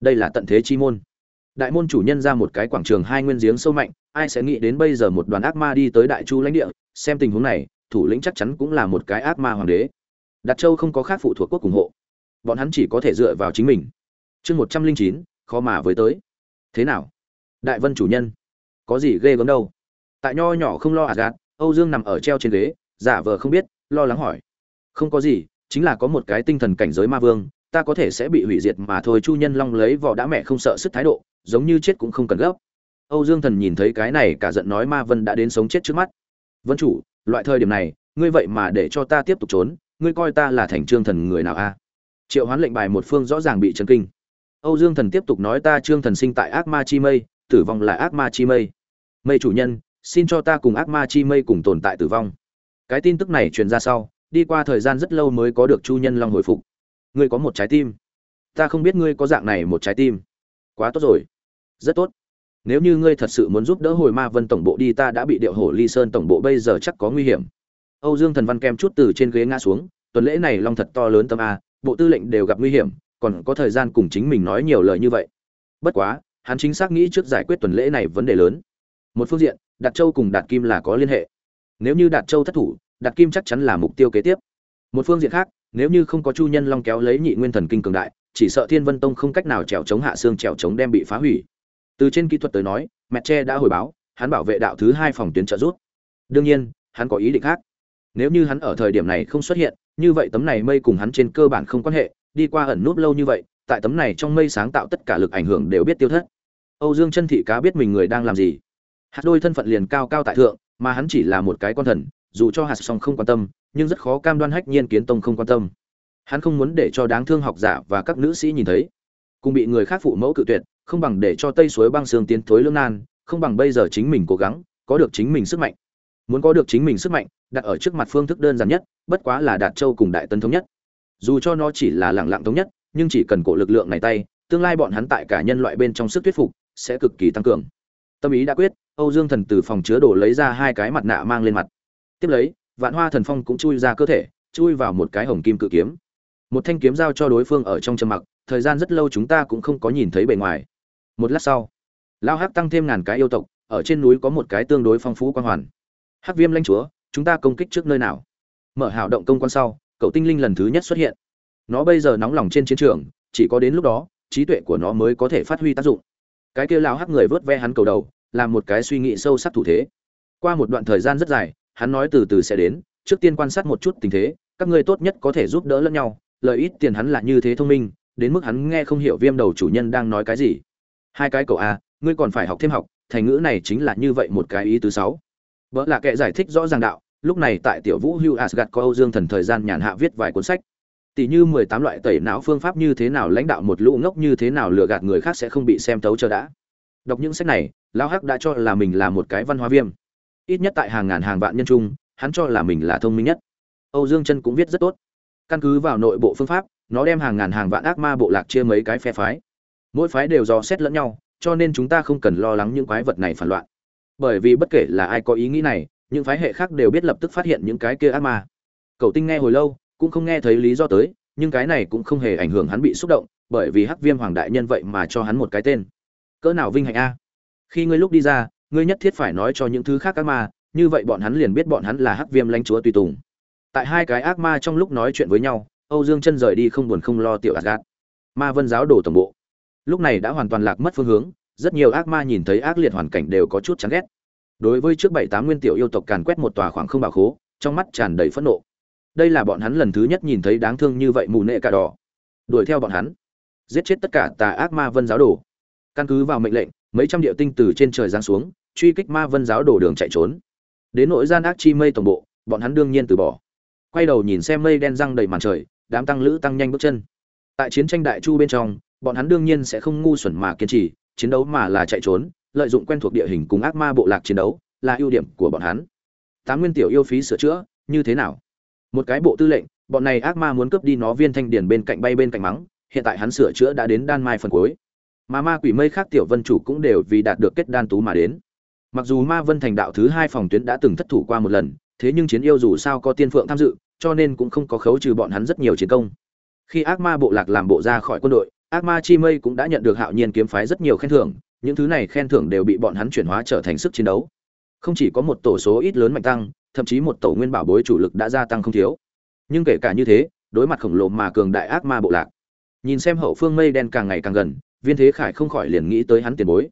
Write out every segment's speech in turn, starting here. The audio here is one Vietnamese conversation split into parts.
đây là tận thế chi môn. Đại môn chủ nhân ra một cái quảng trường hai nguyên giếng sâu mạnh, ai sẽ nghĩ đến bây giờ một đoàn ác ma đi tới đại chu lãnh địa, xem tình huống này, thủ lĩnh chắc chắn cũng là một cái ác ma hoàng đế. Đặt châu không có khác phụ thuộc quốc ủng hộ. Bọn hắn chỉ có thể dựa vào chính mình. Chương một trăm linh chín, khó mà với tới. Thế nào? Đại vân chủ nhân, có gì ghê gớm đâu? Tại nho nhỏ không lo ạt gạt âu dương nằm ở treo trên ghế, giả vờ không biết, lo lắng hỏi. Không có gì, chính là có một cái tinh thần cảnh giới ma vương ta có thể sẽ bị hủy diệt mà thôi, chu nhân long lấy vỏ đã mẹ không sợ sức thái độ, giống như chết cũng không cần gấp. Âu dương thần nhìn thấy cái này, cả giận nói ma vân đã đến sống chết trước mắt. Vân chủ, loại thời điểm này, ngươi vậy mà để cho ta tiếp tục trốn, ngươi coi ta là thành trương thần người nào a? Triệu hoán lệnh bài một phương rõ ràng bị chấn kinh. Âu dương thần tiếp tục nói ta trương thần sinh tại ác ma chi mây, tử vong là ác ma chi mây. Mây chủ nhân, xin cho ta cùng ác ma chi mây cùng tồn tại tử vong. Cái tin tức này truyền ra sau, đi qua thời gian rất lâu mới có được chu nhân long hồi phục ngươi có một trái tim. Ta không biết ngươi có dạng này một trái tim. Quá tốt rồi. Rất tốt. Nếu như ngươi thật sự muốn giúp đỡ hồi ma vân tổng bộ đi, ta đã bị điệu hổ ly sơn tổng bộ bây giờ chắc có nguy hiểm. Âu dương thần văn kem chút từ trên ghế ngã xuống, tuần lễ này long thật to lớn tâm a, bộ tư lệnh đều gặp nguy hiểm, còn có thời gian cùng chính mình nói nhiều lời như vậy. Bất quá, hắn chính xác nghĩ trước giải quyết tuần lễ này vấn đề lớn. Một phương diện, đạt châu cùng đạt kim là có liên hệ. Nếu như đạt châu thất thủ, đạt kim chắc chắn là mục tiêu kế tiếp. Một phương diện khác nếu như không có chu nhân long kéo lấy nhị nguyên thần kinh cường đại, chỉ sợ thiên vân tông không cách nào trèo chống hạ xương trèo chống đem bị phá hủy. Từ trên kỹ thuật tới nói, mẹ tre đã hồi báo, hắn bảo vệ đạo thứ hai phòng tuyến trợ rút đương nhiên, hắn có ý định khác. Nếu như hắn ở thời điểm này không xuất hiện, như vậy tấm này mây cùng hắn trên cơ bản không quan hệ, đi qua ẩn núp lâu như vậy, tại tấm này trong mây sáng tạo tất cả lực ảnh hưởng đều biết tiêu thất. Âu dương chân thị cá biết mình người đang làm gì. Hạt đôi thân phận liền cao cao tại thượng, mà hắn chỉ là một cái con thần, dù cho hạt song không quan tâm nhưng rất khó cam đoan hách nhiên kiến tông không quan tâm. Hắn không muốn để cho đáng thương học giả và các nữ sĩ nhìn thấy. Cùng bị người khác phụ mẫu cự tuyệt, không bằng để cho tây suối băng sương tiến thối lương nan, không bằng bây giờ chính mình cố gắng, có được chính mình sức mạnh. Muốn có được chính mình sức mạnh, đặt ở trước mặt phương thức đơn giản nhất, bất quá là đạt châu cùng đại tân thống nhất. Dù cho nó chỉ là lẳng lặng thống nhất, nhưng chỉ cần cổ lực lượng này tay, tương lai bọn hắn tại cả nhân loại bên trong sức thuyết phục, sẽ cực kỳ tăng cường. Tâm ý đã quyết, âu dương thần từ phòng chứa đồ lấy ra hai cái mặt nạ mang lên mặt. Tiếp lấy vạn hoa thần phong cũng chui ra cơ thể, chui vào một cái hồng kim cự kiếm. Một thanh kiếm giao cho đối phương ở trong trầm mặc, thời gian rất lâu chúng ta cũng không có nhìn thấy bề ngoài. Một lát sau lao hắc tăng thêm ngàn cái yêu tộc, ở trên núi có một cái tương đối phong phú quan hoàn. Hắc viêm lanh chúa, chúng ta công kích trước nơi nào? Mở hảo động công quan sau, cậu tinh linh lần thứ nhất xuất hiện. Nó bây giờ nóng lòng trên chiến trường, chỉ có đến lúc đó, trí tuệ của nó mới có thể phát huy tác dụng. Cái kia lao hắc người vớt ve hắn cầu đầu, làm một cái suy nghĩ sâu sắc thủ thế. Qua một đoạn thời gian rất dài hắn nói từ từ sẽ đến, trước tiên quan sát một chút tình thế, các ngươi tốt nhất có thể giúp đỡ lẫn nhau, lợi ít tiền hắn là như thế thông minh, đến mức hắn nghe không hiểu viêm đầu chủ nhân đang nói cái gì. Hai cái cậu a, ngươi còn phải học thêm học, thành ngữ này chính là như vậy một cái ý thứ sáu. Vợ là kệ giải thích rõ ràng đạo, lúc này tại tiểu vũ hưu asgad có âu dương thần thời gian nhàn hạ viết vài cuốn sách. Tỷ như mười tám loại tẩy não phương pháp như thế nào lãnh đạo một lũ ngốc, như thế nào lừa gạt người khác sẽ không bị xem tấu chờ đã. Đọc những sách này, lão hắc đã cho là mình là một cái văn hóa viêm ít nhất tại hàng ngàn hàng vạn nhân trung, hắn cho là mình là thông minh nhất. Âu dương chân cũng viết rất tốt. Căn cứ vào nội bộ phương pháp, nó đem hàng ngàn hàng vạn ác ma bộ lạc chia mấy cái phe phái. Mỗi phái đều dò xét lẫn nhau, cho nên chúng ta không cần lo lắng những quái vật này phản loạn. Bởi vì bất kể là ai có ý nghĩ này, những phái hệ khác đều biết lập tức phát hiện những cái kia ác ma. Cậu tinh nghe hồi lâu, cũng không nghe thấy lý do tới, nhưng cái này cũng không hề ảnh hưởng hắn bị xúc động, bởi vì hắc viêm hoàng đại nhân vậy mà cho hắn một cái tên. Cỡ nào vinh hạnh a? Khi ngươi lúc đi ra ngươi nhất thiết phải nói cho những thứ khác ác ma, như vậy bọn hắn liền biết bọn hắn là hắc viêm lãnh chúa tùy tùng. Tại hai cái ác ma trong lúc nói chuyện với nhau, âu dương chân rời đi không buồn không lo tiểu asgad ma vân giáo đồ tổng bộ. Lúc này đã hoàn toàn lạc mất phương hướng, rất nhiều ác ma nhìn thấy ác liệt hoàn cảnh đều có chút chán ghét. Đối với trước bảy tám nguyên tiểu yêu tộc càn quét một tòa khoảng không bảo khố, trong mắt tràn đầy phẫn nộ. Đây là bọn hắn lần thứ nhất nhìn thấy đáng thương như vậy mù nệ cả đỏ. Đuổi theo bọn hắn. Giết chết tất cả tà ác ma vân giáo đồ. Căn cứ vào mệnh lệnh, mấy trăm địa tinh từ trên trời giáng xuống truy kích ma vân giáo đổ đường chạy trốn. Đến nội gian ác chi mây tổng bộ, bọn hắn đương nhiên từ bỏ. Quay đầu nhìn xem mây đen răng đầy màn trời, đám tăng lữ tăng nhanh bước chân. Tại chiến tranh đại chu bên trong, bọn hắn đương nhiên sẽ không ngu xuẩn mà kiên trì, chiến đấu mà là chạy trốn, lợi dụng quen thuộc địa hình cùng ác ma bộ lạc chiến đấu, là ưu điểm của bọn hắn. Tám nguyên tiểu yêu phí sửa chữa, như thế nào? Một cái bộ tư lệnh, bọn này ác ma muốn cướp đi nó viên thanh điển bên cạnh bay bên cạnh mắng, hiện tại hắn sửa chữa đã đến đan mai phần cuối. Mà ma quỷ mây khác tiểu vân chủ cũng đều vì đạt được kết đan tú mà đến mặc dù ma vân thành đạo thứ hai phòng tuyến đã từng thất thủ qua một lần, thế nhưng chiến yêu dù sao có tiên phượng tham dự, cho nên cũng không có khấu trừ bọn hắn rất nhiều chiến công. Khi ác ma bộ lạc làm bộ ra khỏi quân đội, ác ma chi mây cũng đã nhận được hạo nhiên kiếm phái rất nhiều khen thưởng, những thứ này khen thưởng đều bị bọn hắn chuyển hóa trở thành sức chiến đấu. Không chỉ có một tổ số ít lớn mạnh tăng, thậm chí một tổ nguyên bảo bối chủ lực đã gia tăng không thiếu. Nhưng kể cả như thế, đối mặt khổng lồ mà cường đại ác ma bộ lạc, nhìn xem hậu phương mây đen càng ngày càng gần, viên thế khải không khỏi liền nghĩ tới hắn tiền bối.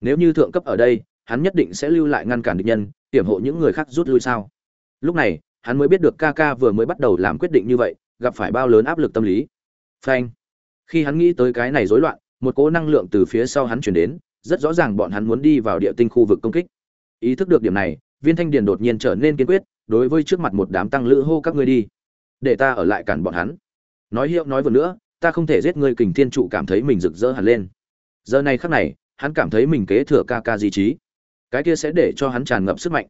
Nếu như thượng cấp ở đây hắn nhất định sẽ lưu lại ngăn cản địch nhân tiểm hộ những người khác rút lui sao? Lúc này, hắn mới biết được ca ca vừa mới bắt đầu làm quyết định như vậy, gặp phải bao lớn áp lực tâm lý. Phanh. Khi hắn nghĩ tới cái này rối loạn, một cỗ năng lượng từ phía sau hắn chuyển đến, rất rõ ràng bọn hắn muốn đi vào địa tinh khu vực công kích. Ý thức được điểm này, viên thanh điền đột nhiên trở nên kiên quyết, đối với trước mặt một đám tăng lữ hô các ngươi đi. Để ta ở lại cản bọn hắn. Nói hiệu nói vừa nữa, ta không thể giết ngươi, kình thiên trụ cảm thấy mình rực rỡ hẳn lên. Giờ này khắc này, hắn cảm thấy mình kế thừa ca ca di trí cái kia sẽ để cho hắn tràn ngập sức mạnh.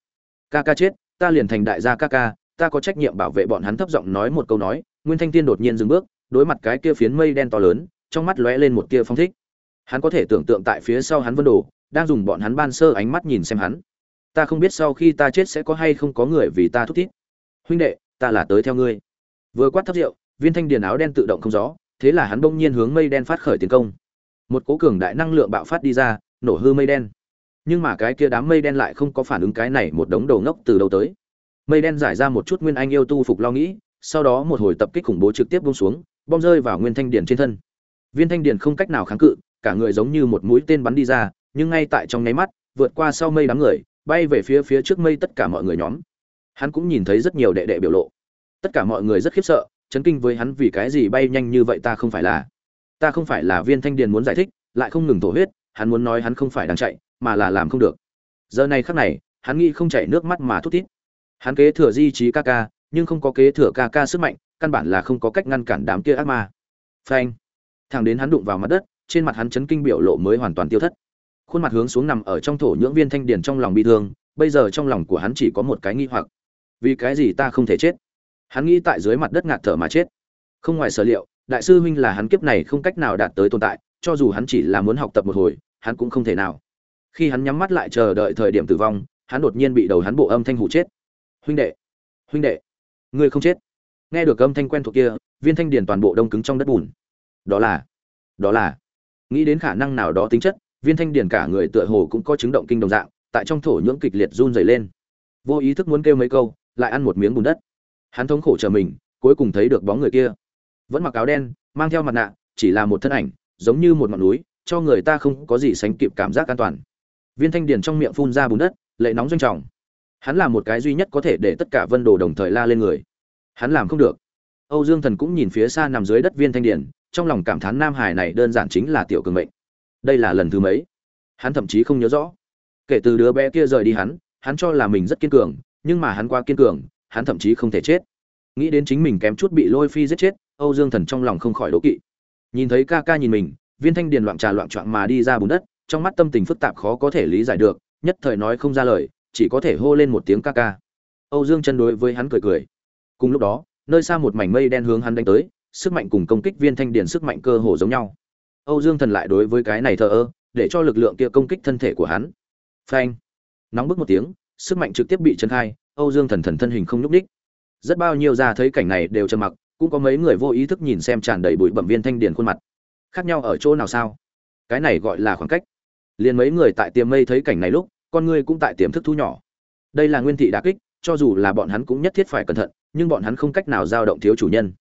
Ca ca chết, ta liền thành đại gia ca ca, ta có trách nhiệm bảo vệ bọn hắn thấp giọng nói một câu nói, nguyên thanh tiên đột nhiên dừng bước, đối mặt cái kia phiến mây đen to lớn, trong mắt lóe lên một tia phong thích. Hắn có thể tưởng tượng tại phía sau hắn vân đồ, đang dùng bọn hắn ban sơ ánh mắt nhìn xem hắn. Ta không biết sau khi ta chết sẽ có hay không có người vì ta thúc thiết huynh đệ, ta là tới theo ngươi. Vừa quát thấp rượu, viên thanh điền áo đen tự động không gió, thế là hắn bỗng nhiên hướng mây đen phát khởi tiến công. Một cố cường đại năng lượng bạo phát đi ra, nổ hư mây đen nhưng mà cái kia đám mây đen lại không có phản ứng cái này một đống đầu ngốc từ đâu tới. Mây đen giải ra một chút nguyên anh yêu tu phục lo nghĩ, sau đó một hồi tập kích khủng bố trực tiếp bông xuống, bom rơi vào nguyên thanh điền trên thân. Viên thanh điền không cách nào kháng cự, cả người giống như một mũi tên bắn đi ra, nhưng ngay tại trong nháy mắt, vượt qua sau mây đám người, bay về phía phía trước mây tất cả mọi người nhóm. Hắn cũng nhìn thấy rất nhiều đệ đệ biểu lộ. Tất cả mọi người rất khiếp sợ, chấn kinh với hắn vì cái gì bay nhanh như vậy ta không phải là. Ta không phải là viên thanh điền muốn giải thích, lại không ngừng thổ huyết, hắn muốn nói hắn không phải đang chạy mà là làm không được. Giờ này khắc này, hắn nghĩ không chảy nước mắt mà thút thít. Hắn kế thừa di trí ca ca, nhưng không có kế thừa ca ca sức mạnh, căn bản là không có cách ngăn cản đám kia ác ma. Phanh. Thằng đến hắn đụng vào mặt đất, trên mặt hắn chấn kinh biểu lộ mới hoàn toàn tiêu thất. Khuôn mặt hướng xuống nằm ở trong thổ nhưỡng viên thanh điền trong lòng bi thương, bây giờ trong lòng của hắn chỉ có một cái nghi hoặc. Vì cái gì ta không thể chết? Hắn nghĩ tại dưới mặt đất ngạt thở mà chết. Không ngoài sở liệu, đại sư huynh là hắn kiếp này không cách nào đạt tới tồn tại, cho dù hắn chỉ là muốn học tập một hồi, hắn cũng không thể nào khi hắn nhắm mắt lại chờ đợi thời điểm tử vong, hắn đột nhiên bị đầu hắn bộ âm thanh hụ chết. Huynh đệ! Huynh đệ! Ngươi không chết. Nghe được âm thanh quen thuộc kia, viên thanh điền toàn bộ đông cứng trong đất bùn. Đó là đó là. Nghĩ đến khả năng nào đó tính chất, viên thanh điền cả người tựa hồ cũng có chứng động kinh đồng dạng, tại trong thổ nhưỡng kịch liệt run dày lên. Vô ý thức muốn kêu mấy câu, lại ăn một miếng bùn đất. Hắn thống khổ chờ mình, cuối cùng thấy được bóng người kia. Vẫn mặc áo đen, mang theo mặt nạ, chỉ là một thân ảnh, giống như một ngọn núi, cho người ta không có gì sánh kịp cảm giác an toàn viên thanh điền trong miệng phun ra bùn đất, lệ nóng doanh trọng. Hắn là một cái duy nhất có thể để tất cả vân đồ đồng thời la lên người. Hắn làm không được. Âu dương thần cũng nhìn phía xa nằm dưới đất viên thanh điền, trong lòng cảm thán nam hải này đơn giản chính là tiểu cường mệnh. Đây là lần thứ mấy? Hắn thậm chí không nhớ rõ. Kể từ đứa bé kia rời đi hắn hắn cho là mình rất kiên cường, nhưng mà hắn quá kiên cường, hắn thậm chí không thể chết. Nghĩ đến chính mình kém chút bị lôi phi giết chết, âu dương thần trong lòng không khỏi đố kỵ. Nhìn thấy ca ca nhìn mình, viên thanh điền loạn trà loạn trọn mà đi ra bùn đất trong mắt tâm tình phức tạp khó có thể lý giải được, nhất thời nói không ra lời, chỉ có thể hô lên một tiếng ca ca. Âu dương chân đối với hắn cười cười. Cùng lúc đó, nơi xa một mảnh mây đen hướng hắn đánh tới, sức mạnh cùng công kích viên thanh điển sức mạnh cơ hồ giống nhau. Âu dương thần lại đối với cái này thờ ơ, để cho lực lượng kia công kích thân thể của hắn. Phanh. Nóng bức một tiếng, sức mạnh trực tiếp bị chấn khai, âu dương thần thần thân hình không nhúc đích rất bao nhiêu già thấy cảnh này đều trầm mặc, cũng có mấy người vô ý thức nhìn xem tràn đầy bụi bẩm viên thanh điển khuôn mặt. Khác nhau ở chỗ nào sao? Cái này gọi là khoảng cách liền mấy người tại tiềm mây thấy cảnh này lúc, con ngươi cũng tại tiềm thức thu nhỏ. Đây là nguyên thị đà kích, cho dù là bọn hắn cũng nhất thiết phải cẩn thận, nhưng bọn hắn không cách nào giao động thiếu chủ nhân.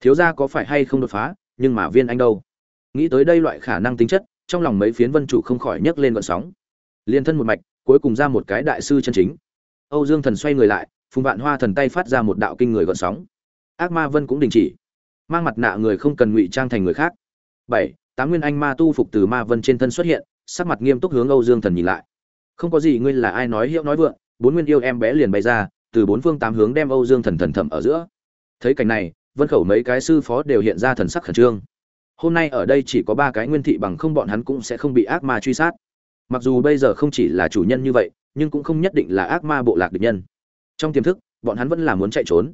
Thiếu gia có phải hay không đột phá, nhưng mà viên anh đâu? Nghĩ tới đây loại khả năng tính chất, trong lòng mấy phiến vân chủ không khỏi nhấc lên gợn sóng. Liên thân một mạch, cuối cùng ra một cái đại sư chân chính. Âu dương thần xoay người lại, phùng vạn hoa thần tay phát ra một đạo kinh người gợn sóng. Ác ma vân cũng đình chỉ. Mang mặt nạ người không cần ngụy trang thành người khác. Bảy, tám nguyên anh ma tu phục từ ma vân trên thân xuất hiện sắc mặt nghiêm túc hướng âu dương thần nhìn lại. Không có gì ngươi là ai nói hiệu nói vượng, bốn nguyên yêu em bé liền bay ra, từ bốn phương tám hướng đem âu dương thần thần thầm ở giữa. Thấy cảnh này, vân khẩu mấy cái sư phó đều hiện ra thần sắc khẩn trương. Hôm nay ở đây chỉ có ba cái nguyên thị bằng không bọn hắn cũng sẽ không bị ác ma truy sát. Mặc dù bây giờ không chỉ là chủ nhân như vậy, nhưng cũng không nhất định là ác ma bộ lạc địch nhân. Trong tiềm thức, bọn hắn vẫn là muốn chạy trốn.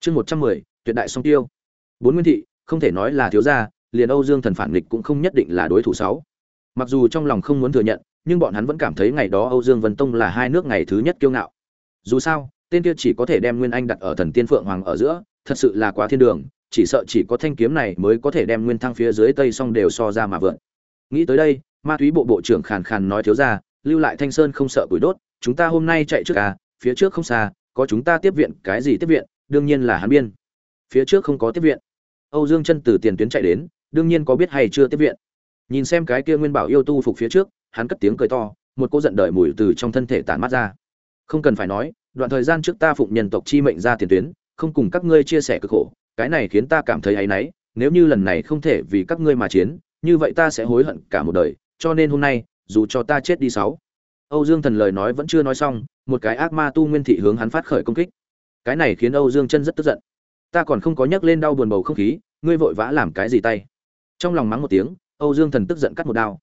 Chương một trăm mười, tuyệt đại song tiêu. Bốn nguyên thị, không thể nói là thiếu gia, liền âu dương thần phản nghịch cũng không nhất định là đối thủ sáu mặc dù trong lòng không muốn thừa nhận, nhưng bọn hắn vẫn cảm thấy ngày đó âu dương vân tông là hai nước ngày thứ nhất kiêu ngạo. Dù sao, tên kia chỉ có thể đem nguyên anh đặt ở thần tiên phượng hoàng ở giữa, thật sự là quá thiên đường, chỉ sợ chỉ có thanh kiếm này mới có thể đem nguyên thăng phía dưới tây song đều so ra mà vượn. Nghĩ tới đây, ma túy bộ bộ trưởng khàn khàn nói thiếu ra, lưu lại thanh sơn không sợ củi đốt, chúng ta hôm nay chạy trước à phía trước không xa, có chúng ta tiếp viện, cái gì tiếp viện, đương nhiên là hắn biên. Phía trước không có tiếp viện. Âu dương chân từ tiền tuyến chạy đến, đương nhiên có biết hay chưa tiếp viện nhìn xem cái kia nguyên bảo yêu tu phục phía trước, hắn cất tiếng cười to, một cô giận đợi mùi từ trong thân thể tản mắt ra. Không cần phải nói, đoạn thời gian trước ta phụng nhân tộc chi mệnh ra tiền tuyến, không cùng các ngươi chia sẻ cực khổ, cái này khiến ta cảm thấy áy náy, nếu như lần này không thể vì các ngươi mà chiến, như vậy ta sẽ hối hận cả một đời, cho nên hôm nay, dù cho ta chết đi sáu. Âu dương thần lời nói vẫn chưa nói xong, một cái ác ma tu nguyên thị hướng hắn phát khởi công kích. Cái này khiến âu dương chân rất tức giận. Ta còn không có nhắc lên đau buồn bầu không khí, ngươi vội vã làm cái gì tay? Trong lòng mắng một tiếng âu dương thần tức giận cắt một đao.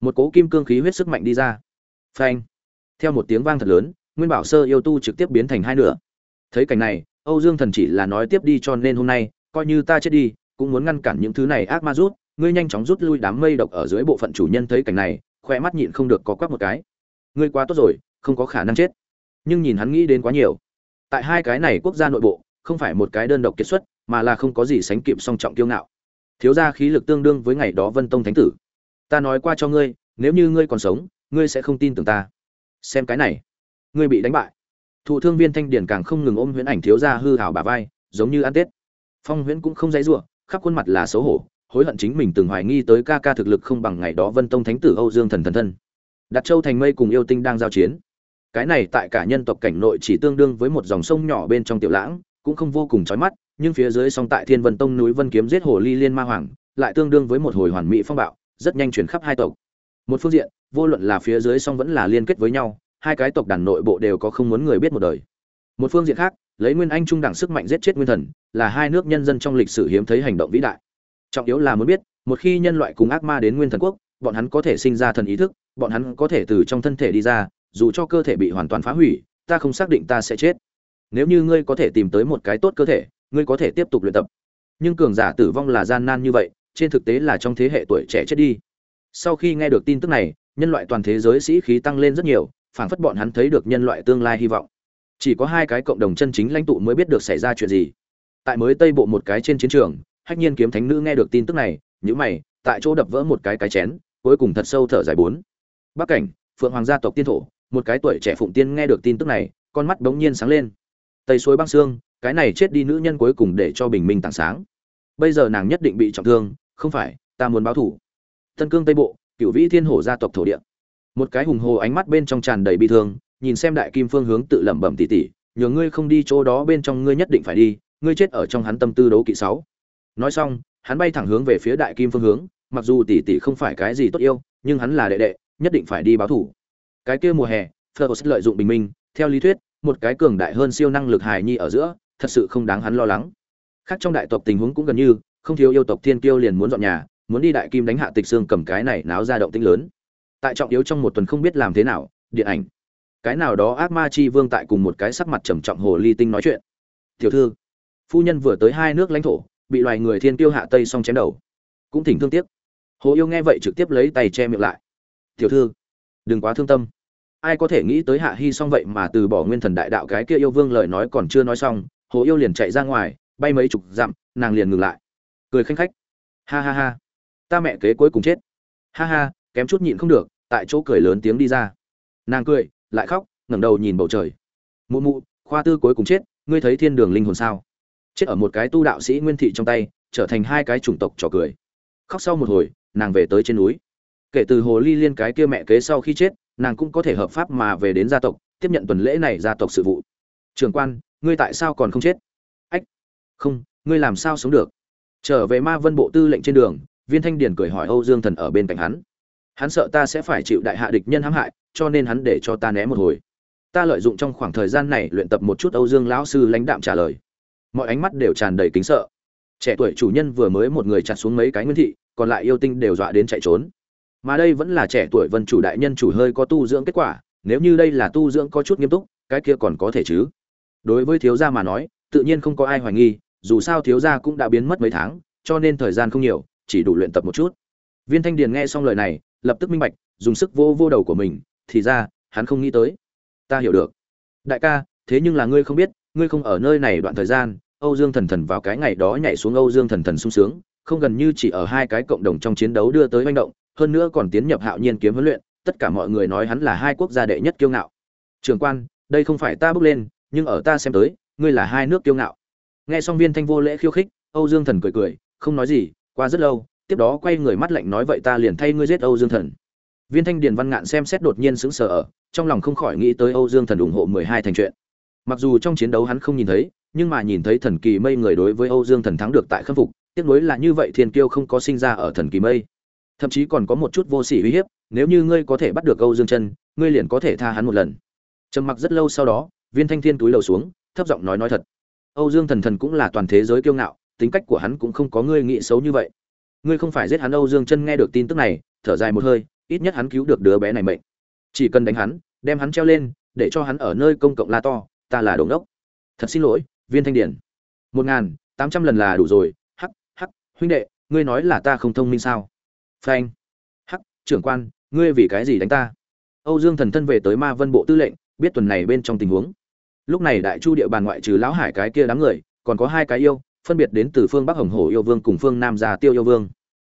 Một cỗ kim cương khí huyết sức mạnh đi ra. Phanh. Theo một tiếng vang thật lớn, nguyên bảo sơ yêu tu trực tiếp biến thành hai nửa. Thấy cảnh này, âu dương thần chỉ là nói tiếp đi cho nên hôm nay, coi như ta chết đi, cũng muốn ngăn cản những thứ này ác ma rút, ngươi nhanh chóng rút lui đám mây độc ở dưới bộ phận chủ nhân thấy cảnh này khoe mắt nhịn không được có quắc một cái. Ngươi quá tốt rồi, không có khả năng chết. Nhưng nhìn hắn nghĩ đến quá nhiều. Tại hai cái này quốc gia nội bộ, không phải một cái đơn độc kết xuất, mà là không có gì sánh kịp song trọng kiêu ngạo thiếu gia khí lực tương đương với ngày đó vân tông thánh tử. Ta nói qua cho ngươi, nếu như ngươi còn sống, ngươi sẽ không tin tưởng ta. Xem cái này. Ngươi bị đánh bại. Thụ thương viên thanh điển càng không ngừng ôm huyễn ảnh thiếu gia hư hảo bà vai, giống như ăn tết. Phong huyễn cũng không dãy giụa khắp khuôn mặt là xấu hổ, hối hận chính mình từng hoài nghi tới ca ca thực lực không bằng ngày đó vân tông thánh tử âu dương thần thần thân. Đặt châu thành mây cùng yêu tinh đang giao chiến. Cái này tại cả nhân tộc cảnh nội chỉ tương đương với một dòng sông nhỏ bên trong tiểu lãng, cũng không vô cùng chói mắt nhưng phía dưới song tại thiên vân tông núi vân kiếm giết hồ ly liên ma hoàng, lại tương đương với một hồi hoàn mỹ phong bạo, rất nhanh chuyển khắp hai tộc. Một phương diện, vô luận là phía dưới song vẫn là liên kết với nhau, hai cái tộc đàn nội bộ đều có không muốn người biết một đời. Một phương diện khác, lấy nguyên anh trung đẳng sức mạnh giết chết nguyên thần, là hai nước nhân dân trong lịch sử hiếm thấy hành động vĩ đại. Trọng yếu là muốn biết, một khi nhân loại cùng ác ma đến nguyên thần quốc, bọn hắn có thể sinh ra thần ý thức, bọn hắn có thể từ trong thân thể đi ra, dù cho cơ thể bị hoàn toàn phá hủy, ta không xác định ta sẽ chết. Nếu như ngươi có thể tìm tới một cái tốt cơ thể ngươi có thể tiếp tục luyện tập. Nhưng cường giả tử vong là gian nan như vậy, trên thực tế là trong thế hệ tuổi trẻ chết đi. Sau khi nghe được tin tức này, nhân loại toàn thế giới sĩ khí tăng lên rất nhiều, phảng phất bọn hắn thấy được nhân loại tương lai hy vọng. Chỉ có hai cái cộng đồng chân chính lãnh tụ mới biết được xảy ra chuyện gì. Tại mới tây bộ một cái trên chiến trường, hách nhiên kiếm thánh nữ nghe được tin tức này nhữ mày, tại chỗ đập vỡ một cái cái chén, cuối cùng thật sâu thở dài bốn. Bắc cảnh, phượng hoàng gia tộc tiên thổ, một cái tuổi trẻ phụng tiên nghe được tin tức này, con mắt bỗng nhiên sáng lên. Tây suối băng xương cái này chết đi nữ nhân cuối cùng để cho bình minh tảng sáng. Bây giờ nàng nhất định bị trọng thương, không phải, ta muốn báo thủ. Tân cương tây bộ cựu vĩ thiên hổ gia tộc thổ địa. Một cái hùng hồ ánh mắt bên trong tràn đầy bi thương, nhìn xem đại kim phương hướng tự lẩm bẩm tỉ tỉ, nhờ ngươi không đi chỗ đó bên trong ngươi nhất định phải đi, ngươi chết ở trong hắn tâm tư đấu kỵ sáu. Nói xong, hắn bay thẳng hướng về phía đại kim phương hướng, mặc dù tỉ tỉ không phải cái gì tốt yêu, nhưng hắn là đệ đệ, nhất định phải đi báo thủ. Cái kia mùa hè Fergus lợi dụng bình minh, theo lý thuyết, một cái cường đại hơn siêu năng lực hài nhi ở giữa thật sự không đáng hắn lo lắng. Khác trong đại tộc tình huống cũng gần như, không thiếu yêu tộc thiên kiêu liền muốn dọn nhà, muốn đi đại kim đánh hạ tịch xương cầm cái này náo ra động tĩnh lớn. Tại trọng yếu trong một tuần không biết làm thế nào, điện ảnh. Cái nào đó ác ma chi vương tại cùng một cái sắc mặt trầm trọng hồ ly tinh nói chuyện. Tiểu thư, phu nhân vừa tới hai nước lãnh thổ, bị loài người thiên tiêu hạ tây xong chém đầu. Cũng thỉnh thương tiếc. Hồ yêu nghe vậy trực tiếp lấy tay che miệng lại. Tiểu thư, đừng quá thương tâm. Ai có thể nghĩ tới hạ hy xong vậy mà từ bỏ nguyên thần đại đạo cái kia yêu vương lời nói còn chưa nói xong hồ yêu liền chạy ra ngoài, bay mấy chục dặm, nàng liền ngừng lại. Cười khanh khách. Ha ha ha. Ta mẹ kế cuối cùng chết. Ha ha, kém chút nhịn không được, tại chỗ cười lớn tiếng đi ra. Nàng cười, lại khóc, ngẩng đầu nhìn bầu trời. Mụ mụ, khoa tư cuối cùng chết, ngươi thấy thiên đường linh hồn sao? Chết ở một cái tu đạo sĩ nguyên thị trong tay, trở thành hai cái chủng tộc trò cười. Khóc sau một hồi, nàng về tới trên núi. Kể từ hồ ly liên cái kia mẹ kế sau khi chết, nàng cũng có thể hợp pháp mà về đến gia tộc, tiếp nhận tuần lễ này gia tộc sự vụ trường quan, ngươi tại sao còn không chết? Ách, không, ngươi làm sao sống được? Trở về ma vân bộ tư lệnh trên đường, viên thanh điền cười hỏi âu dương thần ở bên cạnh hắn. Hắn sợ ta sẽ phải chịu đại hạ địch nhân hãm hại, cho nên hắn để cho ta né một hồi. Ta lợi dụng trong khoảng thời gian này luyện tập một chút âu dương lão sư lãnh đạm trả lời. Mọi ánh mắt đều tràn đầy kính sợ. Trẻ tuổi chủ nhân vừa mới một người chặt xuống mấy cái nguyên thị, còn lại yêu tinh đều dọa đến chạy trốn. Mà đây vẫn là trẻ tuổi vân chủ đại nhân chủ hơi có tu dưỡng kết quả, nếu như đây là tu dưỡng có chút nghiêm túc, cái kia còn có thể chứ? Đối với thiếu gia mà nói, tự nhiên không có ai hoài nghi, dù sao thiếu gia cũng đã biến mất mấy tháng, cho nên thời gian không nhiều, chỉ đủ luyện tập một chút. Viên thanh điền nghe xong lời này, lập tức minh bạch, dùng sức vô vô đầu của mình, thì ra, hắn không nghĩ tới. Ta hiểu được. Đại ca, thế nhưng là ngươi không biết, ngươi không ở nơi này đoạn thời gian, âu dương thần thần vào cái ngày đó nhảy xuống âu dương thần thần sung sướng, không gần như chỉ ở hai cái cộng đồng trong chiến đấu đưa tới manh động, hơn nữa còn tiến nhập hạo nhiên kiếm huấn luyện, tất cả mọi người nói hắn là hai quốc gia đệ nhất kiêu ngạo. Trường quan, đây không phải ta bước lên nhưng ở ta xem tới, ngươi là hai nước kiêu ngạo. Nghe xong viên thanh vô lễ khiêu khích, âu dương thần cười cười, không nói gì, qua rất lâu, tiếp đó quay người mắt lạnh nói vậy ta liền thay ngươi giết âu dương thần. Viên thanh điền văn ngạn xem xét đột nhiên sững sờ ở, trong lòng không khỏi nghĩ tới âu dương thần ủng hộ mười hai thành chuyện. Mặc dù trong chiến đấu hắn không nhìn thấy, nhưng mà nhìn thấy thần kỳ mây người đối với âu dương thần thắng được tại khâm phục, tiếc nuối là như vậy thiên kiêu không có sinh ra ở thần kỳ mây. Thậm chí còn có một chút vô sỉ uy hiếp, nếu như ngươi có thể bắt được âu dương chân, ngươi liền có thể tha hắn một lần. Trầm mặc rất lâu sau đó viên thanh thiên túi lầu xuống, thấp giọng nói nói thật. Âu dương thần thần cũng là toàn thế giới kiêu ngạo, tính cách của hắn cũng không có ngươi nghĩ xấu như vậy. Ngươi không phải giết hắn âu dương chân nghe được tin tức này, thở dài một hơi, ít nhất hắn cứu được đứa bé này mệnh. Chỉ cần đánh hắn, đem hắn treo lên, để cho hắn ở nơi công cộng la to, ta là đồn đốc thật xin lỗi, viên thanh điển. Một ngàn, tám trăm lần là đủ rồi. Hắc hắc, huynh đệ, ngươi nói là ta không thông minh sao? Phanh. Hắc, trưởng quan, ngươi vì cái gì đánh ta? Âu dương thần thân về tới ma vân bộ tư lệnh, biết tuần này bên trong tình huống lúc này đại chu địa bàn ngoại trừ lão hải cái kia đám người, còn có hai cái yêu, phân biệt đến từ phương bắc hồng hổ yêu vương cùng phương nam già tiêu yêu vương.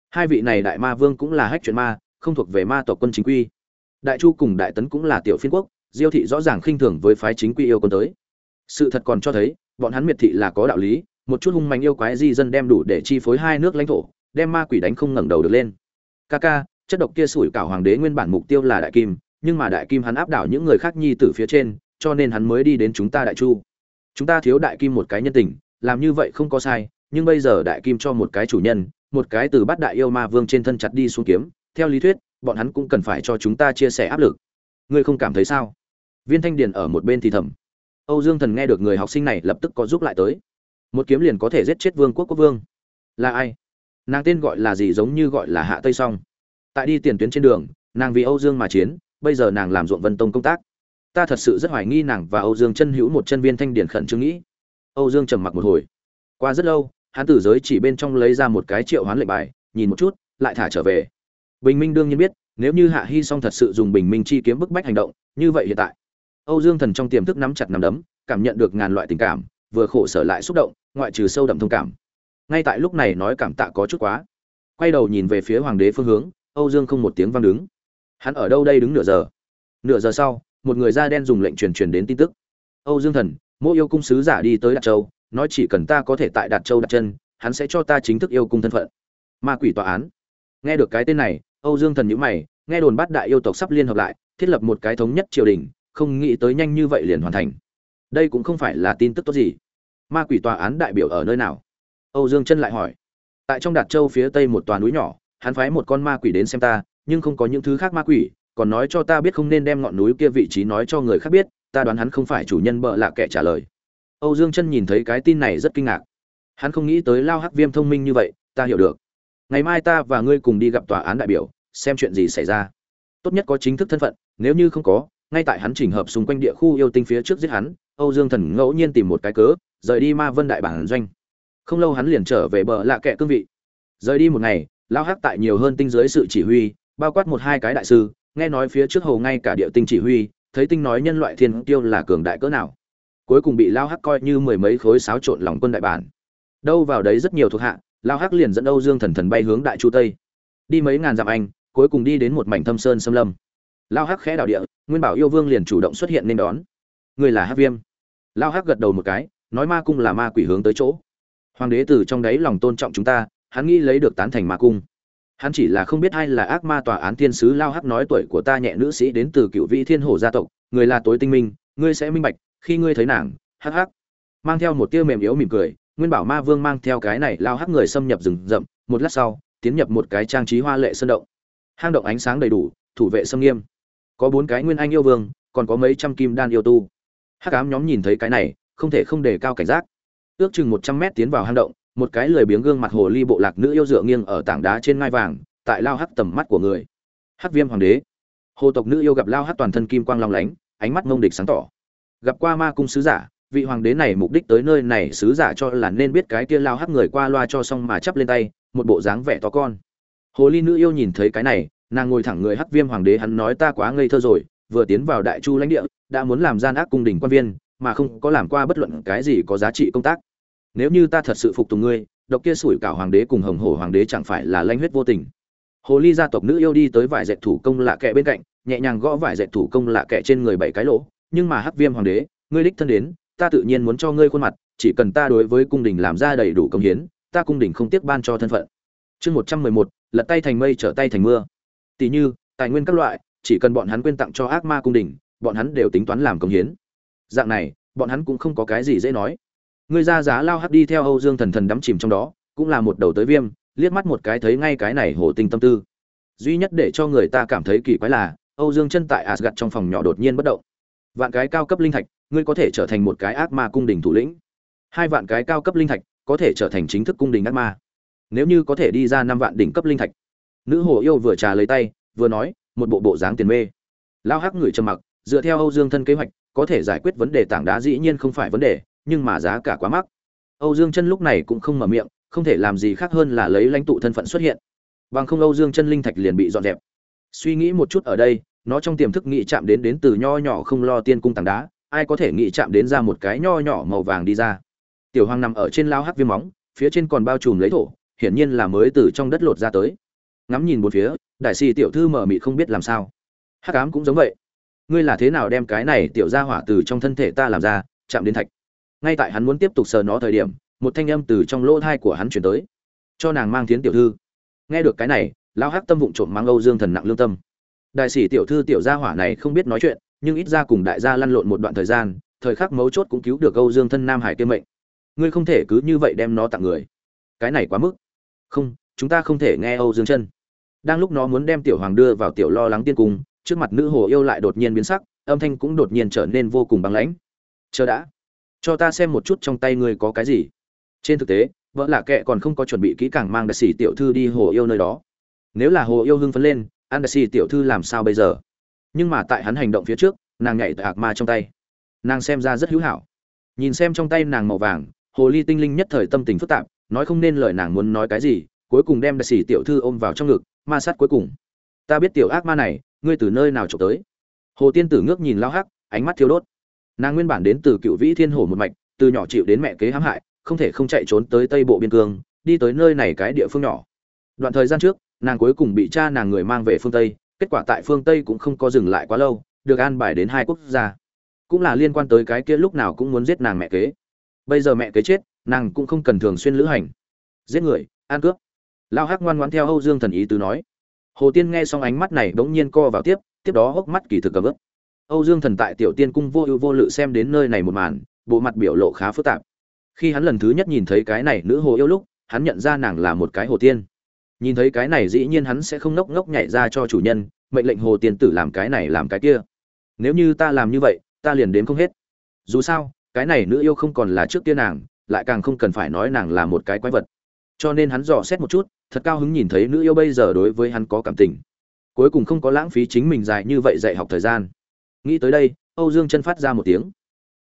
Hai vị này đại ma vương cũng là hách chuyện ma, không thuộc về ma tộc quân chính quy. Đại chu cùng đại tấn cũng là tiểu phiên quốc, diêu thị rõ ràng khinh thường với phái chính quy yêu quân tới. Sự thật còn cho thấy, bọn hắn miệt thị là có đạo lý, một chút hung mạnh yêu quái di dân đem đủ để chi phối hai nước lãnh thổ, đem ma quỷ đánh không ngẩng đầu được lên. Ca ca, chất độc kia sủi cảo hoàng đế nguyên bản mục tiêu là đại kim, nhưng mà đại kim hắn áp đảo những người khác nhi từ phía trên cho nên hắn mới đi đến chúng ta đại chu. Chúng ta thiếu đại kim một cái nhân tình, làm như vậy không có sai, nhưng bây giờ đại kim cho một cái chủ nhân, một cái từ bắt đại yêu ma vương trên thân chặt đi xuống kiếm. Theo lý thuyết, bọn hắn cũng cần phải cho chúng ta chia sẻ áp lực. Ngươi không cảm thấy sao? Viên thanh điền ở một bên thì thầm. Âu dương thần nghe được người học sinh này lập tức có giúp lại tới. Một kiếm liền có thể giết chết vương quốc quốc vương. Là ai? Nàng tên gọi là gì giống như gọi là hạ tây song. Tại đi tiền tuyến trên đường, nàng vì âu dương mà chiến, bây giờ nàng làm ruộng vân tông công tác ta thật sự rất hoài nghi nàng và âu dương chân hữu một chân viên thanh điển khẩn trương nghĩ. Âu dương trầm mặc một hồi. Qua rất lâu, hắn tử giới chỉ bên trong lấy ra một cái triệu hoán lệnh bài, nhìn một chút, lại thả trở về. Bình minh đương nhiên biết, nếu như hạ hy song thật sự dùng bình minh chi kiếm bức bách hành động, như vậy hiện tại, âu dương thần trong tiềm thức nắm chặt nắm đấm, cảm nhận được ngàn loại tình cảm, vừa khổ sở lại xúc động, ngoại trừ sâu đậm thông cảm. Ngay tại lúc này nói cảm tạ có chút quá. Quay đầu nhìn về phía hoàng đế phương hướng, âu dương không một tiếng vang đứng. Hắn ở đâu đây đứng nửa giờ? Nửa giờ sau một người da đen dùng lệnh truyền truyền đến tin tức. Âu dương thần, mỗi yêu cung sứ giả đi tới đạt châu, nói chỉ cần ta có thể tại đạt châu đặt chân, hắn sẽ cho ta chính thức yêu cung thân phận. Ma quỷ tòa án. Nghe được cái tên này, âu dương thần nhữ mày, nghe đồn bát đại yêu tộc sắp liên hợp lại, thiết lập một cái thống nhất triều đình, không nghĩ tới nhanh như vậy liền hoàn thành. Đây cũng không phải là tin tức tốt gì. Ma quỷ tòa án đại biểu ở nơi nào? Âu dương chân lại hỏi. Tại trong đạt châu phía tây một tòa núi nhỏ, hắn phái một con ma quỷ đến xem ta, nhưng không có những thứ khác ma quỷ còn nói cho ta biết không nên đem ngọn núi kia vị trí nói cho người khác biết, ta đoán hắn không phải chủ nhân bợ lạ kẻ trả lời. Âu dương chân nhìn thấy cái tin này rất kinh ngạc. Hắn không nghĩ tới lao hắc viêm thông minh như vậy, ta hiểu được. Ngày mai ta và ngươi cùng đi gặp tòa án đại biểu, xem chuyện gì xảy ra. Tốt nhất có chính thức thân phận, nếu như không có, ngay tại hắn chỉnh hợp xung quanh địa khu yêu tinh phía trước giết hắn. Âu dương thần ngẫu nhiên tìm một cái cớ, rời đi ma vân đại bản doanh. Không lâu hắn liền trở về bờ lạ kệ cương vị. Rời đi một ngày, lao hắc tại nhiều hơn tinh dưới sự chỉ huy, bao quát một hai cái đại sư nghe nói phía trước hầu ngay cả địa tinh chỉ huy, thấy tinh nói nhân loại thiên tiêu là cường đại cỡ nào. Cuối cùng bị lao hắc coi như mười mấy khối xáo trộn lòng quân đại bản. Đâu vào đấy rất nhiều thuộc hạ, lao hắc liền dẫn âu dương thần thần bay hướng đại chu tây. Đi mấy ngàn dặm anh, cuối cùng đi đến một mảnh thâm sơn xâm lâm. Lao hắc khẽ đào địa, nguyên bảo yêu vương liền chủ động xuất hiện nên đón. Người là hắc viêm. Lao hắc gật đầu một cái, nói ma cung là ma quỷ hướng tới chỗ. Hoàng đế từ trong đấy lòng tôn trọng chúng ta, hắn nghĩ lấy được tán thành ma cung hắn chỉ là không biết ai là ác ma tòa án thiên sứ lao hắc nói tuổi của ta nhẹ nữ sĩ đến từ cựu vị thiên hổ gia tộc, người là tối tinh minh, ngươi sẽ minh bạch, khi ngươi thấy nàng, hắc hắc, mang theo một tia mềm yếu mỉm cười, nguyên bảo ma vương mang theo cái này lao hắc người xâm nhập rừng rậm, một lát sau, tiến nhập một cái trang trí hoa lệ sơn động. Hang động ánh sáng đầy đủ, thủ vệ xâm nghiêm. Có bốn cái nguyên anh yêu vương, còn có mấy trăm kim đan yêu tu. Hắc ám nhóm nhìn thấy cái này, không thể không đề cao cảnh giác. Ước chừng một trăm mét tiến vào hang động một cái lười biếng gương mặt hồ ly bộ lạc nữ yêu dựa nghiêng ở tảng đá trên ngai vàng, tại lao hắc tầm mắt của người. Hắc viêm hoàng đế. Hồ tộc nữ yêu gặp lao hắc toàn thân kim quang long lánh, ánh mắt ngông địch sáng tỏ. Gặp qua ma cung sứ giả, vị hoàng đế này mục đích tới nơi này sứ giả cho là nên biết cái kia lao hắc người qua loa cho xong mà chắp lên tay, một bộ dáng vẻ to con. Hồ ly nữ yêu nhìn thấy cái này, nàng ngồi thẳng người hắc viêm hoàng đế hắn nói ta quá ngây thơ rồi, vừa tiến vào đại chu lãnh địa, đã muốn làm gian ác cung đình quan viên, mà không có làm qua bất luận cái gì có giá trị công tác nếu như ta thật sự phục tùng ngươi, độc kia sủi cả hoàng đế cùng hồng hổ hoàng đế chẳng phải là lanh huyết vô tình. Hồ ly gia tộc nữ yêu đi tới vải dệt thủ công lạ kệ bên cạnh, nhẹ nhàng gõ vải dệt thủ công lạ kệ trên người bảy cái lỗ, nhưng mà hắc viêm hoàng đế, ngươi đích thân đến, ta tự nhiên muốn cho ngươi khuôn mặt, chỉ cần ta đối với cung đình làm ra đầy đủ công hiến, ta cung đình không tiếc ban cho thân phận. Chương một trăm mười một, lật tay thành mây trở tay thành mưa. Tỷ như, tài nguyên các loại, chỉ cần bọn hắn quyên tặng cho ác ma cung đình, bọn hắn đều tính toán làm công hiến. Dạng này, bọn hắn cũng không có cái gì dễ nói ngươi ra giá lao hắc đi theo âu dương thần thần đắm chìm trong đó, cũng là một đầu tới viêm, liếc mắt một cái thấy ngay cái này hổ tinh tâm tư. Duy nhất để cho người ta cảm thấy kỳ quái là, âu dương chân tại Asgard trong phòng nhỏ đột nhiên bất động. Vạn cái cao cấp linh thạch, ngươi có thể trở thành một cái ác ma cung đình thủ lĩnh. Hai vạn cái cao cấp linh thạch, có thể trở thành chính thức cung đình ác ma. Nếu như có thể đi ra năm vạn đỉnh cấp linh thạch. Nữ hồ yêu vừa trà lấy tay, vừa nói, một bộ bộ dáng tiền mê. Lao hắc người trầm mặc, dựa theo âu dương thân kế hoạch, có thể giải quyết vấn đề tảng đá dĩ nhiên không phải vấn đề nhưng mà giá cả quá mắc. Âu dương chân lúc này cũng không mở miệng, không thể làm gì khác hơn là lấy lãnh tụ thân phận xuất hiện. Bằng không âu dương chân linh thạch liền bị dọn dẹp. Suy nghĩ một chút ở đây, nó trong tiềm thức nghĩ chạm đến đến từ nho nhỏ không lo tiên cung tảng đá, ai có thể nghĩ chạm đến ra một cái nho nhỏ màu vàng đi ra. Tiểu hoàng nằm ở trên lao hắc viêm móng, phía trên còn bao trùm lấy thổ, hiển nhiên là mới từ trong đất lột ra tới. Ngắm nhìn bốn phía, đại sĩ tiểu thư mở mịt không biết làm sao. Hắc ám cũng giống vậy. Ngươi là thế nào đem cái này tiểu gia hỏa từ trong thân thể ta làm ra, chạm đến thạch? Ngay tại hắn muốn tiếp tục sờ nó thời điểm, một thanh âm từ trong lỗ thai của hắn chuyển tới. Cho nàng mang tiến tiểu thư. Nghe được cái này, lão hắc tâm vụng trộm mang âu dương thần nặng lương tâm. Đại sĩ tiểu thư, tiểu gia hỏa này không biết nói chuyện, nhưng ít ra cùng đại gia lăn lộn một đoạn thời gian, thời khắc mấu chốt cũng cứu được âu dương thân nam hải kiêm mệnh. Ngươi không thể cứ như vậy đem nó tặng người. Cái này quá mức. Không, chúng ta không thể nghe âu dương chân. Đang lúc nó muốn đem tiểu hoàng đưa vào tiểu lo lắng tiên cung, trước mặt nữ hồ yêu lại đột nhiên biến sắc, âm thanh cũng đột nhiên trở nên vô cùng băng lãnh. Chờ đã cho ta xem một chút trong tay ngươi có cái gì. Trên thực tế, vợ lạ kệ còn không có chuẩn bị kỹ càng mang đại sĩ tiểu thư đi hồ yêu nơi đó. Nếu là hồ yêu hưng phấn lên an đại sĩ tiểu thư làm sao bây giờ? Nhưng mà tại hắn hành động phía trước, nàng nhảy tại ạc ma trong tay. Nàng xem ra rất hữu hảo. Nhìn xem trong tay nàng màu vàng, hồ ly tinh linh nhất thời tâm tình phức tạp, nói không nên lời nàng muốn nói cái gì, cuối cùng đem đại sĩ tiểu thư ôm vào trong ngực, ma sát cuối cùng. Ta biết tiểu ác ma này, ngươi từ nơi nào trộm tới? Hồ tiên tử ngước nhìn lao hắc, ánh mắt thiêu đốt nàng nguyên bản đến từ cựu vĩ thiên hồ một mạch, từ nhỏ chịu đến mẹ kế hãm hại, không thể không chạy trốn tới tây bộ biên cương, đi tới nơi này cái địa phương nhỏ. Đoạn thời gian trước, nàng cuối cùng bị cha nàng người mang về phương tây, kết quả tại phương tây cũng không có dừng lại quá lâu, được an bài đến hai quốc gia. Cũng là liên quan tới cái kia lúc nào cũng muốn giết nàng mẹ kế. Bây giờ mẹ kế chết, nàng cũng không cần thường xuyên lữ hành. Giết người an cướp. Lao hắc ngoan ngoãn theo âu dương thần ý tứ nói. Hồ tiên nghe xong ánh mắt này bỗng nhiên co vào tiếp tiếp đó hốc mắt kỳ thực cầm ướp âu dương thần tại tiểu tiên cung vô ưu vô lự xem đến nơi này một màn, bộ mặt biểu lộ khá phức tạp. Khi hắn lần thứ nhất nhìn thấy cái này nữ hồ yêu lúc, hắn nhận ra nàng là một cái hồ tiên. Nhìn thấy cái này dĩ nhiên hắn sẽ không ngốc ngốc nhảy ra cho chủ nhân, mệnh lệnh hồ tiên tử làm cái này làm cái kia. Nếu như ta làm như vậy, ta liền đến không hết. Dù sao, cái này nữ yêu không còn là trước kia nàng, lại càng không cần phải nói nàng là một cái quái vật. Cho nên hắn dò xét một chút, thật cao hứng nhìn thấy nữ yêu bây giờ đối với hắn có cảm tình. Cuối cùng không có lãng phí chính mình dài như vậy dạy học thời gian nghĩ tới đây, âu dương chân phát ra một tiếng.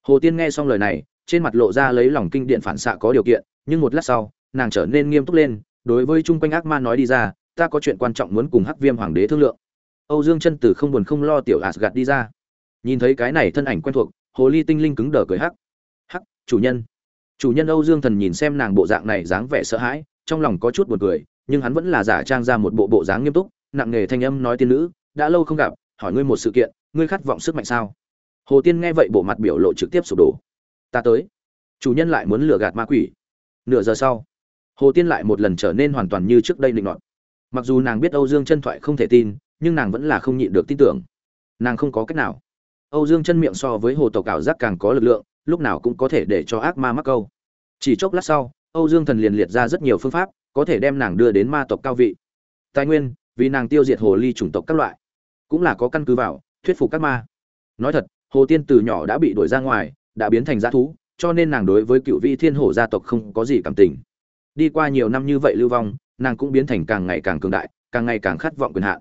Hồ tiên nghe xong lời này, trên mặt lộ ra lấy lòng kinh điện phản xạ có điều kiện, nhưng một lát sau, nàng trở nên nghiêm túc lên, đối với chung quanh ác ma nói đi ra, ta có chuyện quan trọng muốn cùng hắc viêm hoàng đế thương lượng. Âu dương chân từ không buồn không lo tiểu asgad đi ra. Nhìn thấy cái này thân ảnh quen thuộc, hồ ly tinh linh cứng đờ cười hắc. Hắc, chủ nhân. Chủ nhân âu dương thần nhìn xem nàng bộ dạng này dáng vẻ sợ hãi, trong lòng có chút buồn cười, nhưng hắn vẫn là giả trang ra một bộ bộ dáng nghiêm túc, nặng nề thanh âm nói tiên nữ, đã lâu không gặp, hỏi ngươi một sự kiện ngươi khát vọng sức mạnh sao? Hồ tiên nghe vậy bộ mặt biểu lộ trực tiếp sụp đổ. Ta tới. Chủ nhân lại muốn lừa gạt ma quỷ. Nửa giờ sau, hồ tiên lại một lần trở nên hoàn toàn như trước đây định nọt. Mặc dù nàng biết âu dương chân thoại không thể tin, nhưng nàng vẫn là không nhịn được tin tưởng. Nàng không có cách nào. Âu dương chân miệng so với hồ tộc ảo giác càng có lực lượng, lúc nào cũng có thể để cho ác ma mắc câu. Chỉ chốc lát sau, âu dương thần liền liệt ra rất nhiều phương pháp, có thể đem nàng đưa đến ma tộc cao vị. Tài nguyên, vì nàng tiêu diệt hồ ly chủng tộc các loại, cũng là có căn cứ vào thuyết phục các ma. Nói thật, hồ tiên từ nhỏ đã bị đuổi ra ngoài, đã biến thành g thú, cho nên nàng đối với cựu vị thiên hổ gia tộc không có gì cảm tình. Đi qua nhiều năm như vậy lưu vong, nàng cũng biến thành càng ngày càng cường đại, càng ngày càng khát vọng quyền hạn.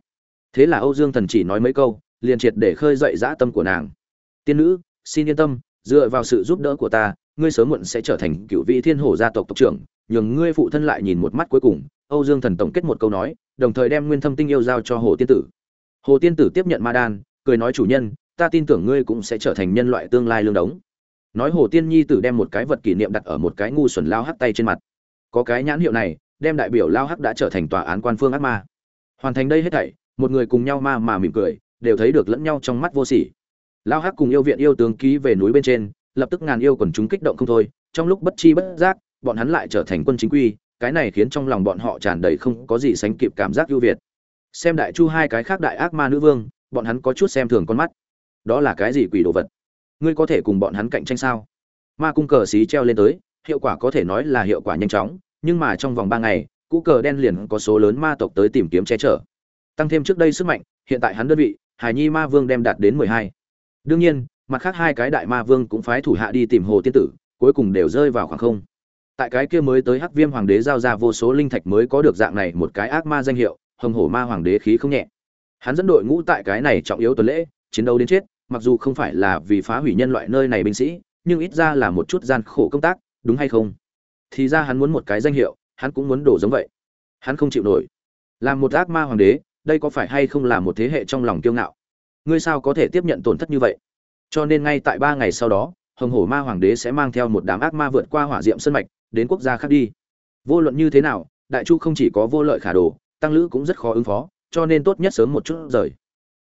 Thế là âu dương thần chỉ nói mấy câu, liền triệt để khơi dậy dã tâm của nàng. Tiên nữ, xin yên tâm, dựa vào sự giúp đỡ của ta, ngươi sớm muộn sẽ trở thành cựu vị thiên hổ gia tộc tộc trưởng, nhường ngươi phụ thân lại nhìn một mắt cuối cùng. Âu dương thần tổng kết một câu nói, đồng thời đem nguyên thâm tinh yêu giao cho hồ tiên tử. Hồ tiên tử tiếp nhận ma đan cười nói chủ nhân, ta tin tưởng ngươi cũng sẽ trở thành nhân loại tương lai lương đống. Nói hồ tiên nhi tử đem một cái vật kỷ niệm đặt ở một cái ngu xuẩn lao hắc tay trên mặt. Có cái nhãn hiệu này, đem đại biểu lao hắc đã trở thành tòa án quan phương ác ma. Hoàn thành đây hết thảy, một người cùng nhau ma mà mỉm cười, đều thấy được lẫn nhau trong mắt vô sỉ. Lao hắc cùng yêu viện yêu tướng ký về núi bên trên, lập tức ngàn yêu quần chúng kích động không thôi, trong lúc bất chi bất giác, bọn hắn lại trở thành quân chính quy, cái này khiến trong lòng bọn họ tràn đầy không có gì sánh kịp cảm giác ưu việt. Xem đại chu hai cái khác đại ác ma nữ vương bọn hắn có chút xem thường con mắt. Đó là cái gì quỷ đồ vật? Ngươi có thể cùng bọn hắn cạnh tranh sao? Ma cung cờ xí treo lên tới, hiệu quả có thể nói là hiệu quả nhanh chóng, nhưng mà trong vòng ba ngày, cũ cờ đen liền có số lớn ma tộc tới tìm kiếm che chở. Tăng thêm trước đây sức mạnh, hiện tại hắn đơn vị, hải nhi ma vương đem đạt đến mười hai. Đương nhiên, mặt khác hai cái đại ma vương cũng phái thủ hạ đi tìm hồ tiên tử, cuối cùng đều rơi vào khoảng không. Tại cái kia mới tới hắc viêm hoàng đế giao ra vô số linh thạch mới có được dạng này một cái ác ma danh hiệu, hồng hổ ma hoàng đế khí không nhẹ hắn dẫn đội ngũ tại cái này trọng yếu tuần lễ, chiến đấu đến chết, mặc dù không phải là vì phá hủy nhân loại nơi này binh sĩ, nhưng ít ra là một chút gian khổ công tác, đúng hay không? Thì ra hắn muốn một cái danh hiệu, hắn cũng muốn đổ giống vậy. Hắn không chịu nổi. Làm một ác ma hoàng đế, đây có phải hay không là một thế hệ trong lòng kiêu ngạo? Ngươi sao có thể tiếp nhận tổn thất như vậy? Cho nên ngay tại ba ngày sau đó, hồng hổ ma hoàng đế sẽ mang theo một đám ác ma vượt qua hỏa diệm sân mạch, đến quốc gia khác đi. Vô luận như thế nào, đại chu không chỉ có vô lợi khả đồ, tăng lữ cũng rất khó ứng phó cho nên tốt nhất sớm một chút rời.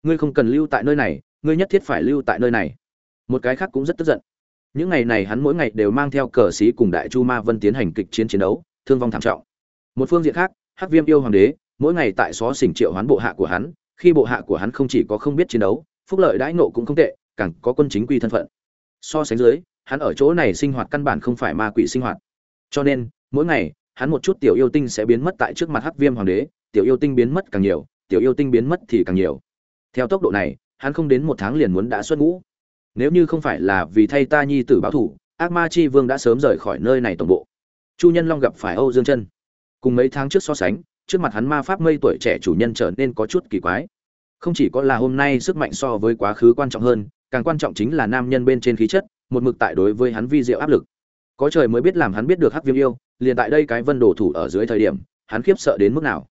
Ngươi không cần lưu tại nơi này, ngươi nhất thiết phải lưu tại nơi này. Một cái khác cũng rất tức giận. Những ngày này hắn mỗi ngày đều mang theo cờ sĩ cùng đại chu ma vân tiến hành kịch chiến chiến đấu, thương vong thảm trọng. Một phương diện khác, hắc viêm yêu hoàng đế, mỗi ngày tại xó xỉnh triệu hoán bộ hạ của hắn, khi bộ hạ của hắn không chỉ có không biết chiến đấu, phúc lợi đãi nộ cũng không tệ, càng có quân chính quy thân phận. So sánh dưới, hắn ở chỗ này sinh hoạt căn bản không phải ma quỷ sinh hoạt. Cho nên, mỗi ngày, hắn một chút tiểu yêu tinh sẽ biến mất tại trước mặt hắc viêm hoàng đế tiểu yêu tinh biến mất càng nhiều, tiểu yêu tinh biến mất thì càng nhiều. Theo tốc độ này, hắn không đến một tháng liền muốn đã xuất ngũ. Nếu như không phải là vì thay ta nhi tử báo thủ, ác ma chi vương đã sớm rời khỏi nơi này tổng bộ. Chu nhân long gặp phải âu dương chân. Cùng mấy tháng trước so sánh, trước mặt hắn ma pháp mây tuổi trẻ chủ nhân trở nên có chút kỳ quái. Không chỉ có là hôm nay sức mạnh so với quá khứ quan trọng hơn, càng quan trọng chính là nam nhân bên trên khí chất, một mực tại đối với hắn vi diệu áp lực. Có trời mới biết làm hắn biết được hắc viêm yêu, liền tại đây cái vân đồ thủ ở dưới thời điểm, hắn khiếp sợ đến mức nào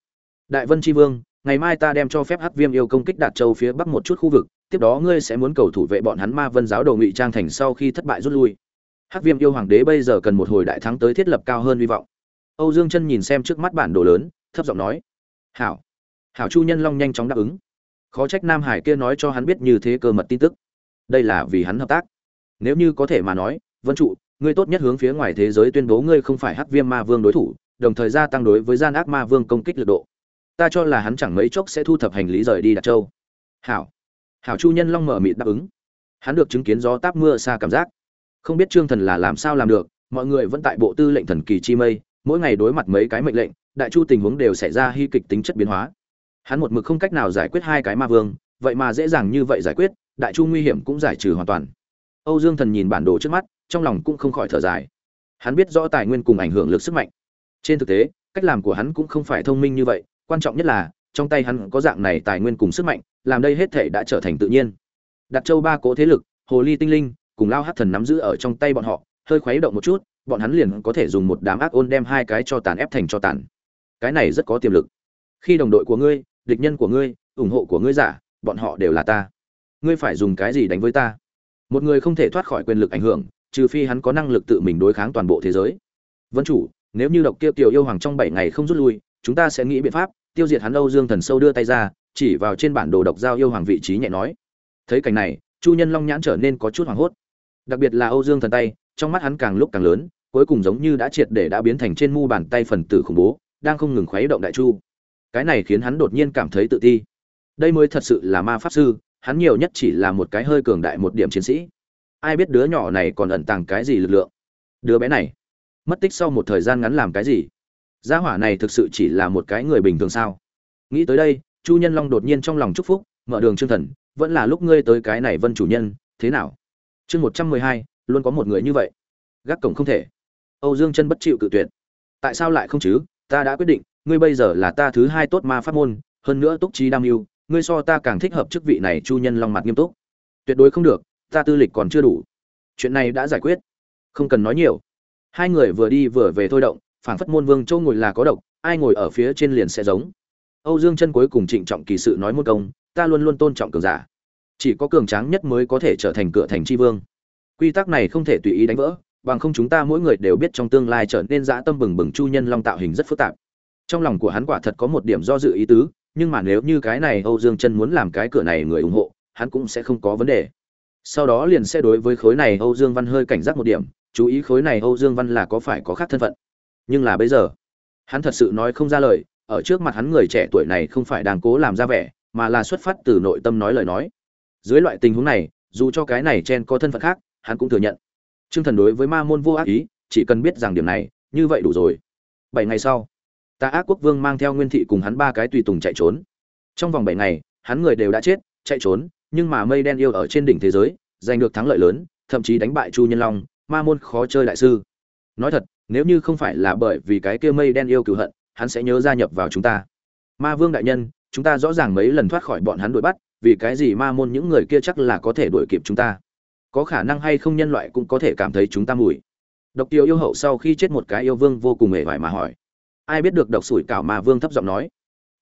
đại vân tri vương, ngày mai ta đem cho phép hắc viêm yêu công kích đạt châu phía bắc một chút khu vực, tiếp đó ngươi sẽ muốn cầu thủ vệ bọn hắn ma vân giáo đồ ngụy trang thành sau khi thất bại rút lui. Hắc viêm yêu hoàng đế bây giờ cần một hồi đại thắng tới thiết lập cao hơn hy vọng. Âu dương chân nhìn xem trước mắt bản đồ lớn, thấp giọng nói, hảo. Hảo chu nhân long nhanh chóng đáp ứng. Khó trách nam hải kia nói cho hắn biết như thế cơ mật tin tức. Đây là vì hắn hợp tác. Nếu như có thể mà nói, vân trụ, ngươi tốt nhất hướng phía ngoài thế giới tuyên bố ngươi không phải hắc viêm ma vương đối thủ, đồng thời gia tăng đối với gian ác ma vương công kích lực độ ta cho là hắn chẳng mấy chốc sẽ thu thập hành lý rời đi đặt châu. Hảo. Hảo chu nhân long mở mịt đáp ứng. Hắn được chứng kiến gió táp mưa xa cảm giác. Không biết trương thần là làm sao làm được, mọi người vẫn tại bộ tư lệnh thần kỳ chi mây, mỗi ngày đối mặt mấy cái mệnh lệnh, đại chu tình huống đều xảy ra hy kịch tính chất biến hóa. Hắn một mực không cách nào giải quyết hai cái ma vương, vậy mà dễ dàng như vậy giải quyết, đại chu nguy hiểm cũng giải trừ hoàn toàn. Âu dương thần nhìn bản đồ trước mắt, trong lòng cũng không khỏi thở dài. Hắn biết rõ tài nguyên cùng ảnh hưởng lực sức mạnh. Trên thực tế, cách làm của hắn cũng không phải thông minh như vậy quan trọng nhất là, trong tay hắn có dạng này tài nguyên cùng sức mạnh, làm đây hết thể đã trở thành tự nhiên. Đặt châu ba cố thế lực, hồ ly tinh linh, cùng lao hát thần nắm giữ ở trong tay bọn họ, hơi khuấy động một chút, bọn hắn liền có thể dùng một đám ác ôn đem hai cái cho tàn ép thành cho tàn. Cái này rất có tiềm lực. Khi đồng đội của ngươi, địch nhân của ngươi, ủng hộ của ngươi giả, bọn họ đều là ta. Ngươi phải dùng cái gì đánh với ta? Một người không thể thoát khỏi quyền lực ảnh hưởng, trừ phi hắn có năng lực tự mình đối kháng toàn bộ thế giới. Vân chủ, nếu như độc kia tiểu yêu hoàng trong bảy ngày không rút lui, chúng ta sẽ nghĩ biện pháp tiêu diệt hắn âu dương thần sâu đưa tay ra, chỉ vào trên bản đồ độc giao yêu hoàng vị trí nhẹ nói, thấy cảnh này, chu nhân long nhãn trở nên có chút hoảng hốt. Đặc biệt là âu dương thần tay, trong mắt hắn càng lúc càng lớn, cuối cùng giống như đã triệt để đã biến thành trên mu bàn tay phần tử khủng bố, đang không ngừng khuấy động đại chu. Cái này khiến hắn đột nhiên cảm thấy tự ti. Đây mới thật sự là ma pháp sư, hắn nhiều nhất chỉ là một cái hơi cường đại một điểm chiến sĩ. Ai biết đứa nhỏ này còn ẩn tàng cái gì lực lượng? Đứa bé này, mất tích sau một thời gian ngắn làm cái gì? Gia hỏa này thực sự chỉ là một cái người bình thường sao? Nghĩ tới đây, chu nhân long đột nhiên trong lòng chúc phúc, mở đường trương thần, vẫn là lúc ngươi tới cái này vân chủ nhân, thế nào? Chương một trăm mười hai, luôn có một người như vậy. Gác cổng không thể. Âu dương chân bất chịu cự tuyệt. Tại sao lại không chứ? Ta đã quyết định, ngươi bây giờ là ta thứ hai tốt ma pháp môn, hơn nữa túc trí đam mưu, ngươi so ta càng thích hợp chức vị này chu nhân long mặt nghiêm túc. Tuyệt đối không được, ta tư lịch còn chưa đủ. Chuyện này đã giải quyết. Không cần nói nhiều. Hai người vừa đi vừa về thôi động phảng phất môn vương châu ngồi là có độc, ai ngồi ở phía trên liền sẽ giống. Âu dương chân cuối cùng trịnh trọng kỳ sự nói một công ta luôn luôn tôn trọng cường giả. Chỉ có cường tráng nhất mới có thể trở thành cửa thành tri vương. Quy tắc này không thể tùy ý đánh vỡ, bằng không chúng ta mỗi người đều biết trong tương lai trở nên dã tâm bừng bừng chu nhân long tạo hình rất phức tạp. Trong lòng của hắn quả thật có một điểm do dự ý tứ, nhưng mà nếu như cái này âu dương chân muốn làm cái cửa này người ủng hộ, hắn cũng sẽ không có vấn đề. Sau đó liền sẽ đối với khối này âu dương văn hơi cảnh giác một điểm, chú ý khối này âu dương văn là có phải có khác thân phận nhưng là bây giờ hắn thật sự nói không ra lời ở trước mặt hắn người trẻ tuổi này không phải đang cố làm ra vẻ mà là xuất phát từ nội tâm nói lời nói dưới loại tình huống này dù cho cái này chen có thân phận khác hắn cũng thừa nhận Trương Thần đối với Ma môn vô ác ý, chỉ cần biết rằng điểm này, như vậy đủ rồi. Bảy ngày sau, Ta Ác Quốc Vương mang theo Nguyên thị cùng hắn ba cái tùy tùng chạy trốn. Trong vòng bảy ngày, hắn người đều đã chết, chạy trốn, nhưng mà Mây Đen yêu ở trên đỉnh thế giới, giành được thắng lợi lớn, thậm chí đánh bại Chu Nhân Long, Ma môn khó chơi đại sư. Nói thật, nếu như không phải là bởi vì cái kia Mây Đen yêu cừu hận, hắn sẽ nhớ gia nhập vào chúng ta. Ma Vương đại nhân, chúng ta rõ ràng mấy lần thoát khỏi bọn hắn đuổi bắt, vì cái gì Ma môn những người kia chắc là có thể đuổi kịp chúng ta? Có khả năng hay không nhân loại cũng có thể cảm thấy chúng ta mùi. Độc tiêu yêu hậu sau khi chết một cái yêu vương vô cùng hề vải mà hỏi. Ai biết được độc sủi cảo Ma vương thấp giọng nói.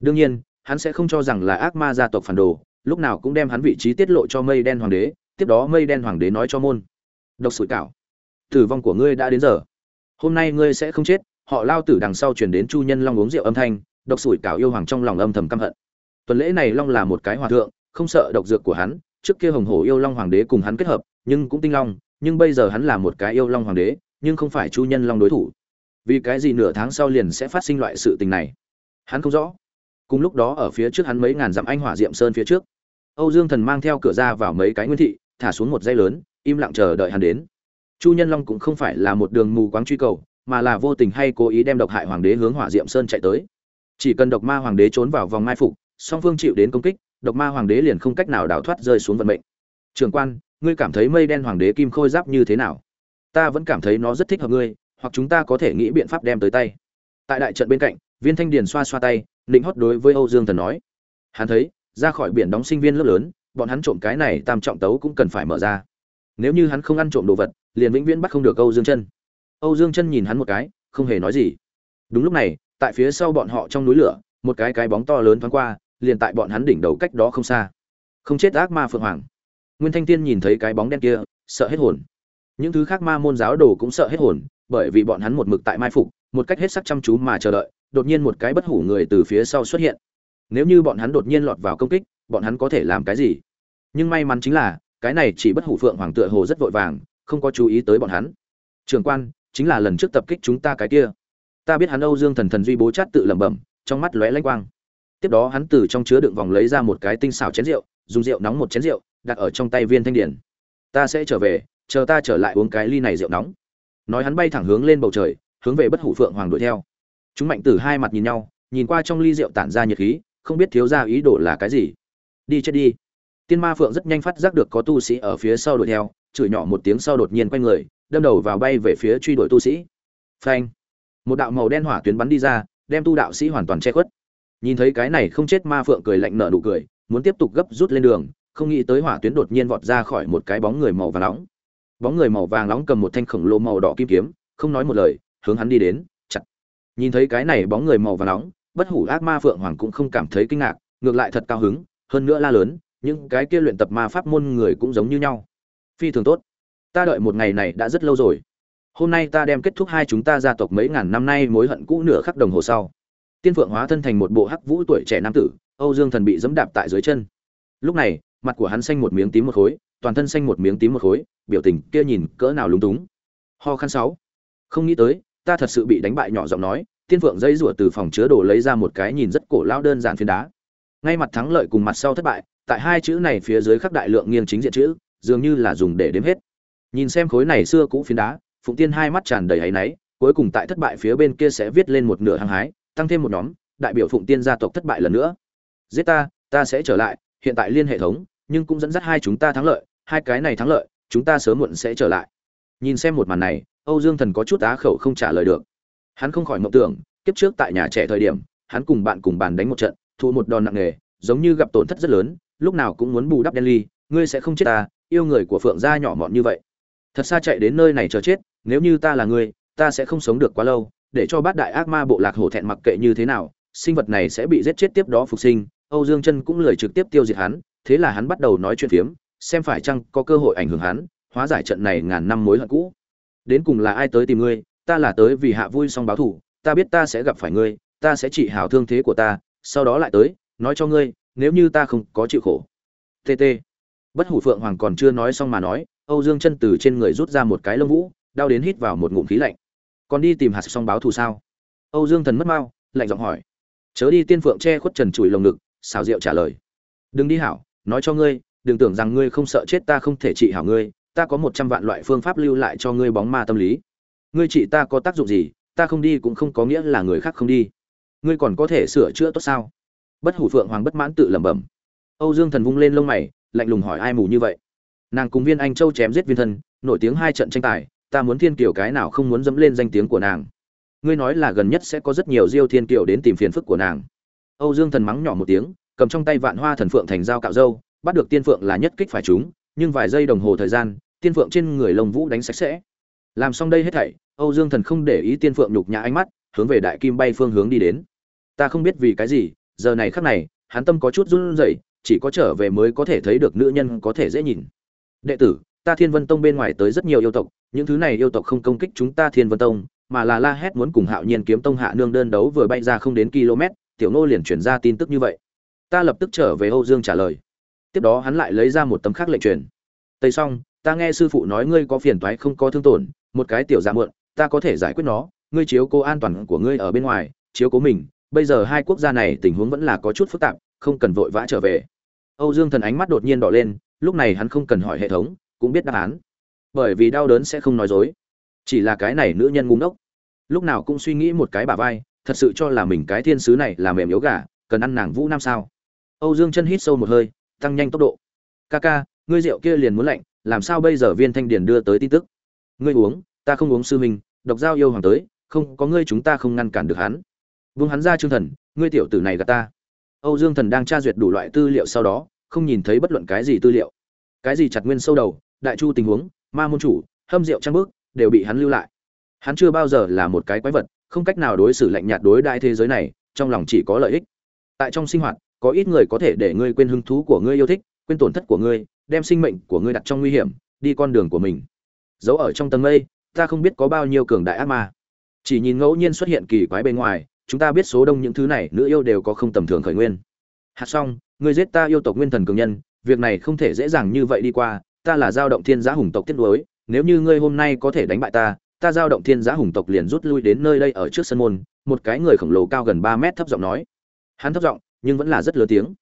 Đương nhiên hắn sẽ không cho rằng là ác ma gia tộc phản đồ lúc nào cũng đem hắn vị trí tiết lộ cho mây đen hoàng đế tiếp đó mây đen hoàng đế nói cho môn. Độc sủi cảo tử vong của ngươi đã đến giờ hôm nay ngươi sẽ không chết, họ lao tử đằng sau chuyển đến chu nhân long uống rượu âm thanh, độc sủi cảo yêu hoàng trong lòng âm thầm căm hận. Tuần lễ này long là một cái hòa thượng, không sợ độc dược của hắn, trước kia hồng hổ yêu long hoàng đế cùng hắn kết hợp, nhưng cũng tinh long, nhưng bây giờ hắn là một cái yêu long hoàng đế, nhưng không phải chu nhân long đối thủ. Vì cái gì nửa tháng sau liền sẽ phát sinh loại sự tình này? Hắn không rõ. Cùng lúc đó ở phía trước hắn mấy ngàn dặm anh hỏa diệm sơn phía trước, âu dương thần mang theo cửa ra vào mấy cái nguyên thị, thả xuống một dây lớn, im lặng chờ đợi hắn đến chu nhân long cũng không phải là một đường mù quáng truy cầu, mà là vô tình hay cố ý đem độc hại hoàng đế hướng hỏa diệm sơn chạy tới. Chỉ cần độc ma hoàng đế trốn vào vòng mai phục, song phương chịu đến công kích, độc ma hoàng đế liền không cách nào đào thoát rơi xuống vận mệnh. Trường quan, ngươi cảm thấy mây đen hoàng đế kim khôi giáp như thế nào? Ta vẫn cảm thấy nó rất thích hợp ngươi, hoặc chúng ta có thể nghĩ biện pháp đem tới tay. Tại đại trận bên cạnh, viên thanh điền xoa xoa tay định hót đối với âu dương thần nói. Hắn thấy, ra khỏi biển đóng sinh viên lớp lớn, bọn hắn trộm cái này tam trọng tấu cũng cần phải mở ra nếu như hắn không ăn trộm đồ vật, liền vĩnh viễn bắt không được âu dương chân. Âu dương chân nhìn hắn một cái, không hề nói gì. Đúng lúc này, tại phía sau bọn họ trong núi lửa, một cái cái bóng to lớn thoáng qua, liền tại bọn hắn đỉnh đầu cách đó không xa. Không chết ác ma phượng hoàng. Nguyên thanh tiên nhìn thấy cái bóng đen kia, sợ hết hồn. Những thứ khác ma môn giáo đồ cũng sợ hết hồn, bởi vì bọn hắn một mực tại mai phục, một cách hết sắc chăm chú mà chờ đợi, đột nhiên một cái bất hủ người từ phía sau xuất hiện. Nếu như bọn hắn đột nhiên lọt vào công kích, bọn hắn có thể làm cái gì? Nhưng may mắn chính là cái này chỉ bất hủ phượng hoàng tựa hồ rất vội vàng, không có chú ý tới bọn hắn. Trường quan, chính là lần trước tập kích chúng ta cái kia. Ta biết hắn âu dương thần thần duy bố chát tự lẩm bẩm, trong mắt lóe lanh quang. Tiếp đó hắn từ trong chứa đựng vòng lấy ra một cái tinh xảo chén rượu, dùng rượu nóng một chén rượu, đặt ở trong tay viên thanh điển. Ta sẽ trở về, chờ ta trở lại uống cái ly này rượu nóng. Nói hắn bay thẳng hướng lên bầu trời, hướng về bất hủ phượng hoàng đuổi theo. Chúng mạnh tử hai mặt nhìn nhau, nhìn qua trong ly rượu tản ra nhiệt khí, không biết thiếu ra ý đồ là cái gì. Đi chết đi tiên ma phượng rất nhanh phát giác được có tu sĩ ở phía sau đuổi theo, chửi nhỏ một tiếng sau đột nhiên quay người, đâm đầu vào bay về phía truy đuổi tu sĩ. Phanh! Một đạo màu đen hỏa tuyến bắn đi ra, đem tu đạo sĩ hoàn toàn che khuất. Nhìn thấy cái này không chết ma phượng cười lạnh nở nụ cười, muốn tiếp tục gấp rút lên đường, không nghĩ tới hỏa tuyến đột nhiên vọt ra khỏi một cái bóng người màu vàng nóng. Bóng người màu vàng nóng cầm một thanh khổng lồ màu đỏ kim kiếm, không nói một lời, hướng hắn đi đến, chặt. Nhìn thấy cái này bóng người màu vàng nóng, bất hủ ác ma phượng hoàng cũng không cảm thấy kinh ngạc, ngược lại thật cao hứng, hơn nữa la lớn những cái kia luyện tập ma pháp môn người cũng giống như nhau. Phi thường tốt. Ta đợi một ngày này đã rất lâu rồi. Hôm nay ta đem kết thúc hai chúng ta gia tộc mấy ngàn năm nay mối hận cũ nửa khắc đồng hồ sau. Tiên phượng hóa thân thành một bộ hắc vũ tuổi trẻ nam tử, âu dương thần bị dẫm đạp tại dưới chân. Lúc này, mặt của hắn xanh một miếng tím một khối, toàn thân xanh một miếng tím một khối, biểu tình kia nhìn cỡ nào lúng túng. Ho khăn sáu. Không nghĩ tới, ta thật sự bị đánh bại nhỏ giọng nói, tiên phượng dây rủa từ phòng chứa đồ lấy ra một cái nhìn rất cổ lão đơn giản phiến đá. Ngay mặt thắng lợi cùng mặt sau thất bại tại hai chữ này phía dưới khắc đại lượng nghiêng chính diện chữ, dường như là dùng để đếm hết. Nhìn xem khối này xưa cũ phiến đá, phụng tiên hai mắt tràn đầy áy náy, cuối cùng tại thất bại phía bên kia sẽ viết lên một nửa hăng hái, tăng thêm một nhóm, đại biểu phụng tiên gia tộc thất bại lần nữa. Giết ta ta sẽ trở lại, hiện tại liên hệ thống, nhưng cũng dẫn dắt hai chúng ta thắng lợi, hai cái này thắng lợi, chúng ta sớm muộn sẽ trở lại. Nhìn xem một màn này, âu dương thần có chút á khẩu không trả lời được. Hắn không khỏi mộng tưởng, kiếp trước tại nhà trẻ thời điểm, hắn cùng bạn cùng bàn đánh một trận thụ một đòn nặng nề, giống như gặp tổn thất rất lớn lúc nào cũng muốn bù đắp đen ly, ngươi sẽ không chết ta, yêu người của phượng gia nhỏ mọn như vậy. Thật xa chạy đến nơi này chờ chết, nếu như ta là ngươi, ta sẽ không sống được quá lâu, để cho bát đại ác ma bộ lạc hổ thẹn mặc kệ như thế nào, sinh vật này sẽ bị giết chết tiếp đó phục sinh. Âu dương chân cũng lời trực tiếp tiêu diệt hắn, thế là hắn bắt đầu nói chuyện phiếm, xem phải chăng có cơ hội ảnh hưởng hắn, hóa giải trận này ngàn năm mối hận cũ. Đến cùng là ai tới tìm ngươi, ta là tới vì hạ vui xong báo thù ta biết ta sẽ gặp phải ngươi, ta sẽ trị hảo thương thế của ta, sau đó lại tới, nói cho ngươi nếu như ta không có chịu khổ. Tt bất hủ phượng hoàng còn chưa nói xong mà nói, âu dương chân từ trên người rút ra một cái lông vũ, đau đến hít vào một ngụm khí lạnh. Còn đi tìm hạt xong báo thù sao? Âu dương thần mất mau lạnh giọng hỏi. Chớ đi tiên phượng che khuất trần trụi lồng ngực xào rượu trả lời. Đừng đi hảo, nói cho ngươi, đừng tưởng rằng ngươi không sợ chết ta không thể trị hảo ngươi, ta có một trăm vạn loại phương pháp lưu lại cho ngươi bóng ma tâm lý. Ngươi trị ta có tác dụng gì, ta không đi cũng không có nghĩa là người khác không đi. Ngươi còn có thể sửa chữa tốt sao? Bất hủ phượng hoàng bất mãn tự lẩm bẩm. Âu dương thần vung lên lông mày, lạnh lùng hỏi ai mù như vậy? Nàng cùng viên anh châu chém giết viên thân, nổi tiếng hai trận tranh tài, ta muốn thiên kiều cái nào không muốn dẫm lên danh tiếng của nàng. Ngươi nói là gần nhất sẽ có rất nhiều diêu thiên kiều đến tìm phiền phức của nàng. Âu dương thần mắng nhỏ một tiếng, cầm trong tay vạn hoa thần phượng thành dao cạo dâu bắt được tiên phượng là nhất kích phải chúng, nhưng vài giây đồng hồ thời gian, tiên phượng trên người lông vũ đánh sạch sẽ. Làm xong đây hết thảy, âu dương thần không để ý tiên phượng nhục nhã ánh mắt, hướng về đại kim bay phương hướng đi đến. Ta không biết vì cái gì giờ này khắc này, hắn tâm có chút run rẩy, chỉ có trở về mới có thể thấy được nữ nhân có thể dễ nhìn. Đệ tử, ta thiên vân tông bên ngoài tới rất nhiều yêu tộc, những thứ này yêu tộc không công kích chúng ta thiên vân tông, mà là la hét muốn cùng hạo nhiên kiếm tông hạ nương đơn đấu vừa bay ra không đến km, tiểu nô liền chuyển ra tin tức như vậy. Ta lập tức trở về âu dương trả lời. Tiếp đó hắn lại lấy ra một tấm khác lệnh truyền. Tây xong, ta nghe sư phụ nói ngươi có phiền toái không có thương tổn, một cái tiểu dạ mượn ta có thể giải quyết nó, ngươi chiếu cố an toàn của ngươi ở bên ngoài, chiếu cố mình bây giờ hai quốc gia này tình huống vẫn là có chút phức tạp, không cần vội vã trở về. Âu dương thần ánh mắt đột nhiên đỏ lên, lúc này hắn không cần hỏi hệ thống, cũng biết đáp án. Bởi vì đau đớn sẽ không nói dối. Chỉ là cái này nữ nhân ngu ngốc. Lúc nào cũng suy nghĩ một cái bà vai, thật sự cho là mình cái thiên sứ này là mềm yếu gà, cần ăn nàng vũ nam sao? Âu dương chân hít sâu một hơi, tăng nhanh tốc độ. Ca ca, ngươi rượu kia liền muốn lạnh, làm sao bây giờ viên thanh điền đưa tới tin tức? Ngươi uống, ta không uống sư minh độc giao yêu hoàng tới, không có ngươi chúng ta không ngăn cản được hắn vương hắn ra trương thần, ngươi tiểu tử này gạt ta. Âu dương thần đang tra duyệt đủ loại tư liệu sau đó, không nhìn thấy bất luận cái gì tư liệu. Cái gì chặt nguyên sâu đầu, đại chu tình huống, ma môn chủ, hâm rượu trang bước, đều bị hắn lưu lại. Hắn chưa bao giờ là một cái quái vật, không cách nào đối xử lạnh nhạt đối đại thế giới này, trong lòng chỉ có lợi ích. Tại trong sinh hoạt, có ít người có thể để ngươi quên hứng thú của ngươi yêu thích, quên tổn thất của ngươi, đem sinh mệnh của ngươi đặt trong nguy hiểm, đi con đường của mình. Giấu ở trong tầng mây, ta không biết có bao nhiêu cường đại ác ma. Chỉ nhìn ngẫu nhiên xuất hiện kỳ quái bên ngoài chúng ta biết số đông những thứ này, nữ yêu đều có không tầm thường khởi nguyên. Hạt xong, ngươi giết ta yêu tộc nguyên thần cường nhân, việc này không thể dễ dàng như vậy đi qua, ta là giao động thiên giá hùng tộc tiết đối, nếu như ngươi hôm nay có thể đánh bại ta ta giao động thiên giá hùng tộc liền rút lui đến nơi đây ở trước sân môn, một cái người khổng lồ cao gần ba mét thấp giọng nói. Hắn thấp giọng, nhưng vẫn là rất lớn tiếng.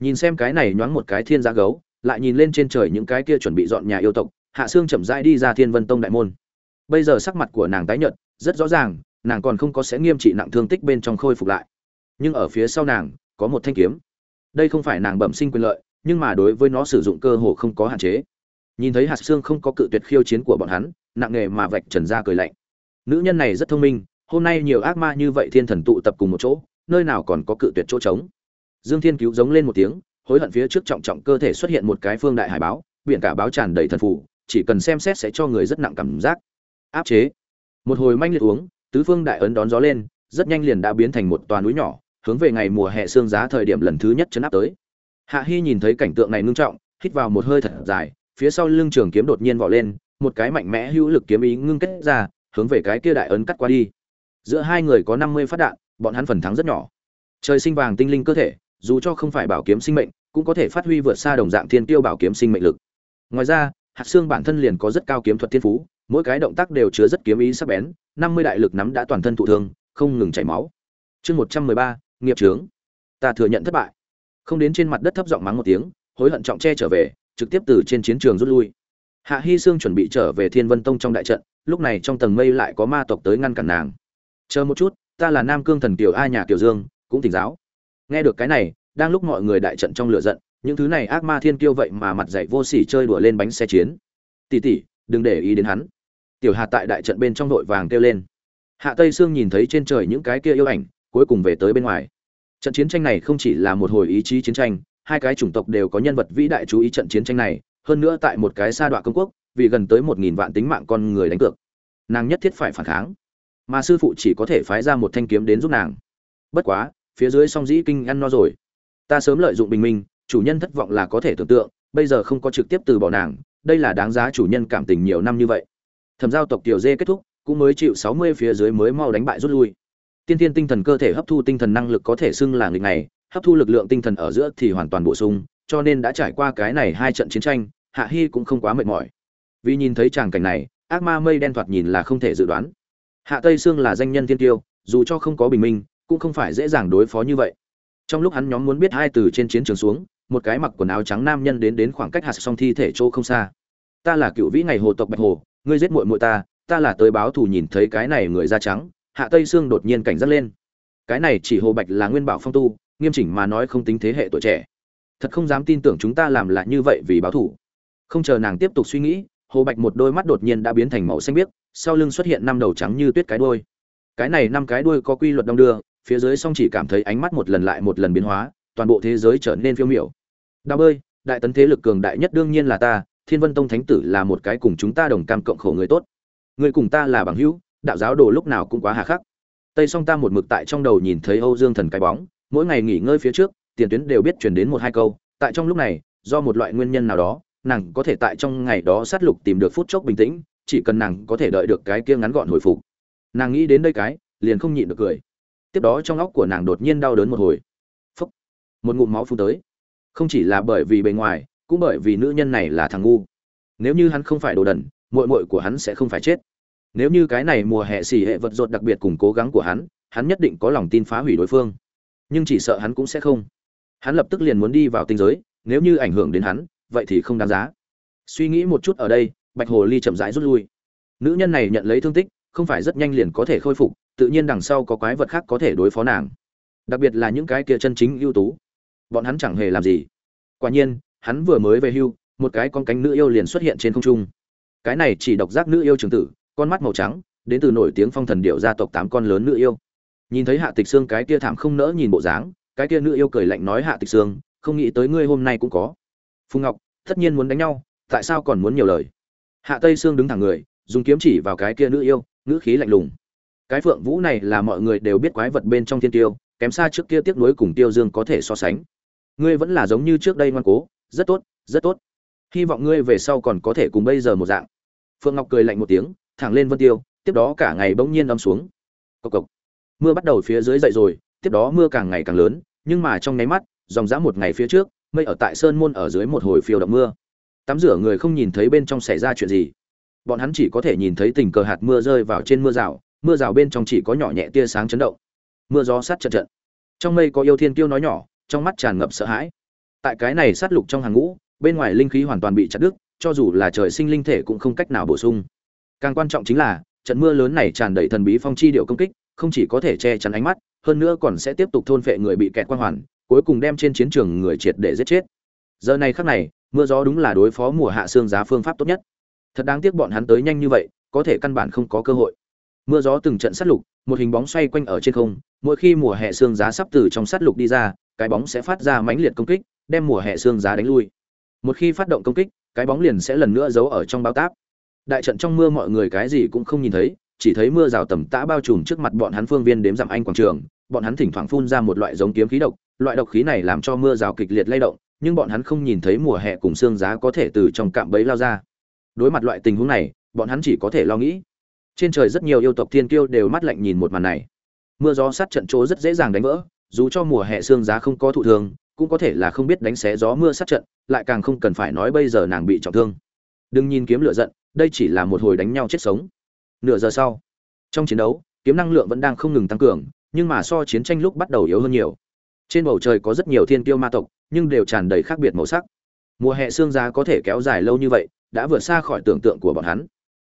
Nhìn xem cái này nhoáng một cái thiên giá gấu, lại nhìn lên trên trời những cái kia chuẩn bị dọn nhà yêu tộc, hạ xương chậm rãi đi ra thiên vân tông đại môn. Bây giờ sắc mặt của nàng tái nhợt, rất rõ ràng nàng còn không có sẽ nghiêm trị nặng thương tích bên trong khôi phục lại. Nhưng ở phía sau nàng, có một thanh kiếm. Đây không phải nàng bẩm sinh quyền lợi, nhưng mà đối với nó sử dụng cơ hồ không có hạn chế. Nhìn thấy hạt xương không có cự tuyệt khiêu chiến của bọn hắn, nặng nề mà vạch trần ra cười lạnh. Nữ nhân này rất thông minh, hôm nay nhiều ác ma như vậy thiên thần tụ tập cùng một chỗ, nơi nào còn có cự tuyệt chỗ trống. Dương thiên cứu giống lên một tiếng, hối hận phía trước trọng trọng cơ thể xuất hiện một cái phương đại hải báo, biển cả báo tràn đầy thần phủ, chỉ cần xem xét sẽ cho người rất nặng cảm giác. Áp chế. Một hồi manh liệt uống tứ phương đại ấn đón gió lên, rất nhanh liền đã biến thành một tòa núi nhỏ, hướng về ngày mùa hè sương giá thời điểm lần thứ nhất chấn áp tới. Hạ hy nhìn thấy cảnh tượng này ngưng trọng, hít vào một hơi thật dài, phía sau lưng trường kiếm đột nhiên vỏ lên, một cái mạnh mẽ hữu lực kiếm ý ngưng kết ra, hướng về cái kia đại ấn cắt qua đi. Giữa hai người có năm mươi phát đạn, bọn hắn phần thắng rất nhỏ. Trời sinh vàng tinh linh cơ thể, dù cho không phải bảo kiếm sinh mệnh, cũng có thể phát huy vượt xa đồng dạng thiên tiêu bảo kiếm sinh mệnh lực. Ngoài ra hạt xương bản thân liền có rất cao kiếm thuật thiên phú mỗi cái động tác đều chứa rất kiếm ý sắc bén năm mươi đại lực nắm đã toàn thân thụ thương không ngừng chảy máu. Chương một trăm mười ba nghiệp chướng. ta thừa nhận thất bại. Không đến trên mặt đất thấp giọng mắng một tiếng hối hận trọng che trở về trực tiếp từ trên chiến trường rút lui. Hạ hy sương chuẩn bị trở về thiên vân tông trong đại trận lúc này trong tầng mây lại có ma tộc tới ngăn cản nàng. Chờ một chút ta là nam cương thần tiểu a nhà kiều dương cũng tỉnh giáo. Nghe được cái này đang lúc mọi người đại trận trong lửa giận những thứ này ác ma thiên kiêu vậy mà mặt dạy vô sỉ chơi đùa lên bánh xe chiến. Tỷ tỷ, đừng để ý đến hắn tiểu hà tại đại trận bên trong đội vàng kêu lên. Hạ tây sương nhìn thấy trên trời những cái kia yêu ảnh, cuối cùng về tới bên ngoài. Trận chiến tranh này không chỉ là một hồi ý chí chiến tranh, hai cái chủng tộc đều có nhân vật vĩ đại chú ý trận chiến tranh này, hơn nữa tại một cái sa đoạn công quốc, vì gần tới một nghìn vạn tính mạng con người đánh cược. Nàng nhất thiết phải phản kháng. Mà sư phụ chỉ có thể phái ra một thanh kiếm đến giúp nàng. Bất quá, phía dưới song dĩ kinh ăn no rồi. Ta sớm lợi dụng bình minh, chủ nhân thất vọng là có thể tưởng tượng, bây giờ không có trực tiếp từ bỏ nàng, đây là đáng giá chủ nhân cảm tình nhiều năm như vậy thẩm giao tộc tiểu dê kết thúc, cũng mới chịu sáu mươi phía dưới mới mau đánh bại rút lui. Tiên thiên tinh thần cơ thể hấp thu tinh thần năng lực có thể xưng là nghịch này, hấp thu lực lượng tinh thần ở giữa thì hoàn toàn bổ sung, cho nên đã trải qua cái này hai trận chiến tranh, hạ hy cũng không quá mệt mỏi. Vì nhìn thấy tràng cảnh này, ác ma mây đen thoạt nhìn là không thể dự đoán. Hạ tây sương là danh nhân thiên tiêu, dù cho không có bình minh, cũng không phải dễ dàng đối phó như vậy. Trong lúc hắn nhóm muốn biết hai từ trên chiến trường xuống, một cái mặc quần áo trắng nam nhân đến đến khoảng cách hạt song thi thể chỗ không xa. Ta là cựu vĩ ngày hồ tộc bạch hồ ngươi giết muội muội ta ta là tới báo thù nhìn thấy cái này người da trắng, hạ tây sương đột nhiên cảnh giác lên. Cái này chỉ hồ bạch là nguyên bảo phong tu, nghiêm chỉnh mà nói không tính thế hệ tuổi trẻ. Thật không dám tin tưởng chúng ta làm lại như vậy vì báo thù. Không chờ nàng tiếp tục suy nghĩ, hồ bạch một đôi mắt đột nhiên đã biến thành màu xanh biếc, sau lưng xuất hiện năm đầu trắng như tuyết cái đuôi. Cái này năm cái đuôi có quy luật đông đưa, phía dưới song chỉ cảm thấy ánh mắt một lần lại một lần biến hóa, toàn bộ thế giới trở nên phiêu miểu. Đào bơi, đại tấn thế lực cường đại nhất đương nhiên là ta thiên vân tông thánh tử là một cái cùng chúng ta đồng cam cộng khổ người tốt. Người cùng ta là bằng hữu, đạo giáo đồ lúc nào cũng quá hà khắc. Tây song ta một mực tại trong đầu nhìn thấy âu dương thần cái bóng, mỗi ngày nghỉ ngơi phía trước, tiền tuyến đều biết chuyển đến một hai câu, tại trong lúc này, do một loại nguyên nhân nào đó, nàng có thể tại trong ngày đó sát lục tìm được phút chốc bình tĩnh, chỉ cần nàng có thể đợi được cái kia ngắn gọn hồi phục. Nàng nghĩ đến đây cái, liền không nhịn được cười. Tiếp đó trong óc của nàng đột nhiên đau đớn một hồi. Phúc, một ngụm máu phun tới. Không chỉ là bởi vì bề ngoài cũng bởi vì nữ nhân này là thằng ngu. Nếu như hắn không phải đồ đần, muội muội của hắn sẽ không phải chết. Nếu như cái này mùa hè xỉ hệ vật rột đặc biệt cùng cố gắng của hắn hắn nhất định có lòng tin phá hủy đối phương. Nhưng chỉ sợ hắn cũng sẽ không. Hắn lập tức liền muốn đi vào tinh giới, nếu như ảnh hưởng đến hắn, vậy thì không đáng giá. Suy nghĩ một chút ở đây, bạch hồ ly chậm rãi rút lui. Nữ nhân này nhận lấy thương tích, không phải rất nhanh liền có thể khôi phục, tự nhiên đằng sau có quái vật khác có thể đối phó nàng. Đặc biệt là những cái kia chân chính ưu tú. Bọn hắn chẳng hề làm gì. Quả nhiên hắn vừa mới về hưu, một cái con cánh nữ yêu liền xuất hiện trên không trung. Cái này chỉ độc giác nữ yêu trường tử, con mắt màu trắng, đến từ nổi tiếng phong thần điệu gia tộc tám con lớn nữ yêu. Nhìn thấy hạ tịch xương cái kia thảm không nỡ nhìn bộ dáng, cái kia nữ yêu cười lạnh nói hạ tịch xương không nghĩ tới ngươi hôm nay cũng có. Phùng ngọc, tất nhiên muốn đánh nhau, tại sao còn muốn nhiều lời? Hạ tây xương đứng thẳng người, dùng kiếm chỉ vào cái kia nữ yêu, ngữ khí lạnh lùng. Cái phượng vũ này là mọi người đều biết quái vật bên trong thiên tiêu, kém xa trước kia tiếc nuối cùng tiêu dương có thể so sánh. Ngươi vẫn là giống như trước đây ngoan cố rất tốt rất tốt. Hy vọng ngươi về sau còn có thể cùng bây giờ một dạng. Phượng ngọc cười lạnh một tiếng, thẳng lên vân tiêu, tiếp đó cả ngày bỗng nhiên đâm xuống. Cộc cộc. Mưa bắt đầu phía dưới dậy rồi, tiếp đó mưa càng ngày càng lớn, nhưng mà trong nháy mắt, dòng dã một ngày phía trước, mây ở tại sơn môn ở dưới một hồi phiêu động mưa. Tắm rửa người không nhìn thấy bên trong xảy ra chuyện gì. Bọn hắn chỉ có thể nhìn thấy tình cờ hạt mưa rơi vào trên mưa rào mưa rào bên trong chỉ có nhỏ nhẹ tia sáng chấn động. Mưa gió sát trận trận. Trong mây có yêu thiên kiêu nói nhỏ, trong mắt tràn ngập sợ hãi tại cái này sát lục trong hàng ngũ, bên ngoài linh khí hoàn toàn bị chặt đứt, cho dù là trời sinh linh thể cũng không cách nào bổ sung. Càng quan trọng chính là, trận mưa lớn này tràn đầy thần bí phong chi điệu công kích, không chỉ có thể che chắn ánh mắt, hơn nữa còn sẽ tiếp tục thôn phệ người bị kẹt quan hoàn, cuối cùng đem trên chiến trường người triệt để giết chết. Giờ này khắc này, mưa gió đúng là đối phó mùa hạ xương giá phương pháp tốt nhất. Thật đáng tiếc bọn hắn tới nhanh như vậy, có thể căn bản không có cơ hội. Mưa gió từng trận sát lục, một hình bóng xoay quanh ở trên không, mỗi khi mùa hè xương giá sắp từ trong sát lục đi ra, cái bóng sẽ phát ra mãnh liệt công kích đem mùa hè xương giá đánh lui. Một khi phát động công kích, cái bóng liền sẽ lần nữa giấu ở trong bao táp. Đại trận trong mưa mọi người cái gì cũng không nhìn thấy, chỉ thấy mưa rào tầm tã bao trùm trước mặt bọn hắn phương viên đếm dặm anh quảng trường. Bọn hắn thỉnh thoảng phun ra một loại giống kiếm khí độc, loại độc khí này làm cho mưa rào kịch liệt lay động, nhưng bọn hắn không nhìn thấy mùa hè cùng xương giá có thể từ trong cạm bẫy lao ra. Đối mặt loại tình huống này, bọn hắn chỉ có thể lo nghĩ. Trên trời rất nhiều yêu tộc thiên kiêu đều mắt lạnh nhìn một màn này. Mưa gió sát trận chỗ rất dễ dàng đánh vỡ, dù cho mùa hè xương giá không có thụ thường cũng có thể là không biết đánh xé gió mưa sát trận, lại càng không cần phải nói bây giờ nàng bị trọng thương. Đừng nhìn kiếm lửa giận, đây chỉ là một hồi đánh nhau chết sống. Nửa giờ sau, trong chiến đấu, kiếm năng lượng vẫn đang không ngừng tăng cường, nhưng mà so chiến tranh lúc bắt đầu yếu hơn nhiều. Trên bầu trời có rất nhiều thiên kiêu ma tộc, nhưng đều tràn đầy khác biệt màu sắc. Mùa hè xương giá có thể kéo dài lâu như vậy, đã vượt xa khỏi tưởng tượng của bọn hắn.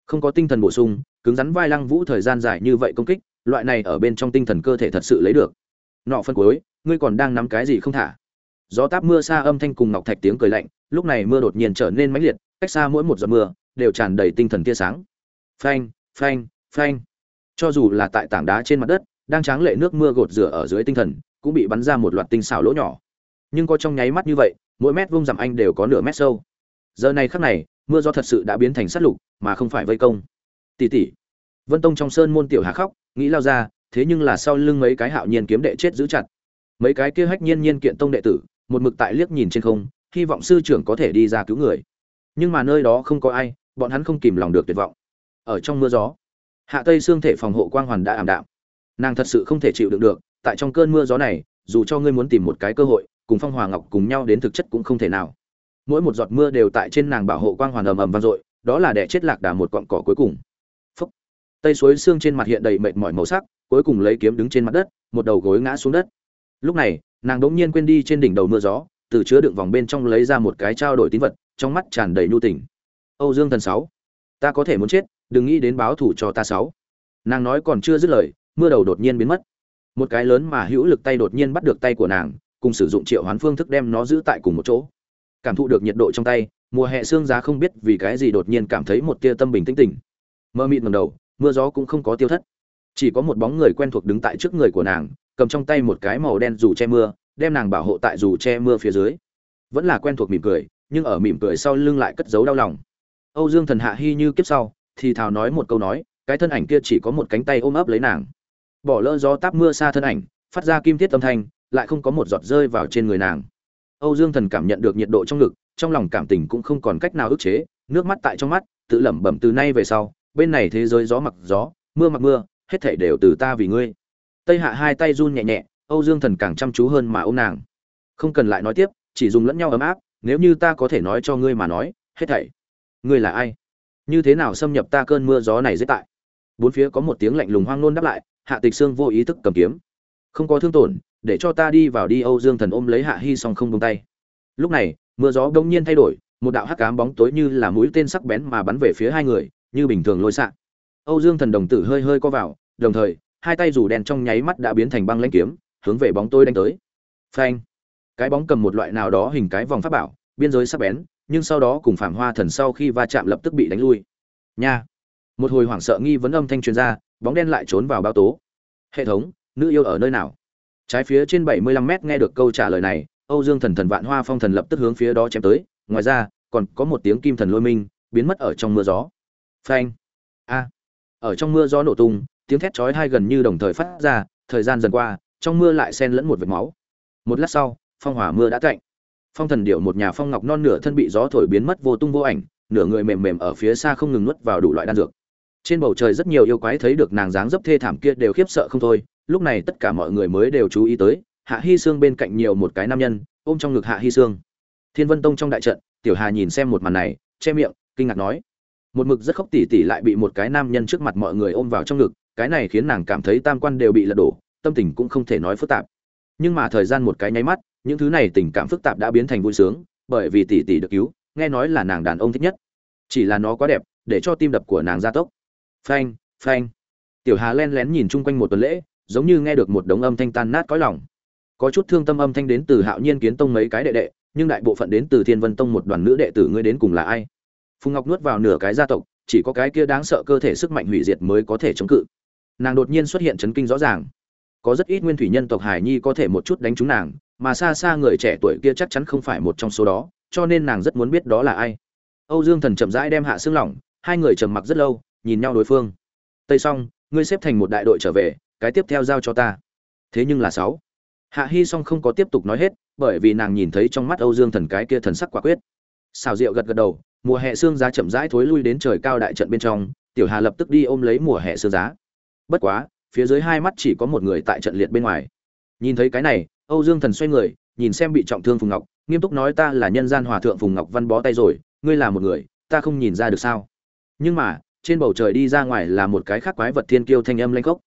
Không có tinh thần bổ sung, cứng rắn vai lăng vũ thời gian dài như vậy công kích, loại này ở bên trong tinh thần cơ thể thật sự lấy được. Nọ phân cuối, ngươi còn đang nắm cái gì không thả? Gió táp mưa xa âm thanh cùng ngọc thạch tiếng cười lạnh, lúc này mưa đột nhiên trở nên mãnh liệt, cách xa mỗi một giọt mưa, đều tràn đầy tinh thần tia sáng. Phanh phanh phanh. Cho dù là tại tảng đá trên mặt đất, đang tráng lệ nước mưa gột rửa ở dưới tinh thần, cũng bị bắn ra một loạt tinh xảo lỗ nhỏ. Nhưng có trong nháy mắt như vậy, mỗi mét vuông dặm anh đều có nửa mét sâu. Giờ này khắc này, mưa do thật sự đã biến thành sát lục, mà không phải vây công. Tỷ tỷ vân tông trong sơn môn tiểu hà khóc, nghĩ lao ra, thế nhưng là sau lưng mấy cái hạo nhiên kiếm đệ chết giữ chặt. Mấy cái kia hách nhiên nhiên kiện tông đệ tử một mực tại liếc nhìn trên không, hy vọng sư trưởng có thể đi ra cứu người. Nhưng mà nơi đó không có ai, bọn hắn không kìm lòng được tuyệt vọng. Ở trong mưa gió, hạ tây xương thể phòng hộ quang hoàn đã ảm đạm. Nàng thật sự không thể chịu đựng được, tại trong cơn mưa gió này, dù cho ngươi muốn tìm một cái cơ hội, cùng phong hòa ngọc cùng nhau đến thực chất cũng không thể nào. Mỗi một giọt mưa đều tại trên nàng bảo hộ quang hoàn ầm ầm vang dội, đó là để chết lạc đà một cọn cỏ cuối cùng. Phúc. tây suối xương trên mặt hiện đầy mệt mỏi màu sắc, cuối cùng lấy kiếm đứng trên mặt đất, một đầu gối ngã xuống đất. Lúc này nàng đỗng nhiên quên đi trên đỉnh đầu mưa gió, từ chứa đựng vòng bên trong lấy ra một cái trao đổi tín vật, trong mắt tràn đầy nhu tình. Âu dương thần sáu, ta có thể muốn chết, đừng nghĩ đến báo thủ cho ta sáu. Nàng nói còn chưa dứt lời, mưa đầu đột nhiên biến mất. Một cái lớn mà hữu lực tay đột nhiên bắt được tay của nàng, cùng sử dụng triệu hoán phương thức đem nó giữ tại cùng một chỗ. Cảm thụ được nhiệt độ trong tay, mùa hè xương giá không biết vì cái gì đột nhiên cảm thấy một tia tâm bình tĩnh tỉnh. Mơ mịt ngầm đầu, mưa gió cũng không có tiêu thất. Chỉ có một bóng người quen thuộc đứng tại trước người của nàng cầm trong tay một cái màu đen dù che mưa, đem nàng bảo hộ tại dù che mưa phía dưới. Vẫn là quen thuộc mỉm cười, nhưng ở mỉm cười sau lưng lại cất giấu đau lòng. Âu dương thần hạ hy như kiếp sau, thì thào nói một câu nói, cái thân ảnh kia chỉ có một cánh tay ôm ấp lấy nàng. Bỏ lỡ gió táp mưa xa thân ảnh, phát ra kim thiết âm thanh, lại không có một giọt rơi vào trên người nàng. Âu dương thần cảm nhận được nhiệt độ trong ngực, trong lòng cảm tình cũng không còn cách nào ức chế, nước mắt tại trong mắt, tự lẩm bẩm từ nay về sau, bên này thế giới gió mặc gió, mưa mặc mưa, hết thảy đều từ ta vì ngươi tây hạ hai tay run nhẹ nhẹ, âu dương thần càng chăm chú hơn mà ôm nàng. Không cần lại nói tiếp, chỉ dùng lẫn nhau ấm áp, nếu như ta có thể nói cho ngươi mà nói, hết thảy. Ngươi là ai? Như thế nào xâm nhập ta cơn mưa gió này dễ tại? Bốn phía có một tiếng lạnh lùng hoang nôn đáp lại, hạ tịch xương vô ý thức cầm kiếm. Không có thương tổn, để cho ta đi vào đi, âu dương thần ôm lấy hạ hy song không buông tay. Lúc này, mưa gió đông nhiên thay đổi, một đạo hắc ám bóng tối như là mũi tên sắc bén mà bắn về phía hai người, như bình thường lôi xạ. Âu dương thần đồng tử hơi hơi co vào, đồng thời hai tay rủ đèn trong nháy mắt đã biến thành băng lãnh kiếm, hướng về bóng tôi đánh tới. Phanh! Cái bóng cầm một loại nào đó hình cái vòng pháp bảo, biên giới sắc bén, nhưng sau đó cùng phạm hoa thần sau khi va chạm lập tức bị đánh lui. Nha! Một hồi hoảng sợ nghi vấn âm thanh truyền ra, bóng đen lại trốn vào bao tố. Hệ thống, nữ yêu ở nơi nào? Trái phía trên bảy mươi lăm mét nghe được câu trả lời này, âu dương thần thần vạn hoa phong thần lập tức hướng phía đó chém tới, ngoài ra, còn có một tiếng kim thần lôi minh, biến mất ở trong mưa gió. Phanh! A! Ở trong mưa gió nổ tung tiếng thét chói hai gần như đồng thời phát ra, thời gian dần qua, trong mưa lại xen lẫn một vệt máu. Một lát sau, phong hỏa mưa đã cạnh phong thần điệu một nhà phong ngọc non nửa thân bị gió thổi biến mất vô tung vô ảnh, nửa người mềm mềm ở phía xa không ngừng nuốt vào đủ loại đan dược. Trên bầu trời rất nhiều yêu quái thấy được nàng dáng dấp thê thảm kia đều khiếp sợ không thôi, lúc này tất cả mọi người mới đều chú ý tới, hạ hy sương bên cạnh nhiều một cái nam nhân, ôm trong ngực hạ hy sương. Thiên vân tông trong đại trận, tiểu hà nhìn xem một màn này, che miệng, kinh ngạc nói. Một mực rất khóc tỉ tỉ lại bị một cái nam nhân trước mặt mọi người ôm vào trong ngực cái này khiến nàng cảm thấy tam quan đều bị lật đổ, tâm tình cũng không thể nói phức tạp. Nhưng mà thời gian một cái nháy mắt, những thứ này tình cảm phức tạp đã biến thành vui sướng, bởi vì tỷ tỷ được cứu, nghe nói là nàng đàn ông thích nhất. Chỉ là nó quá đẹp, để cho tim đập của nàng gia tốc. Phanh phanh. Tiểu hà len lén nhìn chung quanh một tuần lễ, giống như nghe được một đống âm thanh tan nát cõi lòng. Có chút thương tâm âm thanh đến từ hạo nhiên kiến tông mấy cái đệ đệ, nhưng đại bộ phận đến từ thiên vân tông một đoàn nữ đệ tử ngươi đến cùng là ai? Phùng ngọc nuốt vào nửa cái gia tộc, chỉ có cái kia đáng sợ cơ thể sức mạnh hủy diệt mới có thể chống cự nàng đột nhiên xuất hiện chấn kinh rõ ràng. Có rất ít nguyên thủy nhân tộc hải nhi có thể một chút đánh trúng nàng, mà xa xa người trẻ tuổi kia chắc chắn không phải một trong số đó, cho nên nàng rất muốn biết đó là ai. Âu dương thần chậm rãi đem hạ xương lỏng, hai người trầm mặc rất lâu, nhìn nhau đối phương. Tây xong, ngươi xếp thành một đại đội trở về, cái tiếp theo giao cho ta. Thế nhưng là sáu. Hạ hy song không có tiếp tục nói hết, bởi vì nàng nhìn thấy trong mắt âu dương thần cái kia thần sắc quả quyết. Xào rượu gật gật đầu, mùa hè xương giá chậm rãi thối lui đến trời cao đại trận bên trong, tiểu hà lập tức đi ôm lấy mùa hè xương giá bất quá, phía dưới hai mắt chỉ có một người tại trận liệt bên ngoài. Nhìn thấy cái này, âu dương thần xoay người, nhìn xem bị trọng thương phùng ngọc, nghiêm túc nói ta là nhân gian hòa thượng phùng ngọc văn bó tay rồi, ngươi là một người, ta không nhìn ra được sao. Nhưng mà, trên bầu trời đi ra ngoài là một cái khác quái vật thiên kiêu thanh âm lanh cốc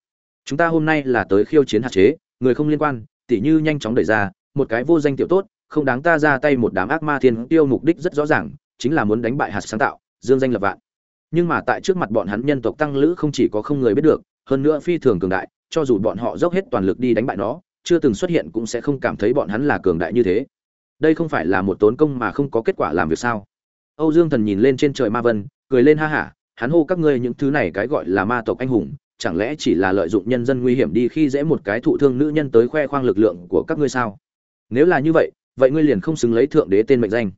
chúng ta hôm nay là tới khiêu chiến hạn chế, người không liên quan, tỉ như nhanh chóng đẩy ra, một cái vô danh tiểu tốt, không đáng ta ra tay một đám ác ma thiên tiêu mục đích rất rõ ràng, chính là muốn đánh bại hạt sáng tạo, dương danh lập vạn. Nhưng mà tại trước mặt bọn hắn nhân tộc tăng lữ không chỉ có không người biết được hơn nữa phi thường cường đại, cho dù bọn họ dốc hết toàn lực đi đánh bại nó, chưa từng xuất hiện cũng sẽ không cảm thấy bọn hắn là cường đại như thế. Đây không phải là một tốn công mà không có kết quả làm việc sao? Âu dương thần nhìn lên trên trời ma vân, cười lên ha hả hắn hô các ngươi những thứ này cái gọi là ma tộc anh hùng, chẳng lẽ chỉ là lợi dụng nhân dân nguy hiểm đi khi dễ một cái thụ thương nữ nhân tới khoe khoang lực lượng của các ngươi sao? Nếu là như vậy vậy ngươi liền không xứng lấy thượng đế tên mệnh danh.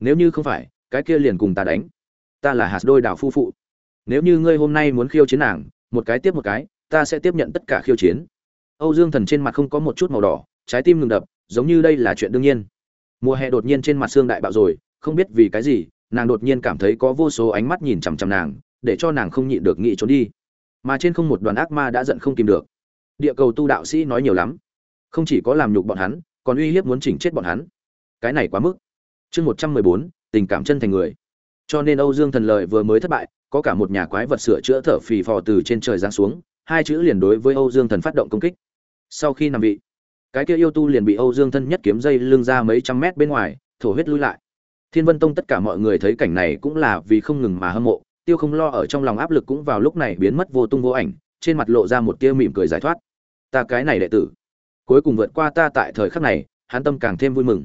Nếu như không phải, cái kia liền cùng ta đánh. Ta là hạt đôi đảo phu phụ. Nếu như ngươi hôm nay muốn khiêu chiến nàng một cái tiếp một cái, ta sẽ tiếp nhận tất cả khiêu chiến. Âu dương thần trên mặt không có một chút màu đỏ, trái tim ngừng đập, giống như đây là chuyện đương nhiên. Mùa hè đột nhiên trên mặt xương đại bạo rồi, không biết vì cái gì, nàng đột nhiên cảm thấy có vô số ánh mắt nhìn chằm chằm nàng, để cho nàng không nhịn được nghĩ trốn đi. Mà trên không một đoàn ác ma đã giận không kìm được. Địa cầu tu đạo sĩ nói nhiều lắm. Không chỉ có làm nhục bọn hắn, còn uy hiếp muốn chỉnh chết bọn hắn. Cái này quá mức. Chương một trăm mười bốn, tình cảm chân thành người. Cho nên âu dương thần lợi vừa mới thất bại có cả một nhà quái vật sửa chữa thở phì phò từ trên trời giáng xuống, hai chữ liền đối với âu dương thần phát động công kích. Sau khi nằm vị, cái kia yêu tu liền bị âu dương thân nhất kiếm dây lưng ra mấy trăm mét bên ngoài, thổ huyết lui lại. Thiên vân tông tất cả mọi người thấy cảnh này cũng là vì không ngừng mà hâm mộ, tiêu không lo ở trong lòng áp lực cũng vào lúc này biến mất vô tung vô ảnh, trên mặt lộ ra một tia mỉm cười giải thoát. Ta cái này đệ tử, cuối cùng vượt qua ta tại thời khắc này, hắn tâm càng thêm vui mừng.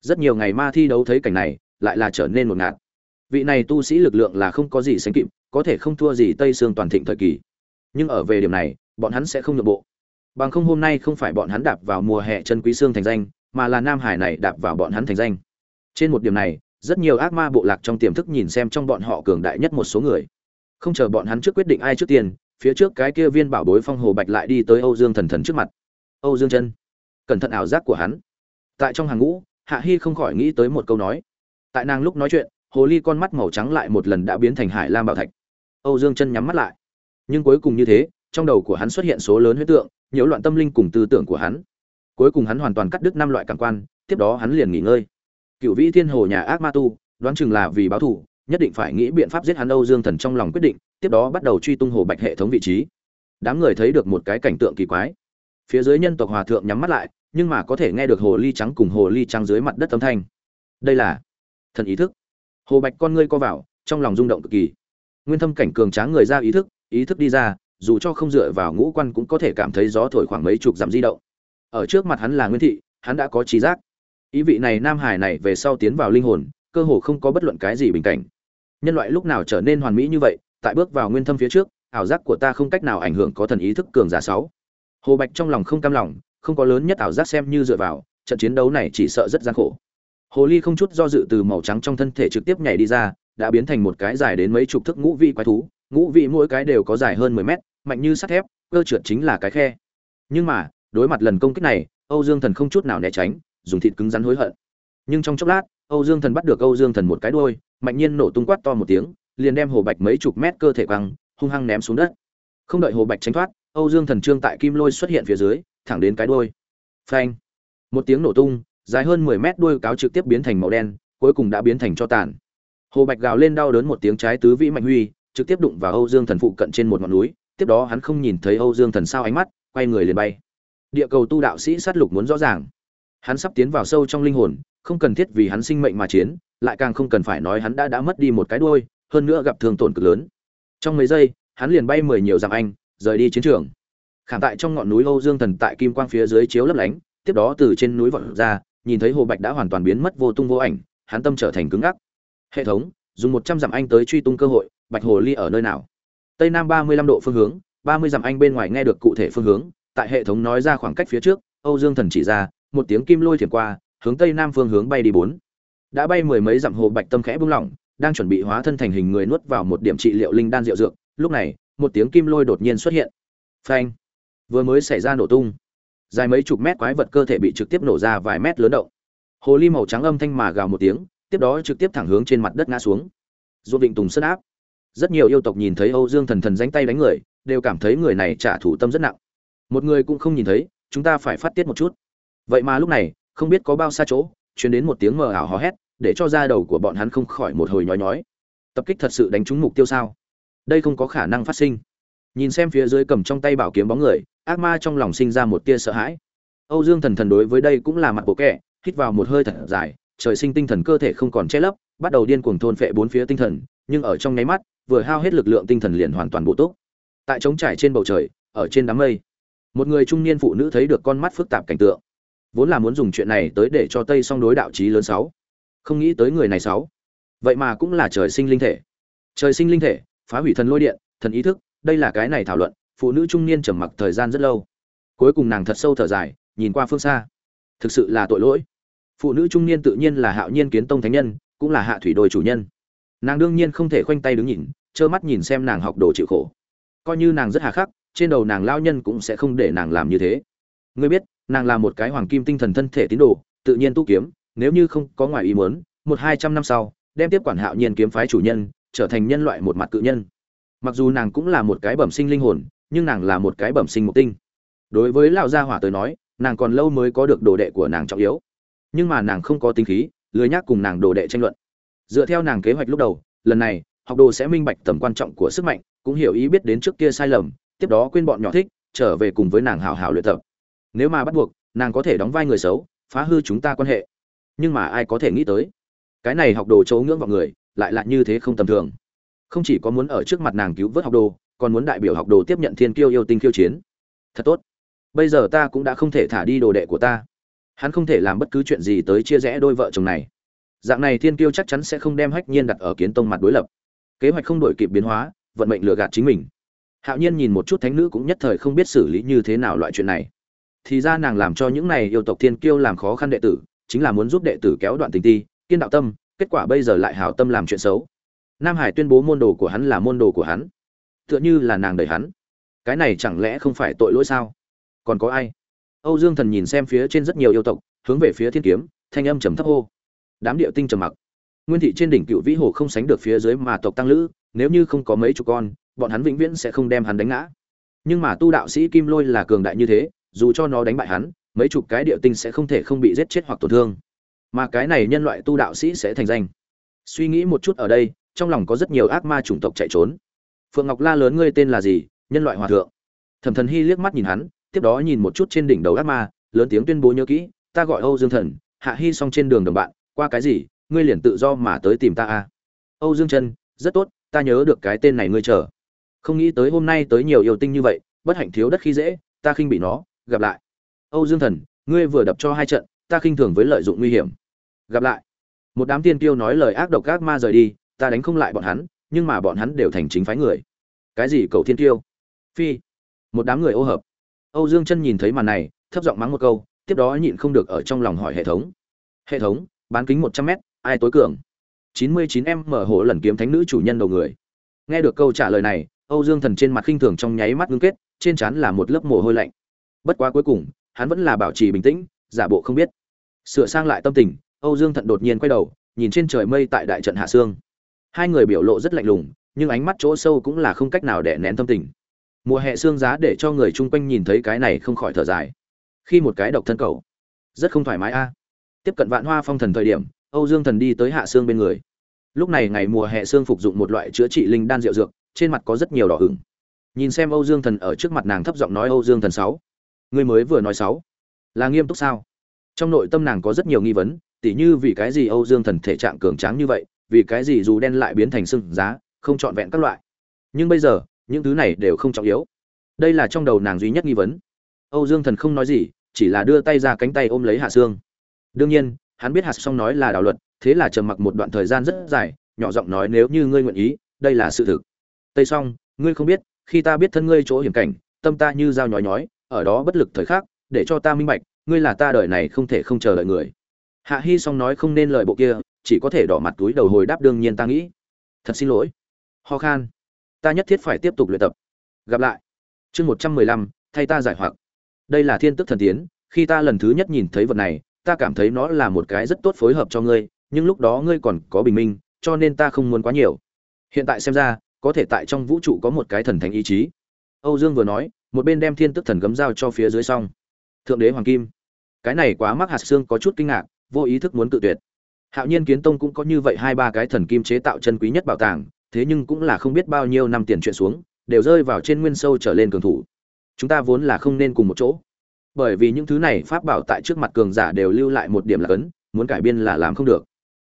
Rất nhiều ngày ma thi đấu thấy cảnh này, lại là trở nên một ngạt vị này tu sĩ lực lượng là không có gì sánh kịp, có thể không thua gì tây sương toàn thịnh thời kỳ. Nhưng ở về điểm này, bọn hắn sẽ không nhượng bộ. Bằng không hôm nay không phải bọn hắn đạp vào mùa hè chân quý xương thành danh, mà là nam hải này đạp vào bọn hắn thành danh. Trên một điểm này, rất nhiều ác ma bộ lạc trong tiềm thức nhìn xem trong bọn họ cường đại nhất một số người. Không chờ bọn hắn trước quyết định ai trước tiên phía trước cái kia viên bảo bối phong hồ bạch lại đi tới âu dương thần thần trước mặt. Âu dương chân, cẩn thận ảo giác của hắn. Tại trong hàng ngũ, hạ hy không khỏi nghĩ tới một câu nói. Tại nàng lúc nói chuyện hồ ly con mắt màu trắng lại một lần đã biến thành hải lam bảo thạch. Âu dương chân nhắm mắt lại. Nhưng cuối cùng như thế, trong đầu của hắn xuất hiện số lớn huyết tượng, nhiễu loạn tâm linh cùng tư tưởng của hắn. Cuối cùng hắn hoàn toàn cắt đứt năm loại cảm quan, tiếp đó hắn liền nghỉ ngơi. Cựu vĩ thiên hồ nhà ác ma tu, đoán chừng là vì báo thù, nhất định phải nghĩ biện pháp giết hắn âu dương thần trong lòng quyết định, tiếp đó bắt đầu truy tung hồ bạch hệ thống vị trí. Đám người thấy được một cái cảnh tượng kỳ quái. Phía dưới nhân tộc hòa thượng nhắm mắt lại, nhưng mà có thể nghe được hồ ly trắng cùng hồ ly trắng dưới mặt đất âm thanh. Đây là thần ý thức hồ bạch con ngươi co vào, trong lòng rung động cực kỳ. Nguyên thâm cảnh cường tráng người ra ý thức ý thức đi ra, dù cho không dựa vào ngũ quan cũng có thể cảm thấy gió thổi khoảng mấy chục dặm di động. Ở trước mặt hắn là nguyên thị, hắn đã có trí giác. Ý vị này nam hải này về sau tiến vào linh hồn, cơ hồ không có bất luận cái gì bình cảnh. Nhân loại lúc nào trở nên hoàn mỹ như vậy, tại bước vào nguyên thâm phía trước, ảo giác của ta không cách nào ảnh hưởng có thần ý thức cường giả sáu. Hồ bạch trong lòng không cam lòng, không có lớn nhất ảo giác xem như dựa vào, trận chiến đấu này chỉ sợ rất gian khổ hồ ly không chút do dự từ màu trắng trong thân thể trực tiếp nhảy đi ra đã biến thành một cái dài đến mấy chục thước ngũ vị quái thú. Ngũ vị mỗi cái đều có dài hơn mười mét mạnh như sắt thép cơ trượt chính là cái khe. Nhưng mà đối mặt lần công kích này âu dương thần không chút nào né tránh dùng thịt cứng rắn hối hận. Nhưng trong chốc lát âu dương thần bắt được âu dương thần một cái đuôi, mạnh nhiên nổ tung quát to một tiếng liền đem hồ bạch mấy chục mét cơ thể quăng hung hăng ném xuống đất. Không đợi hồ bạch tránh thoát âu dương thần trương tại kim lôi xuất hiện phía dưới thẳng đến cái đuôi. phanh! Một tiếng nổ tung dài hơn mười mét đuôi cáo trực tiếp biến thành màu đen, cuối cùng đã biến thành cho tàn. Hồ bạch gào lên đau đớn một tiếng trái tứ vĩ mạnh huy, trực tiếp đụng vào âu dương thần phụ cận trên một ngọn núi, tiếp đó hắn không nhìn thấy âu dương thần sao ánh mắt, quay người liền bay. Địa cầu tu đạo sĩ sát lục muốn rõ ràng. Hắn sắp tiến vào sâu trong linh hồn, không cần thiết vì hắn sinh mệnh mà chiến, lại càng không cần phải nói hắn đã đã mất đi một cái đuôi, hơn nữa gặp thương tổn cực lớn. Trong mấy giây, hắn liền bay mười nhiều dặm anh, rời đi chiến trường. Khảm tại trong ngọn núi âu dương thần tại kim quang phía dưới chiếu lấp lánh, tiếp đó từ trên núi vọt ra nhìn thấy hồ bạch đã hoàn toàn biến mất vô tung vô ảnh, hắn tâm trở thành cứng ngắc. Hệ thống, dùng một trăm dặm anh tới truy tung cơ hội, bạch hồ ly ở nơi nào? Tây nam ba mươi lăm độ phương hướng, ba mươi dặm anh bên ngoài nghe được cụ thể phương hướng, tại hệ thống nói ra khoảng cách phía trước, âu dương thần chỉ ra, một tiếng kim lôi thiền qua, hướng tây nam phương hướng bay đi bốn. Đã bay mười mấy dặm hồ bạch tâm khẽ buông lỏng, đang chuẩn bị hóa thân thành hình người nuốt vào một điểm trị liệu linh đan rượu dược, lúc này, một tiếng kim lôi đột nhiên xuất hiện. Phanh! Vừa mới xảy ra nổ tung dài mấy chục mét quái vật cơ thể bị trực tiếp nổ ra vài mét lớn động. Hồ ly màu trắng âm thanh mà gào một tiếng, tiếp đó trực tiếp thẳng hướng trên mặt đất ngã xuống. Ruột vịnh tùng sân áp. Rất nhiều yêu tộc nhìn thấy âu dương thần thần danh tay đánh người, đều cảm thấy người này trả thù tâm rất nặng. Một người cũng không nhìn thấy, chúng ta phải phát tiết một chút. Vậy mà lúc này, không biết có bao xa chỗ chuyển đến một tiếng mờ ảo hò hét, để cho da đầu của bọn hắn không khỏi một hồi nhói nhói. Tập kích thật sự đánh trúng mục tiêu sao? Đây không có khả năng phát sinh. Nhìn xem phía dưới cầm trong tay bảo kiếm bóng người ác ma trong lòng sinh ra một tia sợ hãi. Âu dương thần thần đối với đây cũng là mặt bộ kẻ, hít vào một hơi thật dài, trời sinh tinh thần cơ thể không còn che lấp, bắt đầu điên cuồng thôn phệ bốn phía tinh thần, nhưng ở trong nháy mắt, vừa hao hết lực lượng tinh thần liền hoàn toàn bộ túc. Tại trống trải trên bầu trời, ở trên đám mây, một người trung niên phụ nữ thấy được con mắt phức tạp cảnh tượng. Vốn là muốn dùng chuyện này tới để cho tây song đối đạo trí lớn sáu. Không nghĩ tới người này sáu. Vậy mà cũng là trời sinh linh thể. Trời sinh linh thể, phá hủy thần lôi điện, thần ý thức, đây là cái này thảo luận phụ nữ trung niên trầm mặc thời gian rất lâu. Cuối cùng nàng thật sâu thở dài, nhìn qua phương xa. Thực sự là tội lỗi. Phụ nữ trung niên tự nhiên là hạo nhiên kiến tông thánh nhân, cũng là hạ thủy đôi chủ nhân. Nàng đương nhiên không thể khoanh tay đứng nhìn, trơ mắt nhìn xem nàng học đồ chịu khổ. Coi như nàng rất hà khắc, trên đầu nàng lao nhân cũng sẽ không để nàng làm như thế. Ngươi biết, nàng là một cái hoàng kim tinh thần thân thể tín đồ, tự nhiên tu kiếm, nếu như không có ngoài ý muốn, một hai trăm năm sau, đem tiếp quản hạo nhiên kiếm phái chủ nhân, trở thành nhân loại một mặt cự nhân. Mặc dù nàng cũng là một cái bẩm sinh linh hồn nhưng nàng là một cái bẩm sinh mục tinh. Đối với lão gia hỏa tới nói, nàng còn lâu mới có được đồ đệ của nàng trọng yếu. Nhưng mà nàng không có tính khí, lười nhác cùng nàng đồ đệ tranh luận. Dựa theo nàng kế hoạch lúc đầu, lần này, học đồ sẽ minh bạch tầm quan trọng của sức mạnh, cũng hiểu ý biết đến trước kia sai lầm, tiếp đó quên bọn nhỏ thích, trở về cùng với nàng hào hào luyện tập. Nếu mà bắt buộc, nàng có thể đóng vai người xấu, phá hư chúng ta quan hệ. Nhưng mà ai có thể nghĩ tới? Cái này học đồ chấu ngưỡng vào người, lại là như thế không tầm thường. Không chỉ có muốn ở trước mặt nàng cứu vớt học đồ còn muốn đại biểu học đồ tiếp nhận thiên kiêu yêu tinh khiêu chiến. Thật tốt. Bây giờ ta cũng đã không thể thả đi đồ đệ của ta. Hắn không thể làm bất cứ chuyện gì tới chia rẽ đôi vợ chồng này. Dạng này thiên kiêu chắc chắn sẽ không đem hách nhiên đặt ở kiến tông mặt đối lập. Kế hoạch không đổi kịp biến hóa, vận mệnh lừa gạt chính mình. Hạo nhiên nhìn một chút thánh nữ cũng nhất thời không biết xử lý như thế nào loại chuyện này. Thì ra nàng làm cho những này yêu tộc thiên kiêu làm khó khăn đệ tử, chính là muốn giúp đệ tử kéo đoạn tình ti, kiên đạo tâm, kết quả bây giờ lại hảo tâm làm chuyện xấu. Nam hải tuyên bố môn đồ của hắn là môn đồ của hắn tựa như là nàng đẩy hắn. Cái này chẳng lẽ không phải tội lỗi sao? Còn có ai? Âu dương thần nhìn xem phía trên rất nhiều yêu tộc, hướng về phía thiên kiếm, thanh âm trầm thấp hô. Đám điệu tinh trầm mặc. Nguyên thị trên đỉnh cựu vĩ hồ không sánh được phía dưới mà tộc tăng lữ, nếu như không có mấy chục con, bọn hắn vĩnh viễn sẽ không đem hắn đánh ngã. Nhưng mà tu đạo sĩ kim lôi là cường đại như thế, dù cho nó đánh bại hắn, mấy chục cái điệu tinh sẽ không thể không bị giết chết hoặc tổn thương. Mà cái này nhân loại tu đạo sĩ sẽ thành danh. Suy nghĩ một chút ở đây, trong lòng có rất nhiều ác ma chủng tộc chạy trốn phượng ngọc la lớn ngươi tên là gì? Nhân loại hòa thượng. Thẩm thần hy liếc mắt nhìn hắn, tiếp đó nhìn một chút trên đỉnh đầu ác ma, lớn tiếng tuyên bố nhớ kỹ, ta gọi âu dương thần hạ hy xong trên đường đồng bạn, qua cái gì, ngươi liền tự do mà tới tìm ta à? Âu dương chân rất tốt, ta nhớ được cái tên này ngươi chờ. Không nghĩ tới hôm nay tới nhiều yêu tinh như vậy, bất hạnh thiếu đất khi dễ, ta khinh bị nó, gặp lại. Âu dương thần, ngươi vừa đập cho hai trận, ta khinh thường với lợi dụng nguy hiểm. Gặp lại. Một đám tiên tiêu nói lời ác độc ác ma rời đi, ta đánh không lại bọn hắn nhưng mà bọn hắn đều thành chính phái người. Cái gì cầu thiên tiêu phi, một đám người ô hợp. Âu dương chân nhìn thấy màn này, thấp giọng mắng một câu, tiếp đó nhịn không được ở trong lòng hỏi hệ thống. Hệ thống, bán kính một trăm m ai tối cường? chín mươi chín em mở hộ lần kiếm thánh nữ chủ nhân đầu người. Nghe được câu trả lời này, âu dương thần trên mặt khinh thường trong nháy mắt ngưng kết, trên trán là một lớp mồ hôi lạnh. Bất quá cuối cùng, hắn vẫn là bảo trì bình tĩnh, giả bộ không biết. Sửa sang lại tâm tình, âu dương thận đột nhiên quay đầu, nhìn trên trời mây tại đại trận hạ sương hai người biểu lộ rất lạnh lùng, nhưng ánh mắt chỗ sâu cũng là không cách nào để nén tâm tình. Mùa hè xương giá để cho người chung quanh nhìn thấy cái này không khỏi thở dài. Khi một cái độc thân cầu, rất không thoải mái a. Tiếp cận vạn hoa phong thần thời điểm, âu dương thần đi tới hạ xương bên người. Lúc này ngày mùa hè xương phục dụng một loại chữa trị linh đan rượu dược, trên mặt có rất nhiều đỏ hửng nhìn xem âu dương thần ở trước mặt nàng thấp giọng nói âu dương thần sáu người mới vừa nói sáu, là nghiêm túc sao? Trong nội tâm nàng có rất nhiều nghi vấn, tỉ như vì cái gì âu dương thần thể trạng cường tráng như vậy vì cái gì dù đen lại biến thành sưng giá, không trọn vẹn các loại. Nhưng bây giờ, những thứ này đều không trọng yếu. Đây là trong đầu nàng duy nhất nghi vấn. Âu dương thần không nói gì, chỉ là đưa tay ra cánh tay ôm lấy hạ sương. Đương nhiên, hắn biết hạt xong nói là đạo luật, thế là trầm mặc một đoạn thời gian rất dài, nhỏ giọng nói nếu như ngươi nguyện ý, đây là sự thực. Tây xong ngươi không biết, khi ta biết thân ngươi chỗ hiểm cảnh, tâm ta như dao nhói nhói, ở đó bất lực thời khắc, để cho ta minh bạch, ngươi là ta đời này không thể không chờ đợi người. Hạ hy xong nói không nên lời bộ kia chỉ có thể đỏ mặt túi đầu hồi đáp đương nhiên ta nghĩ. Thật xin lỗi. Ho khan. Ta nhất thiết phải tiếp tục luyện tập. Gặp lại. Chương một trăm mười lăm, thay ta giải hoặc. Đây là thiên tức thần tiến, khi ta lần thứ nhất nhìn thấy vật này, ta cảm thấy nó là một cái rất tốt phối hợp cho ngươi, nhưng lúc đó ngươi còn có bình minh, cho nên ta không muốn quá nhiều. Hiện tại xem ra, có thể tại trong vũ trụ có một cái thần thánh ý chí. Âu dương vừa nói, một bên đem thiên tức thần gấm dao cho phía dưới xong. Thượng đế hoàng kim. Cái này quá mắc hạt xương có chút kinh ngạc, vô ý thức muốn tự tuyệt hạo nhiên kiến tông cũng có như vậy hai ba cái thần kim chế tạo chân quý nhất bảo tàng, thế nhưng cũng là không biết bao nhiêu năm tiền chuyện xuống, đều rơi vào trên nguyên sâu trở lên cường thủ. Chúng ta vốn là không nên cùng một chỗ. Bởi vì những thứ này pháp bảo tại trước mặt cường giả đều lưu lại một điểm là cấn, muốn cải biên là làm không được.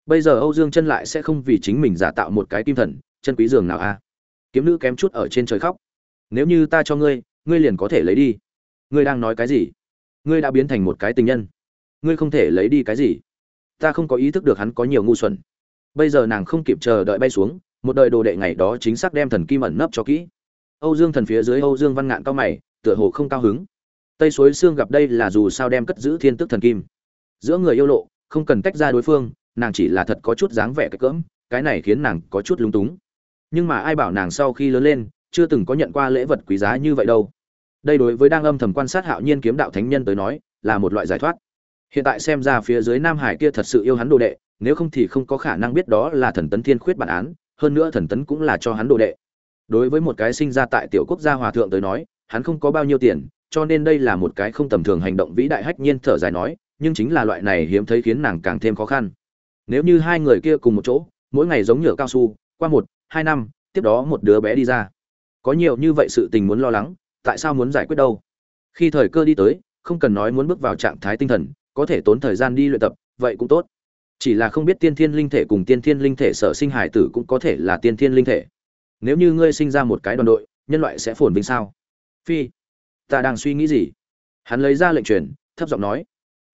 Bây giờ âu dương chân lại sẽ không vì chính mình giả tạo một cái kim thần, chân quý giường nào a? Kiếm nữ kém chút ở trên trời khóc. Nếu như ta cho ngươi ngươi liền có thể lấy đi. Ngươi đang nói cái gì? Ngươi đã biến thành một cái tình nhân. Ngươi không thể lấy đi cái gì? Ta không có ý thức được hắn có nhiều ngu xuẩn. Bây giờ nàng không kịp chờ đợi bay xuống, một đời đồ đệ ngày đó chính xác đem thần kim ẩn nấp cho kỹ. Âu dương thần phía dưới âu dương văn ngạn cao mày, tựa hồ không cao hứng. Tây suối xương gặp đây là dù sao đem cất giữ thiên tức thần kim. Giữa người yêu lộ, không cần tách ra đối phương, nàng chỉ là thật có chút dáng vẻ cái cỡm, cái này khiến nàng có chút lúng túng. Nhưng mà ai bảo nàng sau khi lớn lên, chưa từng có nhận qua lễ vật quý giá như vậy đâu. Đây đối với đang âm thầm quan sát hạo nhiên kiếm đạo thánh nhân tới nói, là một loại giải thoát hiện tại xem ra phía dưới nam hải kia thật sự yêu hắn đồ đệ, nếu không thì không có khả năng biết đó là thần tấn thiên khuyết bản án, hơn nữa thần tấn cũng là cho hắn đồ đệ. Đối với một cái sinh ra tại tiểu quốc gia hòa thượng tới nói, hắn không có bao nhiêu tiền, cho nên đây là một cái không tầm thường hành động vĩ đại hách nhiên thở dài nói, nhưng chính là loại này hiếm thấy khiến nàng càng thêm khó khăn. Nếu như hai người kia cùng một chỗ, mỗi ngày giống nhựa cao su, qua một, hai năm, tiếp đó một đứa bé đi ra. Có nhiều như vậy sự tình muốn lo lắng, tại sao muốn giải quyết đâu? Khi thời cơ đi tới, không cần nói muốn bước vào trạng thái tinh thần có thể tốn thời gian đi luyện tập, vậy cũng tốt. Chỉ là không biết tiên thiên linh thể cùng tiên thiên linh thể sở sinh hải tử cũng có thể là tiên thiên linh thể. Nếu như ngươi sinh ra một cái đoàn đội, nhân loại sẽ phồn vinh sao? Phi, ta đang suy nghĩ gì? Hắn lấy ra lệnh truyền, thấp giọng nói.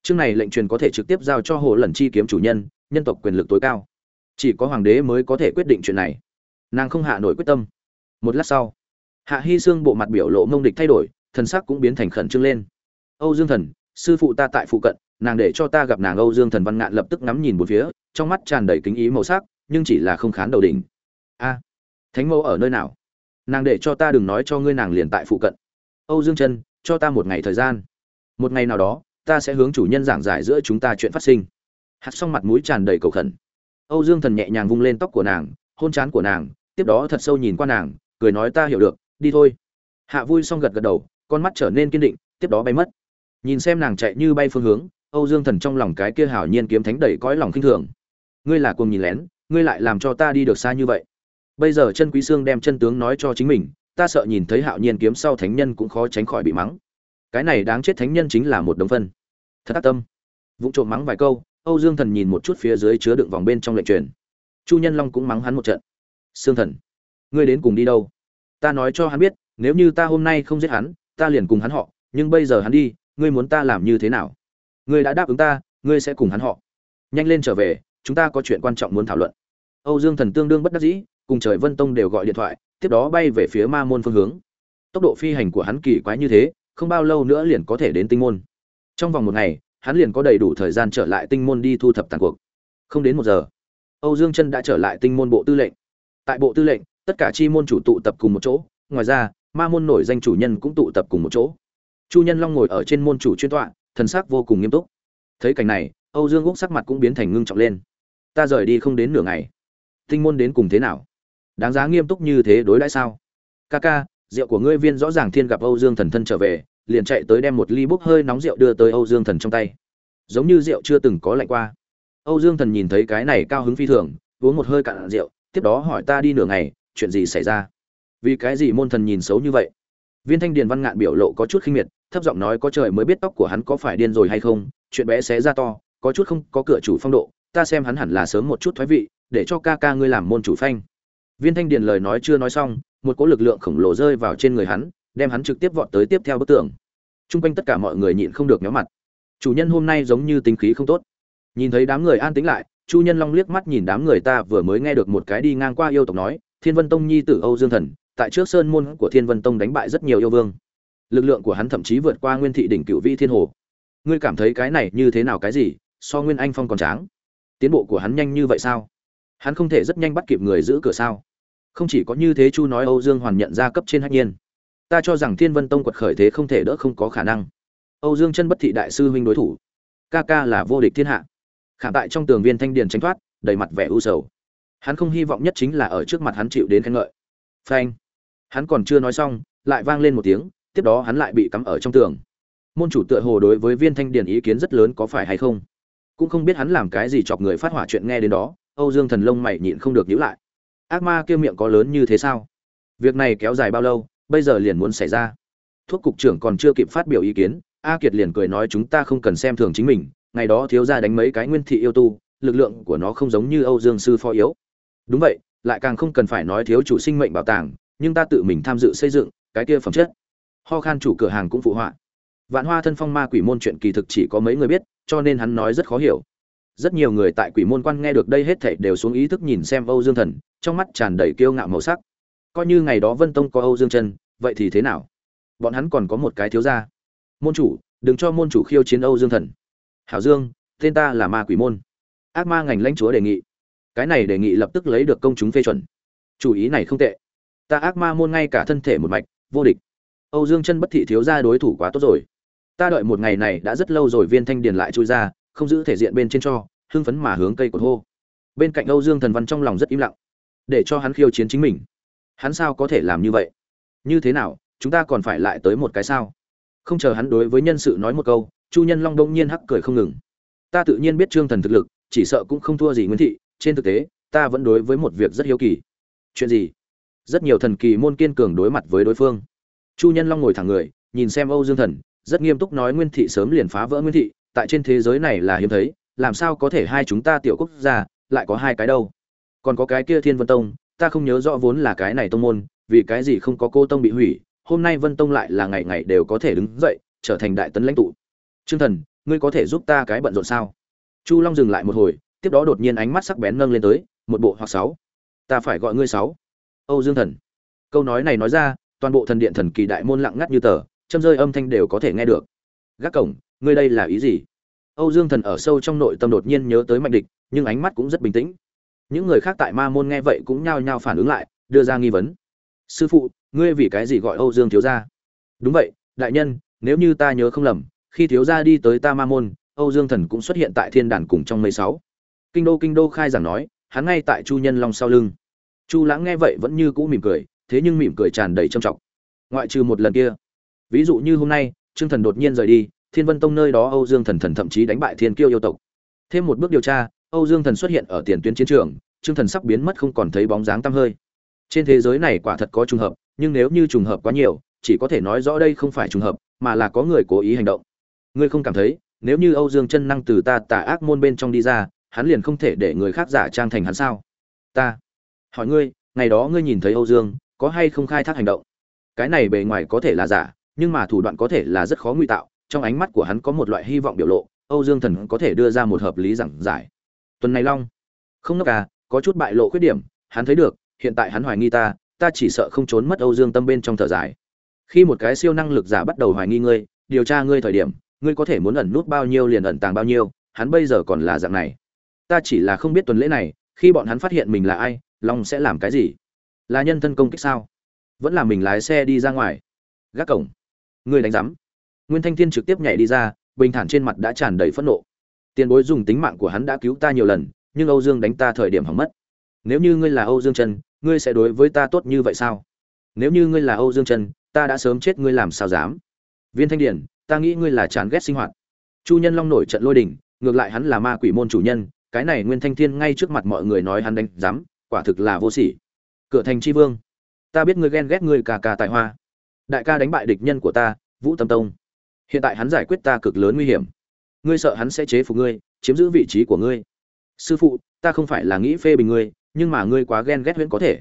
Chương này lệnh truyền có thể trực tiếp giao cho hồ lần chi kiếm chủ nhân nhân tộc quyền lực tối cao. Chỉ có hoàng đế mới có thể quyết định chuyện này. Nàng không hạ nổi quyết tâm. Một lát sau, hạ hy dương bộ mặt biểu lộ mông địch thay đổi, thần sắc cũng biến thành khẩn trương lên. Âu dương thần sư phụ ta tại phụ cận, nàng để cho ta gặp nàng âu dương thần văn ngạn lập tức ngắm nhìn một phía, trong mắt tràn đầy kính ý màu sắc, nhưng chỉ là không khán đầu đỉnh. A, thánh mẫu ở nơi nào? Nàng để cho ta đừng nói cho ngươi nàng liền tại phụ cận. Âu dương chân, cho ta một ngày thời gian. Một ngày nào đó, ta sẽ hướng chủ nhân giảng giải giữa chúng ta chuyện phát sinh. Hạt xong mặt mũi tràn đầy cầu khẩn. Âu dương thần nhẹ nhàng vung lên tóc của nàng, hôn trán của nàng, tiếp đó thật sâu nhìn qua nàng, cười nói ta hiểu được, đi thôi. Hạ vui xong gật gật đầu, con mắt trở nên kiên định, tiếp đó bay mất nhìn xem nàng chạy như bay phương hướng, âu dương thần trong lòng cái kia hảo nhiên kiếm thánh đầy cõi lòng khinh thường. Ngươi là cuồng nhìn lén, ngươi lại làm cho ta đi được xa như vậy. Bây giờ chân quý sương đem chân tướng nói cho chính mình, ta sợ nhìn thấy hạo nhiên kiếm sau thánh nhân cũng khó tránh khỏi bị mắng. Cái này đáng chết thánh nhân chính là một đống phân. Thật tâm. Vụ trộm mắng vài câu, âu dương thần nhìn một chút phía dưới chứa đựng vòng bên trong lệnh truyền. Chu nhân long cũng mắng hắn một trận. Sương thần, ngươi đến cùng đi đâu? Ta nói cho hắn biết, nếu như ta hôm nay không giết hắn, ta liền cùng hắn họ, nhưng bây giờ hắn đi ngươi muốn ta làm như thế nào? Ngươi đã đáp ứng ta, ngươi sẽ cùng hắn họ. Nhanh lên trở về, chúng ta có chuyện quan trọng muốn thảo luận. Âu dương thần tương đương bất đắc dĩ, cùng trời vân tông đều gọi điện thoại, tiếp đó bay về phía ma môn phương hướng. Tốc độ phi hành của hắn kỳ quái như thế, không bao lâu nữa liền có thể đến tinh môn. Trong vòng một ngày, hắn liền có đầy đủ thời gian trở lại tinh môn đi thu thập tàn cuộc. Không đến một giờ, âu dương chân đã trở lại tinh môn bộ tư lệnh. Tại bộ tư lệnh, tất cả chi môn chủ tụ tập cùng một chỗ, ngoài ra, ma môn nổi danh chủ nhân cũng tụ tập cùng một chỗ chu nhân long ngồi ở trên môn chủ chuyên tọa, thần sắc vô cùng nghiêm túc. Thấy cảnh này, âu dương úc sắc mặt cũng biến thành ngưng trọng lên. Ta rời đi không đến nửa ngày. Tinh môn đến cùng thế nào? Đáng giá nghiêm túc như thế đối đãi sao? Ca ca rượu của ngươi viên rõ ràng thiên gặp âu dương thần thân trở về, liền chạy tới đem một ly bốc hơi nóng rượu đưa tới âu dương thần trong tay. Giống như rượu chưa từng có lạnh qua. Âu dương thần nhìn thấy cái này cao hứng phi thường, uống một hơi cạn rượu, tiếp đó hỏi ta đi nửa ngày, chuyện gì xảy ra? Vì cái gì môn thần nhìn xấu như vậy? Viên thanh điền văn ngạn biểu lộ có chút khinh miệt thấp giọng nói có trời mới biết tóc của hắn có phải điên rồi hay không, chuyện bé xé ra to, có chút không có cửa chủ phong độ, ta xem hắn hẳn là sớm một chút thoái vị, để cho ca ca ngươi làm môn chủ phanh. Viên thanh điền lời nói chưa nói xong, một cỗ lực lượng khổng lồ rơi vào trên người hắn, đem hắn trực tiếp vọt tới tiếp theo bức tường. T r u n g quanh tất cả mọi người nhịn không được nhóm mặt. Chủ nhân hôm nay giống như tính khí không tốt. Nhìn thấy đám người an tính lại, chu nhân long liếc mắt nhìn đám người ta vừa mới nghe được một cái đi ngang qua yêu tộc nói, thiên vân tông nhi tử âu dương thần, tại trước sơn môn của thiên vân tông đánh bại rất nhiều yêu vương lực lượng của hắn thậm chí vượt qua nguyên thị đỉnh cựu vi thiên hồ. Ngươi cảm thấy cái này như thế nào cái gì, so nguyên anh phong còn tráng? Tiến bộ của hắn nhanh như vậy sao? Hắn không thể rất nhanh bắt kịp người giữ cửa sao? Không chỉ có như thế chu nói âu dương hoàn nhận ra cấp trên hách nhiên. Ta cho rằng thiên vân tông quật khởi thế không thể đỡ không có khả năng. Âu dương chân bất thị đại sư huynh đối thủ. Ca ca là vô địch thiên hạ. Khả tại trong tường viên thanh điền tránh thoát, đầy mặt vẻ u sầu. Hắn không hy vọng nhất chính là ở trước mặt hắn chịu đến khen ngợi. Phanh. Hắn còn chưa nói xong, lại vang lên một tiếng tiếp đó hắn lại bị cắm ở trong tường. Môn chủ tựa hồ đối với viên thanh điền ý kiến rất lớn có phải hay không? Cũng không biết hắn làm cái gì chọc người phát hỏa chuyện nghe đến đó, âu dương thần lông mày nhịn không được nhữ lại. Ác ma kia miệng có lớn như thế sao? Việc này kéo dài bao lâu, bây giờ liền muốn xảy ra? Thuốc cục trưởng còn chưa kịp phát biểu ý kiến, a kiệt liền cười nói chúng ta không cần xem thường chính mình, ngày đó thiếu gia đánh mấy cái nguyên thị yêu tu, lực lượng của nó không giống như âu dương sư phó yếu. Đúng vậy, lại càng không cần phải nói thiếu chủ sinh mệnh bảo tàng, nhưng ta tự mình tham dự xây dựng cái kia phẩm chất ho khan chủ cửa hàng cũng phụ họa. Vạn hoa thân phong ma quỷ môn chuyện kỳ thực chỉ có mấy người biết, cho nên hắn nói rất khó hiểu. Rất nhiều người tại quỷ môn quan nghe được đây hết thảy đều xuống ý thức nhìn xem âu dương thần, trong mắt tràn đầy kiêu ngạo màu sắc. Coi như ngày đó vân tông có âu dương chân vậy thì thế nào? Bọn hắn còn có một cái thiếu gia. Môn chủ, đừng cho môn chủ khiêu chiến âu dương thần. Hảo dương, tên ta là ma quỷ môn. Ác ma ngành lãnh chúa đề nghị. Cái này đề nghị lập tức lấy được công chúng phê chuẩn. Chủ ý này không tệ. Ta ác ma môn ngay cả thân thể một mạch, vô địch âu dương chân bất thị thiếu gia đối thủ quá tốt rồi. Ta đợi một ngày này đã rất lâu rồi, viên thanh điền lại chui ra, không giữ thể diện bên trên cho, hưng phấn mà hướng cây cột hô. Bên cạnh âu dương thần văn trong lòng rất im lặng, để cho hắn khiêu chiến chính mình. Hắn sao có thể làm như vậy? Như thế nào, chúng ta còn phải lại tới một cái sao? Không chờ hắn đối với nhân sự nói một câu, chu nhân long đông nhiên hắc cười không ngừng. Ta tự nhiên biết trương thần thực lực, chỉ sợ cũng không thua gì nguyễn thị, trên thực tế, ta vẫn đối với một việc rất hiếu kỳ. Chuyện gì? Rất nhiều thần kỳ môn kiên cường đối mặt với đối phương chu nhân long ngồi thẳng người, nhìn xem âu dương thần, rất nghiêm túc nói nguyên thị sớm liền phá vỡ nguyên thị, tại trên thế giới này là hiếm thấy, làm sao có thể hai chúng ta tiểu quốc gia lại có hai cái đâu? Còn có cái kia thiên vân tông, ta không nhớ rõ vốn là cái này tông môn, vì cái gì không có cô tông bị hủy, hôm nay vân tông lại là ngày ngày đều có thể đứng dậy, trở thành đại tấn lãnh tụ. Trương thần, ngươi có thể giúp ta cái bận rộn sao? Chu long dừng lại một hồi, tiếp đó đột nhiên ánh mắt sắc bén nâng lên tới, một bộ hoặc sáu. Ta phải gọi ngươi sáu. Âu dương thần, câu nói này nói ra toàn bộ thần điện thần kỳ đại môn lặng ngắt như tờ, châm rơi âm thanh đều có thể nghe được. Gác cổng, ngươi đây là ý gì? Âu dương thần ở sâu trong nội tâm đột nhiên nhớ tới mạnh địch, nhưng ánh mắt cũng rất bình tĩnh. Những người khác tại ma môn nghe vậy cũng nhao nhao phản ứng lại, đưa ra nghi vấn. Sư phụ, ngươi vì cái gì gọi âu dương thiếu gia? Đúng vậy, đại nhân, nếu như ta nhớ không lầm, khi thiếu gia đi tới ta ma môn, âu dương thần cũng xuất hiện tại thiên đàn cùng trong mây sáu. Kinh đô kinh đô khai giảng nói, hắn ngay tại chu nhân long sau lưng. Chu lãng nghe vậy vẫn như cũ mỉm cười thế nhưng mỉm cười tràn đầy trầm trọng. Ngoại trừ một lần kia, ví dụ như hôm nay, trương thần đột nhiên rời đi, thiên vân tông nơi đó âu dương thần thần thậm chí đánh bại thiên kiêu yêu tộc. Thêm một bước điều tra, âu dương thần xuất hiện ở tiền tuyến chiến trường, trương thần sắp biến mất không còn thấy bóng dáng tăm hơi. Trên thế giới này quả thật có trùng hợp, nhưng nếu như trùng hợp quá nhiều, chỉ có thể nói rõ đây không phải trùng hợp, mà là có người cố ý hành động. Ngươi không cảm thấy, nếu như âu dương chân năng từ ta tà ác môn bên trong đi ra, hắn liền không thể để người khác giả trang thành hắn sao? Ta, hỏi ngươi, ngày đó ngươi nhìn thấy âu dương có hay không khai thác hành động. Cái này bề ngoài có thể là giả, nhưng mà thủ đoạn có thể là rất khó nguy tạo. Trong ánh mắt của hắn có một loại hy vọng biểu lộ, âu dương thần có thể đưa ra một hợp lý giảng giải. Tuần này long. Không ngốc à có chút bại lộ khuyết điểm, hắn thấy được, hiện tại hắn hoài nghi ta ta chỉ sợ không trốn mất âu dương tâm bên trong thở dài. Khi một cái siêu năng lực giả bắt đầu hoài nghi ngươi, điều tra ngươi thời điểm, ngươi có thể muốn ẩn nút bao nhiêu liền ẩn tàng bao nhiêu, hắn bây giờ còn là dạng này. Ta chỉ là không biết tuần lễ này, khi bọn hắn phát hiện mình là ai, long sẽ làm cái gì là nhân thân công kích sao? Vẫn là mình lái xe đi ra ngoài. Gác cổng. Ngươi đánh giám. Nguyên thanh thiên trực tiếp nhảy đi ra, bình thản trên mặt đã tràn đầy phẫn nộ. Tiền bối dùng tính mạng của hắn đã cứu ta nhiều lần, nhưng âu dương đánh ta thời điểm hỏng mất. Nếu như ngươi là âu dương trần, ngươi sẽ đối với ta tốt như vậy sao? Nếu như ngươi là âu dương trần, ta đã sớm chết, ngươi làm sao dám? Viên thanh điển, ta nghĩ ngươi là chán ghét sinh hoạt. Chu nhân long nổi trận lôi đình, ngược lại hắn là ma quỷ môn chủ nhân, cái này nguyên thanh thiên ngay trước mặt mọi người nói hắn đánh dám quả thực là vô sỉ cửa thành tri vương. Ta biết ngươi ghen ghét ngươi cà cà tại hoa. Đại ca đánh bại địch nhân của ta, vũ tâm tông. Hiện tại hắn giải quyết ta cực lớn nguy hiểm. Ngươi sợ hắn sẽ chế phục ngươi, chiếm giữ vị trí của ngươi. Sư phụ, ta không phải là nghĩ phê bình ngươi, nhưng mà ngươi quá ghen ghét huyễn có thể.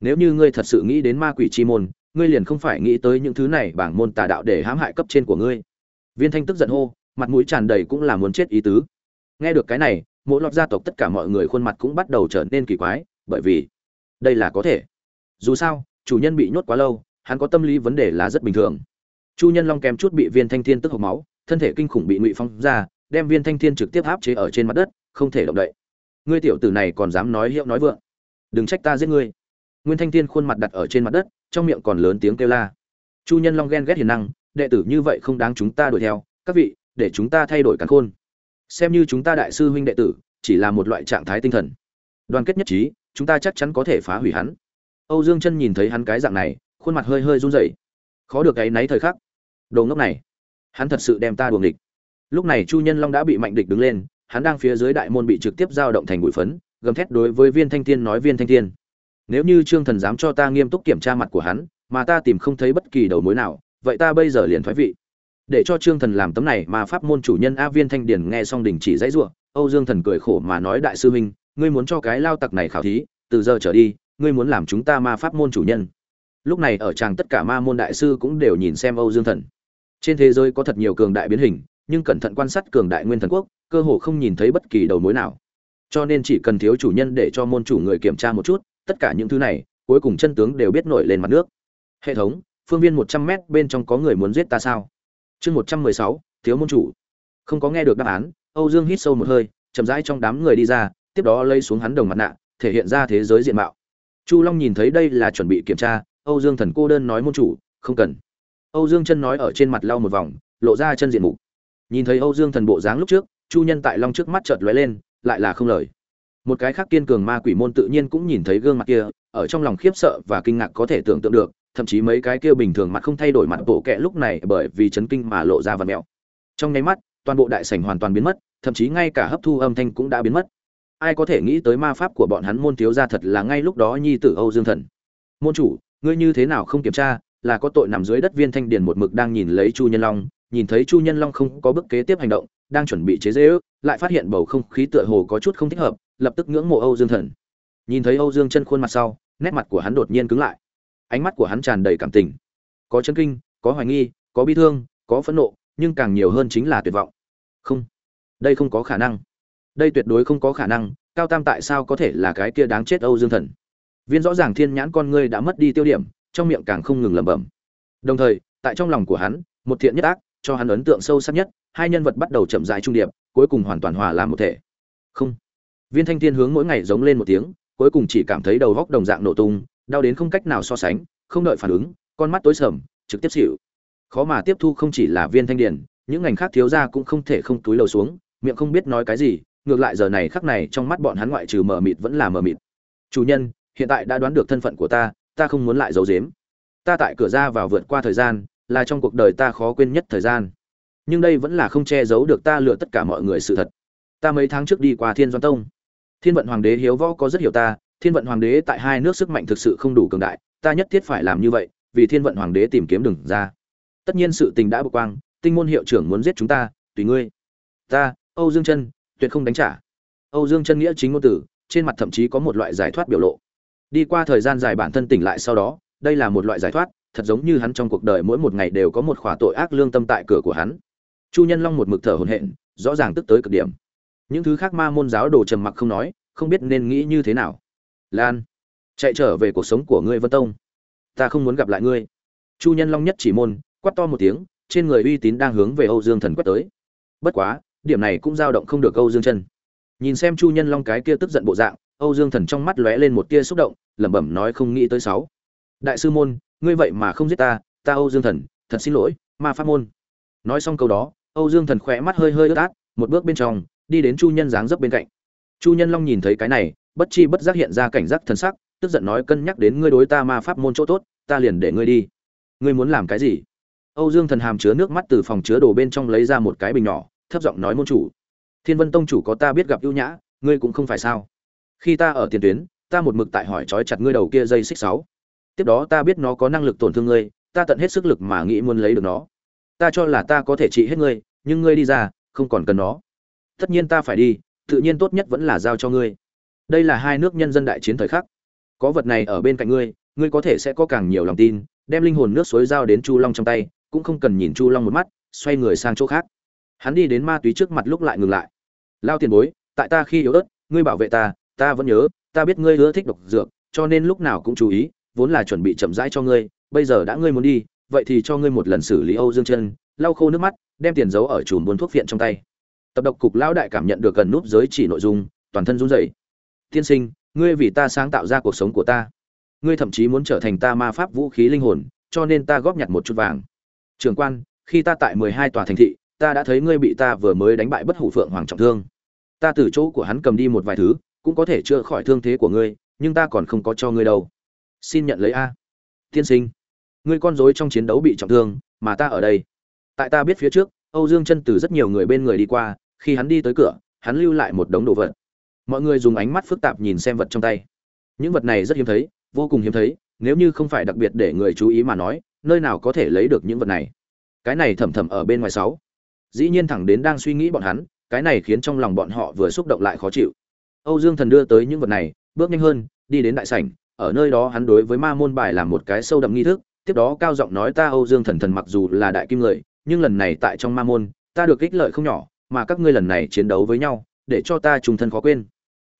Nếu như ngươi thật sự nghĩ đến ma quỷ chi môn, ngươi liền không phải nghĩ tới những thứ này bảng môn tà đạo để hãm hại cấp trên của ngươi. Viên thanh tức giận hô, mặt mũi tràn đầy cũng là muốn chết ý tứ. Nghe được cái này, mỗi lọt gia tộc tất cả mọi người khuôn mặt cũng bắt đầu trở nên kỳ quái, bởi vì đây là có thể. Dù sao, chủ nhân bị nhốt quá lâu, hắn có tâm lý vấn đề là rất bình thường. Chu nhân long kèm chút bị viên thanh thiên tức hộc máu, thân thể kinh khủng bị ngụy phong ra, đem viên thanh thiên trực tiếp áp chế ở trên mặt đất, không thể động đậy. Ngươi tiểu tử này còn dám nói hiệu nói vượng. Đừng trách ta giết ngươi. Nguyên thanh thiên khuôn mặt đặt ở trên mặt đất, trong miệng còn lớn tiếng kêu la. Chu nhân long ghen ghét hiền năng, đệ tử như vậy không đáng chúng ta đuổi theo, các vị, để chúng ta thay đổi cắn khôn. Xem như chúng ta đại sư huynh đệ tử, chỉ là một loại trạng thái tinh thần. Đoàn kết nhất trí chúng ta chắc chắn có thể phá hủy hắn. Âu dương chân nhìn thấy hắn cái dạng này, khuôn mặt hơi hơi run rẩy. Khó được cái náy thời khắc. Đồ ngốc này, hắn thật sự đem ta đuồng địch lúc này chu nhân long đã bị mạnh địch đứng lên, hắn đang phía dưới đại môn bị trực tiếp giao động thành bụi phấn, gầm thét đối với viên thanh thiên nói, viên thanh thiên, nếu như trương thần dám cho ta nghiêm túc kiểm tra mặt của hắn, mà ta tìm không thấy bất kỳ đầu mối nào, vậy ta bây giờ liền thoái vị. Để cho trương thần làm tấm này mà pháp môn chủ nhân a viên thanh điển nghe xong đình chỉ dãy ruộng âu dương thần cười khổ mà nói, đại sư huynh ngươi muốn cho cái lao tặc này khảo thí, từ giờ trở đi, ngươi muốn làm chúng ta ma pháp môn chủ nhân. Lúc này ở tràng tất cả ma môn đại sư cũng đều nhìn xem âu dương thần. Trên thế giới có thật nhiều cường đại biến hình, nhưng cẩn thận quan sát cường đại nguyên thần quốc, cơ hồ không nhìn thấy bất kỳ đầu mối nào. Cho nên chỉ cần thiếu chủ nhân để cho môn chủ người kiểm tra một chút, tất cả những thứ này, cuối cùng chân tướng đều biết nổi lên mặt nước. Hệ thống, phương viên một trăm mét bên trong có người muốn giết ta sao? Chương một trăm mười sáu, thiếu môn chủ. Không có nghe được đáp án, âu dương hít sâu một hơi, chậm rãi trong đám người đi ra tiếp đó lây xuống hắn đồng mặt nạ, thể hiện ra thế giới diện mạo. Chu long nhìn thấy đây là chuẩn bị kiểm tra, âu dương thần cô đơn nói môn chủ, không cần. Âu dương chân nói ở trên mặt lau một vòng, lộ ra chân diện mục. Nhìn thấy âu dương thần bộ dáng lúc trước, chu nhân tại long trước mắt chợt lóe lên, lại là không lời. Một cái khác kiên cường ma quỷ môn tự nhiên cũng nhìn thấy gương mặt kia, ở trong lòng khiếp sợ và kinh ngạc có thể tưởng tượng được, thậm chí mấy cái kia bình thường mặt không thay đổi mặt bộ kẹ lúc này bởi vì chấn kinh mà lộ ra và mẹo. Trong nháy mắt, toàn bộ đại sảnh hoàn toàn biến mất, thậm chí ngay cả hấp thu âm thanh cũng đã biến mất ai có thể nghĩ tới ma pháp của bọn hắn môn thiếu gia thật là ngay lúc đó nhi tử âu dương thần. Môn chủ ngươi như thế nào không kiểm tra là có tội nằm dưới đất viên thanh điền một mực đang nhìn lấy chu nhân long nhìn thấy chu nhân long không có bước kế tiếp hành động đang chuẩn bị chế giễu, lại phát hiện bầu không khí tựa hồ có chút không thích hợp lập tức ngưỡng mộ âu dương thần. Nhìn thấy âu dương chân khuôn mặt sau nét mặt của hắn đột nhiên cứng lại. Ánh mắt của hắn tràn đầy cảm tình. Có chấn kinh có hoài nghi có bi thương có phẫn nộ nhưng càng nhiều hơn chính là tuyệt vọng. Không đây không có khả năng đây tuyệt đối không có khả năng, cao tam tại sao có thể là cái kia đáng chết âu dương thần? Viên rõ ràng thiên nhãn con ngươi đã mất đi tiêu điểm, trong miệng càng không ngừng lẩm bẩm. Đồng thời, tại trong lòng của hắn, một thiện nhất ác, cho hắn ấn tượng sâu sắc nhất, hai nhân vật bắt đầu chậm rãi trung điệp, cuối cùng hoàn toàn hòa làm một thể. Không. Viên thanh thiên hướng mỗi ngày giống lên một tiếng, cuối cùng chỉ cảm thấy đầu góc đồng dạng nổ tung, đau đến không cách nào so sánh, không đợi phản ứng, con mắt tối sầm, trực tiếp xịu khó mà tiếp thu không chỉ là viên thanh điển những ngành khác thiếu ra cũng không thể không túi lầu xuống, miệng không biết nói cái gì ngược lại giờ này khắc này trong mắt bọn hắn ngoại trừ mờ mịt vẫn là mờ mịt. Chủ nhân, hiện tại đã đoán được thân phận của ta ta không muốn lại giấu giếm. Ta tại cửa ra vào vượt qua thời gian, là trong cuộc đời ta khó quên nhất thời gian. Nhưng đây vẫn là không che giấu được ta lừa tất cả mọi người sự thật. Ta mấy tháng trước đi qua thiên doan tông. Thiên vận hoàng đế hiếu võ có rất hiểu ta, thiên vận hoàng đế tại hai nước sức mạnh thực sự không đủ cường đại, ta nhất thiết phải làm như vậy, vì thiên vận hoàng đế tìm kiếm đừng ra. Tất nhiên sự tình đã bộc quang, tinh môn hiệu trưởng muốn giết chúng ta, tùy ngươi. Ta, âu dương chân tuyệt không đánh trả. Âu dương chân nghĩa chính ngôn tử, trên mặt thậm chí có một loại giải thoát biểu lộ. Đi qua thời gian dài bản thân tỉnh lại sau đó, đây là một loại giải thoát, thật giống như hắn trong cuộc đời mỗi một ngày đều có một khỏa tội ác lương tâm tại cửa của hắn. Chu nhân long một mực thở hổn hển, rõ ràng tức tới cực điểm. Những thứ khác ma môn giáo đồ trầm mặc không nói, không biết nên nghĩ như thế nào. Lan, chạy trở về cuộc sống của ngươi vân tông. Ta không muốn gặp lại ngươi. Chu nhân long nhất chỉ môn, quát to một tiếng, trên người uy tín đang hướng về âu dương thần quét tới. Bất quá điểm này cũng dao động không được âu dương chân nhìn xem chu nhân long cái kia tức giận bộ dạng, âu dương thần trong mắt lóe lên một tia xúc động, lẩm bẩm nói không nghĩ tới sáu. Đại sư môn, ngươi vậy mà không giết ta ta âu dương thần, thật xin lỗi, ma pháp môn. Nói xong câu đó, âu dương thần khỏe mắt hơi hơi ướt át, một bước bên trong, đi đến chu nhân dáng dấp bên cạnh. Chu nhân long nhìn thấy cái này, bất chi bất giác hiện ra cảnh giác thần sắc, tức giận nói cân nhắc đến ngươi đối ta ma pháp môn chỗ tốt, ta liền để ngươi đi. Ngươi muốn làm cái gì? Âu dương thần hàm chứa nước mắt từ phòng chứa đồ bên trong lấy ra một cái bình nhỏ thấp giọng nói môn chủ. Thiên vân tông chủ có ta biết gặp ưu nhã, ngươi cũng không phải sao? Khi ta ở tiền tuyến, ta một mực tại hỏi trói chặt ngươi đầu kia dây xích sáu. Tiếp đó ta biết nó có năng lực tổn thương ngươi, ta tận hết sức lực mà nghĩ muốn lấy được nó. Ta cho là ta có thể trị hết ngươi, nhưng ngươi đi ra, không còn cần nó. Tất nhiên ta phải đi, tự nhiên tốt nhất vẫn là giao cho ngươi. Đây là hai nước nhân dân đại chiến thời khắc. Có vật này ở bên cạnh ngươi ngươi có thể sẽ có càng nhiều lòng tin, đem linh hồn nước suối giao đến chu long trong tay, cũng không cần nhìn chu long một mắt, xoay người sang chỗ khác hắn đi đến ma túy trước mặt lúc lại ngừng lại. Lao tiền bối, tại ta khi yếu ớt, ngươi bảo vệ ta ta vẫn nhớ, ta biết ngươi ưa thích độc dược, cho nên lúc nào cũng chú ý, vốn là chuẩn bị chậm rãi cho ngươi, bây giờ đã ngươi muốn đi, vậy thì cho ngươi một lần xử lý âu dương chân, lau khô nước mắt, đem tiền giấu ở chùm buôn thuốc viện trong tay. Tập độc cục lão đại cảm nhận được gần nút giới chỉ nội dung, toàn thân run rẩy. Tiên sinh, ngươi vì ta sáng tạo ra cuộc sống của ta. Ngươi thậm chí muốn trở thành ta ma pháp vũ khí linh hồn, cho nên ta góp nhặt một chút vàng. Trường quan, khi ta tại mười hai tòa thành thị ta đã thấy ngươi bị ta vừa mới đánh bại bất hủ phượng hoàng trọng thương. Ta từ chỗ của hắn cầm đi một vài thứ, cũng có thể chữa khỏi thương thế của ngươi, nhưng ta còn không có cho ngươi đâu. Xin nhận lấy a. Tiên sinh, ngươi con rối trong chiến đấu bị trọng thương, mà ta ở đây. Tại ta biết phía trước, âu dương chân từ rất nhiều người bên người đi qua, khi hắn đi tới cửa, hắn lưu lại một đống đồ vật. Mọi người dùng ánh mắt phức tạp nhìn xem vật trong tay. Những vật này rất hiếm thấy, vô cùng hiếm thấy, nếu như không phải đặc biệt để người chú ý mà nói, nơi nào có thể lấy được những vật này? Cái này thầm thầm ở bên ngoài sáu dĩ nhiên thẳng đến đang suy nghĩ bọn hắn, cái này khiến trong lòng bọn họ vừa xúc động lại khó chịu. Âu dương thần đưa tới những vật này, bước nhanh hơn, đi đến đại sảnh, ở nơi đó hắn đối với ma môn bài làm một cái sâu đậm nghi thức, tiếp đó cao giọng nói ta âu dương thần thần mặc dù là đại kim người, nhưng lần này tại trong ma môn, ta được ích lợi không nhỏ, mà các ngươi lần này chiến đấu với nhau, để cho ta trùng thân khó quên.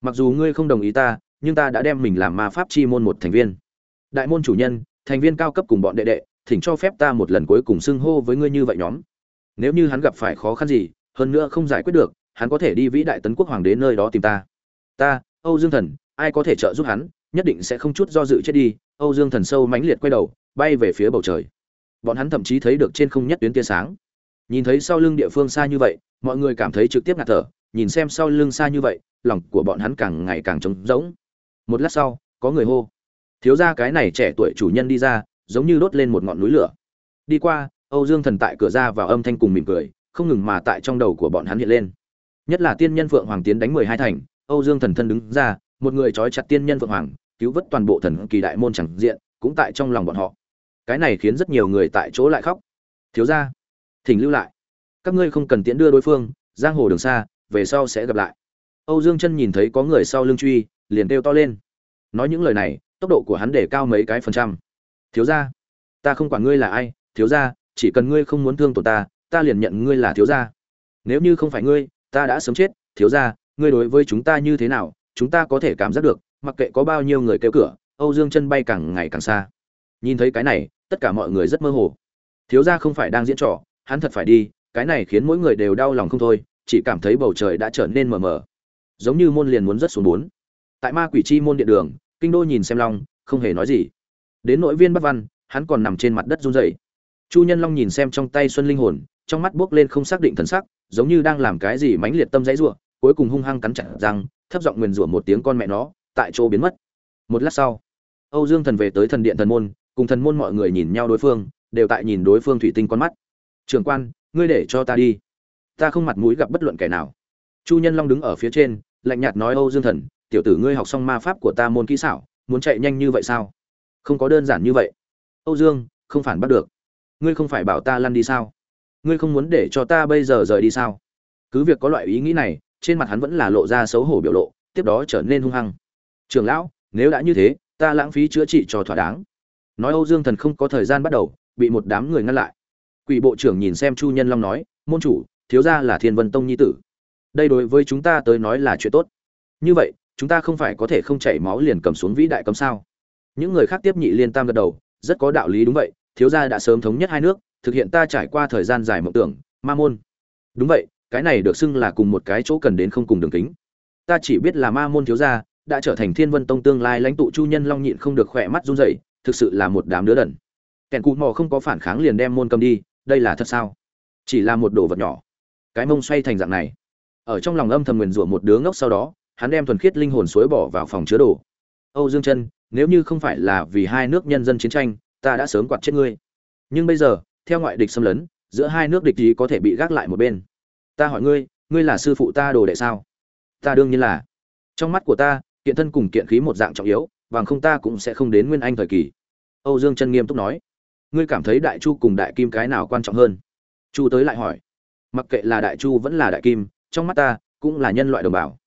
Mặc dù ngươi không đồng ý ta, nhưng ta đã đem mình làm ma pháp chi môn một thành viên. Đại môn chủ nhân, thành viên cao cấp cùng bọn đệ đệ, thỉnh cho phép ta một lần cuối cùng xưng hô với ngươi như vậy nhóm nếu như hắn gặp phải khó khăn gì, hơn nữa không giải quyết được, hắn có thể đi vĩ đại tấn quốc hoàng đế nơi đó tìm ta. Ta, âu dương thần, ai có thể trợ giúp hắn, nhất định sẽ không chút do dự chết đi. Âu dương thần sâu mãnh liệt quay đầu, bay về phía bầu trời. Bọn hắn thậm chí thấy được trên không nhất tuyến tia sáng. Nhìn thấy sau lưng địa phương xa như vậy, mọi người cảm thấy trực tiếp ngạt thở. Nhìn xem sau lưng xa như vậy, lòng của bọn hắn càng ngày càng trống rỗng. Một lát sau, có người hô. Thiếu gia cái này trẻ tuổi chủ nhân đi ra, giống như đốt lên một ngọn núi lửa. Đi qua âu dương thần tại cửa ra vào âm thanh cùng mỉm cười, không ngừng mà tại trong đầu của bọn hắn hiện lên. Nhất là tiên nhân phượng hoàng tiến đánh mười hai thành, âu dương thần thân đứng ra, một người trói chặt tiên nhân phượng hoàng, cứu vớt toàn bộ thần kỳ đại môn chẳng diện, cũng tại trong lòng bọn họ. Cái này khiến rất nhiều người tại chỗ lại khóc. Thiếu gia, thỉnh lưu lại. Các ngươi không cần tiễn đưa đối phương, giang hồ đường xa, về sau sẽ gặp lại. Âu dương chân nhìn thấy có người sau lưng truy, liền kêu to lên. Nói những lời này, tốc độ của hắn để cao mấy cái phần trăm. Thiếu gia, ta không quản ngươi là ai, thiếu gia chỉ cần ngươi không muốn thương tổn ta ta liền nhận ngươi là thiếu gia. Nếu như không phải ngươi, ta đã sớm chết, thiếu gia, ngươi đối với chúng ta như thế nào, chúng ta có thể cảm giác được, mặc kệ có bao nhiêu người kêu cửa, âu dương chân bay càng ngày càng xa. Nhìn thấy cái này, tất cả mọi người rất mơ hồ. Thiếu gia không phải đang diễn trò, hắn thật phải đi, cái này khiến mỗi người đều đau lòng không thôi, chỉ cảm thấy bầu trời đã trở nên mờ mờ. Giống như môn liền muốn rất xuống bốn. Tại ma quỷ chi môn điện đường, kinh đô nhìn xem long, không hề nói gì. Đến nội viên bắc văn, hắn còn nằm trên mặt đất run rẩy chu nhân long nhìn xem trong tay xuân linh hồn, trong mắt buốc lên không xác định thần sắc, giống như đang làm cái gì mãnh liệt tâm dãy rủa, cuối cùng hung hăng cắn chặt răng, thấp giọng nguyền rủa một tiếng con mẹ nó, tại chỗ biến mất. Một lát sau, âu dương thần về tới thần điện thần môn, cùng thần môn mọi người nhìn nhau đối phương, đều tại nhìn đối phương thủy tinh con mắt. Trường quan, ngươi để cho ta đi. Ta không mặt mũi gặp bất luận kẻ nào. Chu nhân long đứng ở phía trên, lạnh nhạt nói, âu dương thần, tiểu tử ngươi học xong ma pháp của ta môn kỹ xảo, muốn chạy nhanh như vậy sao? Không có đơn giản như vậy. Âu dương, không phản bắt được ngươi không phải bảo ta lăn đi sao? Ngươi không muốn để cho ta bây giờ rời đi sao? Cứ việc có loại ý nghĩ này, trên mặt hắn vẫn là lộ ra xấu hổ biểu lộ, tiếp đó trở nên hung hăng. Trường lão, nếu đã như thế, ta lãng phí chữa trị cho thỏa đáng. Nói âu dương thần không có thời gian bắt đầu, bị một đám người ngăn lại. Quỷ bộ trưởng nhìn xem chu nhân long nói, môn chủ, thiếu gia là thiên vân tông nhi tử. Đây đối với chúng ta tới nói là chuyện tốt. Như vậy, chúng ta không phải có thể không chảy máu liền cầm xuống vĩ đại cấm sao? Những người khác tiếp nhị liên tam gật đầu, rất có đạo lý đúng vậy thiếu gia đã sớm thống nhất hai nước, thực hiện ta trải qua thời gian dài mộng tưởng, ma môn. Đúng vậy, cái này được xưng là cùng một cái chỗ cần đến không cùng đường kính. Ta chỉ biết là ma môn thiếu gia đã trở thành thiên vân tông tương lai lãnh tụ chu nhân long nhịn không được khỏe mắt run rẩy, thực sự là một đám đứa đần. Kẹn cụ mò không có phản kháng liền đem môn cầm đi, đây là thật sao? Chỉ là một đồ vật nhỏ. Cái mông xoay thành dạng này. Ở trong lòng âm thầm nguyền rủa một đứa ngốc sau đó, hắn đem thuần khiết linh hồn suối bỏ vào phòng chứa đồ. Âu dương chân nếu như không phải là vì hai nước nhân dân chiến tranh ta đã sớm quạt chết ngươi. Nhưng bây giờ, theo ngoại địch xâm lấn, giữa hai nước địch ý có thể bị gác lại một bên. Ta hỏi ngươi ngươi là sư phụ ta đồ đệ sao? Ta đương nhiên là. Trong mắt của ta, kiện thân cùng kiện khí một dạng trọng yếu, bằng không ta cũng sẽ không đến nguyên anh thời kỳ. Âu dương chân nghiêm túc nói. Ngươi cảm thấy đại chu cùng đại kim cái nào quan trọng hơn? Chu tới lại hỏi. Mặc kệ là đại chu vẫn là đại kim, trong mắt ta cũng là nhân loại đồng bào.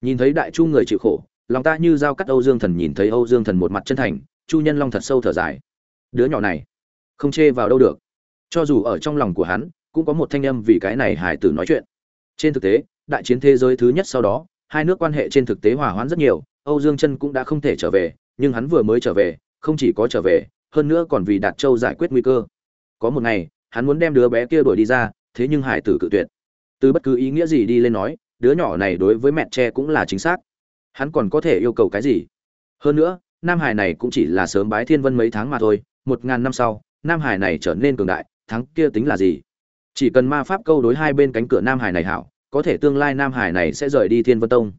Nhìn thấy đại chu người chịu khổ, lòng ta như dao cắt âu dương thần nhìn thấy âu dương thần một mặt chân thành, chu nhân long thật sâu thở dài đứa nhỏ này không chê vào đâu được. Cho dù ở trong lòng của hắn, cũng có một thanh âm vì cái này hải tử nói chuyện. Trên thực tế, đại chiến thế giới thứ nhất sau đó, hai nước quan hệ trên thực tế hòa hoãn rất nhiều, âu dương chân cũng đã không thể trở về, nhưng hắn vừa mới trở về, không chỉ có trở về, hơn nữa còn vì đạt châu giải quyết nguy cơ. Có một ngày, hắn muốn đem đứa bé kia đuổi đi ra, thế nhưng hải tử cự tuyệt. Từ bất cứ ý nghĩa gì đi lên nói, đứa nhỏ này đối với mẹ tre cũng là chính xác. Hắn còn có thể yêu cầu cái gì? Hơn nữa, nam hải này cũng chỉ là sớm bái thiên vân mấy tháng mà thôi một ngàn năm sau, nam hải này trở nên cường đại, thắng kia tính là gì? Chỉ cần ma pháp câu đối hai bên cánh cửa nam hải này hảo, có thể tương lai nam hải này sẽ rời đi thiên vân tông.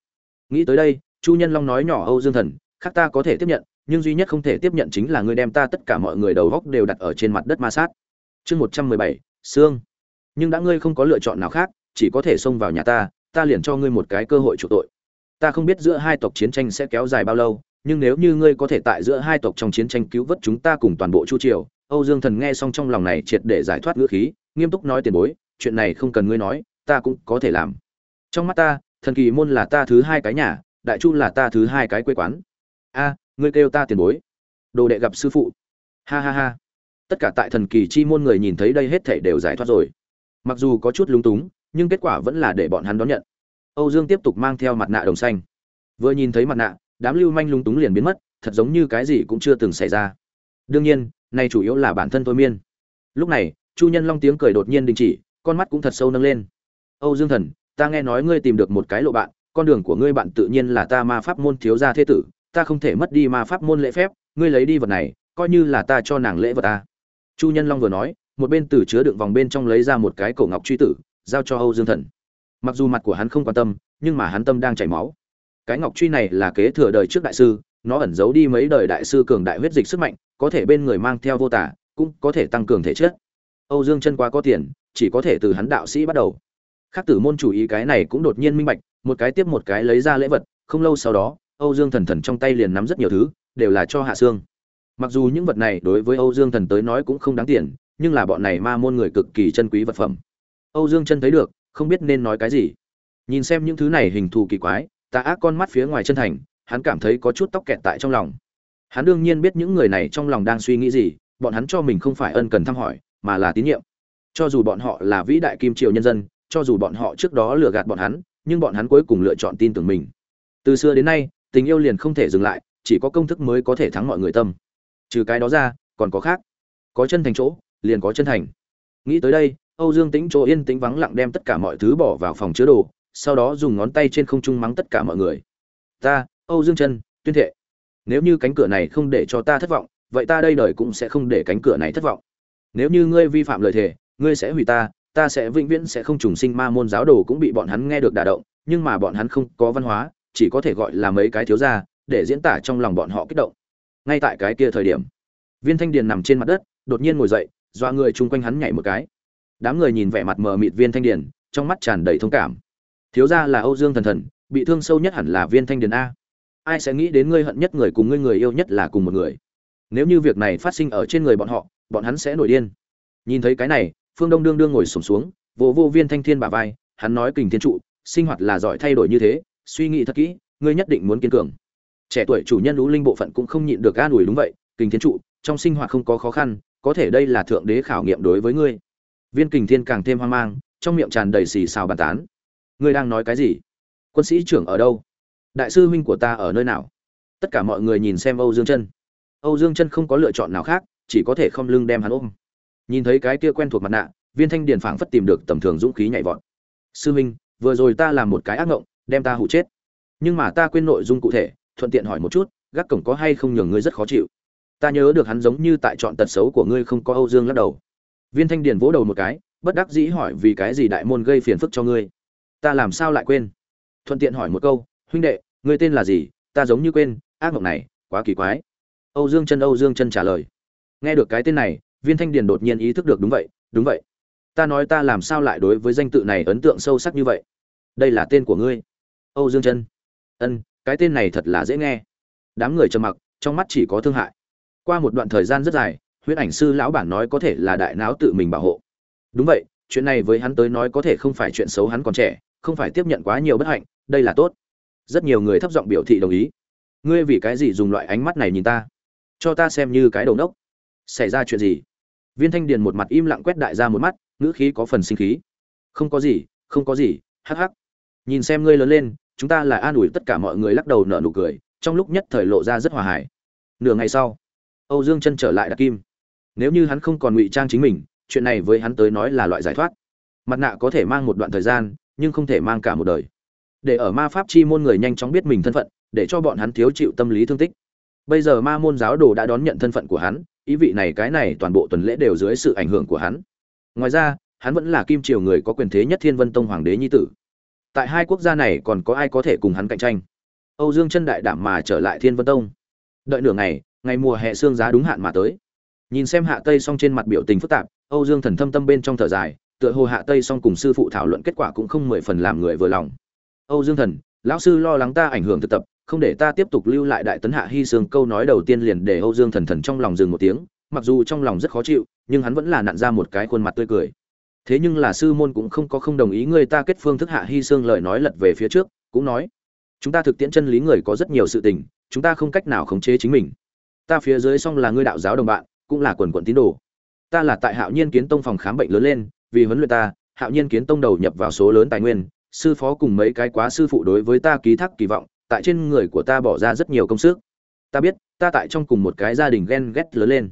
Nghĩ tới đây, chu nhân long nói nhỏ âu dương thần, khác ta có thể tiếp nhận, nhưng duy nhất không thể tiếp nhận chính là ngươi đem ta tất cả mọi người đầu góc đều đặt ở trên mặt đất ma sát. Chương một trăm mười bảy xương nhưng đã ngươi không có lựa chọn nào khác, chỉ có thể xông vào nhà ta ta liền cho ngươi một cái cơ hội chủ tội. Ta không biết giữa hai tộc chiến tranh sẽ kéo dài bao lâu nhưng nếu như ngươi có thể tại giữa hai tộc trong chiến tranh cứu vớt chúng ta cùng toàn bộ chu triều, âu dương thần nghe xong trong lòng này triệt để giải thoát ngữ khí, nghiêm túc nói tiền bối, chuyện này không cần ngươi nói, ta cũng có thể làm. Trong mắt ta, thần kỳ môn là ta thứ hai cái nhà, đại chu là ta thứ hai cái quê quán. A, ngươi kêu ta tiền bối. Đồ đệ gặp sư phụ. Ha ha ha. Tất cả tại thần kỳ chi môn người nhìn thấy đây hết thảy đều giải thoát rồi. Mặc dù có chút lúng túng, nhưng kết quả vẫn là để bọn hắn đón nhận. Âu dương tiếp tục mang theo mặt nạ đồng xanh. Vừa nhìn thấy mặt nạ đám lưu manh lúng túng liền biến mất, thật giống như cái gì cũng chưa từng xảy ra. Đương nhiên nay chủ yếu là bản thân tôi miên. Lúc này, chu nhân long tiếng cười đột nhiên đình chỉ, con mắt cũng thật sâu nâng lên. Âu dương thần, ta nghe nói ngươi tìm được một cái lộ bạn, con đường của ngươi bạn tự nhiên là ta ma pháp môn thiếu gia thế tử, ta không thể mất đi ma pháp môn lễ phép, ngươi lấy đi vật này, coi như là ta cho nàng lễ vật ta. Chu nhân long vừa nói, một bên từ chứa đựng vòng bên trong lấy ra một cái cổ ngọc truy tử, giao cho âu dương thần. Mặc dù mặt của hắn không quan tâm, nhưng mà hắn tâm đang chảy máu cái ngọc truy này là kế thừa đời trước đại sư, nó ẩn giấu đi mấy đời đại sư cường đại huyết dịch sức mạnh, có thể bên người mang theo vô tả, cũng có thể tăng cường thể chất. Âu dương chân quá có tiền, chỉ có thể từ hắn đạo sĩ bắt đầu. Khác tử môn chủ ý cái này cũng đột nhiên minh bạch, một cái tiếp một cái lấy ra lễ vật, không lâu sau đó, âu dương thần thần trong tay liền nắm rất nhiều thứ, đều là cho hạ xương mặc dù những vật này đối với âu dương thần tới nói cũng không đáng tiền, nhưng là bọn này ma môn người cực kỳ chân quý vật phẩm. Âu dương chân thấy được, không biết nên nói cái gì. Nhìn xem những thứ này hình thù kỳ quái tà ác con mắt phía ngoài chân thành, hắn cảm thấy có chút tóc kẹt tại trong lòng. Hắn đương nhiên biết những người này trong lòng đang suy nghĩ gì, bọn hắn cho mình không phải ân cần thăm hỏi, mà là tín nhiệm. Cho dù bọn họ là vĩ đại kim triều nhân dân, cho dù bọn họ trước đó lừa gạt bọn hắn, nhưng bọn hắn cuối cùng lựa chọn tin tưởng mình. Từ xưa đến nay, tình yêu liền không thể dừng lại, chỉ có công thức mới có thể thắng mọi người tâm. Trừ cái đó ra, còn có khác. Có chân thành chỗ, liền có chân thành. Nghĩ tới đây, âu dương tính chỗ yên tĩnh vắng lặng đem tất cả mọi thứ bỏ vào phòng chứa đồ sau đó dùng ngón tay trên không trung mắng tất cả mọi người. Ta, âu dương chân tuyên thệ, nếu như cánh cửa này không để cho ta thất vọng, vậy ta đây đời cũng sẽ không để cánh cửa này thất vọng. Nếu như ngươi vi phạm lời thề, ngươi sẽ hủy ta ta sẽ vĩnh viễn sẽ không trùng sinh ma môn giáo đồ cũng bị bọn hắn nghe được đả động, nhưng mà bọn hắn không có văn hóa, chỉ có thể gọi là mấy cái thiếu gia, để diễn tả trong lòng bọn họ kích động. Ngay tại cái kia thời điểm, viên thanh điền nằm trên mặt đất, đột nhiên ngồi dậy doa người chung quanh hắn nhảy một cái. Đám người nhìn vẻ mặt mờ mịt viên thanh điền, trong mắt tràn đầy thông cảm thiếu gia là âu dương thần thần bị thương sâu nhất hẳn là viên thanh điền a. Ai sẽ nghĩ đến ngươi hận nhất người cùng ngươi người yêu nhất là cùng một người? Nếu như việc này phát sinh ở trên người bọn họ bọn hắn sẽ nổi điên. Nhìn thấy cái này phương đông đương đương ngồi sổm xuống, xuống vô vô viên thanh thiên bà vai hắn nói kình thiên trụ sinh hoạt là giỏi thay đổi như thế suy nghĩ thật kỹ ngươi nhất định muốn kiên cường. Trẻ tuổi chủ nhân lũ linh bộ phận cũng không nhịn được an ủi đúng vậy kình thiên trụ trong sinh hoạt không có khó khăn có thể đây là thượng đế khảo nghiệm đối với ngươi. Viên kình thiên càng thêm hoang mang trong miệng tràn đầy xì xào bàn tán ngươi đang nói cái gì? Quân sĩ trưởng ở đâu? Đại sư huynh của ta ở nơi nào? Tất cả mọi người nhìn xem âu dương chân. Âu dương chân không có lựa chọn nào khác, chỉ có thể không lưng đem hắn ôm. Nhìn thấy cái kia quen thuộc mặt nạ, viên thanh điền phảng phất tìm được tầm thường dũng khí nhảy vọt. Sư huynh, vừa rồi ta làm một cái ác ngộng, đem ta hụ chết. Nhưng mà ta quên nội dung cụ thể, thuận tiện hỏi một chút, gác cổng có hay không nhường ngươi rất khó chịu. Ta nhớ được hắn giống như tại chọn tật xấu của ngươi không có âu dương lắc đầu. Viên thanh điền vỗ đầu một cái, bất đắc dĩ hỏi vì cái gì đại môn gây phiền phức cho ngươi ta làm sao lại quên? Thuận tiện hỏi một câu, huynh đệ, ngươi tên là gì? Ta giống như quên, ác mộng này, quá kỳ quái. Âu dương chân, âu dương chân trả lời. Nghe được cái tên này, viên thanh điền đột nhiên ý thức được đúng vậy đúng vậy. Ta nói ta làm sao lại đối với danh tự này ấn tượng sâu sắc như vậy? Đây là tên của ngươi. Âu dương chân. Ân, cái tên này thật là dễ nghe. Đám người trầm mặc, trong mắt chỉ có thương hại. Qua một đoạn thời gian rất dài, huyết ảnh sư lão bản nói có thể là đại não tự mình bảo hộ. Đúng vậy, chuyện này với hắn tới nói có thể không phải chuyện xấu hắn còn trẻ không phải tiếp nhận quá nhiều bất hạnh, đây là tốt. Rất nhiều người thấp giọng biểu thị đồng ý. Ngươi vì cái gì dùng loại ánh mắt này nhìn ta? Cho ta xem như cái đầu nốc xảy ra chuyện gì? Viên thanh điền một mặt im lặng quét đại ra một mắt, ngữ khí có phần sinh khí. Không có gì, không có gì, hắc hắc. Nhìn xem ngươi lớn lên, chúng ta là an ủi tất cả mọi người lắc đầu nở nụ cười, trong lúc nhất thời lộ ra rất hòa hải nửa ngày sau, âu dương chân trở lại đặc kim. Nếu như hắn không còn ngụy trang chính mình, chuyện này với hắn tới nói là loại giải thoát. Mặt nạ có thể mang một đoạn thời gian nhưng không thể mang cả một đời. Để ở ma pháp chi môn người nhanh chóng biết mình thân phận, để cho bọn hắn thiếu chịu tâm lý thương tích. Bây giờ ma môn giáo đồ đã đón nhận thân phận của hắn, ý vị này cái này toàn bộ tuần lễ đều dưới sự ảnh hưởng của hắn. Ngoài ra, hắn vẫn là kim triều người có quyền thế nhất thiên vân tông hoàng đế nhi tử. Tại hai quốc gia này còn có ai có thể cùng hắn cạnh tranh? Âu dương chân đại đảm mà trở lại thiên vân tông. Đợi nửa ngày ngày mùa hè xương giá đúng hạn mà tới. Nhìn xem hạ tây song trên mặt biểu tình phức tạp, âu dương thần thâm tâm bên trong thở dài tựa hồ hạ tây xong cùng sư phụ thảo luận kết quả cũng không mười phần làm người vừa lòng. Âu dương thần, lão sư lo lắng ta ảnh hưởng thực tập, không để ta tiếp tục lưu lại đại tấn hạ hy sương. Câu nói đầu tiên liền để âu dương thần thần trong lòng dừng một tiếng, mặc dù trong lòng rất khó chịu, nhưng hắn vẫn là nặn ra một cái khuôn mặt tươi cười. Thế nhưng là sư môn cũng không có không đồng ý người ta kết phương thức hạ hy sương lời nói lật về phía trước, cũng nói, chúng ta thực tiễn chân lý người có rất nhiều sự tình, chúng ta không cách nào khống chế chính mình. Ta phía dưới xong là ngươi đạo giáo đồng bạn, cũng là quần quận tín đồ. Ta là tại hạo nhiên kiến tông phòng khám bệnh lớn lên vì huấn luyện ta, hạo nhiên kiến tông đầu nhập vào số lớn tài nguyên, sư phó cùng mấy cái quá sư phụ đối với ta ký thác kỳ vọng, tại trên người của ta bỏ ra rất nhiều công sức. Ta biết, ta tại trong cùng một cái gia đình ghen ghét lớn lên.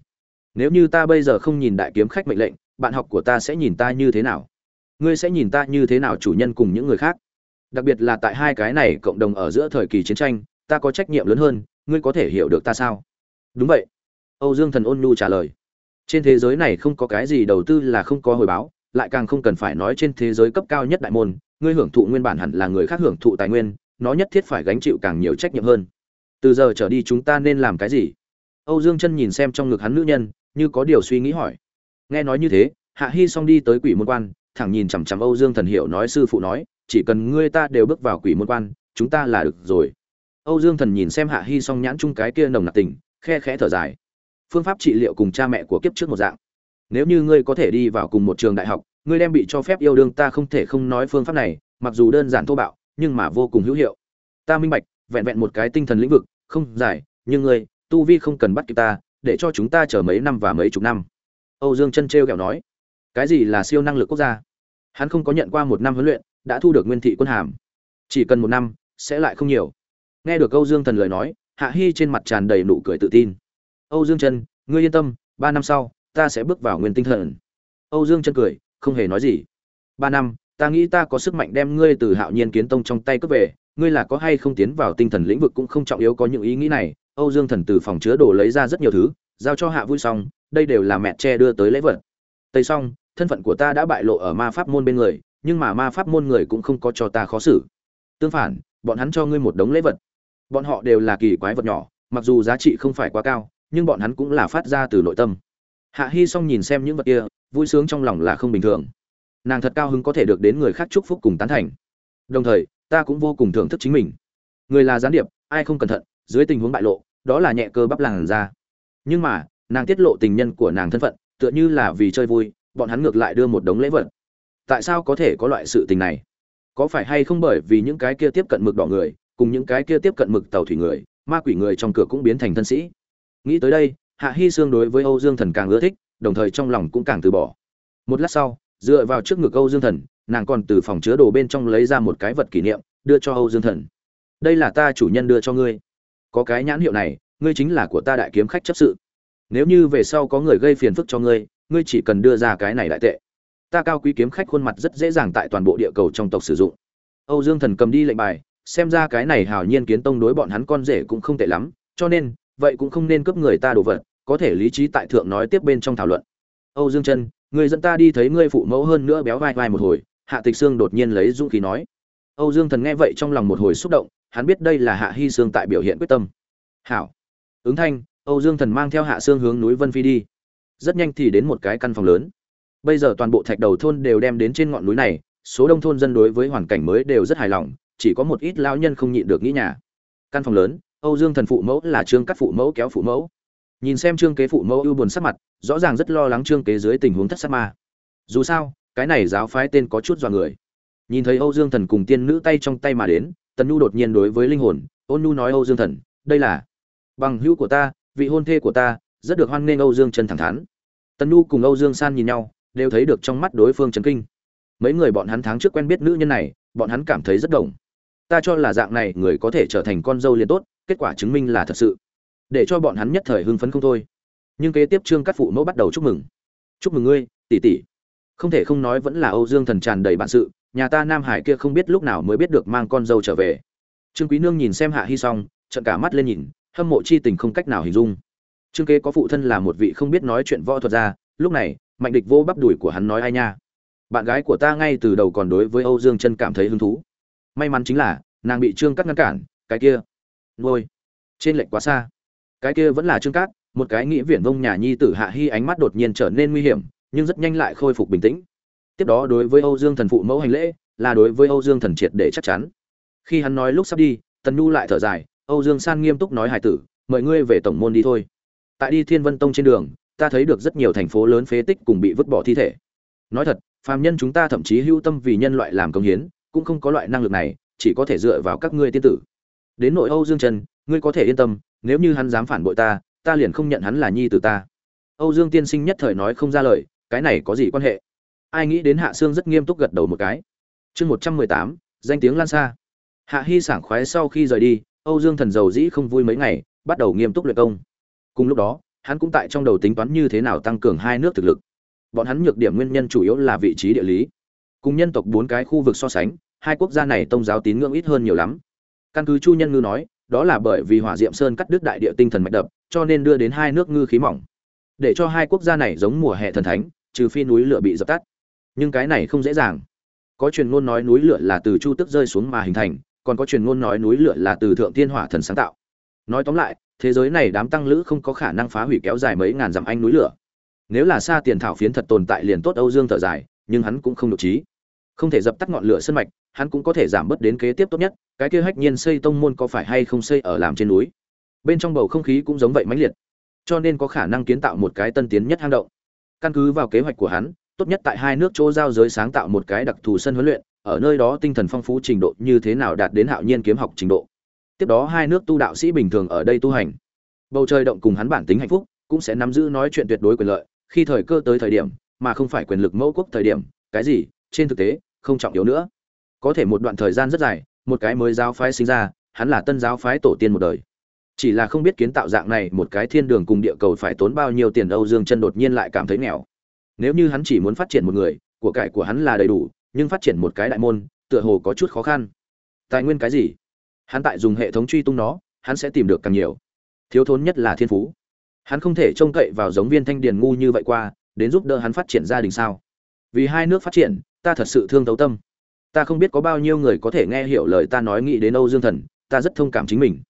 Nếu như ta bây giờ không nhìn đại kiếm khách mệnh lệnh, bạn học của ta sẽ nhìn ta như thế nào? Ngươi sẽ nhìn ta như thế nào chủ nhân cùng những người khác? Đặc biệt là tại hai cái này cộng đồng ở giữa thời kỳ chiến tranh, ta có trách nhiệm lớn hơn, ngươi có thể hiểu được ta sao? Đúng vậy. Âu dương thần ôn nhu trả lời. Trên thế giới này không có cái gì đầu tư là không có hồi báo lại càng không cần phải nói trên thế giới cấp cao nhất đại môn, ngươi hưởng thụ nguyên bản hẳn là người khác hưởng thụ tài nguyên, nó nhất thiết phải gánh chịu càng nhiều trách nhiệm hơn. Từ giờ trở đi chúng ta nên làm cái gì? Âu dương chân nhìn xem trong ngực hắn nữ nhân, như có điều suy nghĩ hỏi. Nghe nói như thế, hạ hy xong đi tới quỷ môn quan, thẳng nhìn chằm chằm âu dương thần hiểu nói sư phụ nói, chỉ cần ngươi ta đều bước vào quỷ môn quan, chúng ta là được rồi. Âu dương thần nhìn xem hạ hy xong nhãn chung cái kia nồng nặc tình, khe khẽ thở dài. Phương pháp trị liệu cùng cha mẹ của kiếp trước một dạng nếu như ngươi có thể đi vào cùng một trường đại học, ngươi đem bị cho phép yêu đương ta không thể không nói phương pháp này, mặc dù đơn giản thô bạo, nhưng mà vô cùng hữu hiệu. Ta minh bạch, vẹn vẹn một cái tinh thần lĩnh vực, không giải nhưng ngươi, tu vi không cần bắt kịp ta, để cho chúng ta chờ mấy năm và mấy chục năm. Âu dương chân trêu ghẹo nói. Cái gì là siêu năng lực quốc gia? Hắn không có nhận qua một năm huấn luyện, đã thu được nguyên thị quân hàm. Chỉ cần một năm, sẽ lại không nhiều. Nghe được âu dương thần lời nói, hạ hy trên mặt tràn đầy nụ cười tự tin. Âu dương chân, ngươi yên tâm, ba năm sau ta sẽ bước vào nguyên tinh thần. Âu dương chân cười, không hề nói gì. Ba năm, ta nghĩ ta có sức mạnh đem ngươi từ hạo nhiên kiến tông trong tay cướp về, ngươi là có hay không tiến vào tinh thần lĩnh vực cũng không trọng yếu, có những ý nghĩ này. Âu dương thần từ phòng chứa đồ lấy ra rất nhiều thứ, giao cho hạ vui xong, đây đều là mẹ che đưa tới lễ vật. Tây xong, thân phận của ta đã bại lộ ở ma pháp môn bên người, nhưng mà ma pháp môn người cũng không có cho ta khó xử. Tương phản, bọn hắn cho ngươi một đống lễ vật. Bọn họ đều là kỳ quái vật nhỏ, mặc dù giá trị không phải quá cao, nhưng bọn hắn cũng là phát ra từ nội tâm hạ hy xong nhìn xem những vật kia, vui sướng trong lòng là không bình thường. Nàng thật cao hứng có thể được đến người khác chúc phúc cùng tán thành. Đồng thời, ta cũng vô cùng thưởng thức chính mình. Người là gián điệp, ai không cẩn thận, dưới tình huống bại lộ, đó là nhẹ cơ bắp làng ra nhưng mà, nàng tiết lộ tình nhân của nàng thân phận, tựa như là vì chơi vui, bọn hắn ngược lại đưa một đống lễ vật. Tại sao có thể có loại sự tình này? Có phải hay không bởi vì những cái kia tiếp cận mực đỏ người, cùng những cái kia tiếp cận mực tàu thủy người, ma quỷ người trong cửa cũng biến thành thân sĩ? Nghĩ tới đây hạ hy sương đối với âu dương thần càng ưa thích, đồng thời trong lòng cũng càng từ bỏ. Một lát sau, dựa vào trước ngực âu dương thần, nàng còn từ phòng chứa đồ bên trong lấy ra một cái vật kỷ niệm, đưa cho âu dương thần. Đây là ta chủ nhân đưa cho ngươi. Có cái nhãn hiệu này, ngươi chính là của ta đại kiếm khách chấp sự. Nếu như về sau có người gây phiền phức cho ngươi ngươi chỉ cần đưa ra cái này đại tệ. Ta cao quý kiếm khách khuôn mặt rất dễ dàng tại toàn bộ địa cầu trong tộc sử dụng. Âu dương thần cầm đi lệnh bài, xem ra cái này hào nhiên kiến tông đối bọn hắn con rể cũng không tệ lắm, cho nên, vậy cũng không nên cướp người ta đồ vật có thể lý trí tại thượng nói tiếp bên trong thảo luận. Âu dương chân người dẫn ta đi thấy ngươi phụ mẫu hơn nữa béo vai vai một hồi, hạ tịch sương đột nhiên lấy dũng khí nói. Âu dương thần nghe vậy trong lòng một hồi xúc động, hắn biết đây là hạ hy sương tại biểu hiện quyết tâm. Hảo. Ứng thanh, âu dương thần mang theo hạ sương hướng núi vân phi đi. Rất nhanh thì đến một cái căn phòng lớn. Bây giờ toàn bộ thạch đầu thôn đều đem đến trên ngọn núi này, số đông thôn dân đối với hoàn cảnh mới đều rất hài lòng, chỉ có một ít lão nhân không nhịn được nghĩ nhà. Căn phòng lớn, âu dương thần phụ mẫu là trương cắt phụ mẫu kéo phụ mẫu nhìn xem trương kế phụ mẫu ưu buồn sắc mặt, rõ ràng rất lo lắng trương kế dưới tình huống thất sắc ma. Dù sao, cái này giáo phái tên có chút dọa người. Nhìn thấy âu dương thần cùng tiên nữ tay trong tay mà đến, tần nhu đột nhiên đối với linh hồn, ôn nhu nói âu dương thần, đây là bằng hữu của ta, vị hôn thê của ta, rất được hoan nghênh âu dương trần thẳng thắn. Tần nhu cùng âu dương san nhìn nhau, đều thấy được trong mắt đối phương trấn kinh. Mấy người bọn hắn tháng trước quen biết nữ nhân này, bọn hắn cảm thấy rất đồng. Ta cho là dạng này người có thể trở thành con dâu liền tốt, kết quả chứng minh là thật sự để cho bọn hắn nhất thời hưng phấn không thôi. Nhưng kế tiếp trương cắt phụ mẫu bắt đầu chúc mừng. Chúc mừng ngươi, tỷ tỷ. Không thể không nói vẫn là âu dương thần tràn đầy bản sự, nhà ta nam hải kia không biết lúc nào mới biết được mang con dâu trở về. Trương quý nương nhìn xem hạ hy xong trận cả mắt lên nhìn, hâm mộ chi tình không cách nào hình dung. Trương kế có phụ thân là một vị không biết nói chuyện võ thuật ra lúc này, mạnh địch vô bắp đùi của hắn nói ai nha. Bạn gái của ta ngay từ đầu còn đối với âu dương chân cảm thấy hứng thú. May mắn chính là, nàng bị trương cắt ngăn cản, cái kia, nuôi. Trên lệnh quá xa cái kia vẫn là trương cát, một cái nghĩ viển vông nhà nhi tử hạ hy ánh mắt đột nhiên trở nên nguy hiểm, nhưng rất nhanh lại khôi phục bình tĩnh. Tiếp đó đối với âu dương thần phụ mẫu hành lễ, là đối với âu dương thần triệt để chắc chắn. Khi hắn nói lúc sắp đi, tần nhu lại thở dài, âu dương san nghiêm túc nói hải tử, mời ngươi về tổng môn đi thôi. Tại đi thiên vân tông trên đường, ta thấy được rất nhiều thành phố lớn phế tích cùng bị vứt bỏ thi thể. Nói thật, phàm nhân chúng ta thậm chí hưu tâm vì nhân loại làm công hiến, cũng không có loại năng lực này, chỉ có thể dựa vào các ngươi tiên tử. Đến nội âu dương trần ngươi có thể yên tâm, nếu như hắn dám phản bội ta ta liền không nhận hắn là nhi từ ta. Âu dương tiên sinh nhất thời nói không ra lời, cái này có gì quan hệ? Ai nghĩ đến hạ sương rất nghiêm túc gật đầu một cái. Chương một trăm mười tám, danh tiếng lan xa. Hạ hy sảng khoái sau khi rời đi, âu dương thần dầu dĩ không vui mấy ngày, bắt đầu nghiêm túc luyện công. Cùng lúc đó, hắn cũng tại trong đầu tính toán như thế nào tăng cường hai nước thực lực. Bọn hắn nhược điểm nguyên nhân chủ yếu là vị trí địa lý. Cùng nhân tộc bốn cái khu vực so sánh, hai quốc gia này tôn giáo tín ngưỡng ít hơn nhiều lắm. Căn cứ chu nhân ngư nói đó là bởi vì hỏa diệm sơn cắt đứt đại địa tinh thần mạch đập, cho nên đưa đến hai nước ngư khí mỏng. Để cho hai quốc gia này giống mùa hè thần thánh, trừ phi núi lửa bị dập tắt. Nhưng cái này không dễ dàng. Có truyền ngôn nói núi lửa là từ chu tức rơi xuống mà hình thành, còn có truyền ngôn nói núi lửa là từ thượng thiên hỏa thần sáng tạo. Nói tóm lại, thế giới này đám tăng lữ không có khả năng phá hủy kéo dài mấy ngàn dặm anh núi lửa. Nếu là xa tiền thảo phiến thật tồn tại liền tốt âu dương thở dài, nhưng hắn cũng không được trí không thể dập tắt ngọn lửa sân mạch, hắn cũng có thể giảm bớt đến kế tiếp tốt nhất, cái kia hách nhiên xây tông môn có phải hay không xây ở làm trên núi? Bên trong bầu không khí cũng giống vậy mãnh liệt, cho nên có khả năng kiến tạo một cái tân tiến nhất hang động. Căn cứ vào kế hoạch của hắn, tốt nhất tại hai nước chỗ giao giới sáng tạo một cái đặc thù sân huấn luyện, ở nơi đó tinh thần phong phú trình độ như thế nào đạt đến hạo nhiên kiếm học trình độ. Tiếp đó hai nước tu đạo sĩ bình thường ở đây tu hành. Bầu trời động cùng hắn bản tính hạnh phúc cũng sẽ nắm giữ nói chuyện tuyệt đối quyền lợi, khi thời cơ tới thời điểm, mà không phải quyền lực mẫu quốc thời điểm, cái gì, trên thực tế không trọng yếu nữa. Có thể một đoạn thời gian rất dài, một cái mới giáo phái sinh ra, hắn là tân giáo phái tổ tiên một đời. Chỉ là không biết kiến tạo dạng này một cái thiên đường cùng địa cầu phải tốn bao nhiêu tiền âu dương chân đột nhiên lại cảm thấy nghèo. Nếu như hắn chỉ muốn phát triển một người, của cải của hắn là đầy đủ, nhưng phát triển một cái đại môn, tựa hồ có chút khó khăn. Tài nguyên cái gì? Hắn tại dùng hệ thống truy tung nó, hắn sẽ tìm được càng nhiều. Thiếu thốn nhất là thiên phú. Hắn không thể trông cậy vào giống viên thanh điền ngu như vậy qua, đến giúp đỡ hắn phát triển gia đình sao? Vì hai nước phát triển ta thật sự thương thấu tâm. Ta không biết có bao nhiêu người có thể nghe hiểu lời ta nói nghĩ đến âu dương thần, ta rất thông cảm chính mình.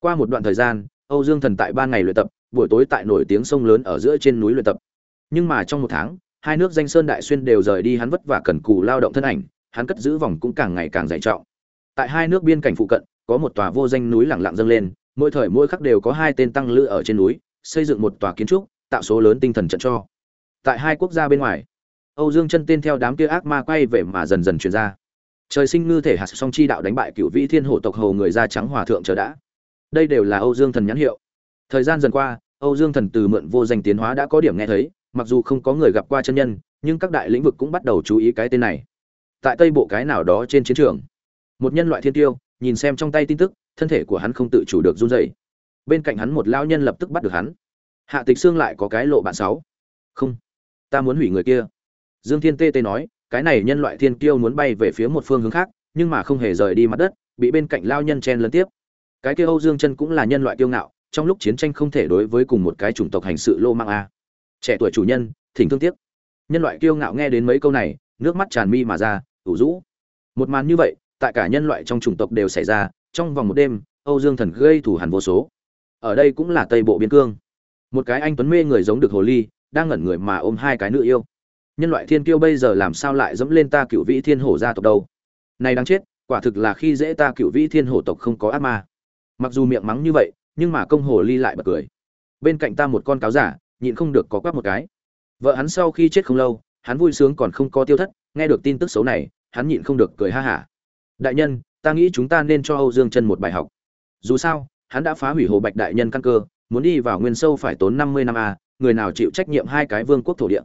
Qua một đoạn thời gian, âu dương thần tại ban ngày luyện tập, buổi tối tại nổi tiếng sông lớn ở giữa trên núi luyện tập. Nhưng mà trong một tháng, hai nước danh sơn đại xuyên đều rời đi hắn vất vả cần cù lao động thân ảnh, hắn cất giữ vòng cũng càng ngày càng dày trọng. Tại hai nước biên cảnh phụ cận, có một tòa vô danh núi lẳng lặng dâng lên, mỗi thời mỗi khắc đều có hai tên tăng lữ ở trên núi, xây dựng một tòa kiến trúc, tạo số lớn tinh thần trận cho. Tại hai quốc gia bên ngoài âu dương chân tên theo đám kia ác ma quay về mà dần dần truyền ra. Trời sinh ngư thể hạt song chi đạo đánh bại cựu vĩ thiên hổ tộc hầu người da trắng hòa thượng chờ đã. Đây đều là âu dương thần nhãn hiệu. Thời gian dần qua, âu dương thần từ mượn vô danh tiến hóa đã có điểm nghe thấy, mặc dù không có người gặp qua chân nhân, nhưng các đại lĩnh vực cũng bắt đầu chú ý cái tên này. Tại tây bộ cái nào đó trên chiến trường, một nhân loại thiên tiêu, nhìn xem trong tay tin tức, thân thể của hắn không tự chủ được run rẩy. Bên cạnh hắn một lão nhân lập tức bắt được hắn. Hạ tịch xương lại có cái lộ bạn sáu. Không, ta muốn hủy người kia dương thiên tê tê nói, cái này nhân loại thiên kiêu muốn bay về phía một phương hướng khác, nhưng mà không hề rời đi mặt đất, bị bên cạnh lao nhân chen lấn tiếp. Cái kia âu dương chân cũng là nhân loại kiêu ngạo, trong lúc chiến tranh không thể đối với cùng một cái chủng tộc hành sự lô mang a. Trẻ tuổi chủ nhân, thỉnh thương tiếc. Nhân loại kiêu ngạo nghe đến mấy câu này, nước mắt tràn mi mà ra, ủ rũ. Một màn như vậy, tại cả nhân loại trong chủng tộc đều xảy ra, trong vòng một đêm, âu dương thần gây thủ hẳn vô số. Ở đây cũng là tây bộ biên cương. Một cái anh tuấn mê người giống được hồ ly, đang ngẩn người mà ôm hai cái nữ yêu nhân loại thiên kiêu bây giờ làm sao lại dẫm lên ta cựu vĩ thiên hổ gia tộc đâu? Này đáng chết, quả thực là khi dễ ta cựu vĩ thiên hổ tộc không có ác ma. Mặc dù miệng mắng như vậy, nhưng mà công hồ ly lại bật cười. Bên cạnh ta một con cáo giả, nhịn không được có quắc một cái. Vợ hắn sau khi chết không lâu, hắn vui sướng còn không có tiêu thất, nghe được tin tức xấu này, hắn nhịn không được cười ha hả. Đại nhân, ta nghĩ chúng ta nên cho âu dương chân một bài học. Dù sao, hắn đã phá hủy hồ bạch đại nhân căn cơ, muốn đi vào nguyên sâu phải tốn năm mươi năm a người nào chịu trách nhiệm hai cái vương quốc thổ địa?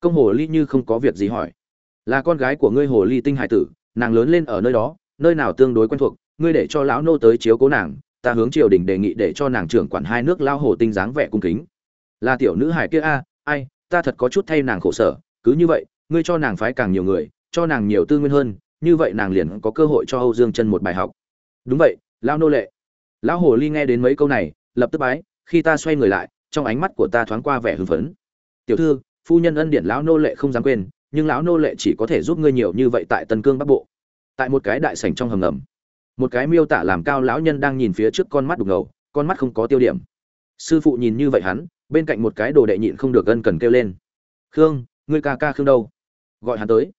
Công hồ ly như không có việc gì hỏi. Là con gái của ngươi hồ ly tinh hải tử, nàng lớn lên ở nơi đó, nơi nào tương đối quen thuộc, ngươi để cho lão nô tới chiếu cố nàng, ta hướng triều đình đề nghị để cho nàng trưởng quản hai nước lao hồ tinh dáng vẻ cung kính. Là tiểu nữ hải kia a, ai, ta thật có chút thay nàng khổ sở, cứ như vậy, ngươi cho nàng phái càng nhiều người, cho nàng nhiều tư nguyên hơn, như vậy nàng liền có cơ hội cho âu dương chân một bài học. Đúng vậy lao nô lệ. Lão hồ ly nghe đến mấy câu này, lập tức bái, khi ta xoay người lại, trong ánh mắt của ta thoáng qua vẻ hưng phấn. Tiểu thư phu nhân ân điển lão nô lệ không dám quên, nhưng lão nô lệ chỉ có thể giúp ngươi nhiều như vậy tại tân cương bắc bộ. Tại một cái đại sảnh trong hầm ngầm, một cái miêu tả làm cao lão nhân đang nhìn phía trước con mắt đục ngầu, con mắt không có tiêu điểm. Sư phụ nhìn như vậy hắn, bên cạnh một cái đồ đệ nhịn không được ân cần kêu lên. Khương, ngươi ca ca khương đâu? Gọi hắn tới.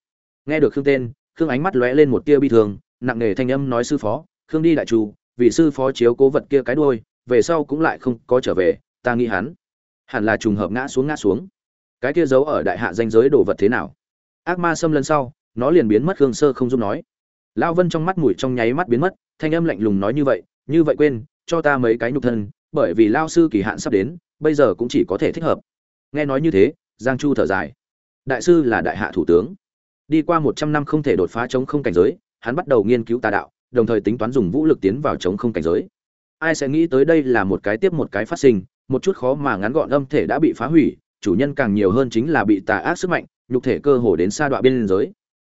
Nghe được khương tên, khương ánh mắt lóe lên một tia bi thường, nặng nề thanh âm nói, sư phó, khương đi đại trù, vì sư phó chiếu cố vật kia cái đuôi, về sau cũng lại không có trở về, ta nghĩ hắn hẳn là trùng hợp ngã xuống ngã xuống cái kia giấu ở đại hạ danh giới đồ vật thế nào? Ác ma xâm lấn sau, nó liền biến mất gương sơ không giúp nói. Lão vân trong mắt mũi trong nháy mắt biến mất, thanh âm lạnh lùng nói như vậy như vậy quên, cho ta mấy cái nhục thân, bởi vì lao sư kỳ hạn sắp đến, bây giờ cũng chỉ có thể thích hợp. Nghe nói như thế, giang chu thở dài. Đại sư là đại hạ thủ tướng. Đi qua một trăm năm không thể đột phá chống không cảnh giới, hắn bắt đầu nghiên cứu tà đạo, đồng thời tính toán dùng vũ lực tiến vào chống không cảnh giới. Ai sẽ nghĩ tới đây là một cái tiếp một cái phát sinh, một chút khó mà ngắn gọn âm thể đã bị phá hủy chủ nhân càng nhiều hơn chính là bị tà ác sức mạnh, nhục thể cơ hồ đến xa đoạn biên giới.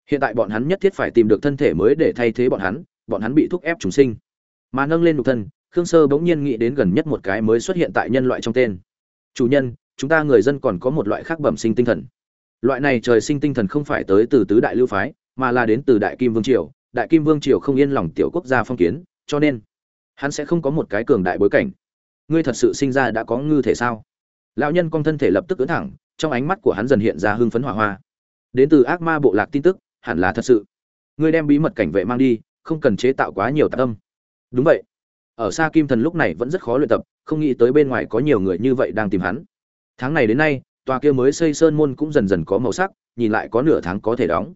Hiện tại bọn hắn nhất thiết phải tìm được thân thể mới để thay thế bọn hắn bọn hắn bị thúc ép trùng sinh. Mà nâng lên nhục thân, khương sơ bỗng nhiên nghĩ đến gần nhất một cái mới xuất hiện tại nhân loại trong tên. Chủ nhân, chúng ta người dân còn có một loại khác bẩm sinh tinh thần. Loại này trời sinh tinh thần không phải tới từ tứ đại lưu phái, mà là đến từ đại kim vương triều. Đại kim vương triều không yên lòng tiểu quốc gia phong kiến, cho nên hắn sẽ không có một cái cường đại bối cảnh. Ngươi thật sự sinh ra đã có ngư thể sao? Lão nhân con thân thể lập tức ưỡn thẳng, trong ánh mắt của hắn dần hiện ra hưng phấn hỏa hoa. Đến từ ác ma bộ lạc tin tức, hẳn là thật sự. Ngươi đem bí mật cảnh vệ mang đi, không cần chế tạo quá nhiều tạc âm. Đúng vậy. Ở xa kim thần lúc này vẫn rất khó luyện tập, không nghĩ tới bên ngoài có nhiều người như vậy đang tìm hắn. Tháng này đến nay, tòa kia mới xây sơn môn cũng dần dần có màu sắc, nhìn lại có nửa tháng có thể đóng.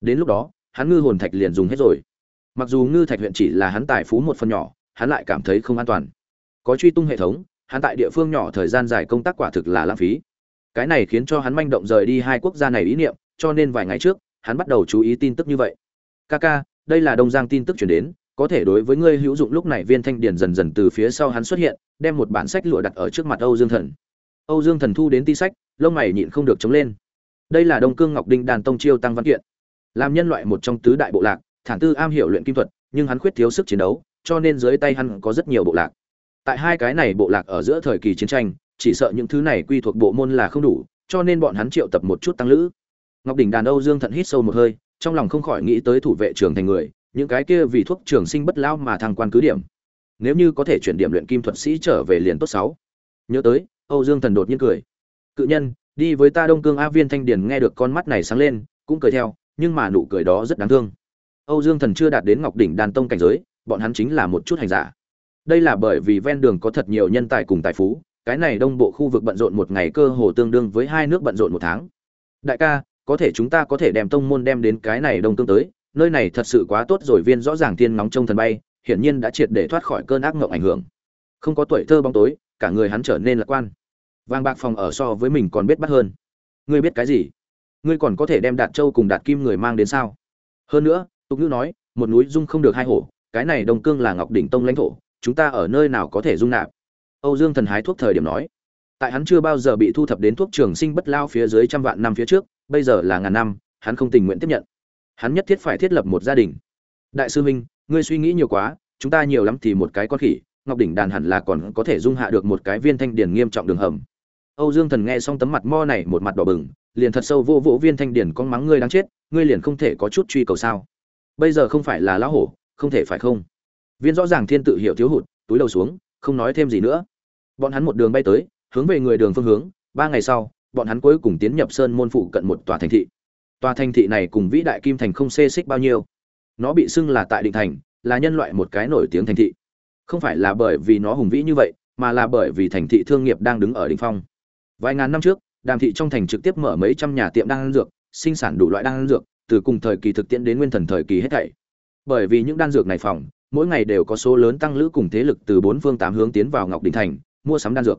Đến lúc đó, hắn ngư hồn thạch liền dùng hết rồi. Mặc dù ngư thạch huyện chỉ là hắn tài phú một phần nhỏ, hắn lại cảm thấy không an toàn. Có truy tung hệ thống hắn tại địa phương nhỏ thời gian dài công tác quả thực là lãng phí. Cái này khiến cho hắn manh động rời đi hai quốc gia này ý niệm cho nên vài ngày trước hắn bắt đầu chú ý tin tức như vậy. Kaka, đây là đông giang tin tức chuyển đến có thể đối với ngươi hữu dụng lúc này viên thanh điền dần dần từ phía sau hắn xuất hiện đem một bản sách lụa đặt ở trước mặt âu dương thần. Âu dương thần thu đến ti sách lông mày nhịn không được chống lên. Đây là đông cương ngọc đinh đàn tông chiêu tăng văn kiện. Làm nhân loại một trong tứ đại bộ lạc thản tư am hiểu luyện kim thuật nhưng hắn khuyết thiếu sức chiến đấu cho nên dưới tay hắn có rất nhiều bộ lạc tại hai cái này bộ lạc ở giữa thời kỳ chiến tranh, chỉ sợ những thứ này quy thuộc bộ môn là không đủ, cho nên bọn hắn triệu tập một chút tăng lữ. Ngọc đỉnh đàn âu dương thận hít sâu một hơi, trong lòng không khỏi nghĩ tới thủ vệ trường thành người, những cái kia vì thuốc trường sinh bất lao mà thăng quan cứ điểm. Nếu như có thể chuyển điểm luyện kim thuật sĩ trở về liền tốt sáu. Nhớ tới, âu dương thần đột nhiên cười. Cự nhân, đi với ta đông cương a viên thanh điền nghe được con mắt này sáng lên, cũng cười theo, nhưng mà nụ cười đó rất đáng thương. Âu dương thần chưa đạt đến ngọc đỉnh đàn tông cảnh giới, bọn hắn chính là một chút hành giả đây là bởi vì ven đường có thật nhiều nhân tài cùng tài phú, cái này đông bộ khu vực bận rộn một ngày cơ hồ tương đương với hai nước bận rộn một tháng. Đại ca, có thể chúng ta có thể đem tông môn đem đến cái này đông tương tới, nơi này thật sự quá tốt rồi, viên rõ ràng tiên nóng trong thần bay, hiển nhiên đã triệt để thoát khỏi cơn ác mộng ảnh hưởng. Không có tuổi thơ bóng tối, cả người hắn trở nên lạc quan. Vàng bạc phòng ở so với mình còn biết bắt hơn. Ngươi biết cái gì? Ngươi còn có thể đem đạt châu cùng đạt kim người mang đến sao? Hơn nữa, tục ngữ nói, một núi dung không được hai hổ, cái này đông cương là ngọc đỉnh tông lãnh thổ chúng ta ở nơi nào có thể dung nạp? Âu dương thần hái thuốc thời điểm nói. Tại hắn chưa bao giờ bị thu thập đến thuốc trường sinh bất lao phía dưới trăm vạn năm phía trước, bây giờ là ngàn năm, hắn không tình nguyện tiếp nhận. Hắn nhất thiết phải thiết lập một gia đình. Đại sư huynh ngươi suy nghĩ nhiều quá, chúng ta nhiều lắm thì một cái con khỉ, ngọc đỉnh đàn hẳn là còn có thể dung hạ được một cái viên thanh điển nghiêm trọng đường hầm. Âu dương thần nghe xong tấm mặt mo này một mặt đỏ bừng, liền thật sâu vô vỗ viên thanh điển con mắng ngươi đáng chết, ngươi liền không thể có chút truy cầu sao? Bây giờ không phải là lão hổ, không thể phải không? Viên rõ ràng thiên tự hiểu thiếu hụt, túi đầu xuống, không nói thêm gì nữa. Bọn hắn một đường bay tới, hướng về người đường phương hướng, ba ngày sau, bọn hắn cuối cùng tiến nhập sơn môn phụ cận một tòa thành thị. Tòa thành thị này cùng vĩ đại kim thành không xê xích bao nhiêu. Nó bị xưng là tại định thành, là nhân loại một cái nổi tiếng thành thị. Không phải là bởi vì nó hùng vĩ như vậy, mà là bởi vì thành thị thương nghiệp đang đứng ở đỉnh phong. Vài ngàn năm trước, đàm thị trong thành trực tiếp mở mấy trăm nhà tiệm đan dược, sinh sản đủ loại đan dược, từ cùng thời kỳ thực tiễn đến nguyên thần thời kỳ hết thảy. Bởi vì những đan dược này phòng mỗi ngày đều có số lớn tăng lữ cùng thế lực từ bốn phương tám hướng tiến vào ngọc đỉnh thành mua sắm đan dược.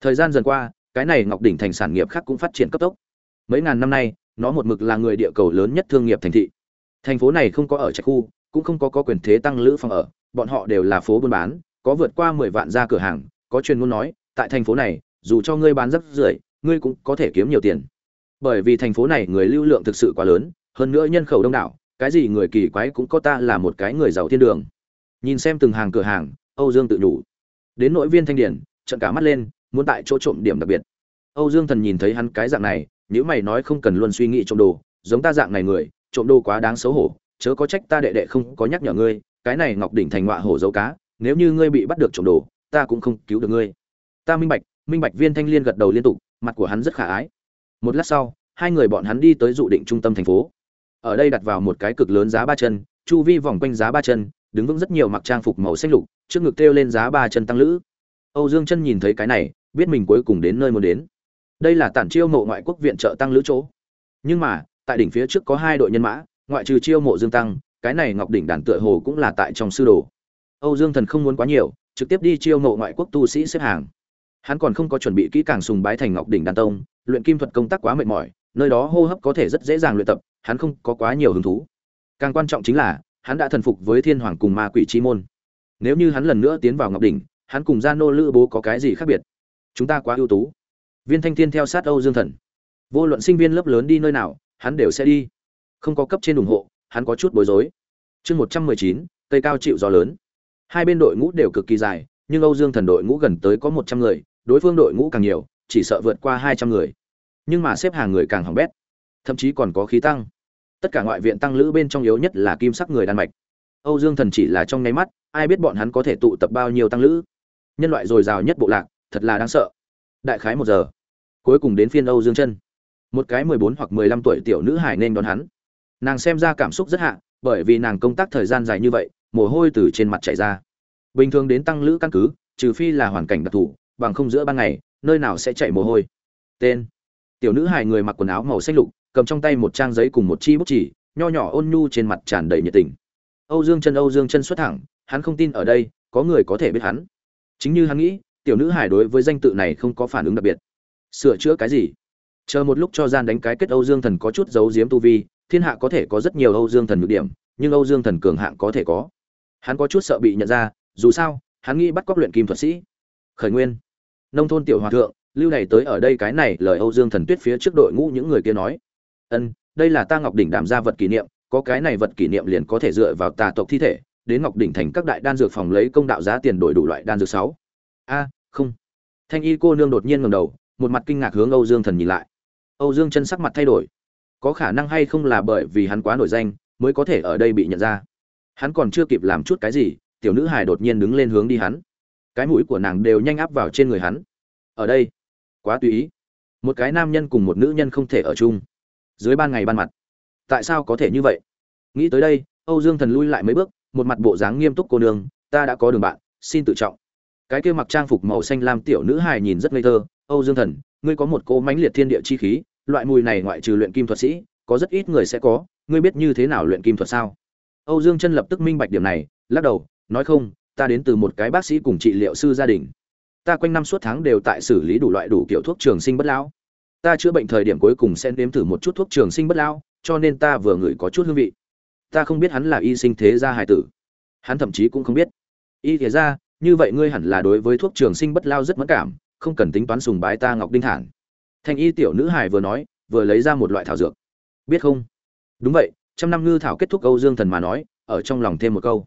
Thời gian dần qua cái này ngọc đỉnh thành sản nghiệp khác cũng phát triển cấp tốc. Mấy ngàn năm nay nó một mực là người địa cầu lớn nhất thương nghiệp thành thị. Thành phố này không có ở trạch khu cũng không có, có quyền thế tăng lữ phòng ở bọn họ đều là phố buôn bán có vượt qua mười vạn ra cửa hàng có chuyên môn nói tại thành phố này dù cho ngươi bán rất rưởi ngươi cũng có thể kiếm nhiều tiền. Bởi vì thành phố này người lưu lượng thực sự quá lớn hơn nữa nhân khẩu đông đảo cái gì người kỳ quái cũng có ta là một cái người giàu thiên đường nhìn xem từng hàng cửa hàng, âu dương tự nhủ. Đến nội viên thanh điển, trận cả mắt lên, muốn tại chỗ trộm điểm đặc biệt. Âu dương thần nhìn thấy hắn cái dạng này nếu mày nói không cần luôn suy nghĩ trộm đồ, giống ta dạng này người, trộm đồ quá đáng xấu hổ, chớ có trách ta đệ đệ không có nhắc nhở ngươi, cái này ngọc đỉnh thành ngọa hổ dấu cá, nếu như ngươi bị bắt được trộm đồ, ta cũng không cứu được ngươi. Ta minh bạch minh bạch viên thanh liên gật đầu liên tục, mặt của hắn rất khả ái. Một lát sau, hai người bọn hắn đi tới dụ định trung tâm thành phố. Ở đây đặt vào một cái cực lớn giá ba chân, chu vi vòng quanh giá ba chân đứng vững rất nhiều mặc trang phục màu xanh lục, trước ngực treo lên giá ba chân tăng lữ. Âu dương chân nhìn thấy cái này, biết mình cuối cùng đến nơi muốn đến. Đây là tản chiêu mộ ngoại quốc viện trợ tăng lữ chỗ. Nhưng mà, tại đỉnh phía trước có hai đội nhân mã, ngoại trừ chiêu mộ dương tăng, cái này ngọc đỉnh đàn tựa hồ cũng là tại trong sư đồ. Âu dương thần không muốn quá nhiều, trực tiếp đi chiêu mộ ngoại quốc tu sĩ xếp hàng. Hắn còn không có chuẩn bị kỹ càng sùng bái thành ngọc đỉnh đàn tông, luyện kim thuật công tác quá mệt mỏi, nơi đó hô hấp có thể rất dễ dàng luyện tập, hắn không có quá nhiều hứng thú. Càng quan trọng chính là hắn đã thần phục với thiên hoàng cùng ma quỷ chi môn. Nếu như hắn lần nữa tiến vào ngọc đỉnh, hắn cùng gia nô lữ bố có cái gì khác biệt? Chúng ta quá ưu tú. Viên thanh thiên theo sát âu dương thần. Vô luận sinh viên lớp lớn đi nơi nào, hắn đều sẽ đi. Không có cấp trên ủng hộ, hắn có chút bối rối. Chương một trăm mười chín, cây cao chịu gió lớn. Hai bên đội ngũ đều cực kỳ dài, nhưng âu dương thần đội ngũ gần tới có một trăm người, đối phương đội ngũ càng nhiều, chỉ sợ vượt qua hai trăm người. Nhưng mà xếp hàng người càng hỏng bét, thậm chí còn có khí tăng tất cả ngoại viện tăng lữ bên trong yếu nhất là kim sắc người đan mạch. Âu dương thần chỉ là trong nháy mắt, ai biết bọn hắn có thể tụ tập bao nhiêu tăng lữ. Nhân loại dồi dào nhất bộ lạc, thật là đáng sợ. Đại khái một giờ, cuối cùng đến phiên âu dương chân. Một cái mười bốn hoặc mười lăm tuổi tiểu nữ hải nên đón hắn. Nàng xem ra cảm xúc rất hạ, bởi vì nàng công tác thời gian dài như vậy, mồ hôi từ trên mặt chảy ra. Bình thường đến tăng lữ căn cứ, trừ phi là hoàn cảnh đặc thù, bằng không giữa ban ngày, nơi nào sẽ chảy mồ hôi. Tên. Tiểu nữ hài người mặc quần áo màu xanh lục cầm trong tay một trang giấy cùng một chi bút chỉ, nho nhỏ ôn nhu trên mặt tràn đầy nhiệt tình. Âu dương chân âu dương chân xuất thẳng, hắn không tin ở đây, có người có thể biết hắn. Chính như hắn nghĩ, tiểu nữ hải đối với danh tự này không có phản ứng đặc biệt. Sửa chữa cái gì? Chờ một lúc cho gian đánh cái kết âu dương thần có chút giấu giếm tu vi, thiên hạ có thể có rất nhiều âu dương thần nhược điểm, nhưng âu dương thần cường hạng có thể có. Hắn có chút sợ bị nhận ra, dù sao, hắn nghĩ bắt cóc luyện kim thuật sĩ. Khởi nguyên. Nông thôn tiểu hòa thượng, lưu này tới ở đây cái này, lời âu dương thần tuyết phía trước đội ngũ những người kia nói ân, đây là ta ngọc đỉnh đảm ra vật kỷ niệm, có cái này vật kỷ niệm liền có thể dựa vào tà tộc thi thể, đến ngọc đỉnh thành các đại đan dược phòng lấy công đạo giá tiền đổi đủ loại đan dược sáu. A, không. Thanh y cô nương đột nhiên ngầm đầu, một mặt kinh ngạc hướng âu dương thần nhìn lại. Âu dương chân sắc mặt thay đổi. Có khả năng hay không là bởi vì hắn quá nổi danh, mới có thể ở đây bị nhận ra. Hắn còn chưa kịp làm chút cái gì, tiểu nữ hài đột nhiên đứng lên hướng đi hắn. Cái mũi của nàng đều nhanh áp vào trên người hắn. Ở đây. Quá tùy ý. Một cái nam nhân cùng một nữ nhân không thể ở chung dưới ban ngày ban mặt. Tại sao có thể như vậy? Nghĩ tới đây, âu dương thần lui lại mấy bước, một mặt bộ dáng nghiêm túc cô nương, ta đã có đường bạn, xin tự trọng. Cái kia mặc trang phục màu xanh lam tiểu nữ hài nhìn rất ngây thơ, âu dương thần, ngươi có một cô mãnh liệt thiên địa chi khí, loại mùi này ngoại trừ luyện kim thuật sĩ, có rất ít người sẽ có, ngươi biết như thế nào luyện kim thuật sao? Âu dương chân lập tức minh bạch điểm này, lắc đầu, nói không, ta đến từ một cái bác sĩ cùng trị liệu sư gia đình. Ta quanh năm suốt tháng đều tại xử lý đủ loại đủ kiểu thuốc trường sinh bất lão ta chữa bệnh thời điểm cuối cùng sẽ nếm thử một chút thuốc trường sinh bất lão, cho nên ta vừa ngửi có chút hương vị. Ta không biết hắn là y sinh thế gia hải tử. Hắn thậm chí cũng không biết. Y thế ra, như vậy ngươi hẳn là đối với thuốc trường sinh bất lao rất mất cảm, không cần tính toán sùng bái ta ngọc đinh thản. Thanh y tiểu nữ hải vừa nói, vừa lấy ra một loại thảo dược. Biết không? Đúng vậy, trăm năm ngư thảo kết thúc câu dương thần mà nói, ở trong lòng thêm một câu.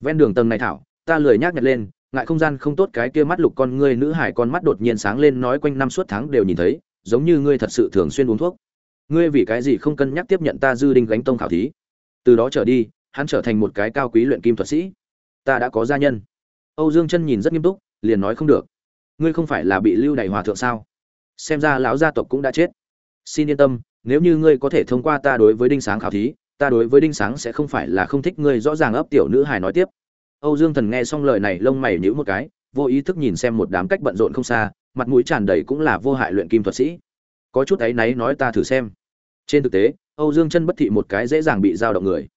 Ven đường tầng này thảo, ta lười nhác nhặt lên, ngại không gian không tốt cái kia mắt lục con ngươi nữ hải con mắt đột nhiên sáng lên nói quanh năm suốt tháng đều nhìn thấy giống như ngươi thật sự thường xuyên uống thuốc. Ngươi vì cái gì không cân nhắc tiếp nhận ta dư đinh gánh tông khảo thí? Từ đó trở đi, hắn trở thành một cái cao quý luyện kim thuật sĩ. Ta đã có gia nhân. Âu dương chân nhìn rất nghiêm túc, liền nói không được. Ngươi không phải là bị lưu đày hòa thượng sao? Xem ra lão gia tộc cũng đã chết. Xin yên tâm, nếu như ngươi có thể thông qua ta đối với đinh sáng khảo thí, ta đối với đinh sáng sẽ không phải là không thích ngươi rõ ràng ấp tiểu nữ hài nói tiếp. Âu dương thần nghe xong lời này lông mày nhíu một cái, vô ý thức nhìn xem một đám cách bận rộn không xa mặt mũi tràn đầy cũng là vô hại luyện kim thuật sĩ. Có chút ấy náy nói ta thử xem. Trên thực tế, âu dương chân bất thị một cái dễ dàng bị giao động người.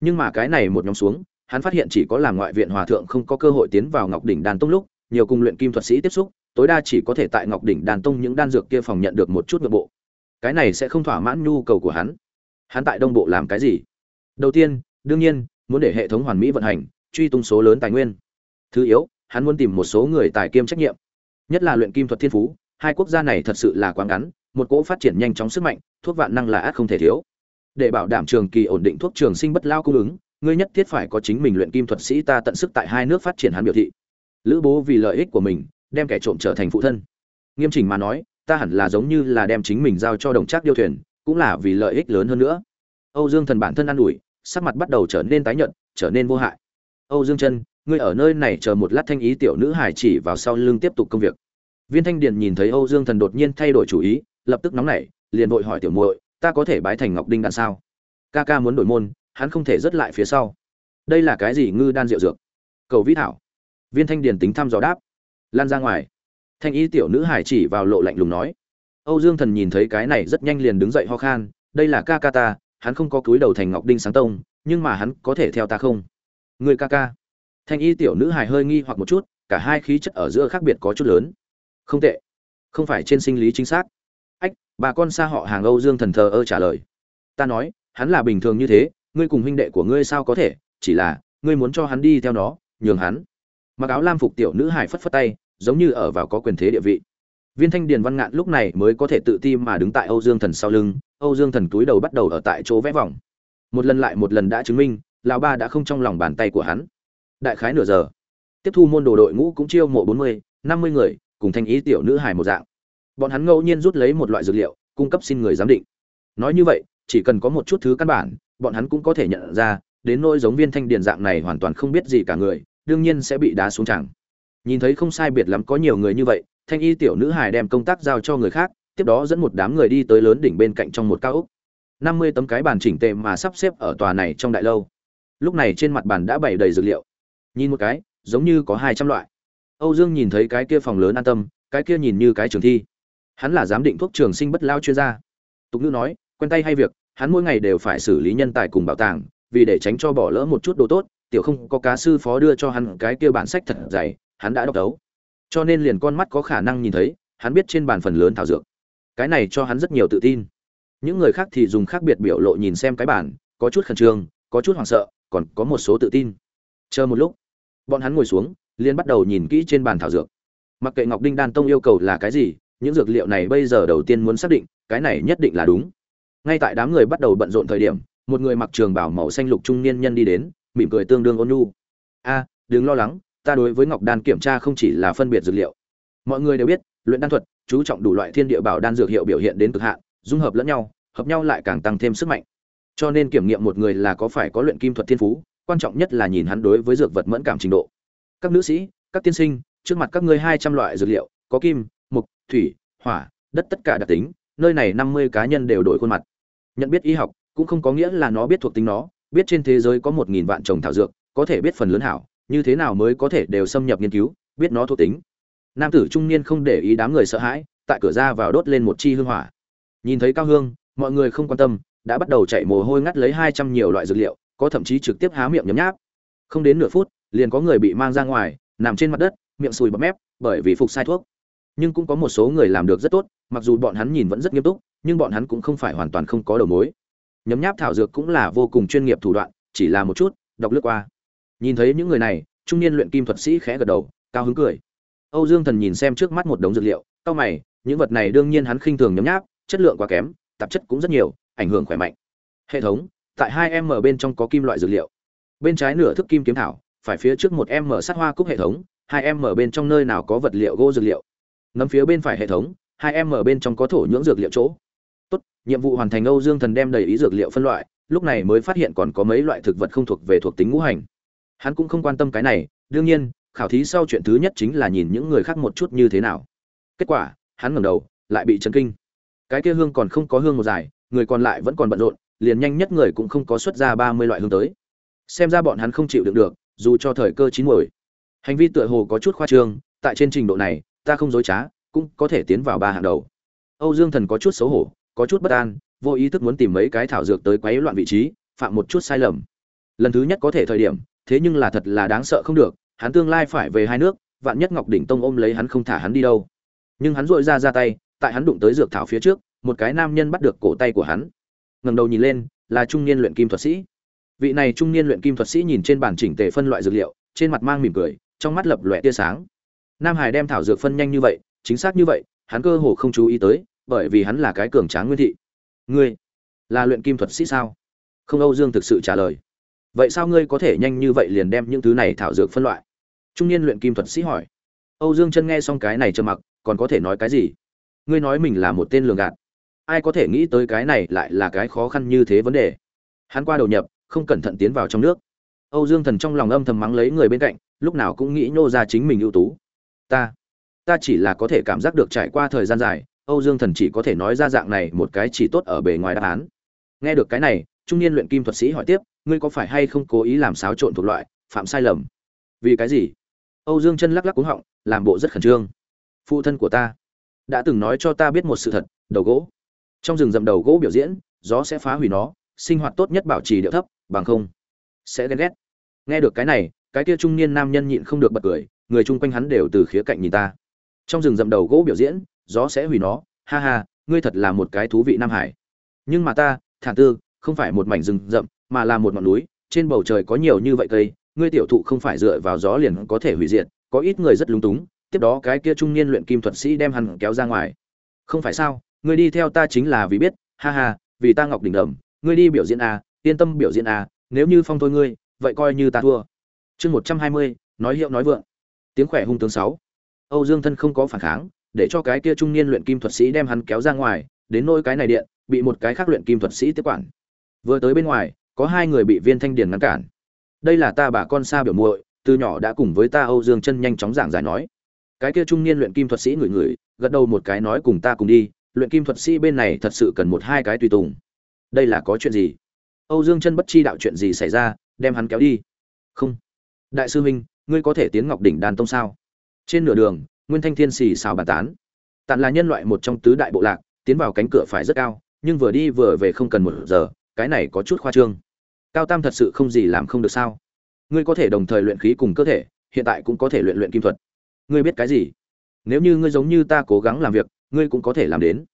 Nhưng mà cái này một nhóm xuống, hắn phát hiện chỉ có làm ngoại viện hòa thượng không có cơ hội tiến vào ngọc đỉnh đàn tông lúc, nhiều cùng luyện kim thuật sĩ tiếp xúc, tối đa chỉ có thể tại ngọc đỉnh đàn tông những đan dược kia phòng nhận được một chút nội bộ. Cái này sẽ không thỏa mãn nhu cầu của hắn. Hắn tại đông bộ làm cái gì? Đầu tiên, đương nhiên, muốn để hệ thống hoàn mỹ vận hành, truy tung số lớn tài nguyên. Thứ yếu, hắn muốn tìm một số người tài kiêm trách nhiệm nhất là luyện kim thuật thiên phú, hai quốc gia này thật sự là quá ngắn, một cỗ phát triển nhanh chóng sức mạnh, thuốc vạn năng là át không thể thiếu. Để bảo đảm trường kỳ ổn định thuốc trường sinh bất lao cung ứng, ngươi nhất thiết phải có chính mình luyện kim thuật sĩ ta tận sức tại hai nước phát triển hắn biểu thị. Lữ bố vì lợi ích của mình, đem kẻ trộm trở thành phụ thân. Nghiêm chỉnh mà nói, ta hẳn là giống như là đem chính mình giao cho đồng trác điêu thuyền, cũng là vì lợi ích lớn hơn nữa. Âu dương thần bản thân ă n ủi, sắc mặt bắt đầu trở nên tái nhợt, trở nên vô hại. Âu dương chân ngươi ở nơi này chờ một lát thanh ý tiểu nữ hải chỉ vào sau lưng tiếp tục công việc. Viên thanh điền nhìn thấy âu dương thần đột nhiên thay đổi chủ ý, lập tức nóng nảy, liền vội hỏi tiểu muội, ta có thể bái thành ngọc đinh đan sao? Ca ca muốn đổi môn, hắn không thể rớt lại phía sau. Đây là cái gì ngư đan rượu dược? Cầu vĩ thảo. Viên thanh điền tính thăm dò đáp. Lan ra ngoài. Thanh ý tiểu nữ hải chỉ vào lộ lạnh lùng nói. Âu dương thần nhìn thấy cái này rất nhanh liền đứng dậy ho khan, đây là ca ca ta, hắn không có cúi đầu thành ngọc đinh sáng tông, nhưng mà hắn có thể theo ta không? Người ca ca thanh y tiểu nữ hài hơi nghi hoặc một chút, cả hai khí chất ở giữa khác biệt có chút lớn. Không tệ. Không phải trên sinh lý chính xác. Ách, bà con xa họ hàng âu dương thần thờ ơ trả lời. Ta nói, hắn là bình thường như thế, ngươi cùng huynh đệ của ngươi sao có thể, chỉ là, ngươi muốn cho hắn đi theo nó, nhường hắn. Mặc áo lam phục tiểu nữ hài phất phất tay, giống như ở vào có quyền thế địa vị. Viên thanh điền văn ngạn lúc này mới có thể tự ti mà đứng tại âu dương thần sau lưng, âu dương thần túi đầu bắt đầu ở tại chỗ vẽ vòng. Một lần lại một lần đã chứng minh, lão ba đã không trong lòng bàn tay của hắn đại khái nửa giờ. Tiếp thu môn đồ đội ngũ cũng chiêu mộ bốn mươi, năm mươi người, cùng thanh ý tiểu nữ hài một dạng. Bọn hắn ngẫu nhiên rút lấy một loại dược liệu, cung cấp xin người giám định. Nói như vậy, chỉ cần có một chút thứ căn bản, bọn hắn cũng có thể nhận ra, đến nỗi giống viên thanh điền dạng này hoàn toàn không biết gì cả người, đương nhiên sẽ bị đá xuống chẳng. Nhìn thấy không sai biệt lắm có nhiều người như vậy, thanh y tiểu nữ hài đem công tác giao cho người khác, tiếp đó dẫn một đám người đi tới lớn đỉnh bên cạnh trong một cao ốc. năm mươi tấm cái bàn chỉnh tề mà sắp xếp ở tòa này trong đại lâu. Lúc này trên mặt bàn đã bày đầy dược liệu nhìn một cái, giống như có hai trăm loại. Âu dương nhìn thấy cái kia phòng lớn an tâm, cái kia nhìn như cái trường thi. Hắn là giám định thuốc trường sinh bất lao chuyên gia. Tục ngữ nói, quen tay hay việc, hắn mỗi ngày đều phải xử lý nhân tài cùng bảo tàng, vì để tránh cho bỏ lỡ một chút đồ tốt, tiểu không có cá sư phó đưa cho hắn cái kia bản sách thật dày, hắn đã đọc đấu cho nên liền con mắt có khả năng nhìn thấy, hắn biết trên bàn phần lớn thảo dược. Cái này cho hắn rất nhiều tự tin. Những người khác thì dùng khác biệt biểu lộ nhìn xem cái bản, có chút khẩn trương, có chút hoảng sợ, còn có một số tự tin. Chờ một lúc bọn hắn ngồi xuống, liền bắt đầu nhìn kỹ trên bàn thảo dược. Mặc kệ ngọc đinh đan tông yêu cầu là cái gì, những dược liệu này bây giờ đầu tiên muốn xác định, cái này nhất định là đúng. Ngay tại đám người bắt đầu bận rộn thời điểm, một người mặc trường bảo màu xanh lục trung niên nhân đi đến, mỉm cười tương đương ôn nhu. A, đừng lo lắng, ta đối với ngọc đan kiểm tra không chỉ là phân biệt dược liệu. Mọi người đều biết, luyện đan thuật, chú trọng đủ loại thiên địa bảo đan dược hiệu biểu hiện đến cực hạn, dung hợp lẫn nhau, hợp nhau lại càng tăng thêm sức mạnh. Cho nên kiểm nghiệm một người là có phải có luyện kim thuật thiên phú quan trọng nhất là nhìn hắn đối với dược vật mẫn cảm trình độ. Các nữ sĩ, các tiên sinh, trước mặt các ngươi hai trăm loại dược liệu, có kim mục thủy, hỏa, đất tất cả đặc tính, nơi này năm mươi cá nhân đều đổi khuôn mặt. Nhận biết y học cũng không có nghĩa là nó biết thuộc tính nó, biết trên thế giới có một nghìn vạn trồng thảo dược, có thể biết phần lớn hảo, như thế nào mới có thể đều xâm nhập nghiên cứu, biết nó thuộc tính. Nam tử trung niên không để ý đám người sợ hãi, tại cửa ra vào đốt lên một chi hương hỏa. Nhìn thấy cao hương, mọi người không quan tâm, đã bắt đầu chạy mồ hôi ngắt lấy hai trăm nhiều loại dược liệu có thậm chí trực tiếp há miệng nhấm nháp. Không đến nửa phút, liền có người bị mang ra ngoài, nằm trên mặt đất, miệng sùi bọt mép, bởi vì phục sai thuốc. Nhưng cũng có một số người làm được rất tốt, mặc dù bọn hắn nhìn vẫn rất nghiêm túc, nhưng bọn hắn cũng không phải hoàn toàn không có đầu mối. Nhấm nháp thảo dược cũng là vô cùng chuyên nghiệp thủ đoạn, chỉ là một chút, đọc lướt qua. Nhìn thấy những người này, trung niên luyện kim thuật sĩ khẽ gật đầu, cao hứng cười. Âu dương thần nhìn xem trước mắt một đống dược liệu cao mày, những vật này đương nhiên hắn khinh thường nhấm nháp, chất lượng quá kém, tạp chất cũng rất nhiều, ảnh hưởng khỏe mạnh. Hệ thống tại hai em mở bên trong có kim loại dược liệu. Bên trái nửa thức kim kiếm thảo, phải phía trước một em mở sát hoa cúc hệ thống, hai em mở bên trong nơi nào có vật liệu gỗ dược liệu. Nấm phía bên phải hệ thống, hai em mở bên trong có thổ nhưỡng dược liệu chỗ. Tốt, nhiệm vụ hoàn thành âu dương thần đem đầy ý dược liệu phân loại, lúc này mới phát hiện còn có mấy loại thực vật không thuộc về thuộc tính ngũ hành. Hắn cũng không quan tâm cái này, đương nhiên, khảo thí sau chuyện thứ nhất chính là nhìn những người khác một chút như thế nào. Kết quả, hắn ngẩng đầu, lại bị chấn kinh. Cái kia hương còn không có hương một dài, người còn lại vẫn còn bận rộn liền nhanh nhất người cũng không có xuất ra ba mươi loại hương tới. Xem ra bọn hắn không chịu đựng được, dù cho thời cơ chín muồi. Hành vi tựa hồ có chút khoa trương, tại trên trình độ này, ta không dối trá, cũng có thể tiến vào ba hàng đầu. Âu dương thần có chút xấu hổ, có chút bất an, vô ý thức muốn tìm mấy cái thảo dược tới quấy loạn vị trí, phạm một chút sai lầm. Lần thứ nhất có thể thời điểm, thế nhưng là thật là đáng sợ không được, hắn tương lai phải về hai nước, vạn nhất ngọc đỉnh tông ôm lấy hắn không thả hắn đi đâu. Nhưng hắn dội ra ra tay, tại hắn đụng tới dược thảo phía trước, một cái nam nhân bắt được cổ tay của hắn ngẩng đầu nhìn lên, là trung niên luyện kim thuật sĩ. Vị này trung niên luyện kim thuật sĩ nhìn trên bản chỉnh tề phân loại dược liệu, trên mặt mang mỉm cười, trong mắt lập lòe tia sáng. Nam hải đem thảo dược phân nhanh như vậy, chính xác như vậy, hắn cơ hồ không chú ý tới, bởi vì hắn là cái cường tráng nguyên thị. Ngươi là luyện kim thuật sĩ sao? Không, âu dương thực sự trả lời. Vậy sao ngươi có thể nhanh như vậy liền đem những thứ này thảo dược phân loại? Trung niên luyện kim thuật sĩ hỏi. Âu dương chân nghe xong cái này trầm mặc, còn có thể nói cái gì? Ngươi nói mình là một tên lường gạt ai có thể nghĩ tới cái này lại là cái khó khăn như thế vấn đề. Hắn qua đầu nhập, không cẩn thận tiến vào trong nước. Âu dương thần trong lòng âm thầm mắng lấy người bên cạnh, lúc nào cũng nghĩ nhô ra chính mình ưu tú. Ta ta chỉ là có thể cảm giác được trải qua thời gian dài, âu dương thần chỉ có thể nói ra dạng này một cái chỉ tốt ở bề ngoài đáp án. Nghe được cái này, trung niên luyện kim thuật sĩ hỏi tiếp, ngươi có phải hay không cố ý làm xáo trộn thuộc loại, phạm sai lầm? Vì cái gì? Âu dương chân lắc lắc cúng họng, làm bộ rất khẩn trương. Phụ thân của ta đã từng nói cho ta biết một sự thật, đầu gỗ trong rừng rậm đầu gỗ biểu diễn, gió sẽ phá hủy nó, sinh hoạt tốt nhất bảo trì điệu thấp, bằng không, sẽ ghen ghét. Nghe được cái này, cái kia trung niên nam nhân nhịn không được bật cười, người chung quanh hắn đều từ khía cạnh nhìn ta. Trong rừng rậm đầu gỗ biểu diễn, gió sẽ hủy nó, ha ha, ngươi thật là một cái thú vị nam hải. Nhưng mà ta, thản tư, không phải một mảnh rừng rậm, mà là một ngọn núi, trên bầu trời có nhiều như vậy cây, ngươi tiểu thụ không phải dựa vào gió liền có thể hủy diệt, có ít người rất lúng túng, tiếp đó cái kia trung niên luyện kim thuật sĩ đem hắn kéo ra ngoài. Không phải sao? Ngươi đi theo ta chính là vì biết ha ha vì ta ngọc đỉnh đầm ngươi đi biểu diễn a à, yên tâm biểu diễn a à, nếu như phong thôi ngươi vậy coi như ta thua. Chương một trăm hai mươi nói hiệu nói vượng. Tiếng khỏe hung tướng sáu. Âu dương thân không có phản kháng để cho cái kia trung niên luyện kim thuật sĩ đem hắn kéo ra ngoài đến nỗi cái này điện bị một cái khác luyện kim thuật sĩ tiếp quản. Vừa tới bên ngoài có hai người bị viên thanh điền ngăn cản. Đây là ta bà con xa biểu muội từ nhỏ đã cùng với ta âu dương chân nhanh chóng giảng giải nói. Cái kia trung niên luyện kim thuật sĩ ngửi ngửi gật đầu một cái nói cùng ta cùng đi luyện kim thuật sĩ bên này thật sự cần một hai cái tùy tùng. Đây là có chuyện gì? Âu dương chân bất chi đạo chuyện gì xảy ra, đem hắn kéo đi. Không. Đại sư huynh, ngươi có thể tiến ngọc đỉnh đàn tông sao? Trên nửa đường, nguyên thanh thiên xì xào bàn tán. Tàn là nhân loại một trong tứ đại bộ lạc, tiến vào cánh cửa phải rất cao, nhưng vừa đi vừa về không cần một giờ, cái này có chút khoa trương. Cao tam thật sự không gì làm không được sao? Ngươi có thể đồng thời luyện khí cùng cơ thể, hiện tại cũng có thể luyện luyện kim thuật. Ngươi biết cái gì? Nếu như ngươi giống như ta cố gắng làm việc ngươi cũng có thể làm đến.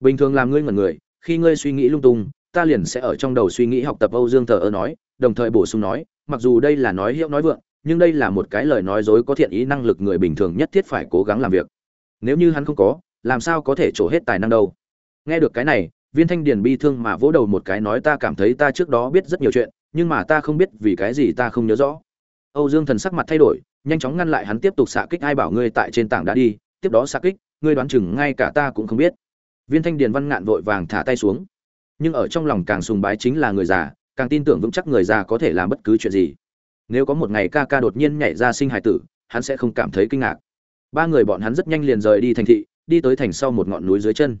Bình thường làm ngươi ngẩn người, khi ngươi suy nghĩ lung tung, ta liền sẽ ở trong đầu suy nghĩ học tập âu dương thờ ơ nói, đồng thời bổ sung nói, mặc dù đây là nói hiệu nói vượng, nhưng đây là một cái lời nói dối có thiện ý năng lực người bình thường nhất thiết phải cố gắng làm việc. Nếu như hắn không có, làm sao có thể trổ hết tài năng đâu? Nghe được cái này, viên thanh điền bi thương mà vỗ đầu một cái nói ta cảm thấy ta trước đó biết rất nhiều chuyện, nhưng mà ta không biết vì cái gì ta không nhớ rõ. Âu dương thần sắc mặt thay đổi, nhanh chóng ngăn lại hắn tiếp tục xạ kích ai bảo ngươi tại trên tảng đã đi, tiếp đó xạ kích ngươi đoán chừng ngay cả ta cũng không biết. Viên thanh điền văn ngạn vội vàng thả tay xuống. Nhưng ở trong lòng càng sùng bái chính là người già, càng tin tưởng vững chắc người già có thể làm bất cứ chuyện gì. Nếu có một ngày ca ca đột nhiên nhảy ra sinh hải tử, hắn sẽ không cảm thấy kinh ngạc. Ba người bọn hắn rất nhanh liền rời đi thành thị, đi tới thành sau một ngọn núi dưới chân.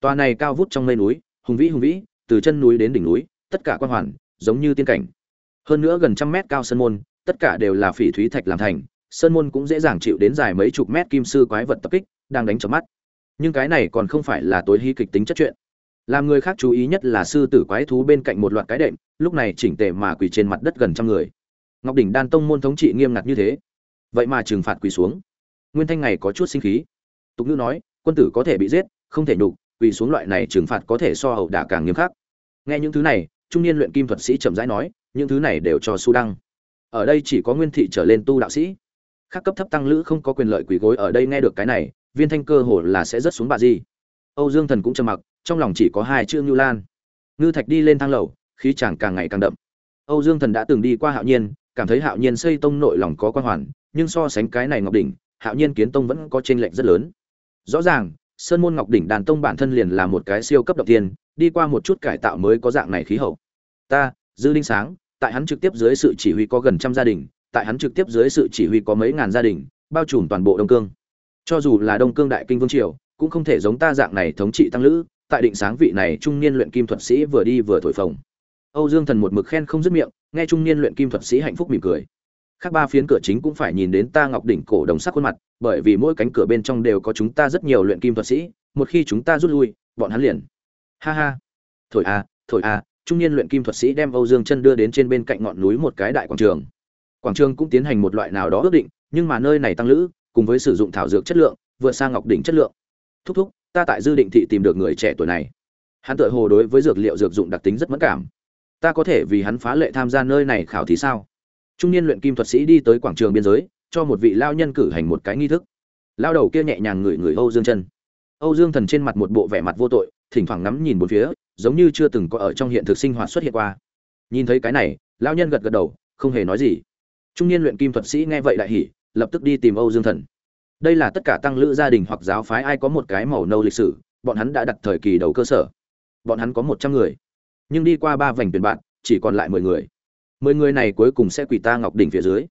Tòa này cao vút trong mây núi, hùng vĩ hùng vĩ, từ chân núi đến đỉnh núi, tất cả quan hoàn, giống như tiên cảnh. Hơn nữa gần trăm mét cao sân môn, tất cả đều là phỉ thúy thạch làm thành sơn môn cũng dễ dàng chịu đến dài mấy chục mét kim sư quái vật tập kích, đang đánh trong mắt. Nhưng cái này còn không phải là tối hy kịch tính chất chuyện. Làm người khác chú ý nhất là sư tử quái thú bên cạnh một loạt cái đệm, lúc này chỉnh tề mà quỳ trên mặt đất gần trăm người. Ngọc đỉnh đan tông môn thống trị nghiêm ngặt như thế, vậy mà trừng phạt quỳ xuống. Nguyên thanh này có chút sinh khí. Tục ngữ nói, quân tử có thể bị giết, không thể nhục quỳ xuống loại này trừng phạt có thể so hậu đả càng nghiêm khắc. Nghe những thứ này, trung niên luyện kim thuật sĩ chậm rãi nói, những thứ này đều cho su đăng. Ở đây chỉ có nguyên thị trở lên tu đạo sĩ khác cấp thấp tăng lữ không có quyền lợi quỳ gối ở đây nghe được cái này, viên thanh cơ hồ là sẽ rớt xuống bà di. Âu dương thần cũng trầm mặc, trong lòng chỉ có hai chữ ngưu lan. Ngư thạch đi lên thang lầu, khí chàng càng ngày càng đậm. Âu dương thần đã từng đi qua hạo nhiên, cảm thấy hạo nhiên xây tông nội lòng có quan hoàn, nhưng so sánh cái này ngọc đỉnh, hạo nhiên kiến tông vẫn có t r ê n lệch rất lớn. Rõ ràng, sơn môn ngọc đỉnh đàn tông bản thân liền là một cái siêu cấp động tiên, đi qua một chút cải tạo mới có dạng này khí hậu. Ta, dư linh sáng, tại hắn trực tiếp dưới sự chỉ huy có gần trăm gia đình tại hắn trực tiếp dưới sự chỉ huy có mấy ngàn gia đình, bao trùm toàn bộ đông cương. Cho dù là đông cương đại kinh vương triều, cũng không thể giống ta dạng này thống trị tăng lữ, tại định sáng vị này trung niên luyện kim thuật sĩ vừa đi vừa thổi phồng. Âu dương thần một mực khen không dứt miệng, nghe trung niên luyện kim thuật sĩ hạnh phúc mỉm cười. Khác ba phiến cửa chính cũng phải nhìn đến ta ngọc đỉnh cổ đồng sắc khuôn mặt, bởi vì mỗi cánh cửa bên trong đều có chúng ta rất nhiều luyện kim thuật sĩ, một khi chúng ta rút lui, bọn hắn liền. Ha ha. Thổi a thổi a trung niên luyện kim thuật sĩ đem âu dương chân đưa đến trên bên cạnh ngọn núi một cái đại quảng trường quảng trường cũng tiến hành một loại nào đó ước định, nhưng mà nơi này tăng lữ, cùng với sử dụng thảo dược chất lượng, vượt sang ngọc đỉnh chất lượng. Thúc thúc, ta tại dư định thị tìm được người trẻ tuổi này. Hắn tự hồ đối với dược liệu dược dụng đặc tính rất mất cảm. Ta có thể vì hắn phá lệ tham gia nơi này khảo thí sao? Trung niên luyện kim thuật sĩ đi tới quảng trường biên giới, cho một vị lao nhân cử hành một cái nghi thức. Lao đầu kia nhẹ nhàng ngửi ngửi âu dương chân. Âu dương thần trên mặt một bộ vẻ mặt vô tội, thỉnh thoảng ngắm nhìn bốn phía, giống như chưa từng có ở trong hiện thực sinh hoạt xuất hiện qua. Nhìn thấy cái này, lao nhân gật gật đầu, không hề nói gì trung niên luyện kim thuật sĩ nghe vậy đại hỉ, lập tức đi tìm âu dương thần. Đây là tất cả tăng lữ gia đình hoặc giáo phái ai có một cái màu nâu lịch sử, bọn hắn đã đặt thời kỳ đầu cơ sở. Bọn hắn có một trăm người, nhưng đi qua ba vành tuyển bạn, chỉ còn lại mười người. Mười người này cuối cùng sẽ quỳ ta ngọc đỉnh phía dưới.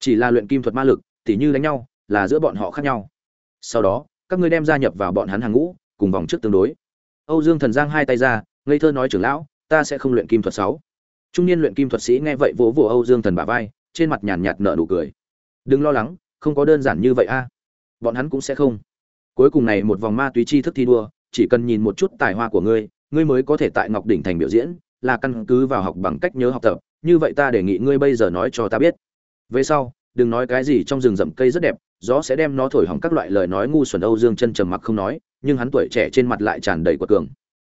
Chỉ là luyện kim thuật ma lực, tỉ như đánh nhau, là giữa bọn họ khác nhau. Sau đó, các ngươi đem gia nhập vào bọn hắn hàng ngũ, cùng vòng trước tương đối. Âu dương thần giang hai tay ra, ngây thơ nói, trưởng lão, ta sẽ không luyện kim thuật sáu. Trung niên luyện kim thuật sĩ nghe vậy vỗ vỗ âu dương thần bả vai trên mặt nhàn nhạt nở nụ cười. Đừng lo lắng, không có đơn giản như vậy a. Bọn hắn cũng sẽ không. Cuối cùng này một vòng ma túy chi thức thi đua, chỉ cần nhìn một chút tài hoa của ngươi ngươi mới có thể tại ngọc đỉnh thành biểu diễn, là căn cứ vào học bằng cách nhớ học tập, như vậy ta đề nghị ngươi bây giờ nói cho ta biết. Về sau, đừng nói cái gì trong rừng rậm cây rất đẹp, gió sẽ đem nó thổi hỏng các loại lời nói ngu xuẩn âu dương chân trầm mặc không nói, nhưng hắn tuổi trẻ trên mặt lại tràn đầy quật cường.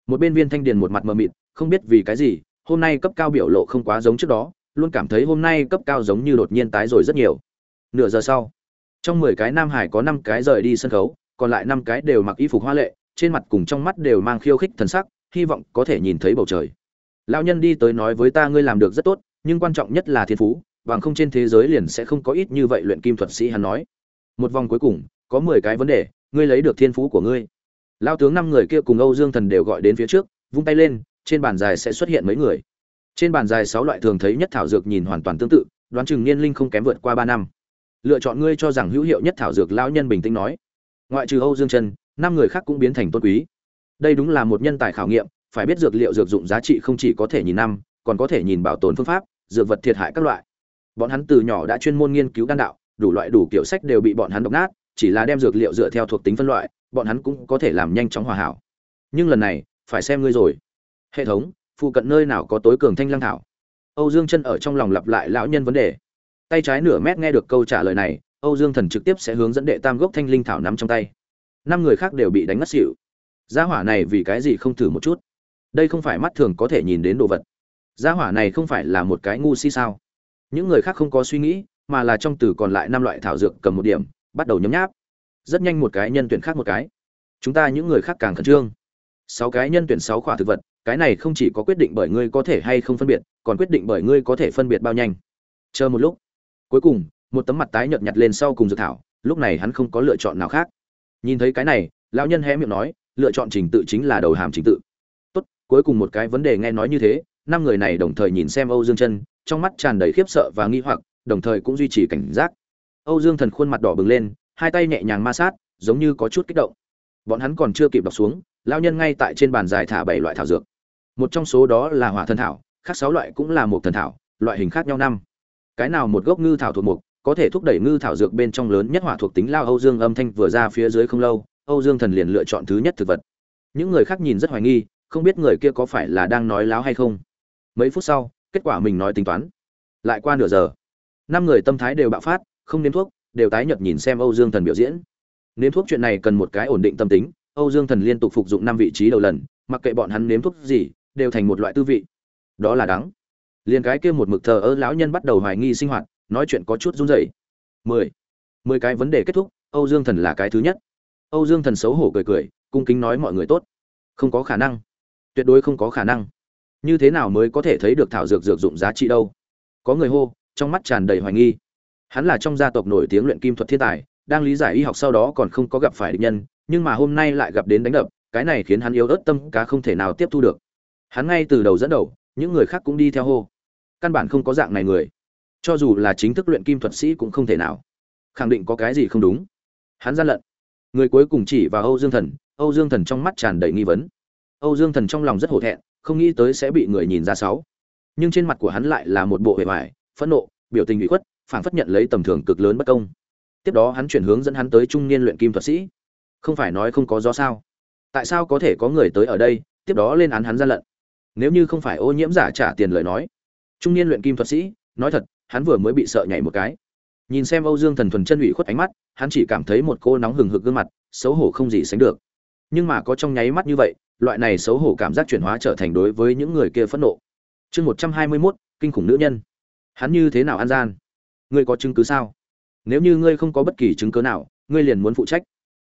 Một bên viên thanh điền một mặt mờ mịt, không biết vì cái gì, hôm nay cấp cao biểu lộ không quá giống trước đó luôn cảm thấy hôm nay cấp cao giống như đột nhiên tái rồi rất nhiều. Nửa giờ sau, trong mười cái nam hải có năm cái rời đi sân khấu, còn lại năm cái đều mặc y phục hoa lệ, trên mặt cùng trong mắt đều mang khiêu khích thần sắc, hy vọng có thể nhìn thấy bầu trời. Lão nhân đi tới nói với ta ngươi làm được rất tốt, nhưng quan trọng nhất là thiên phú, bằng không trên thế giới liền sẽ không có ít như vậy luyện kim thuật sĩ hắn nói. Một vòng cuối cùng, có mười cái vấn đề, ngươi lấy được thiên phú của ngươi. Lao tướng năm người kia cùng âu dương thần đều gọi đến phía trước, vung tay lên, trên bàn dài sẽ xuất hiện mấy người trên bàn dài sáu loại thường thấy nhất thảo dược nhìn hoàn toàn tương tự, đoán chừng niên linh không kém vượt qua ba năm. Lựa chọn ngươi cho rằng hữu hiệu nhất thảo dược lão nhân bình tĩnh nói. Ngoại trừ âu dương chân năm người khác cũng biến thành tôn quý. Đây đúng là một nhân tài khảo nghiệm, phải biết dược liệu dược dụng giá trị không chỉ có thể nhìn năm, còn có thể nhìn bảo tồn phương pháp, dược vật thiệt hại các loại. Bọn hắn từ nhỏ đã chuyên môn nghiên cứu đan đạo, đủ loại đủ kiểu sách đều bị bọn hắn đọc nát, chỉ là đem dược liệu dựa theo thuộc tính phân loại, bọn hắn cũng có thể làm nhanh chóng hòa hảo. Nhưng lần này, phải xem ngươi rồi. Hệ thống phụ cận nơi nào có tối cường thanh lăng thảo. Âu dương chân ở trong lòng lặp lại lão nhân vấn đề. Tay trái nửa mét nghe được câu trả lời này, âu dương thần trực tiếp sẽ hướng dẫn đệ tam gốc thanh linh thảo nắm trong tay. Năm người khác đều bị đánh ngất xỉu. Gia hỏa này vì cái gì không thử một chút? Đây không phải mắt thường có thể nhìn đến đồ vật. Gia hỏa này không phải là một cái ngu si sao? Những người khác không có suy nghĩ, mà là trong từ còn lại năm loại thảo dược cầm một điểm, bắt đầu nhấm nháp. Rất nhanh một cái nhân tuyển khác một cái. Chúng ta những người khác càng khẩn trương. Sáu cái nhân tuyển sáu khỏa thực vật cái này không chỉ có quyết định bởi ngươi có thể hay không phân biệt, còn quyết định bởi ngươi có thể phân biệt bao nhanh. Chờ một lúc. Cuối cùng, một tấm mặt tái nhợt nhặt lên sau cùng dược thảo, lúc này hắn không có lựa chọn nào khác. Nhìn thấy cái này, lão nhân hé miệng nói, lựa chọn trình tự chính là đầu hàm trình tự. Tốt, cuối cùng một cái vấn đề nghe nói như thế, năm người này đồng thời nhìn xem âu dương chân, trong mắt tràn đầy khiếp sợ và nghi hoặc, đồng thời cũng duy trì cảnh giác. Âu dương thần khuôn mặt đỏ bừng lên, hai tay nhẹ nhàng ma sát, giống như có chút kích động. Bọn hắn còn chưa kịp đọc xuống, lão nhân ngay tại trên bàn dài thả bảy loại thảo dược một trong số đó là hỏa thần thảo, khác sáu loại cũng là một thần thảo, loại hình khác nhau năm. Cái nào một gốc ngư thảo thuộc mục, có thể thúc đẩy ngư thảo dược bên trong lớn nhất hỏa thuộc tính lao âu dương âm thanh vừa ra phía dưới không lâu, âu dương thần liền lựa chọn thứ nhất thực vật. Những người khác nhìn rất hoài nghi, không biết người kia có phải là đang nói láo hay không. Mấy phút sau, kết quả mình nói tính toán. Lại qua nửa giờ, năm người tâm thái đều bạo phát, không nếm thuốc, đều tái nhợt nhìn xem âu dương thần biểu diễn. Nếm thuốc chuyện này cần một cái ổn định tâm tính, âu dương thần liên tục phục dụng năm vị trí đầu lần, mặc kệ bọn hắn nếm thuốc gì đều thành một loại tư vị. Đó là đắng. Liền cái kia một mực thờ ơ lão nhân bắt đầu hoài nghi sinh hoạt, nói chuyện có chút run rẩy. Mười mười cái vấn đề kết thúc, âu dương thần là cái thứ nhất. Âu dương thần xấu hổ cười cười, cung kính nói mọi người tốt. Không có khả năng. Tuyệt đối không có khả năng. Như thế nào mới có thể thấy được thảo dược dược dụng giá trị đâu? Có người hô, trong mắt tràn đầy hoài nghi. Hắn là trong gia tộc nổi tiếng luyện kim thuật thiên tài, đang lý giải y học sau đó còn không có gặp phải địch nhân, nhưng mà hôm nay lại gặp đến đánh đập, cái này khiến hắn yếu ớt tâm, cá không thể nào tiếp thu được hắn ngay từ đầu dẫn đầu, những người khác cũng đi theo hô. Căn bản không có dạng này người. Cho dù là chính thức luyện kim thuật sĩ cũng không thể nào. Khẳng định có cái gì không đúng. Hắn gian lận. Người cuối cùng chỉ vào âu dương thần, âu dương thần trong mắt tràn đầy nghi vấn. Âu dương thần trong lòng rất hổ thẹn, không nghĩ tới sẽ bị người nhìn ra sáu. Nhưng trên mặt của hắn lại là một bộ hệ vải, phẫn nộ, biểu tình bị khuất phản phất nhận lấy tầm thường cực lớn bất công. Tiếp đó hắn chuyển hướng dẫn hắn tới trung niên luyện kim thuật sĩ. Không phải nói không có do sao? Tại sao có thể có người tới ở đây? Tiếp đó lên án hắn gian lận nếu như không phải ô nhiễm giả trả tiền lời nói. Trung niên luyện kim thuật sĩ, nói thật, hắn vừa mới bị sợ nhảy một cái. Nhìn xem âu dương thần thuần chân ủy khuất ánh mắt, hắn chỉ cảm thấy một cô nóng hừng hực gương mặt, xấu hổ không gì sánh được. Nhưng mà có trong nháy mắt như vậy, loại này xấu hổ cảm giác chuyển hóa trở thành đối với những người kia phẫn nộ. Chương một trăm hai mươi mốt, kinh khủng nữ nhân. Hắn như thế nào an gian? Ngươi có chứng cứ sao? Nếu như ngươi không có bất kỳ chứng cứ nào, ngươi liền muốn phụ trách.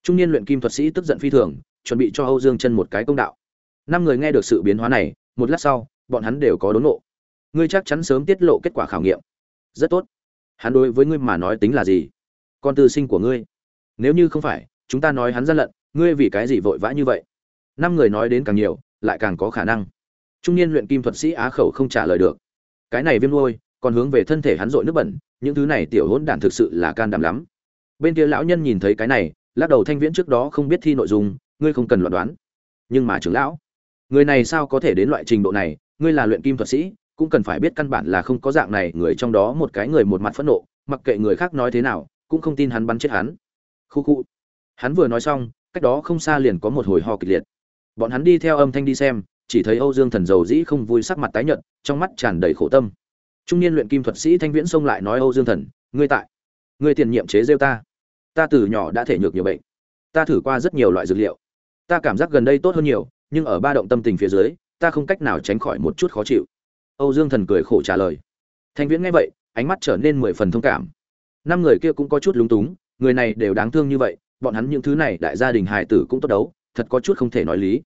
Trung niên luyện kim thuật sĩ tức giận phi thường, chuẩn bị cho âu dương chân một cái công đạo. Năm người nghe được sự biến hóa này một lát sau, bọn hắn đều có đốn nộ ngươi chắc chắn sớm tiết lộ kết quả khảo nghiệm. Rất tốt. Hắn đối với ngươi mà nói tính là gì? Con tư sinh của ngươi. Nếu như không phải, chúng ta nói hắn gian lận, ngươi vì cái gì vội vã như vậy? Năm người nói đến càng nhiều, lại càng có khả năng. Trung niên luyện kim thuật sĩ á khẩu không trả lời được. Cái này viêm lôi còn hướng về thân thể hắn dội nước bẩn, những thứ này tiểu hỗn đản thực sự là can đảm lắm. Bên kia lão nhân nhìn thấy cái này, lắc đầu thanh viễn trước đó không biết thi nội dung, ngươi không cần loạn đoán. Nhưng mà trưởng lão người này sao có thể đến loại trình độ này? Ngươi là luyện kim thuật sĩ, cũng cần phải biết căn bản là không có dạng này, người trong đó một cái người một mặt phẫn nộ, mặc kệ người khác nói thế nào, cũng không tin hắn bắn chết hắn. Khu khu. Hắn vừa nói xong, cách đó không xa liền có một hồi ho kịch liệt. Bọn hắn đi theo âm thanh đi xem, chỉ thấy âu dương thần dầu dĩ không vui sắc mặt tái nhợt, trong mắt tràn đầy khổ tâm. Trung niên luyện kim thuật sĩ thanh viễn xông lại nói, âu dương thần, ngươi tại. Ngươi tiền nhiệm chế rêu ta. Ta từ nhỏ đã thể nhược nhiều bệnh. Ta thử qua rất nhiều loại dược liệu. Ta cảm giác gần đây tốt hơn nhiều nhưng ở ba động tâm tình phía dưới, ta không cách nào tránh khỏi một chút khó chịu. Âu dương thần cười khổ trả lời. Thanh viễn nghe vậy, ánh mắt trở nên mười phần thông cảm. Năm người kia cũng có chút lúng túng, người này đều đáng thương như vậy, bọn hắn những thứ này đại gia đình hài tử cũng tốt đấu, thật có chút không thể nói lý.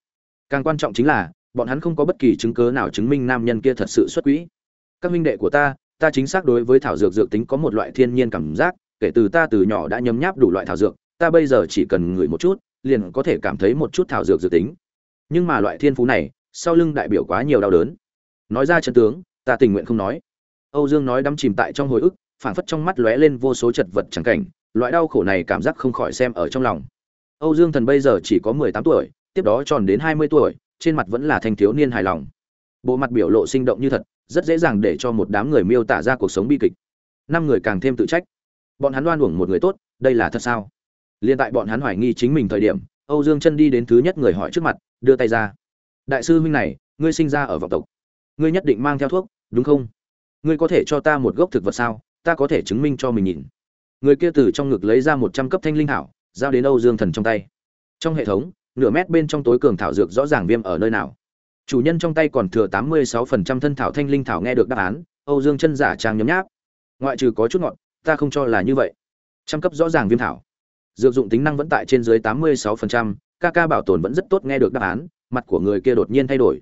Càng quan trọng chính là, bọn hắn không có bất kỳ chứng cớ nào chứng minh nam nhân kia thật sự xuất quỹ. Các minh đệ của ta ta chính xác đối với thảo dược dược tính có một loại thiên nhiên cảm giác, kể từ ta từ nhỏ đã nhấm nháp đủ loại thảo dược, ta bây giờ chỉ cần ngửi một chút, liền có thể cảm thấy một chút thảo dược dược tính nhưng mà loại thiên phú này, sau lưng đại biểu quá nhiều đau đớn. Nói ra chân tướng, ta tình nguyện không nói. Âu dương nói đắm chìm tại trong hồi ức, phảng phất trong mắt lóe lên vô số chật vật chẳng cảnh, loại đau khổ này cảm giác không khỏi xem ở trong lòng. Âu dương thần bây giờ chỉ có mười tám tuổi, tiếp đó tròn đến hai mươi tuổi, trên mặt vẫn là thanh thiếu niên hài lòng. Bộ mặt biểu lộ sinh động như thật, rất dễ dàng để cho một đám người miêu tả ra cuộc sống bi kịch. Năm người càng thêm tự trách. Bọn hắn đoan uổng một người tốt, đây là thật sao? Liền tại bọn hắn hoài nghi chính mình thời điểm âu dương chân đi đến thứ nhất người hỏi trước mặt, đưa tay ra. Đại sư huynh này, ngươi sinh ra ở vọng tộc. Ngươi nhất định mang theo thuốc, đúng không? Ngươi có thể cho ta một gốc thực vật sao? Ta có thể chứng minh cho mình nhìn. Người kia từ trong ngực lấy ra một trăm cấp thanh linh thảo, giao đến âu dương thần trong tay. Trong hệ thống, nửa mét bên trong tối cường thảo dược rõ ràng viêm ở nơi nào. Chủ nhân trong tay còn thừa tám mươi sáu phần trăm thân thảo thanh linh thảo nghe được đáp án, âu dương chân giả trang nhấm nháp. Ngoại trừ có chút ngọt, ta không cho là như vậy. Trăm cấp rõ ràng viêm thảo dược dụng tính năng vẫn tại trên dưới tám mươi sáu phần trăm, ca ca bảo tồn vẫn rất tốt nghe được đáp án, mặt của người kia đột nhiên thay đổi.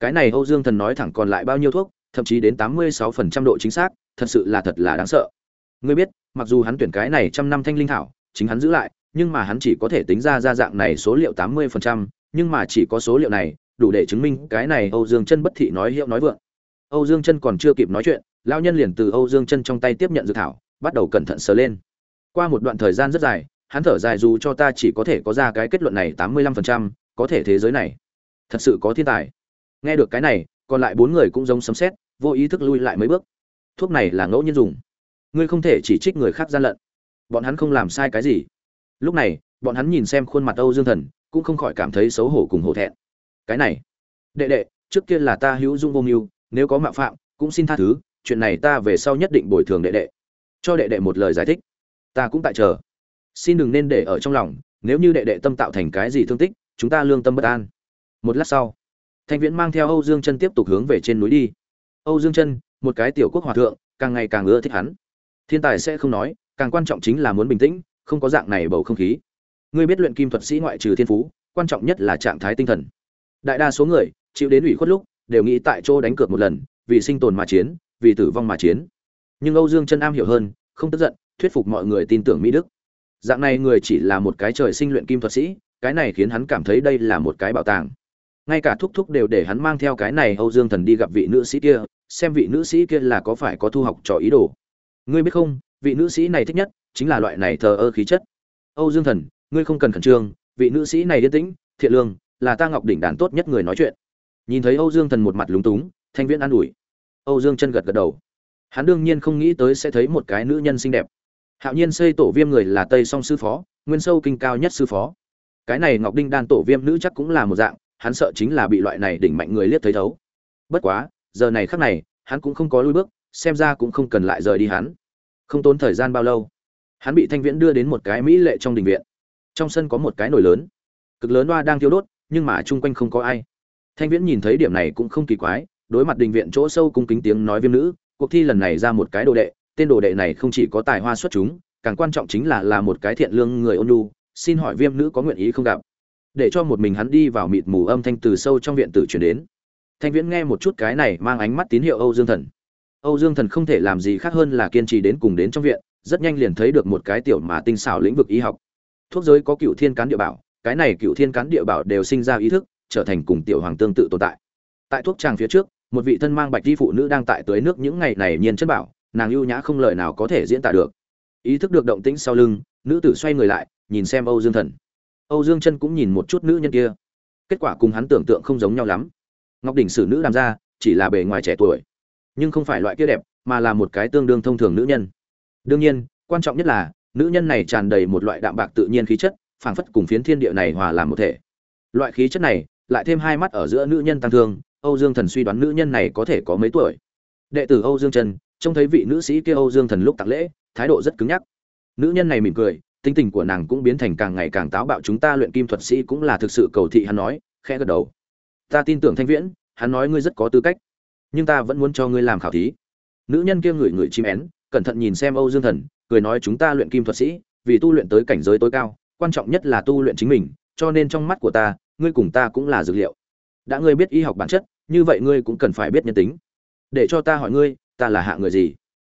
Cái này âu dương thần nói thẳng còn lại bao nhiêu thuốc, thậm chí đến tám mươi sáu phần trăm độ chính xác, thật sự là thật là đáng sợ. Ngươi biết, mặc dù hắn tuyển cái này trăm năm thanh linh thảo, chính hắn giữ lại, nhưng mà hắn chỉ có thể tính ra ra dạng này số liệu tám mươi phần trăm, nhưng mà chỉ có số liệu này, đủ để chứng minh cái này âu dương chân bất thị nói hiệu nói vượng. Âu dương chân còn chưa kịp nói chuyện, lão nhân liền từ âu dương chân trong tay tiếp nhận dược thảo, bắt đầu cẩn thận sờ lên. Qua một đoạn thời gian rất dài hắn thở dài dù cho ta chỉ có thể có ra cái kết luận này tám mươi lăm phần trăm, có thể thế giới này. Thật sự có thiên tài. Nghe được cái này, còn lại bốn người cũng giống sấm xét vô ý thức lui lại mấy bước. Thuốc này là ngẫu nhiên dùng. Ngươi không thể chỉ trích người khác gian lận. Bọn hắn không làm sai cái gì. Lúc này, bọn hắn nhìn xem khuôn mặt âu dương thần, cũng không khỏi cảm thấy xấu hổ cùng hổ thẹn. Cái này, đệ đệ, trước kia là ta hữu dung vô mưu, nếu có mạo phạm, cũng xin tha thứ, chuyện này ta về sau nhất định bồi thường đệ đệ. Cho đệ đệ một lời giải thích. Ta cũng tại chờ xin đừng nên để ở trong lòng, nếu như đệ đệ tâm tạo thành cái gì thương tích, chúng ta lương tâm bất an. Một lát sau, thanh viễn mang theo âu dương chân tiếp tục hướng về trên núi đi. Âu dương chân, một cái tiểu quốc hòa thượng, càng ngày càng ưa thích hắn. Thiên tài sẽ không nói, càng quan trọng chính là muốn bình tĩnh, không có dạng này bầu không khí. Ngươi biết luyện kim thuật sĩ ngoại trừ thiên phú, quan trọng nhất là trạng thái tinh thần. Đại đa số người, chịu đến ủy khuất lúc, đều nghĩ tại chỗ đánh cược một lần, vì sinh tồn mà chiến, vì tử vong mà chiến. Nhưng âu dương chân am hiểu hơn, không tức giận, thuyết phục mọi người tin tưởng mỹ đức dạng này người chỉ là một cái trời sinh luyện kim thuật sĩ, cái này khiến hắn cảm thấy đây là một cái bảo tàng. Ngay cả thúc thúc đều để hắn mang theo cái này âu dương thần đi gặp vị nữ sĩ kia, xem vị nữ sĩ kia là có phải có thu học trò ý đồ. Ngươi biết không, vị nữ sĩ này thích nhất chính là loại này thờ ơ khí chất. Âu dương thần, ngươi không cần khẩn trương, vị nữ sĩ này yên tĩnh, thiện lương, là ta ngọc đỉnh đàn tốt nhất người nói chuyện. Nhìn thấy âu dương thần một mặt lúng túng, thanh viễn an ủi. Âu dương chân gật gật đầu. Hắn đương nhiên không nghĩ tới sẽ thấy một cái nữ nhân xinh đẹp hạo nhiên xây tổ viêm người là tây song sư phó, nguyên sâu kinh cao nhất sư phó. Cái này ngọc đinh đan tổ viêm nữ chắc cũng là một dạng, hắn sợ chính là bị loại này đỉnh mạnh người liếc thấy thấu. Bất quá, giờ này khắc này, hắn cũng không có lui bước, xem ra cũng không cần lại rời đi hắn. Không tốn thời gian bao lâu, hắn bị thanh viễn đưa đến một cái mỹ lệ trong đình viện. Trong sân có một cái nồi lớn, cực lớn loa đang thiêu đốt, nhưng mà chung quanh không có ai. Thanh viễn nhìn thấy điểm này cũng không kỳ quái, đối mặt đình viện chỗ sâu cung kính tiếng nói viêm nữ, cuộc thi lần này ra một cái đồ đệ tên đồ đệ này không chỉ có tài hoa xuất chúng, càng quan trọng chính là là một cái thiện lương người ôn nhu, xin hỏi viêm nữ có nguyện ý không gặp? Để cho một mình hắn đi vào mịt mù âm thanh từ sâu trong viện tử chuyển đến. Thanh viễn nghe một chút cái này mang ánh mắt tín hiệu âu dương thần. Âu dương thần không thể làm gì khác hơn là kiên trì đến cùng đến trong viện, rất nhanh liền thấy được một cái tiểu mà tinh xảo lĩnh vực y học. Thuốc giới có cựu thiên cán địa bảo, cái này cựu thiên cán địa bảo đều sinh ra ý thức, trở thành cùng tiểu hoàng tương tự tồn tại. Tại thuốc tràng phía trước, một vị thân mang bạch di phụ nữ đang tại tưới nước những ngày này nhiên chất bảo nàng ưu nhã không lời nào có thể diễn tả được. Ý thức được động tĩnh sau lưng, nữ tử xoay người lại, nhìn xem âu dương thần. Âu dương chân cũng nhìn một chút nữ nhân kia. Kết quả cùng hắn tưởng tượng không giống nhau lắm. Ngọc đỉnh sử nữ làm ra, chỉ là bề ngoài trẻ tuổi, nhưng không phải loại kia đẹp, mà là một cái tương đương thông thường nữ nhân. Đương nhiên, quan trọng nhất là, nữ nhân này tràn đầy một loại đạm bạc tự nhiên khí chất, phảng phất cùng phiến thiên địa này hòa làm một thể. Loại khí chất này, lại thêm hai mắt ở giữa nữ nhân tăng thương, âu dương thần suy đoán nữ nhân này có thể có mấy tuổi. Đệ tử âu dương trần trông thấy vị nữ sĩ kia âu dương thần lúc tạc lễ, thái độ rất cứng nhắc. Nữ nhân này mỉm cười, tính tình của nàng cũng biến thành càng ngày càng táo bạo, chúng ta luyện kim thuật sĩ cũng là thực sự cầu thị hắn nói, khẽ gật đầu. Ta tin tưởng thanh viễn, hắn nói ngươi rất có tư cách, nhưng ta vẫn muốn cho ngươi làm khảo thí. Nữ nhân kia ngửi ngửi chim én, cẩn thận nhìn xem âu dương thần, cười nói chúng ta luyện kim thuật sĩ, vì tu luyện tới cảnh giới tối cao, quan trọng nhất là tu luyện chính mình, cho nên trong mắt của ta, ngươi cùng ta cũng là dược liệu. Đã ngươi biết y học bản chất, như vậy ngươi cũng cần phải biết nhân tính. Để cho ta hỏi ngươi ta là hạ người gì?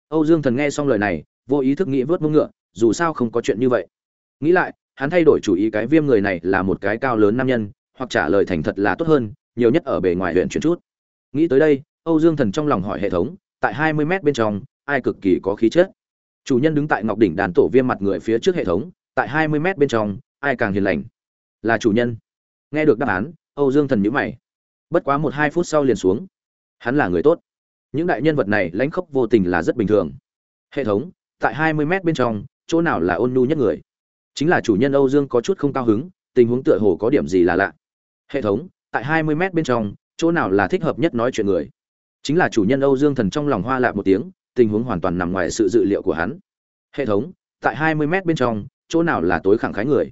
Âu dương thần nghe xong lời này, vô ý thức nghĩ vớt mông ngựa, dù sao không có chuyện như vậy. Nghĩ lại, hắn thay đổi chủ ý cái viêm người này là một cái cao lớn nam nhân, hoặc trả lời thành thật là tốt hơn, nhiều nhất ở bề ngoài huyện chuyển chút. Nghĩ tới đây, âu dương thần trong lòng hỏi hệ thống, tại hai mươi mét bên trong, ai cực kỳ có khí chất? Chủ nhân đứng tại ngọc đỉnh đàn tổ viêm mặt người phía trước hệ thống, tại hai mươi mét bên trong, ai càng hiền lành? Là chủ nhân. Nghe được đáp án, âu dương thần nhíu mày. Bất quá một hai phút sau liền xuống. Hắn là người tốt những đại nhân vật này lãnh khốc vô tình là rất bình thường. Hệ thống, tại hai mươi m bên trong, chỗ nào là ôn nhu nhất người? Chính là chủ nhân âu dương có chút không cao hứng, tình huống tựa hồ có điểm gì là lạ. Hệ thống, tại hai mươi m bên trong, chỗ nào là thích hợp nhất nói chuyện người? Chính là chủ nhân âu dương thần trong lòng hoa lạ một tiếng, tình huống hoàn toàn nằm ngoài sự dự liệu của hắn. Hệ thống, tại hai mươi m bên trong, chỗ nào là tối khẳng khái người?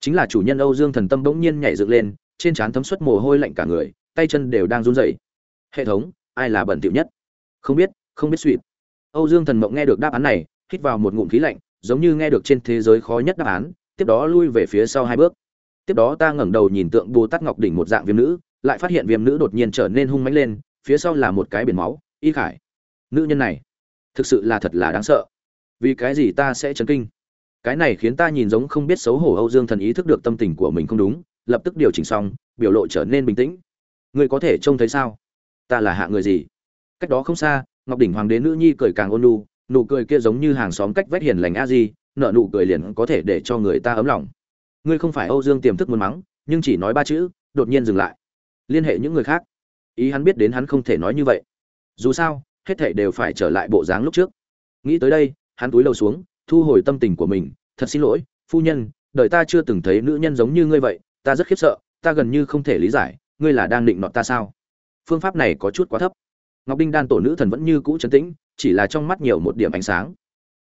Chính là chủ nhân âu dương thần tâm bỗng nhiên nhảy dựng lên, trên trán thấm suất mồ hôi lạnh cả người, tay chân đều đang run rẩy. Hệ thống, ai là bẩn thỉu nhất? Không biết không biết suỵt âu dương thần mộng nghe được đáp án này, hít vào một ngụm khí lạnh, giống như nghe được trên thế giới khó nhất đáp án, tiếp đó lui về phía sau hai bước. Tiếp đó ta ngẩng đầu nhìn tượng bồ tát ngọc đỉnh một dạng viêm nữ, lại phát hiện viêm nữ đột nhiên trở nên hung mãnh lên, phía sau là một cái biển máu, y khải. Nữ nhân này, thực sự là thật là đáng sợ. Vì cái gì ta sẽ chấn kinh? Cái này khiến ta nhìn giống không biết xấu hổ âu dương thần ý thức được tâm tình của mình không đúng, lập tức điều chỉnh xong, biểu lộ trở nên bình tĩnh. Ngươi có thể trông thấy sao? Ta là hạ người gì? Cách đó không xa, ngọc đỉnh hoàng đế nữ nhi cười càng ôn nhu, nụ cười kia giống như hàng xóm cách vách hiền lành a di nợ nụ cười liền có thể để cho người ta ấm lòng. Ngươi không phải âu dương tiềm thức muốn mắng, nhưng chỉ nói ba chữ, đột nhiên dừng lại. Liên hệ những người khác. Ý hắn biết đến hắn không thể nói như vậy. Dù sao, hết thảy đều phải trở lại bộ dáng lúc trước. Nghĩ tới đây, hắn túi đầu xuống, thu hồi tâm tình của mình. Thật xin lỗi, phu nhân, đời ta chưa từng thấy nữ nhân giống như ngươi vậy, ta rất khiếp sợ, ta gần như không thể lý giải, ngươi là đang định nọt ta sao? Phương pháp này có chút quá thấp ngọc đinh đan tổ nữ thần vẫn như cũ trấn tĩnh, chỉ là trong mắt nhiều một điểm ánh sáng.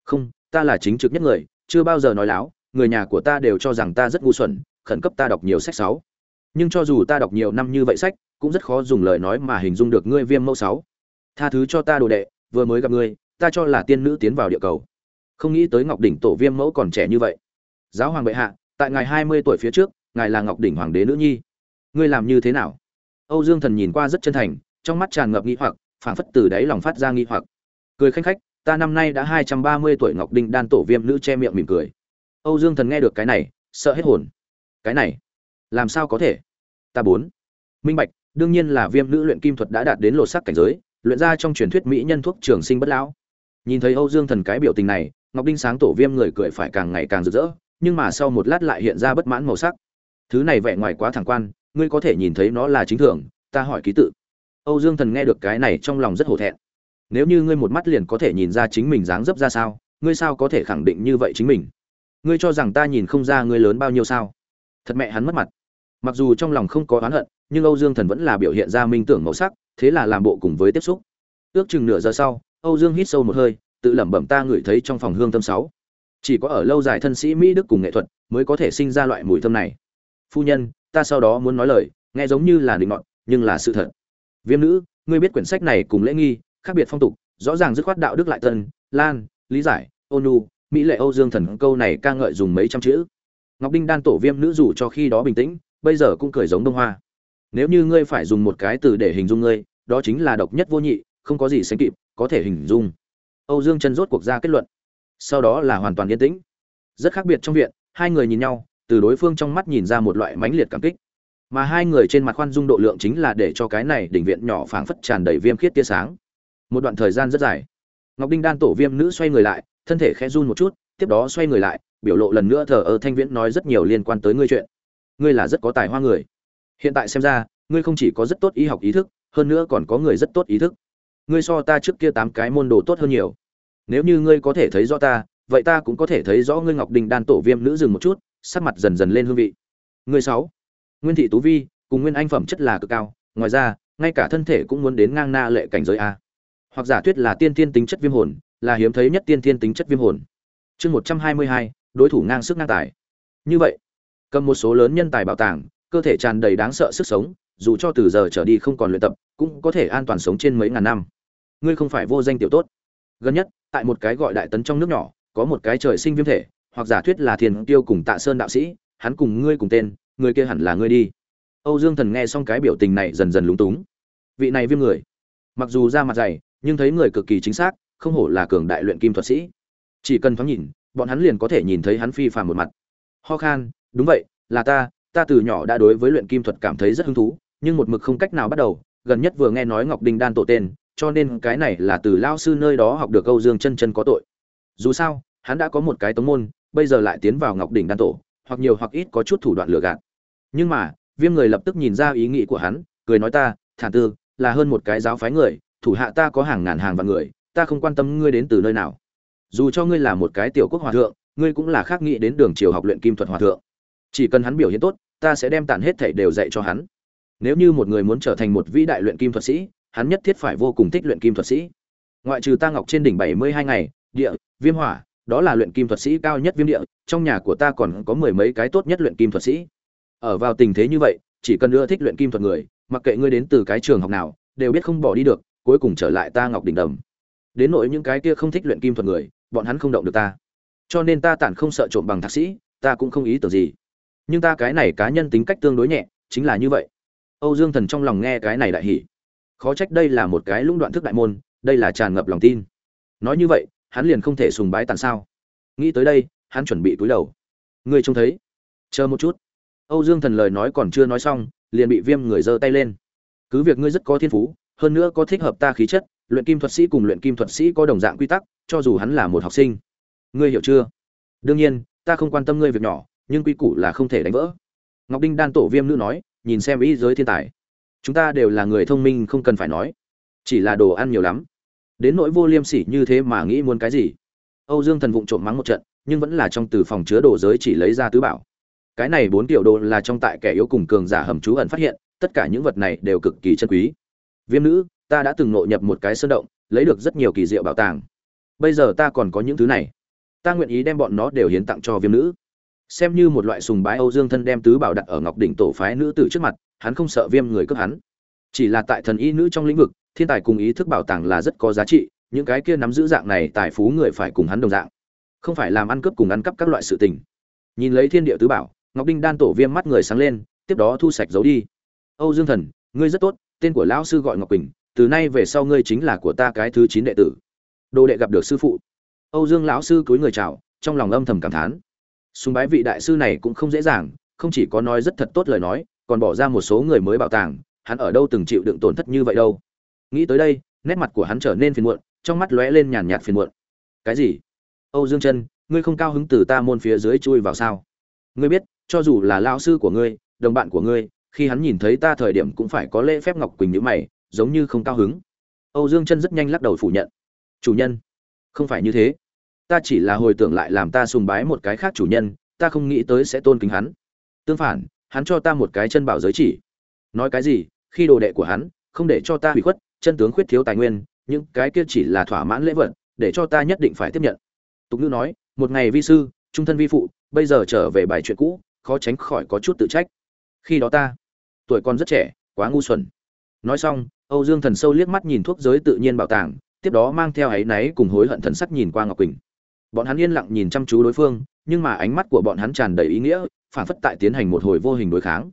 Không, ta là chính trực nhất người, chưa bao giờ nói láo, người nhà của ta đều cho rằng ta rất ngu xuẩn, khẩn cấp ta đọc nhiều sách sáu. Nhưng cho dù ta đọc nhiều năm như vậy sách, cũng rất khó dùng lời nói mà hình dung được ngươi viêm mẫu sáu. Tha thứ cho ta đồ đệ, vừa mới gặp ngươi, ta cho là tiên nữ tiến vào địa cầu. Không nghĩ tới ngọc đỉnh tổ viêm mẫu còn trẻ như vậy. Giáo hoàng bệ hạ, tại ngài hai mươi tuổi phía trước, ngài là ngọc đỉnh hoàng đế nữ nhi. Ngươi làm như thế nào? Âu dương thần nhìn qua rất chân thành, trong mắt tràn ngập nghi hoặc phảng phất từ đáy lòng phát ra nghi hoặc. Cười khanh khách, ta năm nay đã hai trăm ba mươi tuổi ngọc đinh đan tổ viêm nữ che miệng mỉm cười. Âu dương thần nghe được cái này, sợ hết hồn. Cái này, làm sao có thể? Ta bốn. Minh bạch, đương nhiên là viêm nữ luyện kim thuật đã đạt đến lột sắc cảnh giới, luyện ra trong truyền thuyết mỹ nhân thuốc trường sinh bất lão. Nhìn thấy âu dương thần cái biểu tình này, ngọc đinh sáng tổ viêm người cười phải càng ngày càng rực rỡ, nhưng mà sau một lát lại hiện ra bất mãn màu sắc. Thứ này vẻ ngoài quá thẳng quan, ngươi có thể nhìn thấy nó là chính thường, ta hỏi ký tự âu dương thần nghe được cái này trong lòng rất hổ thẹn. Nếu như ngươi một mắt liền có thể nhìn ra chính mình dáng dấp ra sao, ngươi sao có thể khẳng định như vậy chính mình? Ngươi cho rằng ta nhìn không ra ngươi lớn bao nhiêu sao? Thật mẹ hắn mất mặt. Mặc dù trong lòng không có oán hận, nhưng âu dương thần vẫn là biểu hiện ra minh tưởng màu sắc, thế là làm bộ cùng với tiếp xúc. Ước chừng nửa giờ sau, âu dương hít sâu một hơi, tự lẩm bẩm ta ngửi thấy trong phòng hương thơm sáu. Chỉ có ở lâu dài thân sĩ mỹ đức cùng nghệ thuật mới có thể sinh ra loại mùi thơm này. Phu nhân, ta sau đó muốn nói lời, nghe giống như là định ngọn nhưng là sự thật viêm nữ, ngươi biết quyển sách này cùng lễ nghi, khác biệt phong tục, rõ ràng dứt khoát đạo đức lại tân lan, lý giải ônu mỹ lệ âu dương thần câu này ca ngợi dùng mấy trăm chữ. Ngọc đinh đan tổ viêm nữ dù cho khi đó bình tĩnh, bây giờ cũng cười giống đông hoa. Nếu như ngươi phải dùng một cái từ để hình dung ngươi, đó chính là độc nhất vô nhị, không có gì sánh kịp, có thể hình dung. Âu dương chân rốt cuộc ra kết luận. Sau đó là hoàn toàn yên tĩnh. Rất khác biệt trong viện, hai người nhìn nhau, từ đối phương trong mắt nhìn ra một loại mãnh liệt cảm kích mà hai người trên mặt khoan dung độ lượng chính là để cho cái này đỉnh viện nhỏ phảng phất tràn đầy viêm khiết tia sáng. Một đoạn thời gian rất dài. Ngọc đinh đan tổ viêm nữ xoay người lại, thân thể khẽ run một chút, tiếp đó xoay người lại, biểu lộ lần nữa thờ ơ thanh viễn nói rất nhiều liên quan tới ngươi chuyện. Ngươi là rất có tài hoa người. Hiện tại xem ra, ngươi không chỉ có rất tốt y học ý thức, hơn nữa còn có người rất tốt ý thức. Ngươi so ta trước kia tám cái môn đồ tốt hơn nhiều. Nếu như ngươi có thể thấy rõ ta, vậy ta cũng có thể thấy rõ ngươi ngọc đình đan tổ viêm nữ dừng một chút, sắc mặt dần dần lên hương vị. Ngươi sáu nguyên thị tú vi, cùng nguyên anh phẩm chất là cực cao, ngoài ra, ngay cả thân thể cũng muốn đến ngang na lệ cảnh giới a. Hoặc giả thuyết là tiên thiên tính chất viêm hồn, là hiếm thấy nhất tiên thiên tính chất viêm hồn. Chương một trăm hai mươi hai, đối thủ ngang sức ngang tài. Như vậy, cầm một số lớn nhân tài bảo tàng, cơ thể tràn đầy đáng sợ sức sống, dù cho từ giờ trở đi không còn luyện tập, cũng có thể an toàn sống trên mấy ngàn năm. Ngươi không phải vô danh tiểu tốt. Gần nhất, tại một cái gọi đại tấn trong nước nhỏ, có một cái trời sinh viêm thể, hoặc giả thuyết là thiền tiêu cùng tạ sơn đạo sĩ, hắn cùng ngươi cùng tên người kia hẳn là ngươi đi. Âu dương thần nghe xong cái biểu tình này dần dần lúng túng. Vị này viêm người. Mặc dù da mặt dày, nhưng thấy người cực kỳ chính xác, không hổ là cường đại luyện kim thuật sĩ. Chỉ cần thoáng nhìn, bọn hắn liền có thể nhìn thấy hắn phi phàm một mặt. Ho khan, đúng vậy, là ta ta từ nhỏ đã đối với luyện kim thuật cảm thấy rất hứng thú, nhưng một mực không cách nào bắt đầu, gần nhất vừa nghe nói ngọc đinh đan tổ tên, cho nên cái này là từ lao sư nơi đó học được câu dương chân chân có tội. Dù sao, hắn đã có một cái tống môn, bây giờ lại tiến vào ngọc đỉnh đan tổ hoặc nhiều hoặc ít có chút thủ đoạn lừa gạt. Nhưng mà, viêm người lập tức nhìn ra ý nghĩ của hắn, cười nói ta, thản tư, là hơn một cái giáo phái người, thủ hạ ta có hàng ngàn hàng vạn người, ta không quan tâm ngươi đến từ nơi nào. Dù cho ngươi là một cái tiểu quốc hòa thượng, ngươi cũng là khác nghĩ đến đường triều học luyện kim thuật hòa thượng. Chỉ cần hắn biểu hiện tốt, ta sẽ đem tản hết thảy đều dạy cho hắn. Nếu như một người muốn trở thành một vĩ đại luyện kim thuật sĩ, hắn nhất thiết phải vô cùng thích luyện kim thuật sĩ. Ngoại trừ ta ngọc trên đỉnh bảy mươi hai ngày, địa, viêm hỏa đó là luyện kim thuật sĩ cao nhất viêm địa, trong nhà của ta còn có mười mấy cái tốt nhất luyện kim thuật sĩ. Ở vào tình thế như vậy, chỉ cần ưa thích luyện kim thuật người, mặc kệ ngươi đến từ cái trường học nào, đều biết không bỏ đi được, cuối cùng trở lại ta ngọc đỉnh đầm. Đến nỗi những cái kia không thích luyện kim thuật người, bọn hắn không động được ta. Cho nên ta tản không sợ trộm bằng thạc sĩ, ta cũng không ý tưởng gì. Nhưng ta cái này cá nhân tính cách tương đối nhẹ, chính là như vậy. Âu dương thần trong lòng nghe cái này đại hỉ. Khó trách đây là một cái lũng đoạn thức đại môn, đây là tràn ngập lòng tin. Nói như vậy hắn liền không thể sùng bái tàn sao. Nghĩ tới đây, hắn chuẩn bị túi đầu. Ngươi trông thấy. Chờ một chút. Âu dương thần lời nói còn chưa nói xong, liền bị viêm người giơ tay lên. Cứ việc ngươi rất có thiên phú, hơn nữa có thích hợp ta khí chất, luyện kim thuật sĩ cùng luyện kim thuật sĩ có đồng dạng quy tắc, cho dù hắn là một học sinh. Ngươi hiểu chưa? Đương nhiên, ta không quan tâm ngươi việc nhỏ, nhưng quy củ là không thể đánh vỡ. Ngọc đinh đan tổ viêm nữ nói, nhìn xem ý giới thiên tài. Chúng ta đều là người thông minh, không cần phải nói. Chỉ là đồ ăn nhiều lắm đến nỗi vô liêm sỉ như thế mà nghĩ muốn cái gì. Âu dương thần vụng trộm mắng một trận, nhưng vẫn là trong từ phòng chứa đồ giới chỉ lấy ra tứ bảo. Cái này bốn tiểu đồ là trong tại kẻ yếu cùng cường giả hầm trú ẩn phát hiện, tất cả những vật này đều cực kỳ chân quý. Viêm nữ, ta đã từng nội nhập một cái sơn động, lấy được rất nhiều kỳ diệu bảo tàng. Bây giờ ta còn có những thứ này. Ta nguyện ý đem bọn nó đều hiến tặng cho viêm nữ. Xem như một loại sùng bái âu dương thân đem tứ bảo đặt ở ngọc đỉnh tổ phái nữ tử trước mặt, hắn không sợ viêm người cướp hắn. Chỉ là tại thần y nữ trong lĩnh vực thiên tài cùng ý thức bảo tàng là rất có giá trị, những cái kia nắm giữ dạng này tài phú người phải cùng hắn đồng dạng. Không phải làm ăn cướp cùng ăn cắp các loại sự tình. Nhìn lấy thiên địa tứ bảo, ngọc đinh đan tổ viêm mắt người sáng lên, tiếp đó thu sạch giấu đi. Âu dương thần, ngươi rất tốt, tên của lão sư gọi ngọc quỳnh, từ nay về sau ngươi chính là của ta cái thứ chín đệ tử. Đồ đệ gặp được sư phụ. Âu dương lão sư cúi người chào, trong lòng âm thầm cảm thán. Sùng bái vị đại sư này cũng không dễ dàng, không chỉ có nói rất thật tốt lời nói, còn bỏ ra một số người mới bảo tàng, hắn ở đâu từng chịu đựng tổn thất như vậy đâu nghĩ tới đây, nét mặt của hắn trở nên phiền muộn, trong mắt lóe lên nhàn nhạt phiền muộn. Cái gì? Âu dương chân ngươi không cao hứng từ ta môn phía dưới chui vào sao? Ngươi biết, cho dù là lão sư của ngươi, đồng bạn của ngươi, khi hắn nhìn thấy ta thời điểm cũng phải có lễ phép ngọc quỳnh nhữ mày, giống như không cao hứng. Âu dương chân rất nhanh lắc đầu phủ nhận. Chủ nhân, không phải như thế. Ta chỉ là hồi tưởng lại làm ta sùng bái một cái khác chủ nhân, ta không nghĩ tới sẽ tôn kính hắn. Tương phản, hắn cho ta một cái chân bảo giới chỉ. Nói cái gì, khi đồ đệ của hắn, không để cho ta hủy khuất chân tướng khuyết thiếu tài nguyên, những cái kia chỉ là thỏa mãn lễ vật, để cho ta nhất định phải tiếp nhận. Tục ngữ nói, một ngày vi sư, trung thân vi phụ, bây giờ trở về bài chuyện cũ, khó tránh khỏi có chút tự trách. Khi đó ta, tuổi còn rất trẻ, quá ngu xuẩn. Nói xong, âu dương thần sâu liếc mắt nhìn thuốc giới tự nhiên bảo tàng, tiếp đó mang theo áy náy cùng hối hận thần sắc nhìn qua ngọc quỳnh. Bọn hắn yên lặng nhìn chăm chú đối phương, nhưng mà ánh mắt của bọn hắn tràn đầy ý nghĩa phản phất tại tiến hành một hồi vô hình đối kháng.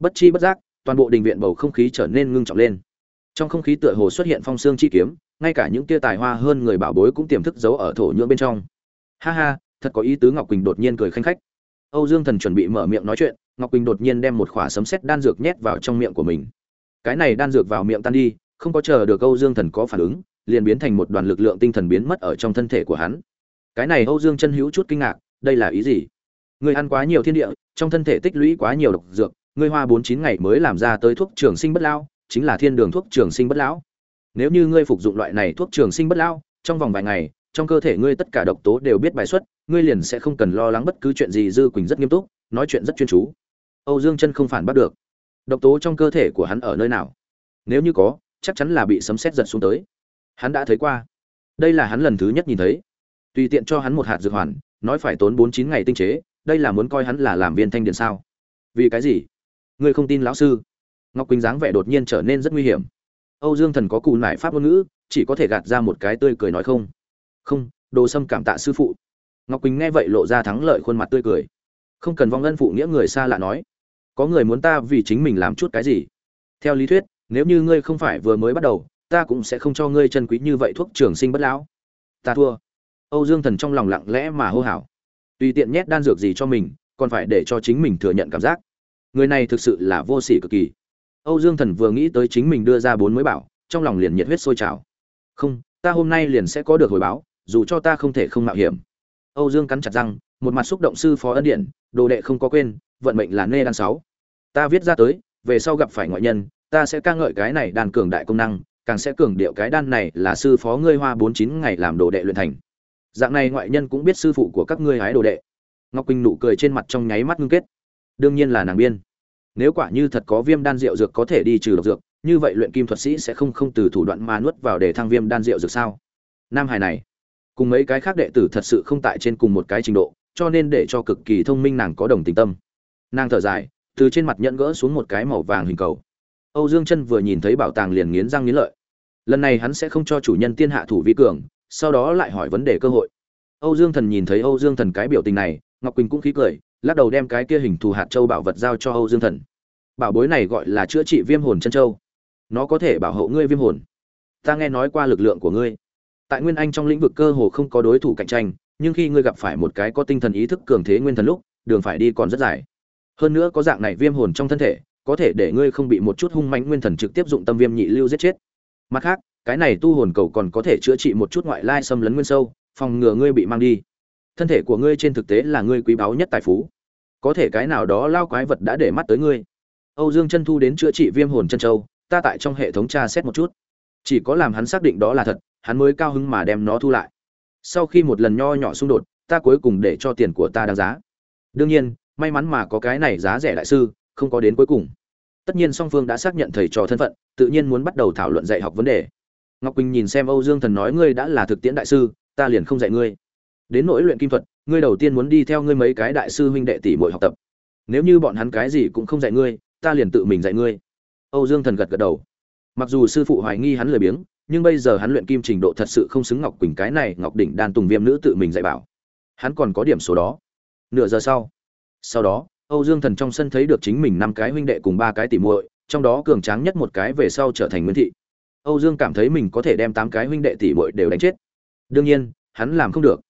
Bất chi bất giác, toàn bộ đình viện bầu không khí trở nên ngưng trọng lên trong không khí tựa hồ xuất hiện phong xương chi kiếm, ngay cả những tia tài hoa hơn người bảo bối cũng tiềm thức giấu ở thổ nhưỡng bên trong. Ha ha, thật có ý tứ, ngọc quỳnh đột nhiên cười khanh khách. Âu dương thần chuẩn bị mở miệng nói chuyện, ngọc quỳnh đột nhiên đem một khỏa sấm sét đan dược nhét vào trong miệng của mình. Cái này đan dược vào miệng tan đi, không có chờ được âu dương thần có phản ứng, liền biến thành một đoàn lực lượng tinh thần biến mất ở trong thân thể của hắn. Cái này âu dương chân hữu chút kinh ngạc, đây là ý gì? Người ăn quá nhiều thiên địa, trong thân thể tích lũy quá nhiều độc dược ngươi hoa bốn chín ngày mới làm ra tới thuốc trường sinh bất lao chính là thiên đường thuốc trường sinh bất lão. Nếu như ngươi phục dụng loại này thuốc trường sinh bất lão, trong vòng vài ngày, trong cơ thể ngươi tất cả độc tố đều biết bài xuất, ngươi liền sẽ không cần lo lắng bất cứ chuyện gì dư quỳnh rất nghiêm túc, nói chuyện rất chuyên chú. Âu dương chân không phản bắt được. Độc tố trong cơ thể của hắn ở nơi nào? Nếu như có, chắc chắn là bị sấm sét giật xuống tới. Hắn đã thấy qua. Đây là hắn lần thứ nhất nhìn thấy. Tùy tiện cho hắn một hạt dược hoàn, nói phải tốn bốn chín ngày tinh chế, đây là muốn coi hắn là làm viên thanh điện sao. Vì cái gì? Ngươi không tin lão sư ngọc quỳnh dáng vẻ đột nhiên trở nên rất nguy hiểm âu dương thần có cù nải pháp ngôn ngữ chỉ có thể gạt ra một cái tươi cười nói không không đồ sâm cảm tạ sư phụ ngọc quỳnh nghe vậy lộ ra thắng lợi khuôn mặt tươi cười không cần vong ân phụ nghĩa người xa lạ nói có người muốn ta vì chính mình làm chút cái gì theo lý thuyết nếu như ngươi không phải vừa mới bắt đầu ta cũng sẽ không cho ngươi chân quý như vậy thuốc trường sinh bất lão ta thua âu dương thần trong lòng lặng lẽ mà hô hào tùy tiện nhét đan dược gì cho mình còn phải để cho chính mình thừa nhận cảm giác người này thực sự là vô sỉ cực kỳ âu dương thần vừa nghĩ tới chính mình đưa ra bốn mới bảo, trong lòng liền nhiệt huyết sôi trào. Không, ta hôm nay liền sẽ có được hồi báo, dù cho ta không thể không mạo hiểm. Âu dương cắn chặt răng, một mặt xúc động sư phó ân điện đồ đệ không có quên, vận mệnh là nê đan sáu. Ta viết ra tới, về sau gặp phải ngoại nhân, ta sẽ ca ngợi cái này đan cường đại công năng, càng sẽ cường điệu cái đan này là sư phó ngươi hoa bốn chín ngày làm đồ đệ luyện thành. Dạng này ngoại nhân cũng biết sư phụ của các ngươi hái đồ đệ. Ngọc quỳnh nụ cười trên mặt trong nháy mắt ngưng kết. Đương nhiên là nàng biên nếu quả như thật có viêm đan rượu dược có thể đi trừ độc dược, như vậy luyện kim thuật sĩ sẽ không không từ thủ đoạn mà nuốt vào để thăng viêm đan rượu dược sao? Nam hải này, cùng mấy cái khác đệ tử thật sự không tại trên cùng một cái trình độ, cho nên để cho cực kỳ thông minh nàng có đồng tình tâm. Nàng thở dài, từ trên mặt nhẫn gỡ xuống một cái màu vàng hình cầu. Âu dương chân vừa nhìn thấy bảo tàng liền nghiến răng nghiến lợi. Lần này hắn sẽ không cho chủ nhân tiên hạ thủ vi cường, sau đó lại hỏi vấn đề cơ hội. Âu dương thần nhìn thấy âu dương thần cái biểu tình này, ngọc quỳnh cũng khí cười lắc đầu đem cái kia hình thù hạt châu bảo vật giao cho âu dương thần. Bảo bối này gọi là chữa trị viêm hồn chân châu. Nó có thể bảo hộ ngươi viêm hồn. Ta nghe nói qua lực lượng của ngươi. Tại nguyên anh trong lĩnh vực cơ hồ không có đối thủ cạnh tranh, nhưng khi ngươi gặp phải một cái có tinh thần ý thức cường thế nguyên thần lúc, đường phải đi còn rất dài. Hơn nữa có dạng này viêm hồn trong thân thể, có thể để ngươi không bị một chút hung mãnh nguyên thần trực tiếp dụng tâm viêm nhị lưu giết chết. Mặt khác, cái này tu hồn cầu còn có thể chữa trị một chút ngoại lai xâm lấn nguyên sâu, phòng ngừa ngươi bị mang đi thân thể của ngươi trên thực tế là ngươi quý báu nhất tài phú. Có thể cái nào đó lao quái vật đã để mắt tới ngươi. Âu dương chân thu đến chữa trị viêm hồn chân châu, ta tại trong hệ thống tra xét một chút. Chỉ có làm hắn xác định đó là thật, hắn mới cao hứng mà đem nó thu lại. Sau khi một lần nho nhỏ xung đột, ta cuối cùng để cho tiền của ta đáng giá. Đương nhiên, may mắn mà có cái này giá rẻ đại sư, không có đến cuối cùng. Tất nhiên song phương đã xác nhận thầy trò thân phận, tự nhiên muốn bắt đầu thảo luận dạy học vấn đề. Ngọc quỳnh nhìn xem âu dương thần nói ngươi đã là thực tiễn đại sư, ta liền không dạy ngươi đến nỗi luyện kim thuật, ngươi đầu tiên muốn đi theo ngươi mấy cái đại sư huynh đệ tỷ muội học tập. Nếu như bọn hắn cái gì cũng không dạy ngươi, ta liền tự mình dạy ngươi. Âu dương thần gật gật đầu. Mặc dù sư phụ hoài nghi hắn lười biếng, nhưng bây giờ hắn luyện kim trình độ thật sự không xứng ngọc quỳnh cái này, ngọc đỉnh đan tùng viêm nữ tự mình dạy bảo. Hắn còn có điểm số đó. Nửa giờ sau. Sau đó, âu dương thần trong sân thấy được chính mình năm cái huynh đệ cùng ba cái tỷ muội, trong đó cường tráng nhất một cái về sau trở thành nguyên thị. Âu dương cảm thấy mình có thể đem tám cái huynh đệ tỷ muội đều đánh chết. Đương nhiên, hắn làm không được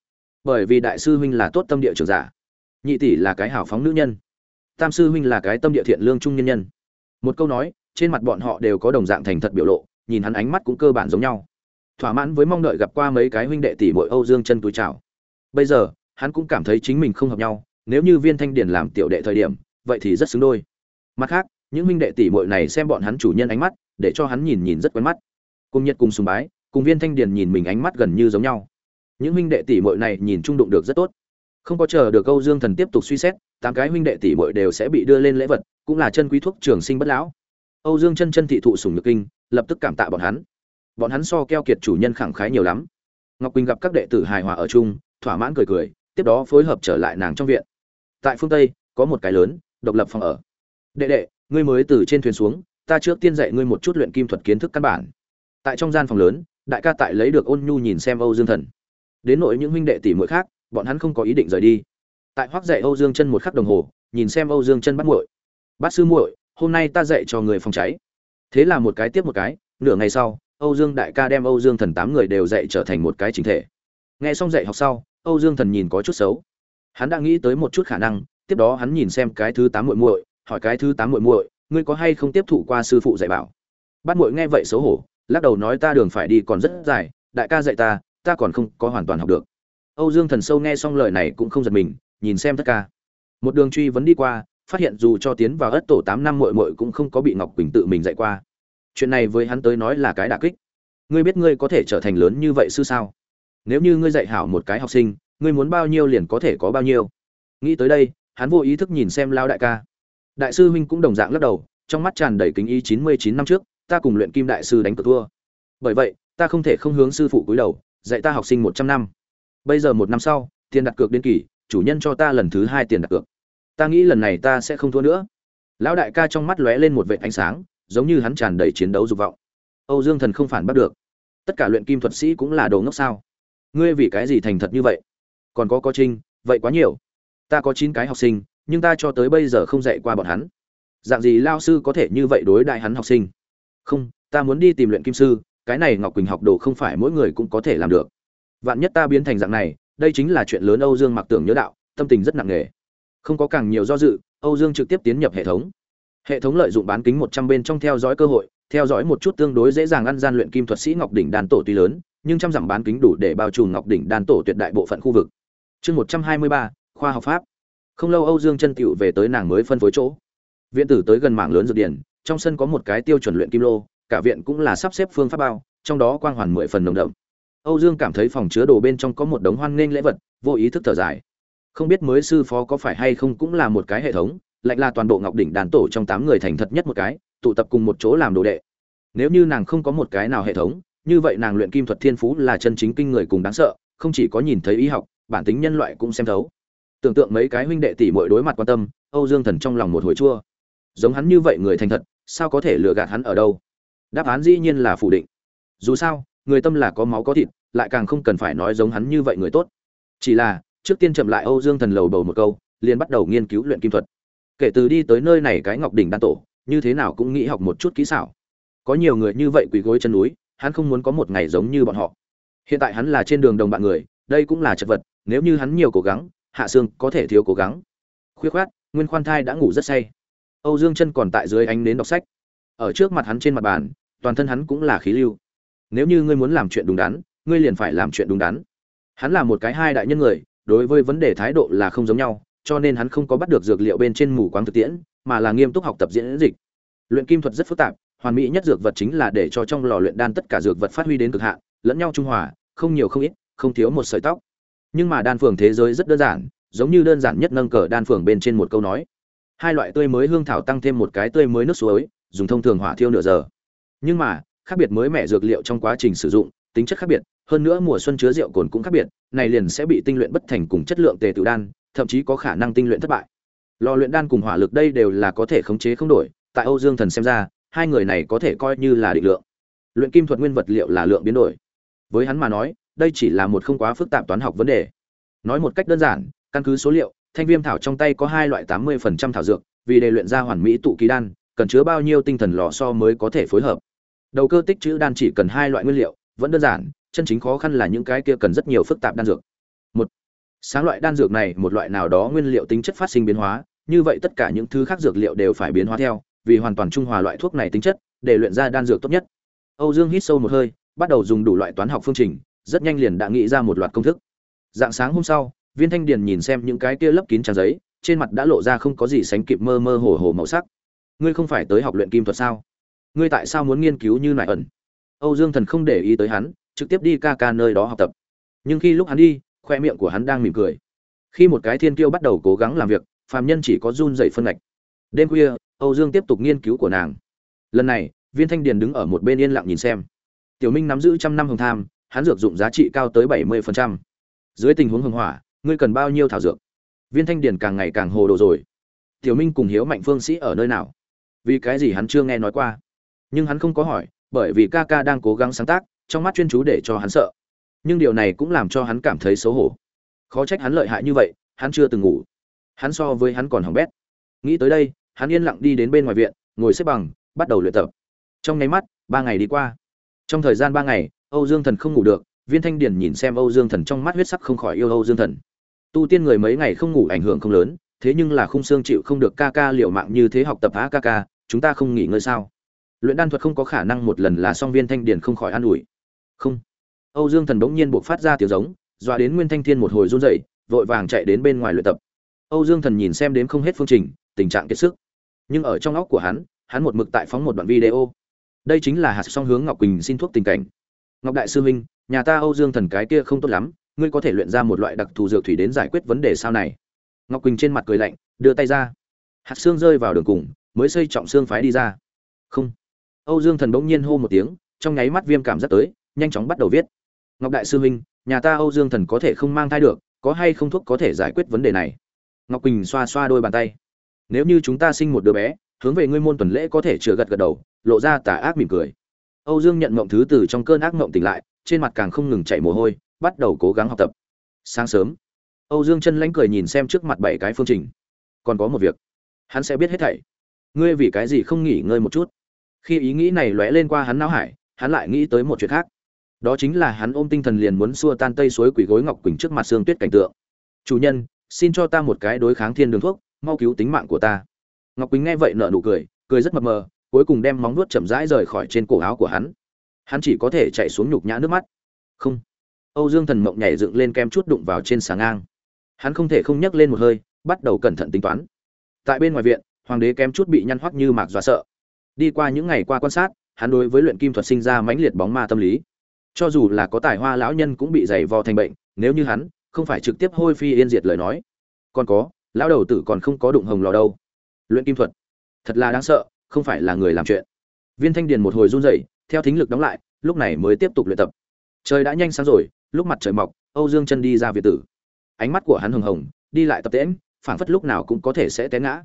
bởi vì đại sư huynh là tốt tâm địa trưởng giả. Nhị tỷ là cái hảo phóng nữ nhân. Tam sư huynh là cái tâm địa thiện lương trung nhân nhân. Một câu nói, trên mặt bọn họ đều có đồng dạng thành thật biểu lộ, nhìn hắn ánh mắt cũng cơ bản giống nhau. Thỏa mãn với mong đợi gặp qua mấy cái huynh đệ tỷ muội âu dương chân túi chào. Bây giờ, hắn cũng cảm thấy chính mình không hợp nhau, nếu như viên thanh điển làm tiểu đệ thời điểm, vậy thì rất xứng đôi. Mặt khác, những huynh đệ tỷ muội này xem bọn hắn chủ nhân ánh mắt, để cho hắn nhìn nhìn rất quen mắt. Cùng nhiệt cùng sùng bái, cùng viên thanh điển nhìn mình ánh mắt gần như giống nhau những huynh đệ tỷ muội này nhìn trung đụng được rất tốt. Không có chờ được câu dương thần tiếp tục suy xét, tám cái huynh đệ tỷ muội đều sẽ bị đưa lên lễ vật, cũng là chân quý thuốc trường sinh bất lão. Âu dương chân chân thị thụ sùng nhược kinh, lập tức cảm tạ bọn hắn. Bọn hắn so keo kiệt chủ nhân khẳng khái nhiều lắm. Ngọc quỳnh gặp các đệ tử hài hòa ở chung, thỏa mãn cười cười, tiếp đó phối hợp trở lại nàng trong viện. Tại phương tây, có một cái lớn, độc lập phòng ở. Đệ đệ, ngươi mới từ trên thuyền xuống, ta trước tiên dạy ngươi một chút luyện kim thuật kiến thức căn bản. Tại trong gian phòng lớn, đại ca tại lấy được ôn nhu nhìn xem âu dương thần đến nội những huynh đệ tỷ muội khác, bọn hắn không có ý định rời đi. Tại hoác dạy âu dương chân một khắc đồng hồ, nhìn xem âu dương chân bắt muội. Bát sư muội, hôm nay ta dạy cho người phòng cháy. Thế là một cái tiếp một cái, nửa ngày sau, âu dương đại ca đem âu dương thần tám người đều dạy trở thành một cái chính thể. Nghe xong dạy học sau, âu dương thần nhìn có chút xấu. Hắn đã nghĩ tới một chút khả năng, tiếp đó hắn nhìn xem cái thứ tám muội muội, hỏi cái thứ tám muội muội, ngươi có hay không tiếp thụ qua sư phụ dạy bảo? Bát muội nghe vậy xấu hổ, lắc đầu nói, ta đường phải đi còn rất dài, đại ca dạy ta ta còn không có hoàn toàn học được. Âu dương thần sâu nghe xong lời này cũng không giật mình, nhìn xem tất ca một đường truy vấn đi qua, phát hiện dù cho tiến vào ất tổ tám năm muội muội cũng không có bị ngọc quỳnh tự mình dạy qua. Chuyện này với hắn tới nói là cái đả kích. Ngươi biết ngươi có thể trở thành lớn như vậy sư sao? Nếu như ngươi dạy hảo một cái học sinh, ngươi muốn bao nhiêu liền có thể có bao nhiêu. Nghĩ tới đây, hắn vô ý thức nhìn xem lao đại ca. Đại sư huynh cũng đồng dạng lắc đầu, trong mắt tràn đầy kính ý chín mươi chín năm trước, ta cùng luyện kim đại sư đánh cược thua. Bởi vậy, ta không thể không hướng sư phụ cúi đầu dạy ta học sinh một trăm năm. Bây giờ một năm sau, tiền đặt cược đến kỳ, chủ nhân cho ta lần thứ hai tiền đặt cược. Ta nghĩ lần này ta sẽ không thua nữa. Lão đại ca trong mắt lóe lên một vệ ánh sáng, giống như hắn tràn đầy chiến đấu dục vọng. Âu dương thần không phản bắt được. Tất cả luyện kim thuật sĩ cũng là đồ ngốc sao? Ngươi vì cái gì thành thật như vậy? Còn có có trinh, vậy quá nhiều. Ta có chín cái học sinh, nhưng ta cho tới bây giờ không dạy qua bọn hắn. Dạng gì lao sư có thể như vậy đối đại hắn học sinh? Không, ta muốn đi tìm luyện kim sư cái này ngọc quỳnh học đồ không phải mỗi người cũng có thể làm được. Vạn nhất ta biến thành dạng này, đây chính là chuyện lớn âu dương mặc tưởng nhớ đạo, tâm tình rất nặng nề. Không có càng nhiều do dự, âu dương trực tiếp tiến nhập hệ thống. Hệ thống lợi dụng bán kính một trăm bên trong theo dõi cơ hội, theo dõi một chút tương đối dễ dàng ăn gian luyện kim thuật sĩ ngọc đỉnh đan tổ tuy lớn, nhưng trăm dặm bán kính đủ để bao trùm ngọc đỉnh đan tổ tuyệt đại bộ phận khu vực. Chương một trăm hai mươi ba, khoa học pháp. Không lâu âu dương chân tựu về tới nàng mới phân phối chỗ. Viện tử tới gần mảng lớn dược điển, trong sân có một cái tiêu chuẩn luyện kim lô cả viện cũng là sắp xếp phương pháp bao, trong đó quang hoàn mười phần nồng đậm. Âu dương cảm thấy phòng chứa đồ bên trong có một đống hoan nghênh lễ vật, vô ý thức thở dài. Không biết mới sư phó có phải hay không cũng là một cái hệ thống, lạnh là toàn bộ ngọc đỉnh đàn tổ trong tám người thành thật nhất một cái, tụ tập cùng một chỗ làm đồ đệ. Nếu như nàng không có một cái nào hệ thống, như vậy nàng luyện kim thuật thiên phú là chân chính kinh người cùng đáng sợ, không chỉ có nhìn thấy y học, bản tính nhân loại cũng xem thấu. Tưởng tượng mấy cái huynh đệ tỷ muội đối mặt quan tâm, âu dương thần trong lòng một hồi chua. Giống hắn như vậy người thành thật, sao có thể lừa gạt hắn ở đâu? Đáp án dĩ nhiên là phủ định. Dù sao, người tâm là có máu có thịt, lại càng không cần phải nói giống hắn như vậy người tốt. Chỉ là, trước tiên chậm lại âu dương thần lầu bầu một câu, liền bắt đầu nghiên cứu luyện kim thuật. Kể từ đi tới nơi này cái ngọc đỉnh đan tổ, như thế nào cũng nghĩ học một chút kỹ xảo. Có nhiều người như vậy quỳ gối chân núi, hắn không muốn có một ngày giống như bọn họ. Hiện tại hắn là trên đường đồng bạn người, đây cũng là chật vật, nếu như hắn nhiều cố gắng, hạ xương có thể thiếu cố gắng. Khuyết khoát nguyên khoan thai đã ngủ rất say. Âu dương chân còn tại dưới ánh nến đọc sách. Ở trước mặt hắn trên mặt bàn toàn thân hắn cũng là khí lưu. Nếu như ngươi muốn làm chuyện đúng đắn, ngươi liền phải làm chuyện đúng đắn. Hắn là một cái hai đại nhân người, đối với vấn đề thái độ là không giống nhau, cho nên hắn không có bắt được dược liệu bên trên mù quáng thực tiễn, mà là nghiêm túc học tập diễn dịch. Luyện kim thuật rất phức tạp, hoàn mỹ nhất dược vật chính là để cho trong lò luyện đan tất cả dược vật phát huy đến cực hạn, lẫn nhau trung hòa, không nhiều không ít, không thiếu một sợi tóc. Nhưng mà đan phường thế giới rất đơn giản, giống như đơn giản nhất nâng cờ đan phường bên trên một câu nói. Hai loại tươi mới hương thảo tăng thêm một cái tươi mới nước suối, dùng thông thường hỏa thiêu nửa giờ nhưng mà, khác biệt mới mẻ dược liệu trong quá trình sử dụng, tính chất khác biệt, hơn nữa mùa xuân chứa rượu cồn cũng khác biệt, này liền sẽ bị tinh luyện bất thành cùng chất lượng tề tự đan, thậm chí có khả năng tinh luyện thất bại. Lò luyện đan cùng hỏa lực đây đều là có thể khống chế không đổi, tại âu dương thần xem ra, hai người này có thể coi như là định lượng. Luyện kim thuật nguyên vật liệu là lượng biến đổi. Với hắn mà nói, đây chỉ là một không quá phức tạp toán học vấn đề. Nói một cách đơn giản, căn cứ số liệu, thanh viêm thảo trong tay có hai loại tám mươi thảo dược, vì để luyện ra hoàn mỹ tụ ký đan, cần chứa bao nhiêu tinh thần lò so mới có thể phối hợp? Đầu cơ tích chữ đan chỉ cần hai loại nguyên liệu, vẫn đơn giản, chân chính khó khăn là những cái kia cần rất nhiều phức tạp đan dược. Một, sáng loại đan dược này một loại nào đó nguyên liệu tính chất phát sinh biến hóa, như vậy tất cả những thứ khác dược liệu đều phải biến hóa theo, vì hoàn toàn trung hòa loại thuốc này tính chất, để luyện ra đan dược tốt nhất. Âu dương hít sâu một hơi, bắt đầu dùng đủ loại toán học phương trình, rất nhanh liền đã nghĩ ra một loạt công thức. Dạng sáng hôm sau, viên thanh điền nhìn xem những cái kia lấp kín trang giấy, trên mặt đã lộ ra không có gì sánh kịp mơ mơ hồ hồ màu sắc. Ngươi không phải tới học luyện kim thuật sao? Ngươi tại sao muốn nghiên cứu như nại ẩn? Âu dương thần không để ý tới hắn, trực tiếp đi ca ca nơi đó học tập. Nhưng khi lúc hắn đi, khoe miệng của hắn đang mỉm cười. Khi một cái thiên kiêu bắt đầu cố gắng làm việc, phàm nhân chỉ có run dày phân ngạch. Đêm khuya, âu dương tiếp tục nghiên cứu của nàng. Lần này, viên thanh điền đứng ở một bên yên lặng nhìn xem. Tiểu minh nắm giữ trăm năm hồng tham, hắn dược dụng giá trị cao tới bảy mươi dưới tình huống hưng hỏa, ngươi cần bao nhiêu thảo dược? Viên thanh điền càng ngày càng hồ đồ rồi. Tiểu minh cùng hiếu mạnh phương sĩ ở nơi nào? Vì cái gì hắn chưa nghe nói qua? Nhưng hắn không có hỏi, bởi vì ca ca đang cố gắng sáng tác, trong mắt chuyên chú để cho hắn sợ. Nhưng điều này cũng làm cho hắn cảm thấy xấu hổ. Khó trách hắn lợi hại như vậy, hắn chưa từng ngủ. Hắn so với hắn còn hỏng bét. Nghĩ tới đây, hắn yên lặng đi đến bên ngoài viện, ngồi xếp bằng, bắt đầu luyện tập. Trong nháy mắt, ba ngày đi qua. Trong thời gian ba ngày, âu dương thần không ngủ được, viên thanh điển nhìn xem âu dương thần trong mắt huyết sắc không khỏi yêu âu dương thần. Tu tiên người mấy ngày không ngủ ảnh hưởng không lớn, thế nhưng là khung xương chịu không được ca ca liệu mạng như thế học tập á ca ca, chúng ta không nghỉ ngơi sao? Luyện đan thuật không có khả năng một lần là song viên thanh điển không khỏi an ủi. Không. Âu dương thần bỗng nhiên buộc phát ra tiếng giống, dọa đến nguyên thanh thiên một hồi run rẩy, vội vàng chạy đến bên ngoài luyện tập. Âu dương thần nhìn xem đến không hết phương trình, tình trạng kiệt sức. Nhưng ở trong óc của hắn hắn một mực tại phóng một đoạn video. Đây chính là hạt song hướng ngọc quỳnh xin thuốc tình cảnh. Ngọc đại sư huynh nhà ta âu dương thần cái kia không tốt lắm, ngươi có thể luyện ra một loại đặc thù dược thủy đến giải quyết vấn đề sau này. Ngọc quỳnh trên mặt cười lạnh, đưa tay ra. Hạt xương rơi vào đường cùng, mới xây trọng xương phái đi ra. Không âu dương thần bỗng nhiên hô một tiếng, trong nháy mắt viêm cảm rất tới, nhanh chóng bắt đầu viết. Ngọc đại sư huynh, nhà ta âu dương thần có thể không mang thai được, có hay không thuốc có thể giải quyết vấn đề này? Ngọc quỳnh xoa xoa đôi bàn tay. Nếu như chúng ta sinh một đứa bé, hướng về ngươi môn tuần lễ có thể chừa gật gật đầu, lộ ra tà ác mỉm cười. Âu dương nhận mộng thứ từ trong cơn ác mộng tỉnh lại, trên mặt càng không ngừng chảy mồ hôi, bắt đầu cố gắng học tập. Sáng sớm, âu dương chân lánh cười nhìn xem trước mặt bảy cái phương trình. Còn có một việc, hắn sẽ biết hết thảy. Ngươi vì cái gì không nghỉ ngơi một chút? Khi ý nghĩ này lóe lên qua hắn não hải, hắn lại nghĩ tới một chuyện khác. Đó chính là hắn ôm tinh thần liền muốn xua tan tây suối quỷ gối ngọc quỳnh trước mặt xương tuyết cảnh tượng. Chủ nhân, xin cho ta một cái đối kháng thiên đường thuốc, mau cứu tính mạng của ta. Ngọc quỳnh nghe vậy nở nụ cười cười rất mập mờ, cuối cùng đem móng nuốt chậm rãi rời khỏi trên cổ áo của hắn. Hắn chỉ có thể chạy xuống nhục nhã nước mắt. Không. Âu dương thần mộng nhảy dựng lên kem chút đụng vào trên xà ngang. Hắn không thể không nhấc lên một hơi, bắt đầu cẩn thận tính toán. Tại bên ngoài viện, hoàng đế kém chút bị nhăn hoắc như mạc dọa sợ đi qua những ngày qua quan sát, hắn đối với luyện kim thuật sinh ra mãnh liệt bóng ma tâm lý. Cho dù là có tài hoa lão nhân cũng bị dày vò thành bệnh, nếu như hắn không phải trực tiếp hôi phi yên diệt lời nói. Còn có, lão đầu tử còn không có đụng hồng lò đâu. Luyện kim thuật, thật là đáng sợ, không phải là người làm chuyện. Viên thanh điền một hồi run rẩy, theo thính lực đóng lại, lúc này mới tiếp tục luyện tập. Trời đã nhanh sáng rồi, lúc mặt trời mọc, âu dương chân đi ra việt tử. Ánh mắt của hắn hừng hồng, đi lại tập tễm phảng phất lúc nào cũng có thể sẽ té ngã.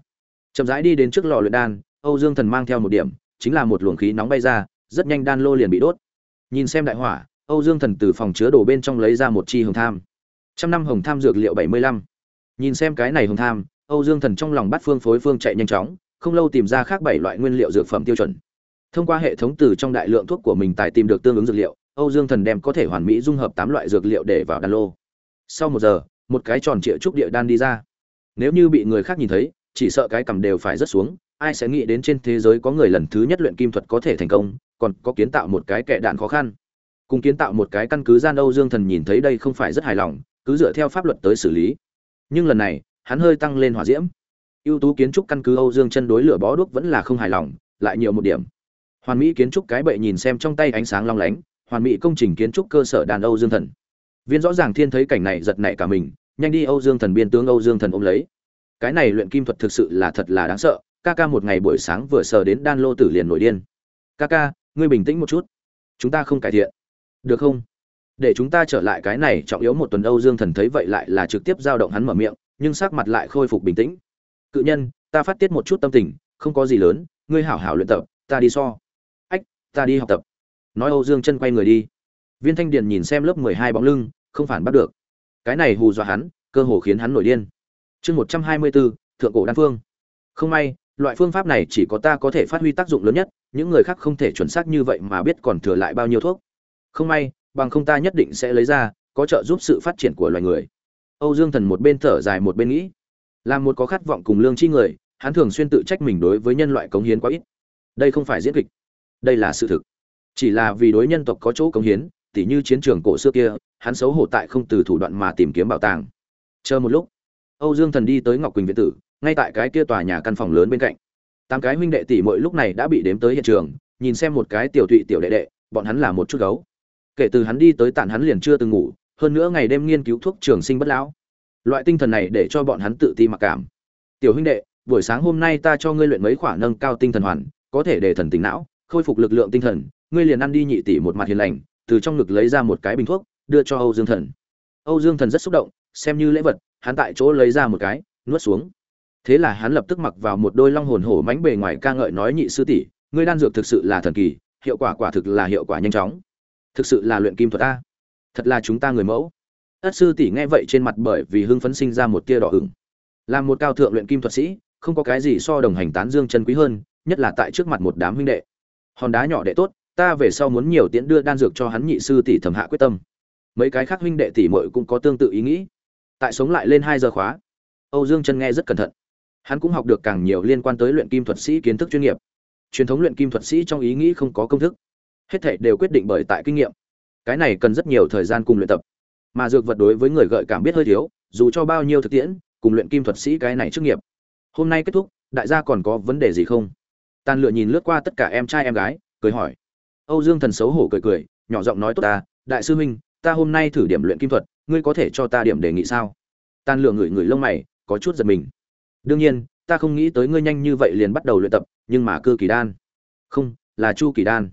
Chậm rãi đi đến trước lò luyện đan âu dương thần mang theo một điểm, chính là một luồng khí nóng bay ra, rất nhanh đan lô liền bị đốt. Nhìn xem đại hỏa, âu dương thần từ phòng chứa đồ bên trong lấy ra một chi hồng tham. Trăm năm hồng tham dược liệu bảy mươi lăm. Nhìn xem cái này hồng tham, âu dương thần trong lòng bắt phương phối phương chạy nhanh chóng, không lâu tìm ra khác bảy loại nguyên liệu dược phẩm tiêu chuẩn. Thông qua hệ thống từ trong đại lượng thuốc của mình tài tìm được tương ứng dược liệu, âu dương thần đem có thể hoàn mỹ dung hợp tám loại dược liệu để vào đan lô. Sau một giờ, một cái tròn trịa trúc địa đan đi ra. Nếu như bị người khác nhìn thấy, chỉ sợ cái cầm đều phải rất xuống ai sẽ nghĩ đến trên thế giới có người lần thứ nhất luyện kim thuật có thể thành công, còn có kiến tạo một cái kẻ đạn khó khăn. Cùng kiến tạo một cái căn cứ gian âu dương thần nhìn thấy đây không phải rất hài lòng, cứ dựa theo pháp luật tới xử lý. Nhưng lần này, hắn hơi tăng lên hỏa diễm. Ưu tú kiến trúc căn cứ âu dương chân đối lửa bó đuốc vẫn là không hài lòng, lại nhiều một điểm. Hoàn mỹ kiến trúc cái bệ nhìn xem trong tay ánh sáng long lánh, hoàn mỹ công trình kiến trúc cơ sở đàn âu dương thần. Viên rõ ràng thiên thấy cảnh này giật nảy cả mình, nhanh đi âu dương thần biên tướng âu dương thần ôm lấy. Cái này luyện kim thuật thực sự là thật là đáng sợ ca ca một ngày buổi sáng vừa sờ đến đan lô tử liền nổi điên. Ca ca ngươi bình tĩnh một chút. Chúng ta không cải thiện. Được không? Để chúng ta trở lại cái này trọng yếu một tuần âu dương thần thấy vậy lại là trực tiếp giao động hắn mở miệng, nhưng sắc mặt lại khôi phục bình tĩnh. Cự nhân, ta phát tiết một chút tâm tình, không có gì lớn, ngươi hảo hảo luyện tập, ta đi so. Ách, ta đi học tập. Nói âu dương chân quay người đi. Viên thanh điền nhìn xem lớp mười hai bóng lưng, không phản bắt được. Cái này hù dọa hắn, cơ hồ khiến hắn nổi điên. Chương một trăm hai mươi bốn thượng cổ đan phương. Không may loại phương pháp này chỉ có ta có thể phát huy tác dụng lớn nhất, những người khác không thể chuẩn xác như vậy mà biết còn thừa lại bao nhiêu thuốc. Không may, bằng không ta nhất định sẽ lấy ra, có trợ giúp sự phát triển của loài người. Âu dương thần một bên thở dài một bên nghĩ. Là một có khát vọng cùng lương chi người, hắn thường xuyên tự trách mình đối với nhân loại cống hiến quá ít. Đây không phải diễn kịch. Đây là sự thực. Chỉ là vì đối nhân tộc có chỗ cống hiến, tỉ như chiến trường cổ xưa kia, hắn xấu hổ tại không từ thủ đoạn mà tìm kiếm bảo tàng. Chờ một lúc âu dương thần đi tới ngọc quỳnh viện tử, ngay tại cái kia tòa nhà căn phòng lớn bên cạnh. Tám cái huynh đệ tỷ mỗi lúc này đã bị đếm tới hiện trường, nhìn xem một cái tiểu thụy tiểu đệ đệ, bọn hắn là một chút gấu. Kể từ hắn đi tới tản hắn liền chưa từng ngủ, hơn nữa ngày đêm nghiên cứu thuốc trường sinh bất lão. Loại tinh thần này để cho bọn hắn tự ti mặc cảm. Tiểu huynh đệ, buổi sáng hôm nay ta cho ngươi luyện mấy khoản nâng cao tinh thần hoàn, có thể để thần tỉnh não, khôi phục lực lượng tinh thần, ngươi liền ăn đi nhị tỷ một mặt hiền lành, từ trong ngực lấy ra một cái bình thuốc, đưa cho âu dương thần. Âu dương thần rất xúc động xem như lễ vật, hắn tại chỗ lấy ra một cái, nuốt xuống. Thế là hắn lập tức mặc vào một đôi long hồn hổ mánh bề ngoài ca ngợi nói nhị sư tỷ, ngươi đan dược thực sự là thần kỳ, hiệu quả quả thực là hiệu quả nhanh chóng. Thực sự là luyện kim thuật ta thật là chúng ta người mẫu. Ất sư tỷ nghe vậy trên mặt bởi vì hưng phấn sinh ra một tia đỏ ửng. Là một cao thượng luyện kim thuật sĩ, không có cái gì so đồng hành tán dương chân quý hơn, nhất là tại trước mặt một đám huynh đệ. Hòn đá nhỏ đệ tốt, ta về sau muốn nhiều tiễn đưa đan dược cho hắn nhị sư tỷ thẩm hạ quyết tâm. Mấy cái khác huynh đệ tỷ muội cũng có tương tự ý nghĩ tại sống lại lên hai giờ khóa. Âu dương chân nghe rất cẩn thận. Hắn cũng học được càng nhiều liên quan tới luyện kim thuật sĩ kiến thức chuyên nghiệp. Truyền thống luyện kim thuật sĩ trong ý nghĩ không có công thức. Hết thảy đều quyết định bởi tại kinh nghiệm. Cái này cần rất nhiều thời gian cùng luyện tập. Mà dược vật đối với người gợi cảm biết hơi thiếu, dù cho bao nhiêu thực tiễn, cùng luyện kim thuật sĩ cái này trước nghiệp. Hôm nay kết thúc, đại gia còn có vấn đề gì không? Tàn lựa nhìn lướt qua tất cả em trai em gái, cười hỏi. Âu dương thần xấu hổ cười cười, nhỏ giọng nói, tốt ta, đại sư huynh, ta hôm nay thử điểm luyện kim thuật ngươi có thể cho ta điểm đề nghị sao? Tàn lửa ngửi ngửi lông mày, có chút giật mình. Đương nhiên, ta không nghĩ tới ngươi nhanh như vậy liền bắt đầu luyện tập, nhưng mà cư kỳ đan. Không, là chu kỳ đan.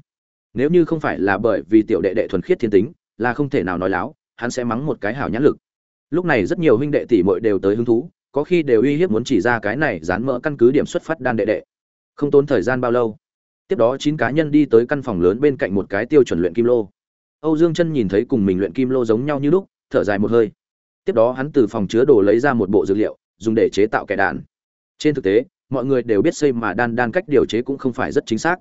Nếu như không phải là bởi vì tiểu đệ đệ thuần khiết thiên tính, là không thể nào nói láo, hắn sẽ mắng một cái hảo nhãn lực. Lúc này rất nhiều huynh đệ tỷ muội đều tới hứng thú, có khi đều uy hiếp muốn chỉ ra cái này dán mỡ căn cứ điểm xuất phát đan đệ đệ. Không tốn thời gian bao lâu, tiếp đó chín cá nhân đi tới căn phòng lớn bên cạnh một cái tiêu chuẩn luyện kim lô. Âu dương chân nhìn thấy cùng mình luyện kim lô giống nhau như lúc thở dài một hơi. Tiếp đó hắn từ phòng chứa đồ lấy ra một bộ dược liệu, dùng để chế tạo kẻ đạn trên thực tế, mọi người đều biết xây mà đan đan cách điều chế cũng không phải rất chính xác.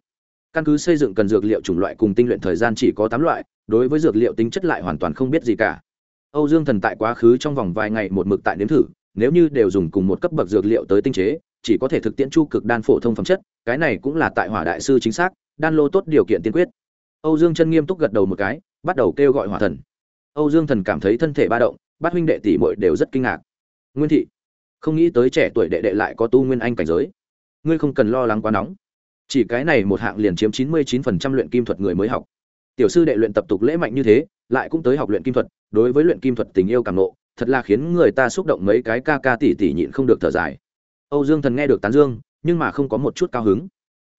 Căn cứ xây dựng cần dược liệu chủng loại cùng tinh luyện thời gian chỉ có tám loại, đối với dược liệu tính chất lại hoàn toàn không biết gì cả. Âu dương thần tại quá khứ trong vòng vài ngày một mực tại nếm thử, nếu như đều dùng cùng một cấp bậc dược liệu tới tinh chế, chỉ có thể thực tiễn chu cực đan phổ thông phẩm chất, cái này cũng là tại hỏa đại sư chính xác, đan lô tốt điều kiện tiên quyết. Âu dương chân nghiêm túc gật đầu một cái, bắt đầu kêu gọi hỏa thần âu dương thần cảm thấy thân thể ba động, bát huynh đệ tỷ muội đều rất kinh ngạc. Nguyên thị, không nghĩ tới trẻ tuổi đệ đệ lại có tu nguyên anh cảnh giới. Ngươi không cần lo lắng quá nóng. Chỉ cái này một hạng liền chiếm chín mươi chín phần trăm luyện kim thuật người mới học. Tiểu sư đệ luyện tập tục lễ mạnh như thế, lại cũng tới học luyện kim thuật, đối với luyện kim thuật tình yêu cảm nộ, thật là khiến người ta xúc động mấy cái ca ca tỷ tỷ nhịn không được thở dài. Âu dương thần nghe được tán dương, nhưng mà không có một chút cao hứng.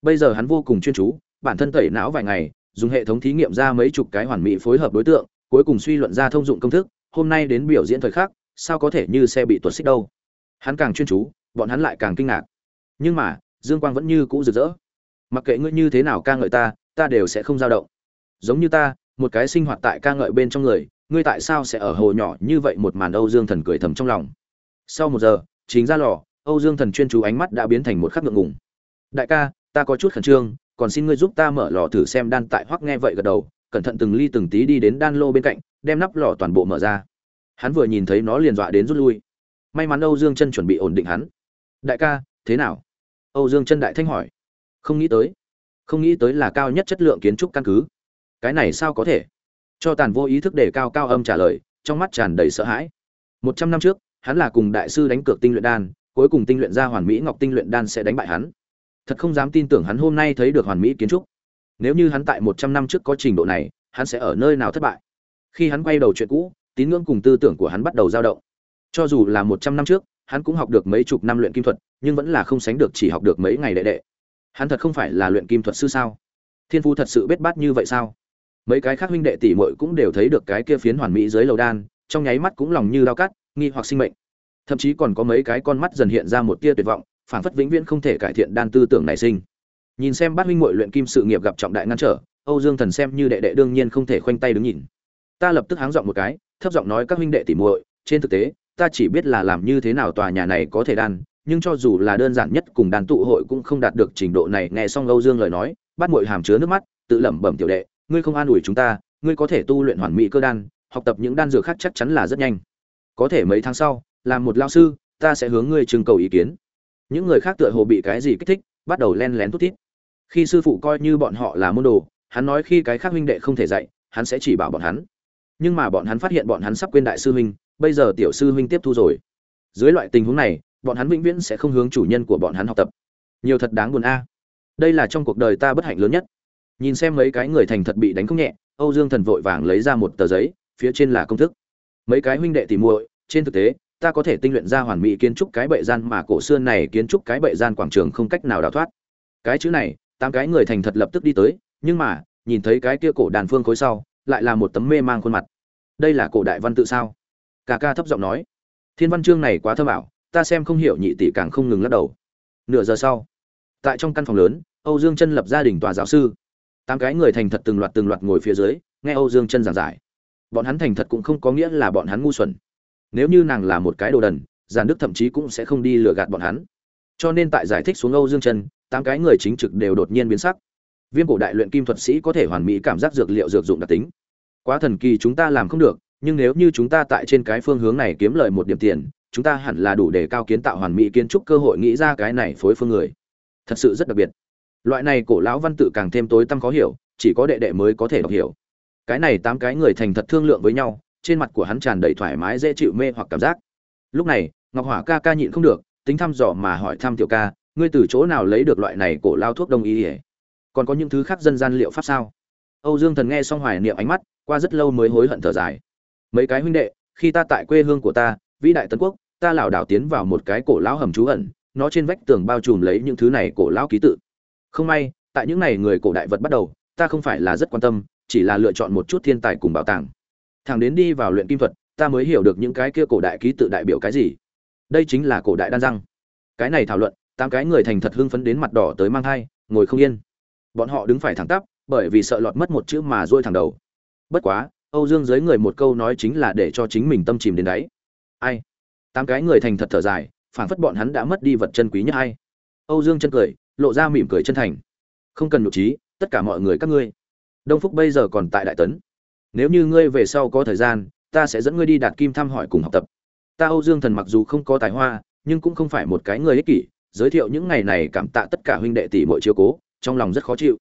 Bây giờ hắn vô cùng chuyên chú, bản thân tẩy não vài ngày, dùng hệ thống thí nghiệm ra mấy chục cái hoàn mỹ phối hợp đối tượng cuối cùng suy luận ra thông dụng công thức, hôm nay đến biểu diễn thời khắc, sao có thể như xe bị tuột xích đâu? Hắn càng chuyên chú, bọn hắn lại càng kinh ngạc. Nhưng mà, dương quang vẫn như cũ rực rỡ. Mặc kệ ngươi như thế nào ca ngợi ta ta đều sẽ không dao động. Giống như ta, một cái sinh hoạt tại ca ngợi bên trong người, ngươi tại sao sẽ ở hồ nhỏ như vậy một màn âu dương thần cười thầm trong lòng? Sau một giờ, chính ra lò, âu dương thần chuyên chú ánh mắt đã biến thành một khắc ngượng ngùng. Đại ca, ta có chút khẩn trương, còn xin ngươi giúp ta mở lò thử xem đan tại hoắc nghe vậy gật đầu cẩn thận từng ly từng tí đi đến đan lô bên cạnh, đem nắp lò toàn bộ mở ra. Hắn vừa nhìn thấy nó liền dọa đến rút lui. May mắn âu dương chân chuẩn bị ổn định hắn. Đại ca, thế nào? Âu dương chân đại thanh hỏi. Không nghĩ tới. Không nghĩ tới là cao nhất chất lượng kiến trúc căn cứ. Cái này sao có thể? Cho tàn vô ý thức để cao cao âm trả lời, trong mắt tràn đầy sợ hãi. Một trăm năm trước, hắn là cùng đại sư đánh cược tinh luyện đan, cuối cùng tinh luyện ra hoàn mỹ ngọc tinh luyện đan sẽ đánh bại hắn. Thật không dám tin tưởng hắn hôm nay thấy được hoàn mỹ kiến trúc nếu như hắn tại một trăm năm trước có trình độ này, hắn sẽ ở nơi nào thất bại? Khi hắn quay đầu chuyện cũ, tín ngưỡng cùng tư tưởng của hắn bắt đầu dao động. Cho dù là một trăm năm trước, hắn cũng học được mấy chục năm luyện kim thuật, nhưng vẫn là không sánh được chỉ học được mấy ngày đệ đệ. Hắn thật không phải là luyện kim thuật sư sao? Thiên phu thật sự bết bát như vậy sao? Mấy cái khác huynh đệ tỷ muội cũng đều thấy được cái kia phiến hoàn mỹ dưới lầu đan, trong nháy mắt cũng lòng như đau cắt, nghi hoặc sinh mệnh. Thậm chí còn có mấy cái con mắt dần hiện ra một tia tuyệt vọng phản phất vĩnh viễn không thể cải thiện đan tư tưởng nảy sinh nhìn xem bát huynh muội luyện kim sự nghiệp gặp trọng đại ngăn trở, âu dương thần xem như đệ đệ đương nhiên không thể khoanh tay đứng nhìn. Ta lập tức háng giọng một cái, thấp giọng nói các huynh đệ tỷ muội, trên thực tế, ta chỉ biết là làm như thế nào tòa nhà này có thể đan, nhưng cho dù là đơn giản nhất cùng đàn tụ hội cũng không đạt được trình độ này, nghe xong âu dương lời nói, bát muội hàm chứa nước mắt, tự lẩm bẩm tiểu đệ, ngươi không an ủi chúng ta, ngươi có thể tu luyện hoàn mỹ cơ đan, học tập những đan dược khác chắc chắn là rất nhanh. Có thể mấy tháng sau, làm một lao sư, ta sẽ hướng ngươi trưng cầu ý kiến. Những người khác tựa hồ bị cái gì kích thích, bắt đầu len lén thút thít khi sư phụ coi như bọn họ là môn đồ, hắn nói khi cái khác huynh đệ không thể dạy, hắn sẽ chỉ bảo bọn hắn. Nhưng mà bọn hắn phát hiện bọn hắn sắp quên đại sư huynh, bây giờ tiểu sư huynh tiếp thu rồi. Dưới loại tình huống này, bọn hắn vĩnh viễn sẽ không hướng chủ nhân của bọn hắn học tập. Nhiều thật đáng buồn a. Đây là trong cuộc đời ta bất hạnh lớn nhất. Nhìn xem mấy cái người thành thật bị đánh không nhẹ, âu dương thần vội vàng lấy ra một tờ giấy, phía trên là công thức. Mấy cái huynh đệ tìm muội, trên thực tế, ta có thể tinh luyện ra hoàn mỹ kiến trúc cái bệ gian mà cổ xưa này kiến trúc cái bệ gian quảng trường không cách nào đào thoát. Cái chữ này tám cái người thành thật lập tức đi tới, nhưng mà, nhìn thấy cái kia cổ đàn phương khối sau, lại là một tấm mê mang khuôn mặt. Đây là cổ đại văn tự sao? Ca ca thấp giọng nói. Thiên văn chương này quá thơ bảo ta xem không hiểu nhị tỷ càng không ngừng lắc đầu. Nửa giờ sau, tại trong căn phòng lớn, âu dương chân lập gia đình tòa giáo sư. Tám cái người thành thật từng loạt từng loạt ngồi phía dưới, nghe âu dương chân giảng giải. Bọn hắn thành thật cũng không có nghĩa là bọn hắn ngu xuẩn. Nếu như nàng là một cái đồ đần giàn đức thậm chí cũng sẽ không đi lừa gạt bọn hắn. Cho nên tại giải thích xuống âu dương chân tám cái người chính trực đều đột nhiên biến sắc. Viêm cổ đại luyện kim thuật sĩ có thể hoàn mỹ cảm giác dược liệu dược dụng đặc tính. Quá thần kỳ chúng ta làm không được, nhưng nếu như chúng ta tại trên cái phương hướng này kiếm lời một điểm tiền, chúng ta hẳn là đủ để cao kiến tạo hoàn mỹ kiến trúc cơ hội nghĩ ra cái này phối phương người. Thật sự rất đặc biệt. Loại này cổ lão văn tự càng thêm tối tăm khó hiểu, chỉ có đệ đệ mới có thể đọc hiểu. Cái này tám cái người thành thật thương lượng với nhau, trên mặt của hắn tràn đầy thoải mái, dễ chịu mê hoặc cảm giác. Lúc này, ngọc hỏa ca ca nhịn không được, tính thăm dò mà hỏi thăm tiểu ca ngươi từ chỗ nào lấy được loại này cổ lao thuốc đông y ỉa còn có những thứ khác dân gian liệu pháp sao? Âu dương thần nghe xong hoài niệm ánh mắt, qua rất lâu mới hối hận thở dài. Mấy cái huynh đệ, khi ta tại quê hương của ta, vĩ đại tân quốc, ta lảo đảo tiến vào một cái cổ lão hầm trú ẩn, nó trên vách tường bao trùm lấy những thứ này cổ lão ký tự. Không may, tại những này người cổ đại vật bắt đầu, ta không phải là rất quan tâm, chỉ là lựa chọn một chút thiên tài cùng bảo tàng. Thằng đến đi vào luyện kim thuật, ta mới hiểu được những cái kia cổ đại ký tự đại biểu cái gì. Đây chính là cổ đại đan răng. Cái này thảo luận tám cái người thành thật hưng phấn đến mặt đỏ tới mang thai, ngồi không yên. Bọn họ đứng phải thẳng tắp, bởi vì sợ lọt mất một chữ mà dôi thẳng đầu. Bất quá, âu dương dưới người một câu nói chính là để cho chính mình tâm chìm đến đáy. Ai? Tám cái người thành thật thở dài, phảng phất bọn hắn đã mất đi vật chân quý nhất hay âu dương chân cười, lộ ra mỉm cười chân thành. Không cần nhục trí, tất cả mọi người các ngươi. Đông phúc bây giờ còn tại đại tấn. Nếu như ngươi về sau có thời gian, ta sẽ dẫn ngươi đi đạt kim thăm hỏi cùng học tập. Ta âu dương thần mặc dù không có tài hoa, nhưng cũng không phải một cái người ích kỷ giới thiệu những ngày này cảm tạ tất cả huynh đệ tỷ muội chiếu cố, trong lòng rất khó chịu.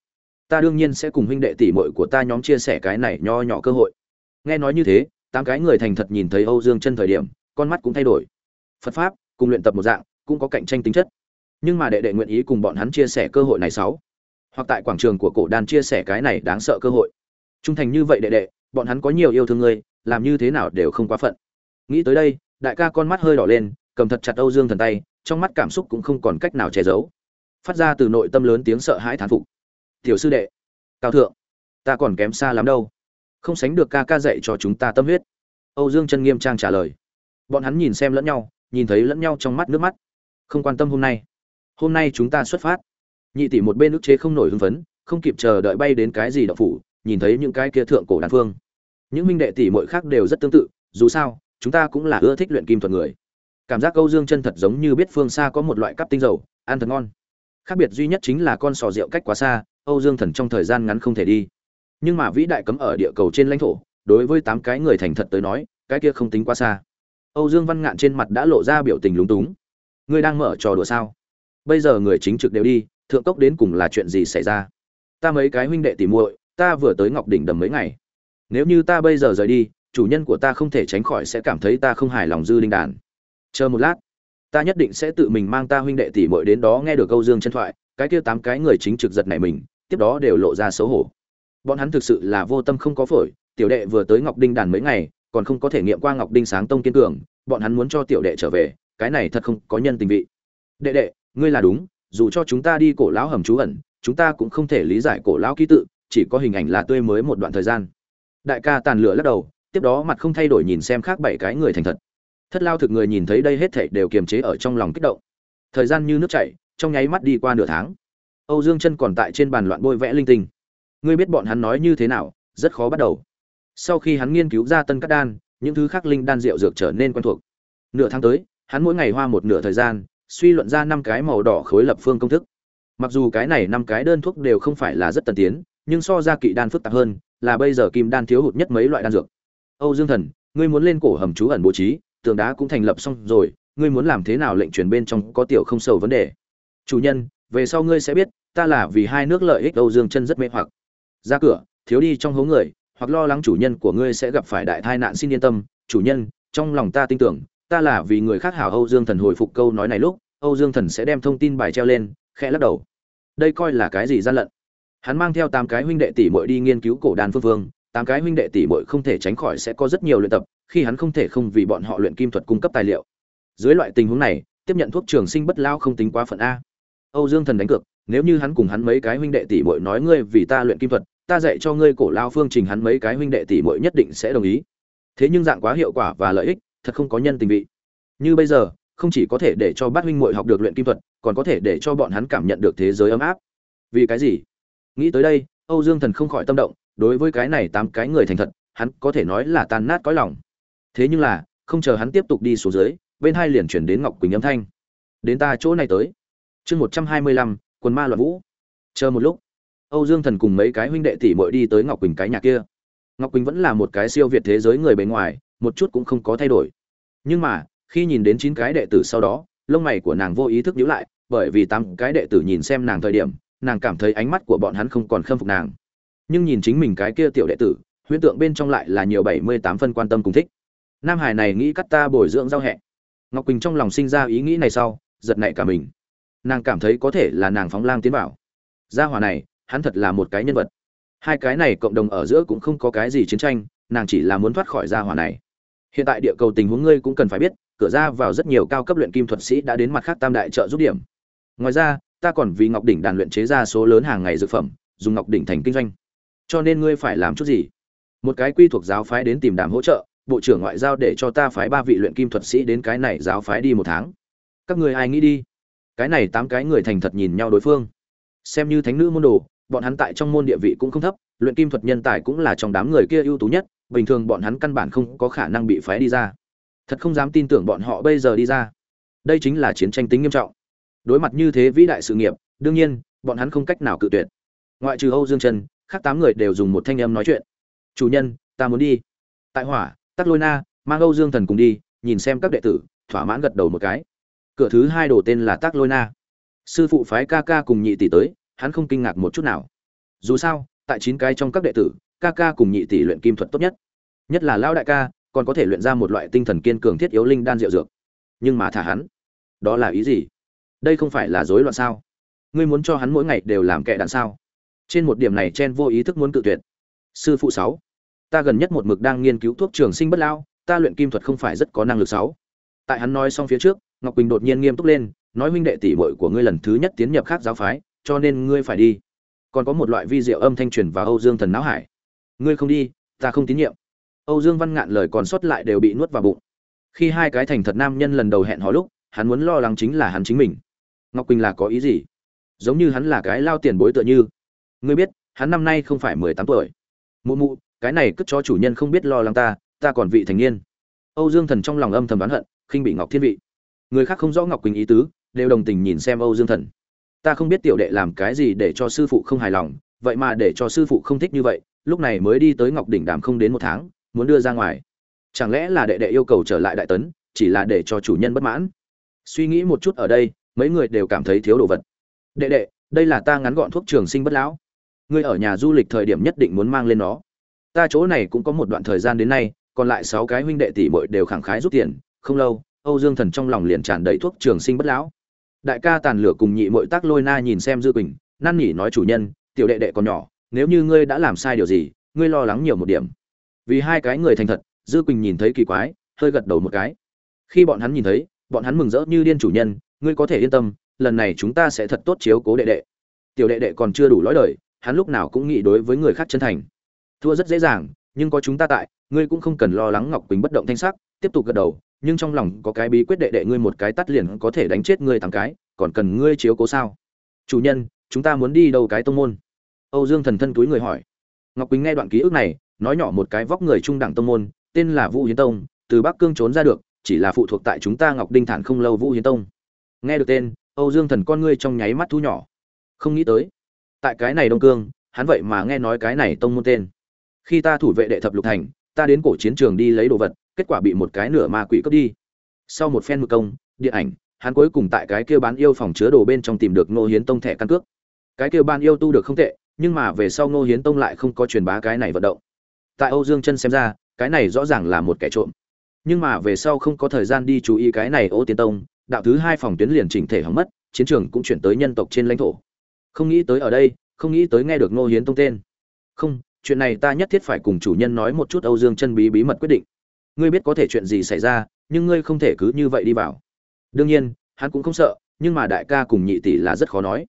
Ta đương nhiên sẽ cùng huynh đệ tỷ muội của ta nhóm chia sẻ cái này nho nhỏ cơ hội. Nghe nói như thế, tám cái người thành thật nhìn thấy âu dương chân thời điểm, con mắt cũng thay đổi. Phật pháp, cùng luyện tập một dạng, cũng có cạnh tranh tính chất. Nhưng mà đệ đệ nguyện ý cùng bọn hắn chia sẻ cơ hội này sáu. Hoặc tại quảng trường của cổ đàn chia sẻ cái này đáng sợ cơ hội. Trung thành như vậy đệ đệ, bọn hắn có nhiều yêu thương ngươi, làm như thế nào đều không quá phận. Nghĩ tới đây, đại ca con mắt hơi đỏ lên, cầm thật chặt âu dương thần tay trong mắt cảm xúc cũng không còn cách nào che giấu. Phát ra từ nội tâm lớn tiếng sợ hãi thán phục. Tiểu sư đệ, cao thượng, ta còn kém xa lắm đâu. Không sánh được ca ca dạy cho chúng ta tâm huyết. Âu dương chân nghiêm trang trả lời. Bọn hắn nhìn xem lẫn nhau, nhìn thấy lẫn nhau trong mắt nước mắt. Không quan tâm hôm nay. Hôm nay chúng ta xuất phát. Nhị tỷ một bên ức chế không nổi hưng phấn, không kịp chờ đợi bay đến cái gì đậu phủ, nhìn thấy những cái kia thượng cổ đàn phương. Những minh đệ tỷ muội khác đều rất tương tự, dù sao, chúng ta cũng là ưa thích luyện kim thuật người cảm giác câu dương chân thật giống như biết phương xa có một loại cắp tinh dầu, ăn thật ngon. Khác biệt duy nhất chính là con sò rượu cách quá xa, âu dương thần trong thời gian ngắn không thể đi. Nhưng mà vĩ đại cấm ở địa cầu trên lãnh thổ, đối với tám cái người thành thật tới nói, cái kia không tính quá xa. Âu dương văn ngạn trên mặt đã lộ ra biểu tình lúng túng. Ngươi đang mở trò đùa sao? Bây giờ người chính trực đều đi, thượng cốc đến cùng là chuyện gì xảy ra? Ta mấy cái huynh đệ tìm muội, ta vừa tới ngọc đỉnh đầm mấy ngày. Nếu như ta bây giờ rời đi, chủ nhân của ta không thể tránh khỏi sẽ cảm thấy ta không hài lòng dư linh đàn chờ một lát, ta nhất định sẽ tự mình mang ta huynh đệ tỷ muội đến đó nghe được câu dương chân thoại, cái kia tám cái người chính trực giật này mình, tiếp đó đều lộ ra xấu hổ. Bọn hắn thực sự là vô tâm không có phổi, tiểu đệ vừa tới ngọc đinh đàn mấy ngày, còn không có thể nghiệm qua ngọc đinh sáng tông kiên cường, bọn hắn muốn cho tiểu đệ trở về, cái này thật không có nhân tình vị. Đệ đệ, ngươi là đúng, dù cho chúng ta đi cổ lão hầm trú ẩn, chúng ta cũng không thể lý giải cổ lão ký tự, chỉ có hình ảnh là tươi mới một đoạn thời gian. Đại ca tàn lửa lắc đầu, tiếp đó mặt không thay đổi nhìn xem khác bảy cái người thành thật thất lao thực người nhìn thấy đây hết thảy đều kiềm chế ở trong lòng kích động. Thời gian như nước chảy, trong nháy mắt đi qua nửa tháng. Âu dương chân còn tại trên bàn loạn bôi vẽ linh tinh. Ngươi biết bọn hắn nói như thế nào, rất khó bắt đầu. Sau khi hắn nghiên cứu ra tân cắt đan, những thứ khác linh đan rượu dược trở nên quen thuộc. Nửa tháng tới, hắn mỗi ngày hoa một nửa thời gian, suy luận ra năm cái màu đỏ khối lập phương công thức. Mặc dù cái này năm cái đơn thuốc đều không phải là rất tân tiến, nhưng so ra kỵ đan phức tạp hơn là bây giờ kim đan thiếu hụt nhất mấy loại đan dược. Âu dương thần, ngươi muốn lên cổ hầm trú ẩn bố trí tường đá cũng thành lập xong rồi, ngươi muốn làm thế nào lệnh truyền bên trong có tiểu không sầu vấn đề? Chủ nhân, về sau ngươi sẽ biết, ta là vì hai nước lợi ích âu dương chân rất mê hoặc. Ra cửa, thiếu đi trong hố người, hoặc lo lắng chủ nhân của ngươi sẽ gặp phải đại tai nạn xin yên tâm. Chủ nhân, trong lòng ta tin tưởng, ta là vì người khác hảo âu dương thần hồi phục câu nói này lúc, âu dương thần sẽ đem thông tin bài treo lên, khẽ lắc đầu. Đây coi là cái gì gian lận? Hắn mang theo tám cái huynh đệ tỷ muội đi nghiên cứu cổ đàn phương phương tám cái huynh đệ tỷ muội không thể tránh khỏi sẽ có rất nhiều luyện tập, khi hắn không thể không vì bọn họ luyện kim thuật cung cấp tài liệu. Dưới loại tình huống này, tiếp nhận thuốc trường sinh bất lao không tính quá phận a. Âu dương thần đánh cược, nếu như hắn cùng hắn mấy cái huynh đệ tỷ muội nói ngươi vì ta luyện kim thuật, ta dạy cho ngươi cổ lao phương trình hắn mấy cái huynh đệ tỷ muội nhất định sẽ đồng ý. Thế nhưng dạng quá hiệu quả và lợi ích, thật không có nhân tình vị. Như bây giờ, không chỉ có thể để cho bát huynh muội học được luyện kim thuật, còn có thể để cho bọn hắn cảm nhận được thế giới ấm áp. Vì cái gì? Nghĩ tới đây, âu dương thần không khỏi tâm động đối với cái này tám cái người thành thật, hắn có thể nói là tan nát cõi lòng. Thế nhưng là, không chờ hắn tiếp tục đi xuống dưới, bên hai liền chuyển đến ngọc quỳnh âm thanh. Đến ta chỗ này tới. Chương một trăm hai mươi lăm, quần ma loạn vũ. Chờ một lúc, âu dương thần cùng mấy cái huynh đệ tỷ muội đi tới ngọc quỳnh cái nhà kia. Ngọc quỳnh vẫn là một cái siêu việt thế giới người bề ngoài, một chút cũng không có thay đổi. Nhưng mà, khi nhìn đến chín cái đệ tử sau đó, lông mày của nàng vô ý thức nhíu lại, bởi vì tám cái đệ tử nhìn xem nàng thời điểm, nàng cảm thấy ánh mắt của bọn hắn không còn khâm phục nàng nhưng nhìn chính mình cái kia tiểu đệ tử, huyễn tượng bên trong lại là nhiều bảy mươi tám phân quan tâm cùng thích. Nam hải này nghĩ cắt ta bồi dưỡng giao hẹ. Ngọc quỳnh trong lòng sinh ra ý nghĩ này sau, giật nảy cả mình. Nàng cảm thấy có thể là nàng phóng lang tiến vào. Gia hỏa này, hắn thật là một cái nhân vật. Hai cái này cộng đồng ở giữa cũng không có cái gì chiến tranh, nàng chỉ là muốn thoát khỏi gia hỏa này. Hiện tại địa cầu tình huống ngươi cũng cần phải biết, cửa ra vào rất nhiều cao cấp luyện kim thuật sĩ đã đến mặt khác tam đại trợ giúp điểm. Ngoài ra, ta còn vì ngọc đỉnh đàn luyện chế ra số lớn hàng ngày dược phẩm, dùng ngọc đỉnh thành kinh doanh cho nên ngươi phải làm chút gì? Một cái quy thuộc giáo phái đến tìm đàm hỗ trợ, bộ trưởng ngoại giao để cho ta phái ba vị luyện kim thuật sĩ đến cái này giáo phái đi một tháng. Các người ai nghĩ đi? Cái này tám cái người thành thật nhìn nhau đối phương. Xem như thánh nữ môn đồ, bọn hắn tại trong môn địa vị cũng không thấp, luyện kim thuật nhân tài cũng là trong đám người kia ưu tú nhất, bình thường bọn hắn căn bản không có khả năng bị phái đi ra. Thật không dám tin tưởng bọn họ bây giờ đi ra. Đây chính là chiến tranh tính nghiêm trọng. Đối mặt như thế vĩ đại sự nghiệp, đương nhiên, bọn hắn không cách nào cự tuyệt. Ngoại trừ âu dương trần khác tám người đều dùng một thanh âm nói chuyện. Chủ nhân, ta muốn đi. Tại hỏa, tắc lôi na, mang âu dương thần cùng đi, nhìn xem các đệ tử, thỏa mãn gật đầu một cái. Cửa thứ hai đổ tên là tắc lôi na. Sư phụ phái ca ca cùng nhị tỷ tới, hắn không kinh ngạc một chút nào. Dù sao, tại chín cái trong các đệ tử, ca ca cùng nhị tỷ luyện kim thuật tốt nhất. Nhất là lão đại ca, còn có thể luyện ra một loại tinh thần kiên cường thiết yếu linh đan diệu dược. Nhưng mà thả hắn, đó là ý gì? Đây không phải là rối loạn sao? Ngươi muốn cho hắn mỗi ngày đều làm kẻ đạn sao? Trên một điểm này chen vô ý thức muốn cự tuyệt. Sư phụ sáu, ta gần nhất một mực đang nghiên cứu thuốc trường sinh bất lao ta luyện kim thuật không phải rất có năng lực sáu. Tại hắn nói xong phía trước, ngọc quỳnh đột nhiên nghiêm túc lên, nói huynh đệ tỷ muội của ngươi lần thứ nhất tiến nhập khác giáo phái, cho nên ngươi phải đi. Còn có một loại vi diệu âm thanh truyền vào âu dương thần não hải. Ngươi không đi, ta không tín nhiệm. Âu dương văn ngạn lời còn sót lại đều bị nuốt vào bụng. Khi hai cái thành thật nam nhân lần đầu hẹn hò lúc, hắn muốn lo lắng chính là hắn chính mình. Ngọc quỳnh là có ý gì? Giống như hắn là cái lao tiền bối tựa như ngươi biết, hắn năm nay không phải mười tám tuổi. Mụ mụ, cái này cất cho chủ nhân không biết lo lắng ta ta còn vị thành niên. Âu dương thần trong lòng âm thầm đoán hận, khinh bị ngọc thiên vị. Người khác không rõ ngọc quỳnh ý tứ, đều đồng tình nhìn xem âu dương thần. Ta không biết tiểu đệ làm cái gì để cho sư phụ không hài lòng, vậy mà để cho sư phụ không thích như vậy, lúc này mới đi tới ngọc đỉnh đàm không đến một tháng, muốn đưa ra ngoài. Chẳng lẽ là đệ đệ yêu cầu trở lại đại tấn, chỉ là để cho chủ nhân bất mãn? Suy nghĩ một chút ở đây, mấy người đều cảm thấy thiếu đồ vật. Đệ đệ, đây là ta ngắn gọn thuốc trường sinh bất lão ngươi ở nhà du lịch thời điểm nhất định muốn mang lên nó. Ta chỗ này cũng có một đoạn thời gian đến nay, còn lại sáu cái huynh đệ tỷ muội đều khẳng khái rút tiền. Không lâu, âu dương thần trong lòng liền tràn đầy thuốc trường sinh bất lão. Đại ca tàn lửa cùng nhị muội tác lôi na nhìn xem dư quỳnh, năn nỉ nói chủ nhân, tiểu đệ đệ còn nhỏ, nếu như ngươi đã làm sai điều gì, ngươi lo lắng nhiều một điểm. Vì hai cái người thành thật, dư quỳnh nhìn thấy kỳ quái, hơi gật đầu một cái. Khi bọn hắn nhìn thấy, bọn hắn mừng rỡ như điên chủ nhân, ngươi có thể yên tâm, lần này chúng ta sẽ thật tốt chiếu cố đệ đệ. Tiểu đệ đệ còn chưa đủ lõi đời hắn lúc nào cũng nghĩ đối với người khác chân thành. Thua rất dễ dàng, nhưng có chúng ta tại, ngươi cũng không cần lo lắng ngọc quỳnh bất động thanh sắc, tiếp tục gật đầu, nhưng trong lòng có cái bí quyết đệ đệ ngươi một cái tắt liền có thể đánh chết ngươi thằng cái, còn cần ngươi chiếu cố sao? Chủ nhân, chúng ta muốn đi đâu cái tông môn? Âu dương thần thân túi người hỏi. Ngọc quỳnh nghe đoạn ký ức này, nói nhỏ một cái vóc người trung đẳng tông môn, tên là vũ hiến tông, từ bắc cương trốn ra được, chỉ là phụ thuộc tại chúng ta ngọc đinh thản không lâu vũ hiến tông. Nghe được tên, âu dương thần con ngươi trong nháy mắt thu nhỏ. Không nghĩ tới tại cái này đông cương, hắn vậy mà nghe nói cái này tông môn tên. Khi ta thủ vệ đệ thập lục thành, ta đến cổ chiến trường đi lấy đồ vật, kết quả bị một cái nửa ma quỷ cướp đi. Sau một phen mực công, điện ảnh, hắn cuối cùng tại cái kia bán yêu phòng chứa đồ bên trong tìm được ngô hiến tông thẻ căn cước. Cái kia ban yêu tu được không tệ, nhưng mà về sau ngô hiến tông lại không có truyền bá cái này vận động. Tại âu dương chân xem ra, cái này rõ ràng là một kẻ trộm. Nhưng mà về sau không có thời gian đi chú ý cái này ô Tiến tông, đạo thứ hai phòng tuyến liền chỉnh thể hỏng mất, chiến trường cũng chuyển tới nhân tộc trên lãnh thổ không nghĩ tới ở đây, không nghĩ tới nghe được ngô hiến tông tên. Không, chuyện này ta nhất thiết phải cùng chủ nhân nói một chút âu dương chân bí bí mật quyết định. Ngươi biết có thể chuyện gì xảy ra, nhưng ngươi không thể cứ như vậy đi vào. Đương nhiên, hắn cũng không sợ, nhưng mà đại ca cùng nhị tỷ là rất khó nói.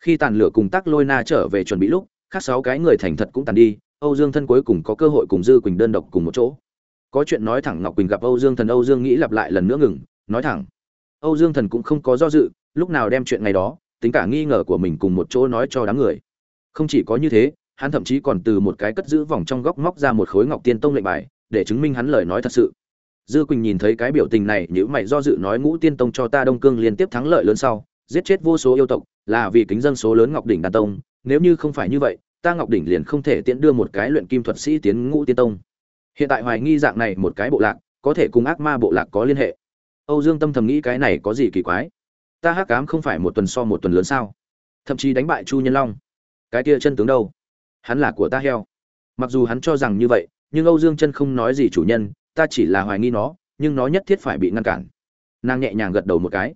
Khi tàn lửa cùng tắc lôi na trở về chuẩn bị lúc, khác sáu cái người thành thật cũng tàn đi, âu dương thân cuối cùng có cơ hội cùng dư quỳnh đơn độc cùng một chỗ. Có chuyện nói thẳng ngọc quỳnh gặp âu dương thần âu dương nghĩ lặp lại lần nữa ngừng, nói thẳng. Âu dương thần cũng không có do dự, lúc nào đem chuyện ngày đó tính cả nghi ngờ của mình cùng một chỗ nói cho đám người. Không chỉ có như thế, hắn thậm chí còn từ một cái cất giữ vòng trong góc móc ra một khối ngọc tiên tông lệnh bài, để chứng minh hắn lời nói thật sự. Dư quỳnh nhìn thấy cái biểu tình này nếu mày do dự nói ngũ tiên tông cho ta đông cương liên tiếp thắng lợi lớn sau, giết chết vô số yêu tộc, là vì kính dân số lớn ngọc đỉnh đàn tông. Nếu như không phải như vậy, ta ngọc đỉnh liền không thể tiễn đưa một cái luyện kim thuật sĩ tiến ngũ tiên tông. Hiện tại hoài nghi dạng này một cái bộ lạc, có thể cùng ác ma bộ lạc có liên hệ. Âu dương tâm thầm nghĩ cái này có gì kỳ quái ta hắc cám không phải một tuần so một tuần lớn sao? Thậm chí đánh bại chu nhân long. Cái kia chân tướng đâu? Hắn là của ta heo. Mặc dù hắn cho rằng như vậy, nhưng âu dương chân không nói gì chủ nhân, ta chỉ là hoài nghi nó, nhưng nó nhất thiết phải bị ngăn cản. Nàng nhẹ nhàng gật đầu một cái.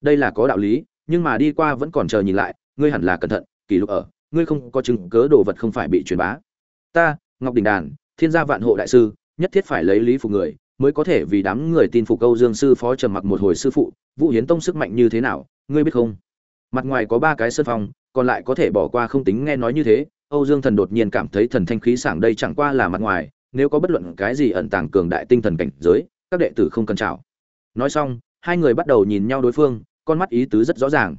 Đây là có đạo lý, nhưng mà đi qua vẫn còn chờ nhìn lại, ngươi hẳn là cẩn thận, kỷ lục ở, ngươi không có chứng cớ đồ vật không phải bị truyền bá. Ta, ngọc đình đàn, thiên gia vạn hộ đại sư, nhất thiết phải lấy lý phục người, mới có thể vì đám người tin phục câu dương sư phó trầm mặc một hồi sư phụ vũ hiến tông sức mạnh như thế nào, ngươi biết không? Mặt ngoài có ba cái sân phòng còn lại có thể bỏ qua không tính nghe nói như thế. Âu dương thần đột nhiên cảm thấy thần thanh khí sảng đây chẳng qua là mặt ngoài, nếu có bất luận cái gì ẩn tàng cường đại tinh thần cảnh giới, các đệ tử không cần chào. Nói xong, hai người bắt đầu nhìn nhau đối phương, con mắt ý tứ rất rõ ràng.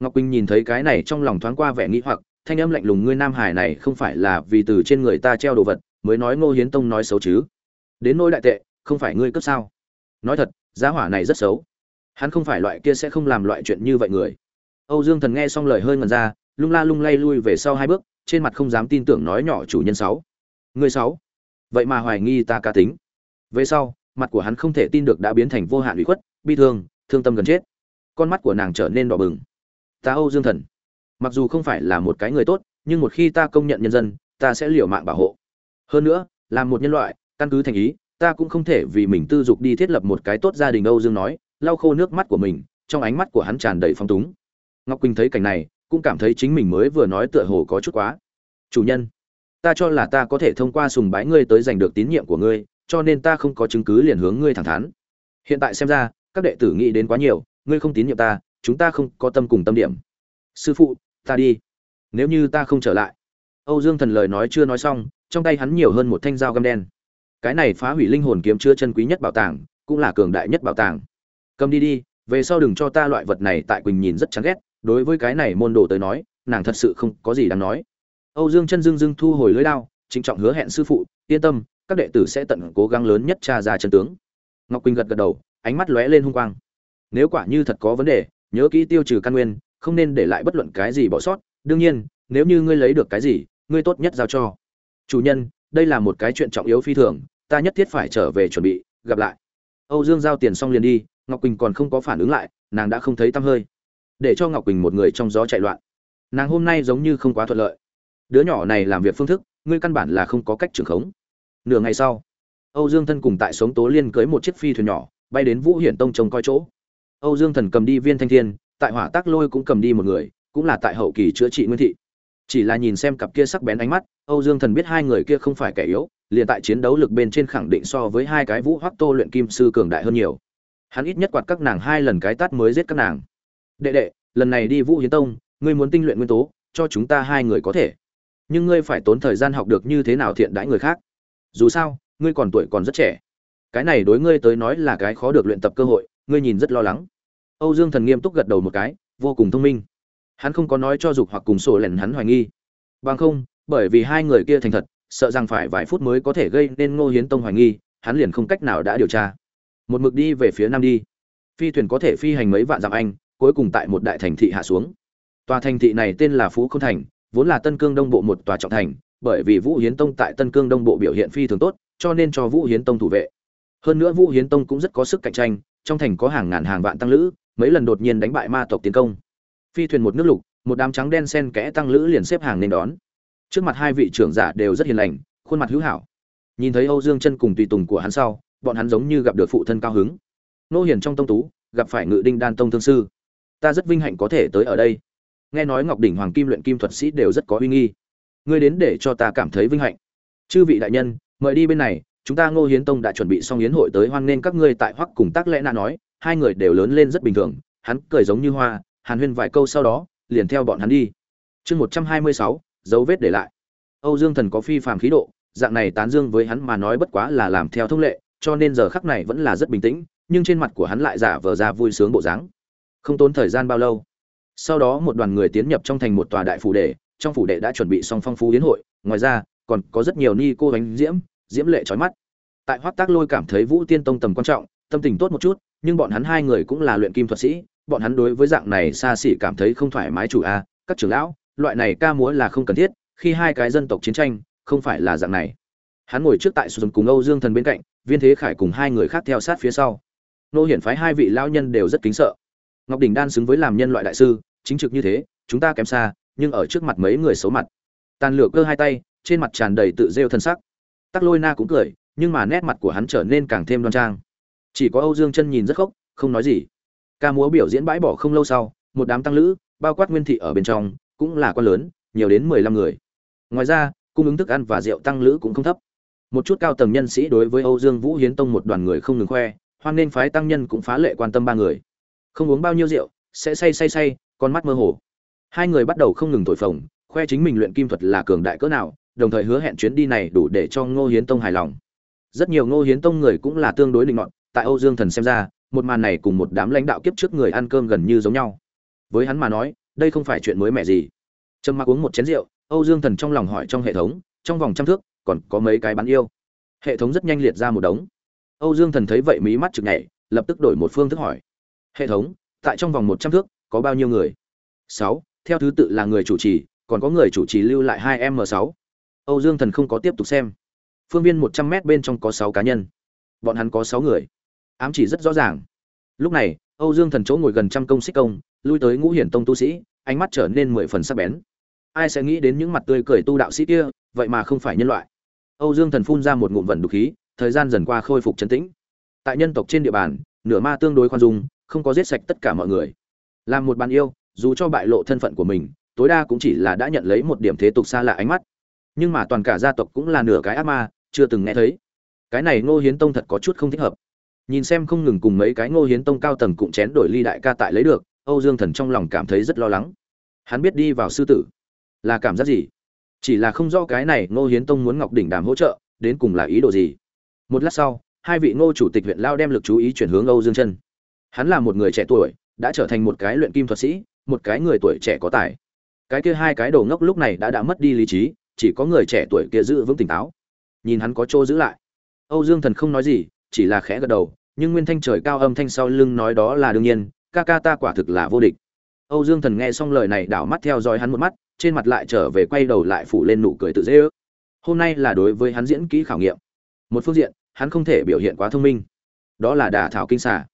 Ngọc quỳnh nhìn thấy cái này trong lòng thoáng qua vẻ nghĩ hoặc, thanh âm lạnh lùng, ngươi nam hải này không phải là vì từ trên người ta treo đồ vật, mới nói ngô hiến tông nói xấu chứ? Đến nỗi đại tệ, không phải ngươi cấp sao? Nói thật giá hỏa này rất xấu hắn không phải loại kia sẽ không làm loại chuyện như vậy người. Âu dương thần nghe xong lời hơi ngần ra, lung la lung lay lui về sau hai bước, trên mặt không dám tin tưởng nói nhỏ chủ nhân sáu. Người sáu? Vậy mà hoài nghi ta cá tính. Về sau, mặt của hắn không thể tin được đã biến thành vô hạn ủy khuất, bi thương thương tâm gần chết. Con mắt của nàng trở nên đỏ bừng. Ta âu dương thần, mặc dù không phải là một cái người tốt, nhưng một khi ta công nhận nhân dân, ta sẽ liều mạng bảo hộ. Hơn nữa làm một nhân loại, căn cứ thành ý, ta cũng không thể vì mình tư dục đi thiết lập một cái tốt gia đình, âu dương nói lau khô nước mắt của mình, trong ánh mắt của hắn tràn đầy phong túng. Ngọc quỳnh thấy cảnh này, cũng cảm thấy chính mình mới vừa nói tựa hồ có chút quá. Chủ nhân, ta cho là ta có thể thông qua sùng bái ngươi tới giành được tín nhiệm của ngươi, cho nên ta không có chứng cứ liền hướng ngươi thẳng thắn. Hiện tại xem ra, các đệ tử nghĩ đến quá nhiều, ngươi không tín nhiệm ta, chúng ta không có tâm cùng tâm điểm. Sư phụ, ta đi. Nếu như ta không trở lại. Âu dương thần lời nói chưa nói xong, trong tay hắn nhiều hơn một thanh dao găm đen. Cái này phá hủy linh hồn kiếm chưa chân quý nhất bảo tàng, cũng là cường đại nhất bảo tàng cầm đi đi, về sau đừng cho ta loại vật này tại quỳnh nhìn rất chán ghét, đối với cái này môn đồ tới nói, nàng thật sự không có gì đáng nói. Âu dương chân Dương Dương thu hồi lưới đao, trịnh trọng hứa hẹn sư phụ, yên tâm, các đệ tử sẽ tận cố gắng lớn nhất tra ra chân tướng. Ngọc quỳnh gật gật đầu, ánh mắt lóe lên hung quang. Nếu quả như thật có vấn đề, nhớ kỹ tiêu trừ căn nguyên, không nên để lại bất luận cái gì bỏ sót. Đương nhiên, nếu như ngươi lấy được cái gì, ngươi tốt nhất giao cho. Chủ nhân, đây là một cái chuyện trọng yếu phi thường, ta nhất thiết phải trở về chuẩn bị, gặp lại. Âu dương giao tiền xong liền đi ngọc quỳnh còn không có phản ứng lại, nàng đã không thấy tăm hơi. Để cho ngọc quỳnh một người trong gió chạy loạn. Nàng hôm nay giống như không quá thuận lợi. Đứa nhỏ này làm việc phương thức, ngươi căn bản là không có cách trưởng khống. Nửa ngày sau, âu dương thân cùng tại sống tố liên cưới một chiếc phi thuyền nhỏ, bay đến vũ hiển tông trông coi chỗ. Âu dương thần cầm đi viên thanh thiên, tại hỏa tác lôi cũng cầm đi một người, cũng là tại hậu kỳ chữa trị nguyên thị. Chỉ là nhìn xem cặp kia sắc bén ánh mắt, âu dương thần biết hai người kia không phải kẻ yếu, liền tại chiến đấu lực bên trên khẳng định so với hai cái vũ hoắc tô luyện kim sư cường đại hơn nhiều hắn ít nhất quạt các nàng hai lần cái tát mới giết các nàng. Đệ đệ, lần này đi vũ hiến tông, ngươi muốn tinh luyện nguyên tố, cho chúng ta hai người có thể. Nhưng ngươi phải tốn thời gian học được như thế nào thiện đãi người khác. Dù sao, ngươi còn tuổi còn rất trẻ. Cái này đối ngươi tới nói là cái khó được luyện tập cơ hội, ngươi nhìn rất lo lắng. Âu dương thần nghiêm túc gật đầu một cái, vô cùng thông minh. Hắn không có nói cho dục hoặc cùng sổ lẻn hắn hoài nghi. Bằng không, bởi vì hai người kia thành thật, sợ rằng phải vài phút mới có thể gây nên ngô hiến tông hoài nghi, hắn liền không cách nào đã điều tra một mực đi về phía nam đi. Phi thuyền có thể phi hành mấy vạn dặm anh, cuối cùng tại một đại thành thị hạ xuống. Tòa thành thị này tên là phú không thành, vốn là tân cương đông bộ một tòa trọng thành, bởi vì vũ hiến tông tại tân cương đông bộ biểu hiện phi thường tốt, cho nên cho vũ hiến tông thủ vệ. Hơn nữa vũ hiến tông cũng rất có sức cạnh tranh, trong thành có hàng ngàn hàng vạn tăng lữ, mấy lần đột nhiên đánh bại ma tộc tiến công. Phi thuyền một nước lục, một đám trắng đen sen kẽ tăng lữ liền xếp hàng nên đón. Trước mặt hai vị trưởng giả đều rất hiền lành, khuôn mặt hữu hảo. Nhìn thấy âu dương chân cùng tùy tùng của hắn sau bọn hắn giống như gặp được phụ thân cao hứng. Nô hiền trong tông tú, gặp phải ngự đinh đan tông thương sư. Ta rất vinh hạnh có thể tới ở đây. Nghe nói ngọc đỉnh hoàng kim luyện kim thuật sĩ đều rất có uy nghi. Ngươi đến để cho ta cảm thấy vinh hạnh. Chư vị đại nhân, mời đi bên này, chúng ta ngô hiến tông đã chuẩn bị xong yến hội tới hoan nghênh các ngươi tại hoắc cùng tác lẽ na nói, hai người đều lớn lên rất bình thường, hắn cười giống như hoa, hàn huyên vài câu sau đó, liền theo bọn hắn đi. Chương một trăm hai mươi sáu, dấu vết để lại. Âu dương thần có phi phàm khí độ, dạng này tán dương với hắn mà nói bất quá là làm theo thông lệ cho nên giờ khắc này vẫn là rất bình tĩnh, nhưng trên mặt của hắn lại giả vờ ra vui sướng bộ dáng. Không tốn thời gian bao lâu, sau đó một đoàn người tiến nhập trong thành một tòa đại phủ đệ, trong phủ đệ đã chuẩn bị xong phong phú yến hội, ngoài ra, còn có rất nhiều ni cô bánh diễm diễm lệ trói mắt. Tại hoắc tác lôi cảm thấy vũ tiên tông tầm quan trọng, tâm tình tốt một chút, nhưng bọn hắn hai người cũng là luyện kim thuật sĩ, bọn hắn đối với dạng này xa xỉ cảm thấy không thoải mái chủ a, các trưởng lão, loại này ca múa là không cần thiết, khi hai cái dân tộc chiến tranh, không phải là dạng này. Hắn ngồi trước tại sườn cùng âu dương thần bên cạnh viên thế khải cùng hai người khác theo sát phía sau. Nô hiển phái hai vị lão nhân đều rất kính sợ. Ngọc đình đan xứng với làm nhân loại đại sư, chính trực như thế, chúng ta kém xa, nhưng ở trước mặt mấy người xấu mặt. Tàn lửa cơ hai tay, trên mặt tràn đầy tự rêu thân sắc. Tắc lôi na cũng cười, nhưng mà nét mặt của hắn trở nên càng thêm đoan trang. Chỉ có âu dương chân nhìn rất khóc không nói gì. Ca múa biểu diễn bãi bỏ không lâu sau, một đám tăng lữ, bao quát nguyên thị ở bên trong, cũng là con lớn, nhiều đến mười lăm người. Ngoài ra, cung ứng thức ăn và rượu tăng lữ cũng không thấp một chút cao tầng nhân sĩ đối với âu dương vũ hiến tông một đoàn người không ngừng khoe, hoan nên phái tăng nhân cũng phá lệ quan tâm ba người. Không uống bao nhiêu rượu, sẽ say say say, con mắt mơ hồ. Hai người bắt đầu không ngừng thổi phồng, khoe chính mình luyện kim thuật là cường đại cỡ nào, đồng thời hứa hẹn chuyến đi này đủ để cho ngô hiến tông hài lòng. Rất nhiều ngô hiến tông người cũng là tương đối định ngọn tại âu dương thần xem ra, một màn này cùng một đám lãnh đạo kiếp trước người ăn cơm gần như giống nhau. Với hắn mà nói, đây không phải chuyện mới mẻ gì. Trầm mặc uống một chén rượu, âu dương thần trong lòng hỏi trong hệ thống, trong vòng trăm thước còn có mấy cái bán yêu. Hệ thống rất nhanh liệt ra một đống. Âu dương thần thấy vậy mí mắt chực nhảy, lập tức đổi một phương thức hỏi. Hệ thống, tại trong vòng một trăm thước, có bao nhiêu người? Sáu, theo thứ tự là người chủ trì, còn có người chủ trì lưu lại hai m sáu. Âu dương thần không có tiếp tục xem. Phương viên một trăm m bên trong có sáu cá nhân. Bọn hắn có sáu người. Ám chỉ rất rõ ràng. Lúc này, âu dương thần chỗ ngồi gần trăm công xích công, lui tới ngũ hiển tông tu sĩ, ánh mắt trở nên mười phần sắc bén. Ai sẽ nghĩ đến những mặt tươi cười tu đạo sĩ kia, vậy mà không phải nhân loại âu dương thần phun ra một ngụm vận đục khí, thời gian dần qua khôi phục trấn tĩnh. Tại nhân tộc trên địa bàn, nửa ma tương đối khoan dung, không có giết sạch tất cả mọi người. Làm một bàn yêu, dù cho bại lộ thân phận của mình, tối đa cũng chỉ là đã nhận lấy một điểm thế tục xa lạ ánh mắt. Nhưng mà toàn cả gia tộc cũng là nửa cái ác ma, chưa từng nghe thấy. Cái này ngô hiến tông thật có chút không thích hợp. Nhìn xem không ngừng cùng mấy cái ngô hiến tông cao tầng cũng chén đổi ly đại ca tại lấy được, âu dương thần trong lòng cảm thấy rất lo lắng. Hắn biết đi vào sư tử là cảm giác gì? Chỉ là không rõ cái này ngô hiến tông muốn ngọc đỉnh đàm hỗ trợ, đến cùng là ý đồ gì. Một lát sau, hai vị ngô chủ tịch huyện lao đem lực chú ý chuyển hướng âu dương chân hắn là một người trẻ tuổi, đã trở thành một cái luyện kim thuật sĩ, một cái người tuổi trẻ có tài. Cái kia hai cái đầu ngốc lúc này đã đã mất đi lý trí, chỉ có người trẻ tuổi kia giữ vững tỉnh táo. Nhìn hắn có chỗ giữ lại. Âu dương thần không nói gì, chỉ là khẽ gật đầu, nhưng nguyên thanh trời cao âm thanh sau lưng nói đó là đương nhiên, ca ca ta quả thực là vô địch. Âu dương thần nghe xong lời này đảo mắt theo dõi hắn một mắt trên mặt lại trở về quay đầu lại phủ lên nụ cười tự dễ ước. Hôm nay là đối với hắn diễn kỹ khảo nghiệm. Một phương diện, hắn không thể biểu hiện quá thông minh. Đó là đả thảo kinh xả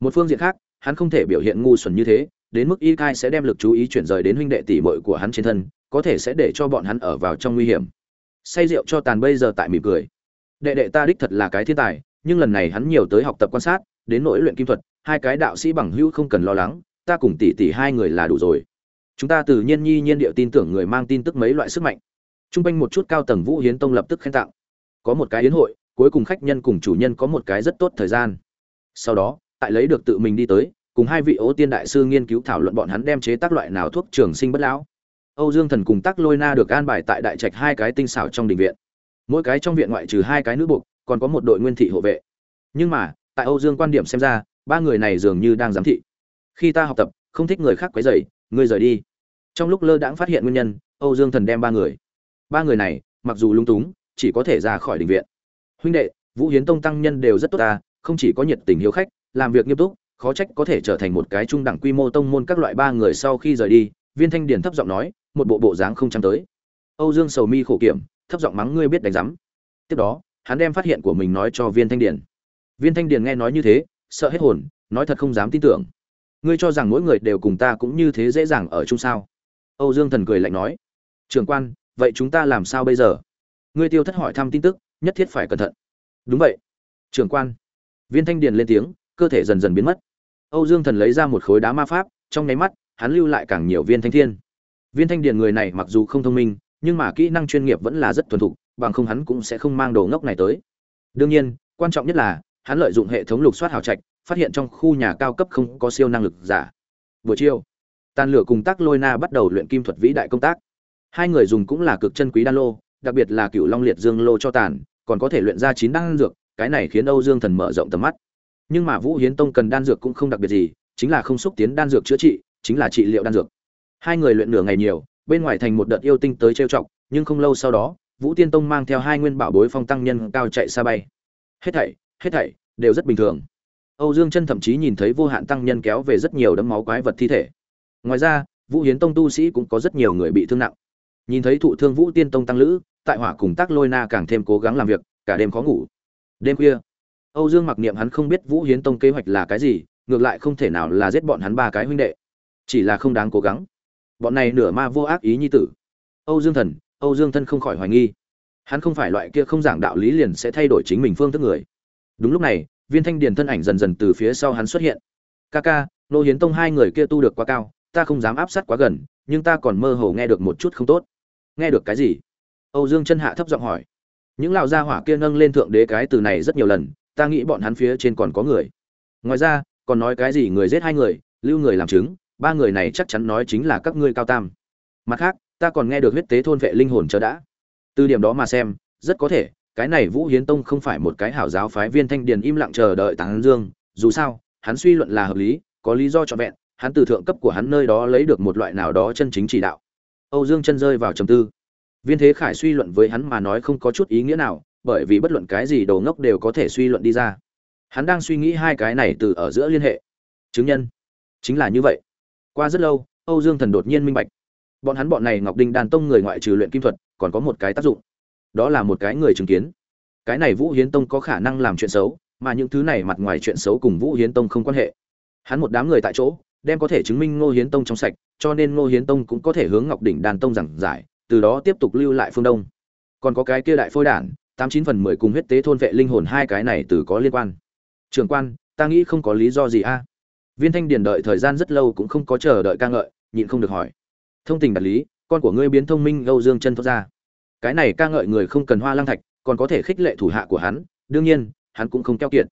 một phương diện khác, hắn không thể biểu hiện ngu xuẩn như thế, đến mức y cai sẽ đem lực chú ý chuyển rời đến huynh đệ tỷ muội của hắn trên thân, có thể sẽ để cho bọn hắn ở vào trong nguy hiểm. Say rượu cho tàn bây giờ tại mỉm cười. Đệ đệ ta đích thật là cái thiên tài, nhưng lần này hắn nhiều tới học tập quan sát, đến nỗi luyện kim thuật, hai cái đạo sĩ bằng hữu không cần lo lắng, ta cùng tỷ tỷ hai người là đủ rồi chúng ta tự nhiên nhi nhiên điệu tin tưởng người mang tin tức mấy loại sức mạnh Trung quanh một chút cao tầng Vũ Hiến Tông lập tức khen tặng. Có một cái yến hội, cuối cùng khách nhân cùng chủ nhân có một cái rất tốt thời gian. Sau đó, tại lấy được tự mình đi tới, cùng hai vị Ố Tiên đại sư nghiên cứu thảo luận bọn hắn đem chế tác loại nào thuốc trường sinh bất lão. Âu Dương Thần cùng Tắc Lôi Na được an bài tại đại trạch hai cái tinh xảo trong đình viện. Mỗi cái trong viện ngoại trừ hai cái nữ buộc, còn có một đội nguyên thị hộ vệ. Nhưng mà, tại Âu Dương quan điểm xem ra, ba người này dường như đang giám thị. Khi ta học tập, không thích người khác quấy rầy, ngươi rời đi. Trong lúc lơ đãng phát hiện nguyên nhân, Âu Dương Thần đem ba người. Ba người này mặc dù lung túng chỉ có thể ra khỏi đình viện. Huynh đệ vũ hiến tông tăng nhân đều rất tốt ta không chỉ có nhiệt tình hiếu khách làm việc nghiêm túc khó trách có thể trở thành một cái trung đẳng quy mô tông môn các loại ba người sau khi rời đi viên thanh điền thấp giọng nói một bộ bộ dáng không chăm tới. Âu dương sầu mi khổ kiểm thấp giọng mắng ngươi biết đánh rắm tiếp đó hắn đem phát hiện của mình nói cho viên thanh điền. Viên thanh điền nghe nói như thế sợ hết hồn nói thật không dám tin tưởng. Ngươi cho rằng mỗi người đều cùng ta cũng như thế dễ dàng ở chung sao? Âu dương thần cười lạnh nói, trường quan, vậy chúng ta làm sao bây giờ? Ngươi tiêu thất hỏi thăm tin tức, nhất thiết phải cẩn thận. Đúng vậy. Trưởng quan. Viên thanh điền lên tiếng, cơ thể dần dần biến mất. Âu dương thần lấy ra một khối đá ma pháp, trong nháy mắt, hắn lưu lại càng nhiều viên thanh thiên. Viên thanh điền người này mặc dù không thông minh, nhưng mà kỹ năng chuyên nghiệp vẫn là rất thuần thục, bằng không hắn cũng sẽ không mang đồ ngốc này tới. Đương nhiên, quan trọng nhất là, hắn lợi dụng hệ thống lục soát hào trạch, phát hiện trong khu nhà cao cấp không có siêu năng lực giả. Buổi chiều tàn lửa cùng tác lôi na bắt đầu luyện kim thuật vĩ đại công tác Hai người dùng cũng là cực chân quý đan lô, đặc biệt là cựu long liệt dương lô cho tàn, còn có thể luyện ra chín đan dược, cái này khiến Âu Dương Thần mở rộng tầm mắt. Nhưng mà Vũ Hiến Tông cần đan dược cũng không đặc biệt gì, chính là không xúc tiến đan dược chữa trị, chính là trị liệu đan dược. Hai người luyện nửa ngày nhiều, bên ngoài thành một đợt yêu tinh tới trêu chọc, nhưng không lâu sau đó, Vũ Tiên Tông mang theo hai nguyên bảo bối phong tăng nhân cao chạy xa bay. Hết thảy, hết thảy đều rất bình thường. Âu Dương Chân thậm chí nhìn thấy vô hạn tăng nhân kéo về rất nhiều đấm máu quái vật thi thể. Ngoài ra, Vũ Hiến Tông tu sĩ cũng có rất nhiều người bị thương nặng. Nhìn thấy thụ thương vũ tiên tông tăng lữ tại hỏa cùng tác lôi na càng thêm cố gắng làm việc cả đêm khó ngủ. Đêm khuya âu dương mặc niệm hắn không biết vũ hiến tông kế hoạch là cái gì ngược lại không thể nào là giết bọn hắn ba cái huynh đệ. Chỉ là không đáng cố gắng. Bọn này nửa ma vô ác ý nhi tử. Âu dương thần âu dương thân không khỏi hoài nghi. Hắn không phải loại kia không giảng đạo lý liền sẽ thay đổi chính mình phương thức người. Đúng lúc này viên thanh điền thân ảnh dần dần từ phía sau hắn xuất hiện. Ca ca nô hiến tông hai người kia tu được quá cao ta không dám áp sát quá gần, nhưng ta còn mơ hồ nghe được một chút không tốt. Nghe được cái gì? Âu dương chân hạ thấp giọng hỏi. Những lão gia hỏa kia nâng lên thượng đế cái từ này rất nhiều lần, ta nghĩ bọn hắn phía trên còn có người. Ngoài ra, còn nói cái gì người giết hai người, lưu người làm chứng, ba người này chắc chắn nói chính là các ngươi cao tam. Mặt khác, ta còn nghe được huyết tế thôn vệ linh hồn chờ đã. Từ điểm đó mà xem, rất có thể, cái này vũ hiến tông không phải một cái hảo giáo phái viên thanh điền im lặng chờ đợi táng dương. Dù sao, hắn suy luận là hợp lý, có lý do cho vẹn hắn từ thượng cấp của hắn nơi đó lấy được một loại nào đó chân chính chỉ đạo Âu Dương chân rơi vào trầm tư. Viên Thế Khải suy luận với hắn mà nói không có chút ý nghĩa nào, bởi vì bất luận cái gì đồ ngốc đều có thể suy luận đi ra. Hắn đang suy nghĩ hai cái này từ ở giữa liên hệ. Chứng nhân, chính là như vậy. Qua rất lâu, Âu Dương Thần đột nhiên minh bạch. Bọn hắn bọn này Ngọc Đinh Đàn Tông người ngoại trừ luyện kim thuật, còn có một cái tác dụng. Đó là một cái người chứng kiến. Cái này Vũ Hiến Tông có khả năng làm chuyện xấu, mà những thứ này mặt ngoài chuyện xấu cùng Vũ Hiến Tông không quan hệ. Hắn một đám người tại chỗ, đem có thể chứng minh ngô hiến tông trong sạch, cho nên ngô hiến tông cũng có thể hướng ngọc đỉnh đan tông giảng giải, từ đó tiếp tục lưu lại phương đông. Còn có cái kia đại phôi đản, tám chín phần mười cùng huyết tế thôn vệ linh hồn hai cái này từ có liên quan. Trường quan, ta nghĩ không có lý do gì a. Viên thanh điền đợi thời gian rất lâu cũng không có chờ đợi ca ngợi, nhịn không được hỏi. Thông tình đạt lý, con của ngươi biến thông minh âu dương chân thoát ra. Cái này ca ngợi người không cần hoa lang thạch, còn có thể khích lệ thủ hạ của hắn, đương nhiên, hắn cũng không keo kiệt.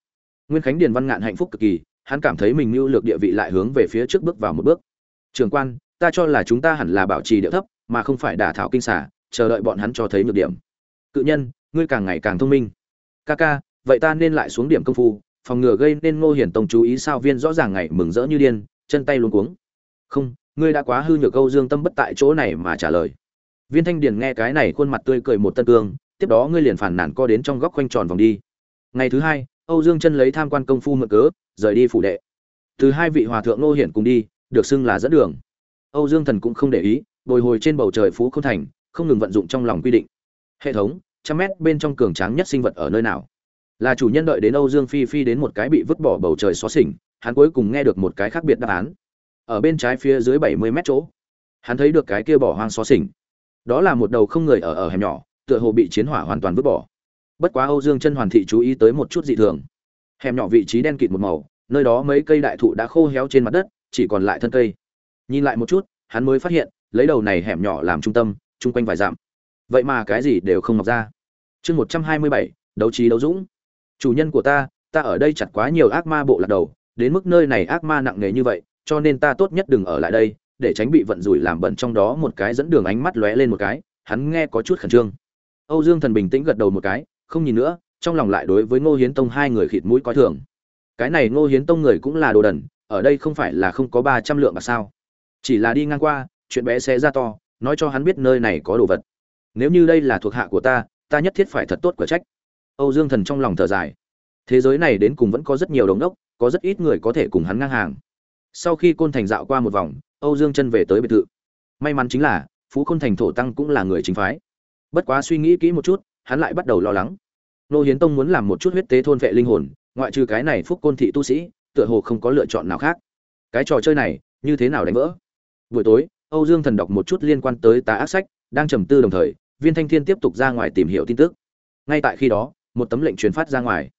Nguyên khánh điền văn ngạn hạnh phúc cực kỳ hắn cảm thấy mình mưu lược địa vị lại hướng về phía trước bước vào một bước. Trường quan, ta cho là chúng ta hẳn là bảo trì địa thấp, mà không phải đả thảo kinh xả chờ đợi bọn hắn cho thấy nhược điểm. Cự nhân, ngươi càng ngày càng thông minh. Ca ca, vậy ta nên lại xuống điểm công phu, phòng ngừa gây nên ngô hiển tông chú ý sao viên rõ ràng ngày mừng rỡ như điên, chân tay luống cuống. Không, ngươi đã quá hư nhược câu dương tâm bất tại chỗ này mà trả lời. Viên thanh điền nghe cái này khuôn mặt tươi cười một tân cương, tiếp đó ngươi liền phản nản co đến trong góc quanh tròn vòng đi. Ngày thứ hai, âu dương chân lấy tham quan công phu mượn cớ rời đi phủ đệ. Từ hai vị hòa thượng nô hiển cùng đi, được xưng là dẫn đường. Âu dương thần cũng không để ý, bồi hồi trên bầu trời phú không thành, không ngừng vận dụng trong lòng quy định. Hệ thống, trăm mét bên trong cường tráng nhất sinh vật ở nơi nào? Là chủ nhân đợi đến âu dương phi phi đến một cái bị vứt bỏ bầu trời xóa xỉnh, hắn cuối cùng nghe được một cái khác biệt đáp án. Ở bên trái phía dưới bảy mươi mét chỗ, hắn thấy được cái kia bỏ hoang xóa xỉnh. Đó là một đầu không người ở ở hẻm nhỏ, tựa hồ bị chiến hỏa hoàn toàn vứt bỏ. Bất quá âu dương chân hoàn thị chú ý tới một chút dị thường hẻm nhỏ vị trí đen kịt một màu, nơi đó mấy cây đại thụ đã khô héo trên mặt đất, chỉ còn lại thân cây. Nhìn lại một chút, hắn mới phát hiện, lấy đầu này hẻm nhỏ làm trung tâm, chung quanh vài dặm. Vậy mà cái gì đều không mọc ra. Chương một trăm hai mươi bảy, đấu trí đấu dũng. Chủ nhân của ta ta ở đây chặt quá nhiều ác ma bộ lạc đầu, đến mức nơi này ác ma nặng nề như vậy, cho nên ta tốt nhất đừng ở lại đây, để tránh bị vận rủi làm bẩn trong đó một cái dẫn đường ánh mắt lóe lên một cái, hắn nghe có chút khẩn trương. Âu dương thần bình tĩnh gật đầu một cái, không nhìn nữa trong lòng lại đối với ngô hiến tông hai người khịt mũi coi thường. Cái này ngô hiến tông người cũng là đồ đần, ở đây không phải là không có ba trăm lượng mà sao? Chỉ là đi ngang qua, chuyện bé xé ra to, nói cho hắn biết nơi này có đồ vật. Nếu như đây là thuộc hạ của ta ta nhất thiết phải thật tốt của trách. Âu dương thần trong lòng thở dài. Thế giới này đến cùng vẫn có rất nhiều đống đốc, có rất ít người có thể cùng hắn ngang hàng. Sau khi côn thành dạo qua một vòng, âu dương chân về tới biệt thự. May mắn chính là, phú côn thành thổ tăng cũng là người chính phái. Bất quá suy nghĩ kỹ một chút, hắn lại bắt đầu lo lắng nô hiến tông muốn làm một chút huyết tế thôn vệ linh hồn, ngoại trừ cái này phúc côn thị tu sĩ, tựa hồ không có lựa chọn nào khác. Cái trò chơi này, như thế nào đánh vỡ? Buổi tối, âu dương thần đọc một chút liên quan tới tá ác sách, đang trầm tư đồng thời, viên thanh thiên tiếp tục ra ngoài tìm hiểu tin tức. Ngay tại khi đó, một tấm lệnh truyền phát ra ngoài.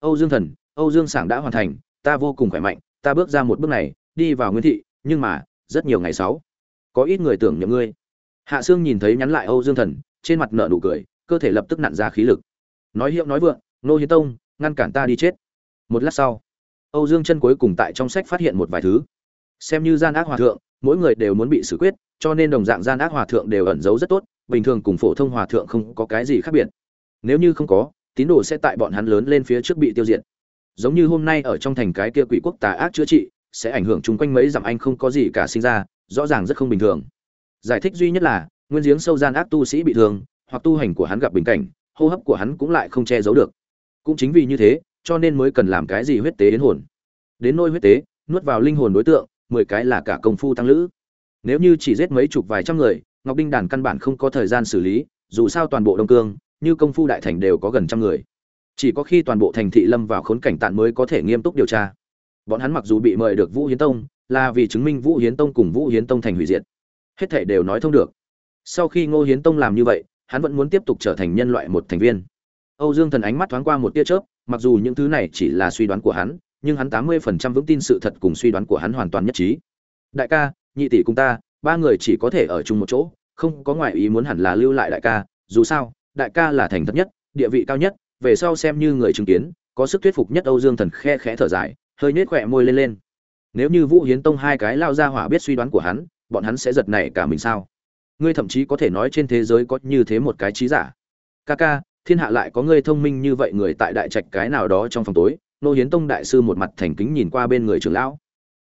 Âu dương thần, âu dương sảng đã hoàn thành, ta vô cùng khỏe mạnh, ta bước ra một bước này, đi vào nguyên thị, nhưng mà, rất nhiều ngày sáu, có ít người tưởng nhầm ngươi. Hạ sương nhìn thấy nhắn lại âu dương thần, trên mặt nợ nụ cười, cơ thể lập tức nặn ra khí lực nói hiệu nói vượng nô hiến tông, ngăn cản ta đi chết. Một lát sau, âu dương chân cuối cùng tại trong sách phát hiện một vài thứ. Xem như gian ác hòa thượng, mỗi người đều muốn bị xử quyết, cho nên đồng dạng gian ác hòa thượng đều ẩn giấu rất tốt, bình thường cùng phổ thông hòa thượng không có cái gì khác biệt. Nếu như không có, tín đồ sẽ tại bọn hắn lớn lên phía trước bị tiêu diệt. Giống như hôm nay ở trong thành cái kia quỷ quốc tà ác chữa trị, sẽ ảnh hưởng chung quanh mấy dặm anh không có gì cả sinh ra, rõ ràng rất không bình thường. Giải thích duy nhất là, nguyên giếng sâu gian ác tu sĩ bị thương, hoặc tu hành của hắn gặp bình cảnh hô hấp của hắn cũng lại không che giấu được. Cũng chính vì như thế, cho nên mới cần làm cái gì huyết tế đến hồn. Đến nôi huyết tế, nuốt vào linh hồn đối tượng, mười cái là cả công phu tăng lữ. Nếu như chỉ giết mấy chục vài trăm người, ngọc đinh đàn căn bản không có thời gian xử lý, dù sao toàn bộ đông cương, như công phu đại thành đều có gần trăm người. Chỉ có khi toàn bộ thành thị lâm vào khốn cảnh tạn mới có thể nghiêm túc điều tra. Bọn hắn mặc dù bị mời được vũ hiến tông, là vì chứng minh vũ hiến tông cùng vũ hiến tông thành hủy diệt. Hết thể đều nói thông được. Sau khi ngô hiến tông làm như vậy hắn vẫn muốn tiếp tục trở thành nhân loại một thành viên. Âu dương thần ánh mắt thoáng qua một tia chớp, mặc dù những thứ này chỉ là suy đoán của hắn, nhưng hắn tám mươi phần trăm vững tin sự thật cùng suy đoán của hắn hoàn toàn nhất trí. Đại ca, nhị tỷ cùng ta, ba người chỉ có thể ở chung một chỗ, không có ngoại ý muốn hẳn là lưu lại đại ca, dù sao, đại ca là thành thật nhất, địa vị cao nhất, về sau xem như người chứng kiến, có sức thuyết phục nhất âu dương thần khe khẽ thở dài, hơi nhếch khỏe môi lên lên. Nếu như vũ hiến tông hai cái lao ra hỏa biết suy đoán của hắn, bọn hắn sẽ giật nảy cả mình sao? Ngươi thậm chí có thể nói trên thế giới có như thế một cái trí giả. Ca ca, thiên hạ lại có ngươi thông minh như vậy người tại đại trạch cái nào đó trong phòng tối, nô hiến tông đại sư một mặt thành kính nhìn qua bên người trưởng lão.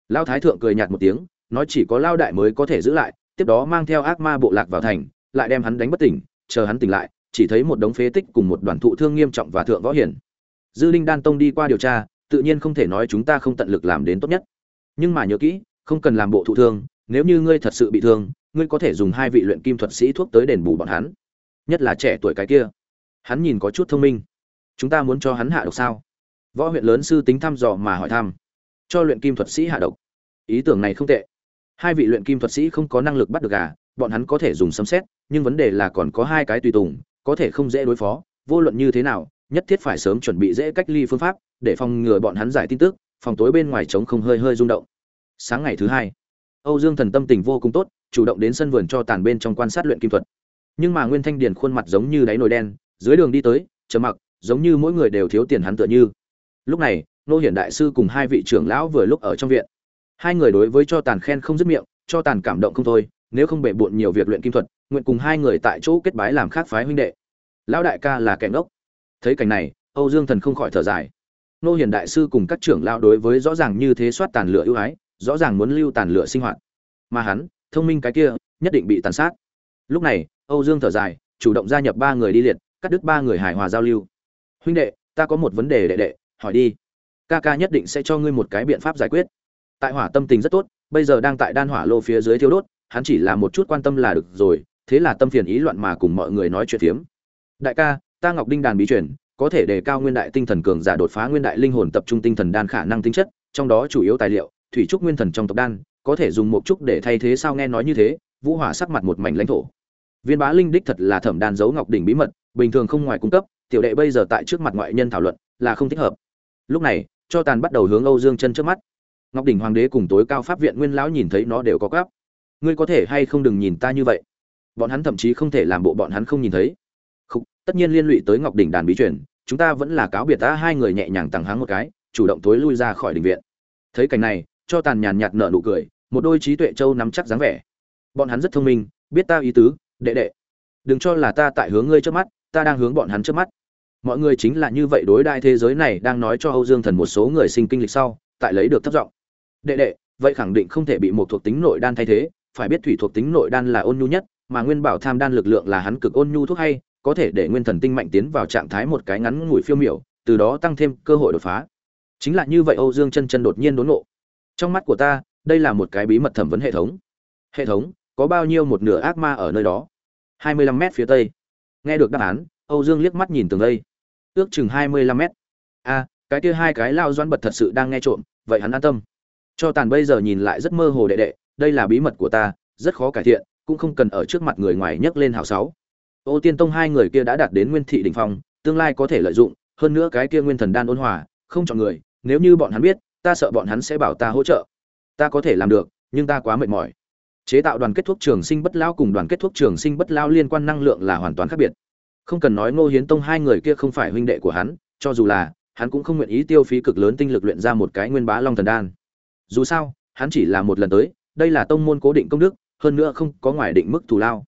Lão thái thượng cười nhạt một tiếng, nói chỉ có lao đại mới có thể giữ lại, tiếp đó mang theo ác ma bộ lạc vào thành, lại đem hắn đánh bất tỉnh, chờ hắn tỉnh lại, chỉ thấy một đống phế tích cùng một đoàn thụ thương nghiêm trọng và thượng võ hiển. Dư linh đan tông đi qua điều tra, tự nhiên không thể nói chúng ta không tận lực làm đến tốt nhất. Nhưng mà nhớ kỹ, không cần làm bộ thụ thương, nếu như ngươi thật sự bị thương ngươi có thể dùng hai vị luyện kim thuật sĩ thuốc tới đền bù bọn hắn, nhất là trẻ tuổi cái kia. Hắn nhìn có chút thông minh. Chúng ta muốn cho hắn hạ độc sao? Võ huyện lớn sư tính thăm dò mà hỏi thăm. Cho luyện kim thuật sĩ hạ độc. Ý tưởng này không tệ. Hai vị luyện kim thuật sĩ không có năng lực bắt được gà, bọn hắn có thể dùng sấm xét nhưng vấn đề là còn có hai cái tùy tùng, có thể không dễ đối phó. Vô luận như thế nào, nhất thiết phải sớm chuẩn bị dễ cách ly phương pháp, để phòng ngừa bọn hắn giải tin tức, phòng tối bên ngoài trống không hơi hơi rung động. Sáng ngày thứ hai, âu dương thần tâm tình vô cùng tốt chủ động đến sân vườn cho tàn bên trong quan sát luyện kim thuật. Nhưng mà nguyên thanh điền khuôn mặt giống như đáy nồi đen, dưới đường đi tới chờ mặc, giống như mỗi người đều thiếu tiền hắn tựa như. Lúc này nô hiển đại sư cùng hai vị trưởng lão vừa lúc ở trong viện. Hai người đối với cho tàn khen không dứt miệng, cho tàn cảm động không thôi, nếu không bể bộn nhiều việc luyện kim thuật, nguyện cùng hai người tại chỗ kết bái làm khác phái huynh đệ. Lão đại ca là kẻ ngốc. Thấy cảnh này, âu dương thần không khỏi thở dài. Nô hiền đại sư cùng các trưởng lão đối với rõ ràng như thế soát tàn lửa ưu ái, rõ ràng muốn lưu tàn lửa sinh hoạt. Mà hắn thông minh cái kia, nhất định bị tàn sát. Lúc này, âu dương thở dài, chủ động gia nhập ba người đi liệt, cắt đứt ba người hài hòa giao lưu. Huynh đệ, ta có một vấn đề đệ đệ, hỏi đi. Ca ca nhất định sẽ cho ngươi một cái biện pháp giải quyết. Tại hỏa tâm tình rất tốt, bây giờ đang tại đan hỏa lô phía dưới thiêu đốt, hắn chỉ là một chút quan tâm là được rồi, thế là tâm phiền ý loạn mà cùng mọi người nói chuyện phiếm. Đại ca, ta ngọc đinh đàn bí truyền, có thể đề cao nguyên đại tinh thần cường giả đột phá nguyên đại linh hồn tập trung tinh thần đan khả năng tính chất, trong đó chủ yếu tài liệu, thủy trúc nguyên thần trong tộc đan có thể dùng một trúc để thay thế sao nghe nói như thế, vũ hỏa sắc mặt một mảnh lãnh thổ. Viên bá linh đích thật là thẩm đan giấu ngọc đỉnh bí mật, bình thường không ngoài cung cấp, tiểu đệ bây giờ tại trước mặt ngoại nhân thảo luận, là không thích hợp. Lúc này, cho tàn bắt đầu hướng âu dương chân trước mắt. Ngọc đỉnh hoàng đế cùng tối cao pháp viện nguyên lão nhìn thấy nó đều có cắp ngươi có thể hay không đừng nhìn ta như vậy? Bọn hắn thậm chí không thể làm bộ bọn hắn không nhìn thấy. Không tất nhiên liên lụy tới ngọc đỉnh đàn bí truyền, chúng ta vẫn là cáo biệt ta hai người nhẹ nhàng tằng háng một cái, chủ động tối lui ra khỏi đình viện. Thấy cảnh này, cho tàn nhàn nhạt nở nụ cười một đôi trí tuệ châu nắm chắc dáng vẻ. Bọn hắn rất thông minh, biết ta ý tứ, đệ đệ. Đừng cho là ta tại hướng ngươi trước mắt, ta đang hướng bọn hắn trước mắt. Mọi người chính là như vậy đối đại thế giới này đang nói cho âu dương thần một số người sinh kinh lịch sau, tại lấy được thất vọng đệ đệ, vậy khẳng định không thể bị một thuộc tính nội đan thay thế, phải biết thủy thuộc tính nội đan là ôn nhu nhất, mà nguyên bảo tham đan lực lượng là hắn cực ôn nhu thuốc hay, có thể để nguyên thần tinh mạnh tiến vào trạng thái một cái ngắn ngủi phiêu miểu, từ đó tăng thêm cơ hội đột phá. Chính là như vậy âu dương chân chân đột nhiên đốn nộ trong mắt của ta đây là một cái bí mật thẩm vấn hệ thống. Hệ thống, có bao nhiêu một nửa ác ma ở nơi đó? 25 mét phía tây. Nghe được đáp án, âu dương liếc mắt nhìn tường đây. Ước chừng 25 mét. A cái kia hai cái lao doan bật thật sự đang nghe trộm, vậy hắn an tâm. Cho tàn bây giờ nhìn lại rất mơ hồ đệ đệ, đây là bí mật của ta, rất khó cải thiện, cũng không cần ở trước mặt người ngoài nhấc lên hào sáu. Ô tiên tông hai người kia đã đạt đến nguyên thị đỉnh phong, tương lai có thể lợi dụng, hơn nữa cái kia nguyên thần đan ôn hòa, không chọn người, nếu như bọn hắn biết, ta sợ bọn hắn sẽ bảo ta hỗ trợ ta có thể làm được, nhưng ta quá mệt mỏi. Chế tạo đoàn kết thuốc trường sinh bất lao cùng đoàn kết thuốc trường sinh bất lao liên quan năng lượng là hoàn toàn khác biệt. Không cần nói ngô hiến tông hai người kia không phải huynh đệ của hắn, cho dù là, hắn cũng không nguyện ý tiêu phí cực lớn tinh lực luyện ra một cái nguyên bá long thần đan. Dù sao, hắn chỉ là một lần tới, đây là tông môn cố định công đức, hơn nữa không có ngoài định mức thù lao.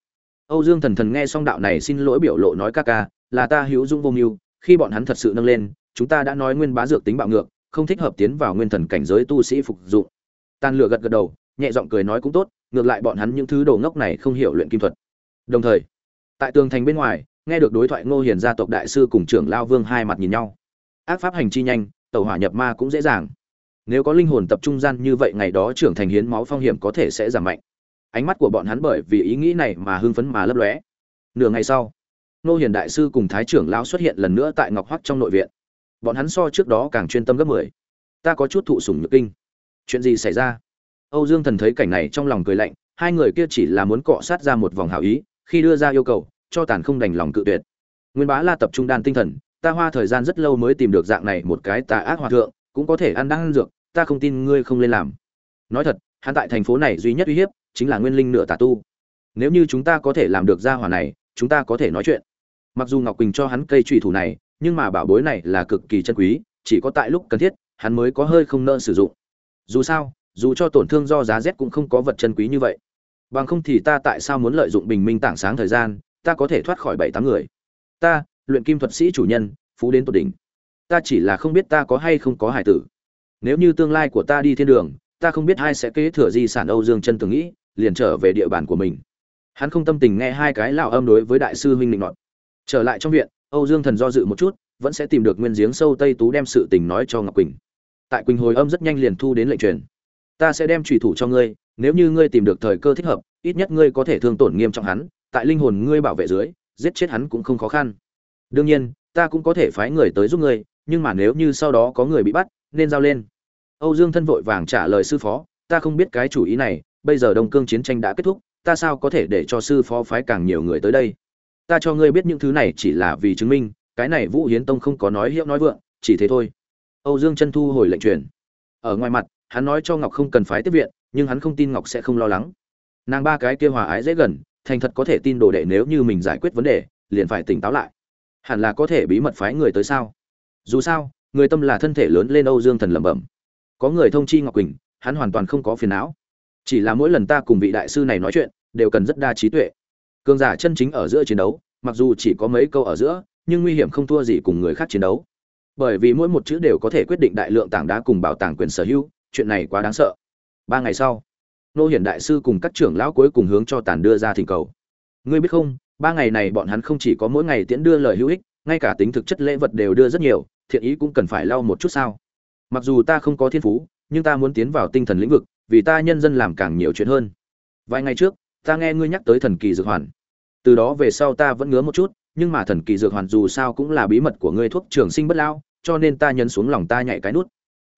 Âu dương thần thần nghe xong đạo này xin lỗi biểu lộ nói ca ca, là ta hữu dung vô mưu, khi bọn hắn thật sự nâng lên, chúng ta đã nói nguyên bá dược tính bạo ngược, không thích hợp tiến vào nguyên thần cảnh giới tu sĩ phục dụng tan lửa gật gật đầu, nhẹ giọng cười nói cũng tốt, ngược lại bọn hắn những thứ đồ ngốc này không hiểu luyện kim thuật. Đồng thời, tại tường thành bên ngoài, nghe được đối thoại ngô hiền gia tộc đại sư cùng trưởng lao vương hai mặt nhìn nhau. Ác pháp hành chi nhanh tàu hỏa nhập ma cũng dễ dàng. Nếu có linh hồn tập trung gian như vậy ngày đó trưởng thành hiến máu phong hiểm có thể sẽ giảm mạnh. Ánh mắt của bọn hắn bởi vì ý nghĩ này mà hưng phấn mà lấp lóe. Nửa ngày sau, Ngô hiền đại sư cùng thái trưởng lão xuất hiện lần nữa tại ngọc hoắc trong nội viện. Bọn hắn so trước đó càng chuyên tâm gấp mười. Ta có chút thụ sủng nhược kinh chuyện gì xảy ra? Âu dương thần thấy cảnh này trong lòng cười lạnh, hai người kia chỉ là muốn cọ sát ra một vòng hảo ý, khi đưa ra yêu cầu, cho tàn không đành lòng cự tuyệt. Nguyên bá la tập trung đan tinh thần, ta hoa thời gian rất lâu mới tìm được dạng này một cái tà ác hòa thượng, cũng có thể ăn đan dược, ta không tin ngươi không lên làm. Nói thật, hắn tại thành phố này duy nhất uy hiếp, chính là nguyên linh nửa tà tu. Nếu như chúng ta có thể làm được gia hỏa này, chúng ta có thể nói chuyện. Mặc dù ngọc quỳnh cho hắn cây trùy thủ này, nhưng mà bảo bối này là cực kỳ chân quý, chỉ có tại lúc cần thiết, hắn mới có hơi không nợ sử dụng dù sao, dù cho tổn thương do giá rét cũng không có vật chân quý như vậy. Bằng không thì ta tại sao muốn lợi dụng bình minh tảng sáng thời gian, ta có thể thoát khỏi bảy tám người. Ta, luyện kim thuật sĩ chủ nhân, phú đến tột đỉnh. Ta chỉ là không biết ta có hay không có hải tử. Nếu như tương lai của ta đi thiên đường, ta không biết ai sẽ kế thừa di sản âu dương chân tưởng nghĩ, liền trở về địa bàn của mình. Hắn không tâm tình nghe hai cái lão âm đối với đại sư huynh định nọt. Trở lại trong viện, âu dương thần do dự một chút, vẫn sẽ tìm được nguyên giếng sâu tây tú đem sự tình nói cho ngọc quỳnh tại quỳnh hồi âm rất nhanh liền thu đến lệnh truyền. Ta sẽ đem trùy thủ cho ngươi, nếu như ngươi tìm được thời cơ thích hợp, ít nhất ngươi có thể thương tổn nghiêm trọng hắn, tại linh hồn ngươi bảo vệ dưới, giết chết hắn cũng không khó khăn. Đương nhiên, ta cũng có thể phái người tới giúp ngươi, nhưng mà nếu như sau đó có người bị bắt, nên giao lên. Âu dương thân vội vàng trả lời sư phó, ta không biết cái chủ ý này, bây giờ đông cương chiến tranh đã kết thúc, ta sao có thể để cho sư phó phái càng nhiều người tới đây? Ta cho ngươi biết những thứ này chỉ là vì chứng minh, cái này vũ hiến tông không có nói hiệu nói vượng, chỉ thế thôi âu dương chân thu hồi lệnh truyền. Ở ngoài mặt, hắn nói cho ngọc không cần phái tiếp viện, nhưng hắn không tin ngọc sẽ không lo lắng. Nàng ba cái kia hòa ái dễ gần, thành thật có thể tin đồ đệ nếu như mình giải quyết vấn đề, liền phải tỉnh táo lại. Hẳn là có thể bí mật phái người tới sao? Dù sao, người tâm là thân thể lớn lên âu dương thần lẩm bẩm. Có người thông chi ngọc quỳnh, hắn hoàn toàn không có phiền não. Chỉ là mỗi lần ta cùng vị đại sư này nói chuyện, đều cần rất đa trí tuệ. Cường giả chân chính ở giữa chiến đấu, mặc dù chỉ có mấy câu ở giữa, nhưng nguy hiểm không thua gì cùng người khác chiến đấu bởi vì mỗi một chữ đều có thể quyết định đại lượng tảng đá cùng bảo tàng quyền sở hữu, chuyện này quá đáng sợ. Ba ngày sau, nô hiển đại sư cùng các trưởng lão cuối cùng hướng cho tàn đưa ra thỉnh cầu. Ngươi biết không, ba ngày này bọn hắn không chỉ có mỗi ngày tiễn đưa lời hữu ích, ngay cả tính thực chất lễ vật đều đưa rất nhiều, thiện ý cũng cần phải lau một chút sao. Mặc dù ta không có thiên phú, nhưng ta muốn tiến vào tinh thần lĩnh vực, vì ta nhân dân làm càng nhiều chuyện hơn. Vài ngày trước, ta nghe ngươi nhắc tới thần kỳ dược hoàn. Từ đó về sau ta vẫn ngứa một chút, nhưng mà thần kỳ dược hoàn dù sao cũng là bí mật của ngươi thuốc trường sinh bất lao cho nên ta nhấn xuống lòng ta nhảy cái nút.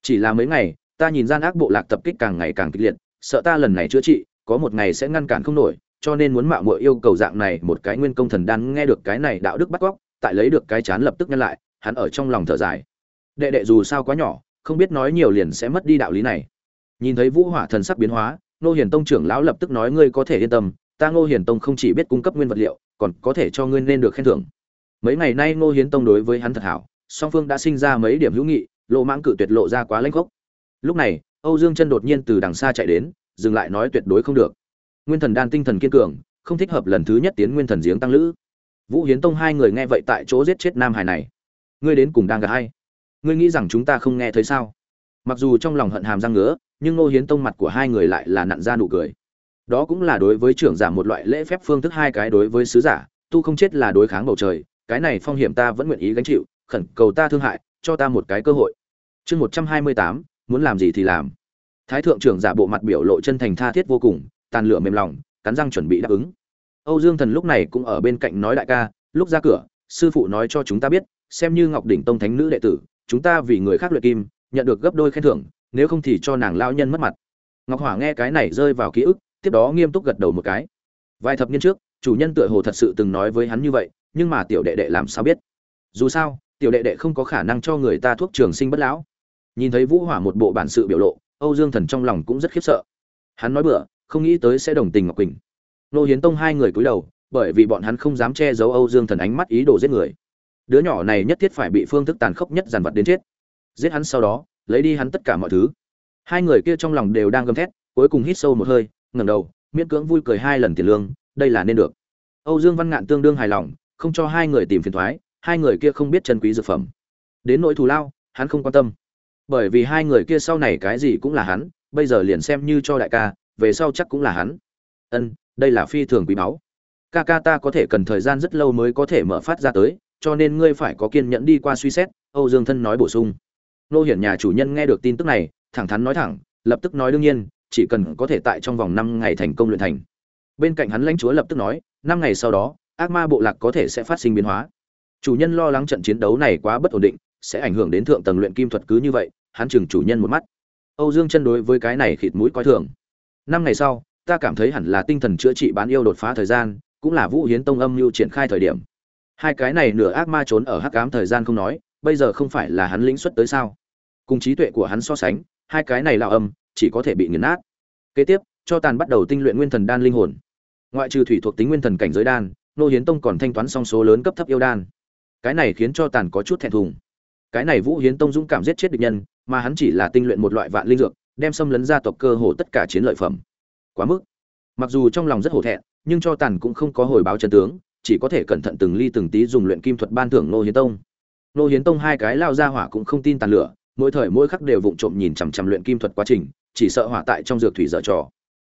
Chỉ là mấy ngày, ta nhìn gian ác bộ lạc tập kích càng ngày càng kịch liệt, sợ ta lần này chữa trị, có một ngày sẽ ngăn cản không nổi, cho nên muốn mạo muội yêu cầu dạng này một cái nguyên công thần đan nghe được cái này đạo đức bắt góc, tại lấy được cái chán lập tức nhân lại, hắn ở trong lòng thở dài. Đệ đệ dù sao quá nhỏ, không biết nói nhiều liền sẽ mất đi đạo lý này. Nhìn thấy vũ hỏa thần sắc biến hóa nô hiền tông trưởng lão lập tức nói ngươi có thể yên tâm, ta ngô hiền tông không chỉ biết cung cấp nguyên vật liệu, còn có thể cho ngươi nên được khen thưởng. Mấy ngày nay ngô hiến tông đối với hắn thật hảo song phương đã sinh ra mấy điểm hữu nghị lộ mãng cự tuyệt lộ ra quá lãnh khốc. Lúc này, âu dương chân đột nhiên từ đằng xa chạy đến, dừng lại nói tuyệt đối không được. Nguyên thần đan tinh thần kiên cường, không thích hợp lần thứ nhất tiến nguyên thần giếng tăng lữ. Vũ hiến tông hai người nghe vậy tại chỗ giết chết nam hải này. Ngươi đến cùng đang gặp hay ngươi nghĩ rằng chúng ta không nghe thấy sao? Mặc dù trong lòng hận hàm răng ngứa, nhưng ngô hiến tông mặt của hai người lại là nặn ra nụ cười. Đó cũng là đối với trưởng giả một loại lễ phép phương thức hai cái đối với sứ giả, tu không chết là đối kháng bầu trời, cái này phong hiểm ta vẫn nguyện ý gánh chịu khẩn cầu ta thương hại, cho ta một cái cơ hội. Chương một trăm hai mươi tám, muốn làm gì thì làm. Thái thượng trưởng giả bộ mặt biểu lộ chân thành tha thiết vô cùng, tàn lửa mềm lòng, cắn răng chuẩn bị đáp ứng. Âu dương thần lúc này cũng ở bên cạnh nói đại ca, lúc ra cửa, sư phụ nói cho chúng ta biết, xem như ngọc đỉnh tông thánh nữ đệ tử, chúng ta vì người khác luyện kim, nhận được gấp đôi khen thưởng, nếu không thì cho nàng lao nhân mất mặt. Ngọc hỏa nghe cái này rơi vào ký ức, tiếp đó nghiêm túc gật đầu một cái. Vài thập niên trước, chủ nhân tựa hồ thật sự từng nói với hắn như vậy, nhưng mà tiểu đệ đệ làm sao biết? Dù sao tiểu đệ đệ không có khả năng cho người ta thuốc trường sinh bất lão. Nhìn thấy vũ hỏa một bộ bản sự biểu lộ, âu dương thần trong lòng cũng rất khiếp sợ. Hắn nói bừa, không nghĩ tới sẽ đồng tình ngọc quỳnh. Nô hiến tông hai người cúi đầu, bởi vì bọn hắn không dám che giấu âu dương thần ánh mắt ý đồ giết người. Đứa nhỏ này nhất thiết phải bị phương thức tàn khốc nhất dàn vật đến chết. Giết hắn sau đó, lấy đi hắn tất cả mọi thứ. Hai người kia trong lòng đều đang gầm thét, cuối cùng hít sâu một hơi, ngẩng đầu, miễn cưỡng vui cười hai lần tiền lương, đây là nên được. Âu dương văn ngạn tương đương hài lòng, không cho hai người tìm phiền thoái hai người kia không biết chân quý dược phẩm. Đến nỗi thù lao, hắn không quan tâm. Bởi vì hai người kia sau này cái gì cũng là hắn, bây giờ liền xem như cho đại ca, về sau chắc cũng là hắn. Ân, đây là phi thường quý báu. Ca ca ta có thể cần thời gian rất lâu mới có thể mở phát ra tới, cho nên ngươi phải có kiên nhẫn đi qua suy xét, âu dương thân nói bổ sung. Nô hiển nhà chủ nhân nghe được tin tức này, thẳng thắn nói thẳng, lập tức nói đương nhiên, chỉ cần có thể tại trong vòng năm ngày thành công luyện thành. Bên cạnh hắn lãnh chúa lập tức nói, năm ngày sau đó, ác ma bộ lạc có thể sẽ phát sinh biến hóa chủ nhân lo lắng trận chiến đấu này quá bất ổn định, sẽ ảnh hưởng đến thượng tầng luyện kim thuật cứ như vậy, hắn chừng chủ nhân một mắt. Âu dương chân đối với cái này khịt mũi coi thường. Năm ngày sau, ta cảm thấy hẳn là tinh thần chữa trị bán yêu đột phá thời gian, cũng là vũ hiến tông âm mưu triển khai thời điểm. Hai cái này nửa ác ma trốn ở hắc ám thời gian không nói, bây giờ không phải là hắn lĩnh xuất tới sao? Cùng trí tuệ của hắn so sánh, hai cái này là âm, chỉ có thể bị nghiền nát. Kế tiếp, cho tàn bắt đầu tinh luyện nguyên thần đan linh hồn. Ngoại trừ thủy thuộc tính nguyên thần cảnh giới đan, nô hiến tông còn thanh toán xong số lớn cấp thấp yêu đan cái này khiến cho tàn có chút thẹn thùng. Cái này vũ hiến tông dũng cảm giết chết địch nhân, mà hắn chỉ là tinh luyện một loại vạn linh dược, đem xâm lấn gia tộc cơ hồ tất cả chiến lợi phẩm. Quá mức. Mặc dù trong lòng rất hổ thẹn, nhưng cho tàn cũng không có hồi báo chân tướng, chỉ có thể cẩn thận từng ly từng tí dùng luyện kim thuật ban thưởng nô hiến tông. Nô hiến tông hai cái lao ra hỏa cũng không tin tàn lửa, mỗi thời mỗi khắc đều vụng trộm nhìn chằm chằm luyện kim thuật quá trình, chỉ sợ hỏa tại trong dược thủy dở trò.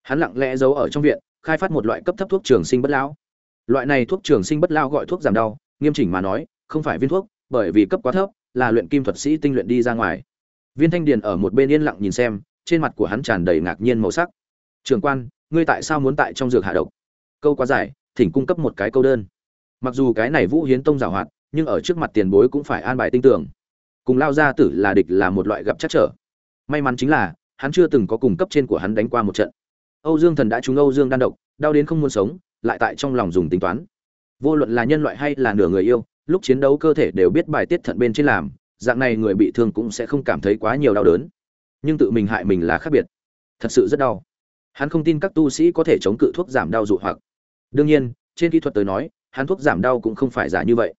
Hắn lặng lẽ giấu ở trong viện, khai phát một loại cấp thấp thuốc trường sinh bất lão. Loại này thuốc trường sinh bất lao gọi thuốc giảm đau, nghiêm chỉnh mà nói không phải viên thuốc, bởi vì cấp quá thấp, là luyện kim thuật sĩ tinh luyện đi ra ngoài. Viên thanh điền ở một bên yên lặng nhìn xem, trên mặt của hắn tràn đầy ngạc nhiên màu sắc. Trường quan, ngươi tại sao muốn tại trong dược hạ độc? Câu quá dài, thỉnh cung cấp một cái câu đơn. Mặc dù cái này vũ hiến tông giảo hoạt, nhưng ở trước mặt tiền bối cũng phải an bài tinh tưởng cùng lao gia tử là địch là một loại gặp chắc trở. May mắn chính là, hắn chưa từng có cùng cấp trên của hắn đánh qua một trận. Âu dương thần đã trúng âu dương đan độc, đau đến không muốn sống, lại tại trong lòng dùng tính toán. Vô luận là nhân loại hay là nửa người yêu lúc chiến đấu cơ thể đều biết bài tiết thận bên trên làm, dạng này người bị thương cũng sẽ không cảm thấy quá nhiều đau đớn. Nhưng tự mình hại mình là khác biệt. Thật sự rất đau. Hắn không tin các tu sĩ có thể chống cự thuốc giảm đau dụ hoặc. Đương nhiên, trên kỹ thuật tới nói, hắn thuốc giảm đau cũng không phải giả như vậy.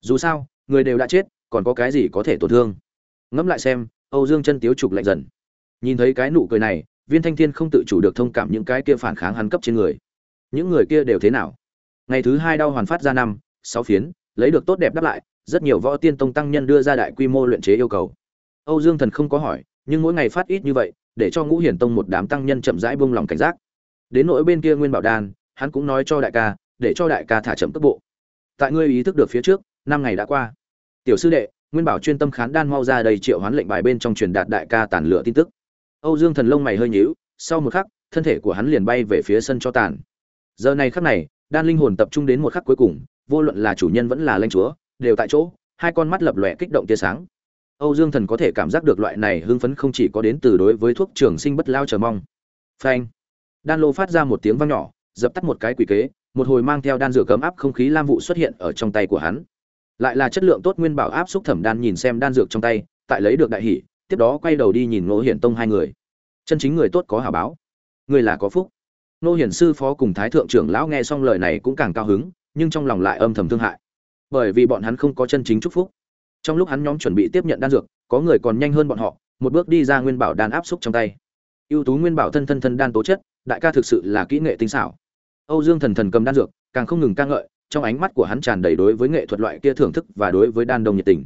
Dù sao, người đều đã chết, còn có cái gì có thể tổn thương? Ngẫm lại xem, âu dương chân tiếu trục lạnh dần. Nhìn thấy cái nụ cười này, viên thanh thiên không tự chủ được thông cảm những cái kia phản kháng hắn cấp trên người. Những người kia đều thế nào? Ngày thứ hai đau hoàn phát ra năm, sáu phiến lấy được tốt đẹp đáp lại, rất nhiều võ tiên tông tăng nhân đưa ra đại quy mô luyện chế yêu cầu. Âu dương thần không có hỏi, nhưng mỗi ngày phát ít như vậy, để cho ngũ hiển tông một đám tăng nhân chậm rãi buông lòng cảnh giác. Đến nỗi bên kia nguyên bảo đan, hắn cũng nói cho đại ca, để cho đại ca thả chậm tốc bộ. Tại ngươi ý thức được phía trước, năm ngày đã qua. Tiểu sư đệ, nguyên bảo chuyên tâm khán đan mau ra đầy triệu hoán lệnh bài bên trong truyền đạt đại ca tàn lửa tin tức. Âu dương thần lông mày hơi nhíu, sau một khắc, thân thể của hắn liền bay về phía sân cho tàn. Giờ này khắc này đan linh hồn tập trung đến một khắc cuối cùng, vô luận là chủ nhân vẫn là lãnh chúa, đều tại chỗ, hai con mắt lập lòe kích động tia sáng. Âu dương thần có thể cảm giác được loại này hưng phấn không chỉ có đến từ đối với thuốc trường sinh bất lao chờ mong. Phanh! Đan lô phát ra một tiếng vang nhỏ, dập tắt một cái quỷ kế, một hồi mang theo đan dược cấm áp không khí lam vụ xuất hiện ở trong tay của hắn. Lại là chất lượng tốt nguyên bảo áp xúc thẩm đan nhìn xem đan dược trong tay, tại lấy được đại hỷ tiếp đó quay đầu đi nhìn ngô hiển tông hai người. Chân chính người tốt có hảo báo. Người là có phúc. Nô hiển sư phó cùng thái thượng trưởng lão nghe xong lời này cũng càng cao hứng, nhưng trong lòng lại âm thầm thương hại. Bởi vì bọn hắn không có chân chính chúc phúc. Trong lúc hắn nhóm chuẩn bị tiếp nhận đan dược, có người còn nhanh hơn bọn họ, một bước đi ra nguyên bảo đan áp xúc trong tay. Ưu tú nguyên bảo thân thân thân đan tố chất, đại ca thực sự là kỹ nghệ tinh xảo. Âu dương thần thần cầm đan dược, càng không ngừng ca ngợi, trong ánh mắt của hắn tràn đầy đối với nghệ thuật loại kia thưởng thức và đối với đan đồng nhiệt tình.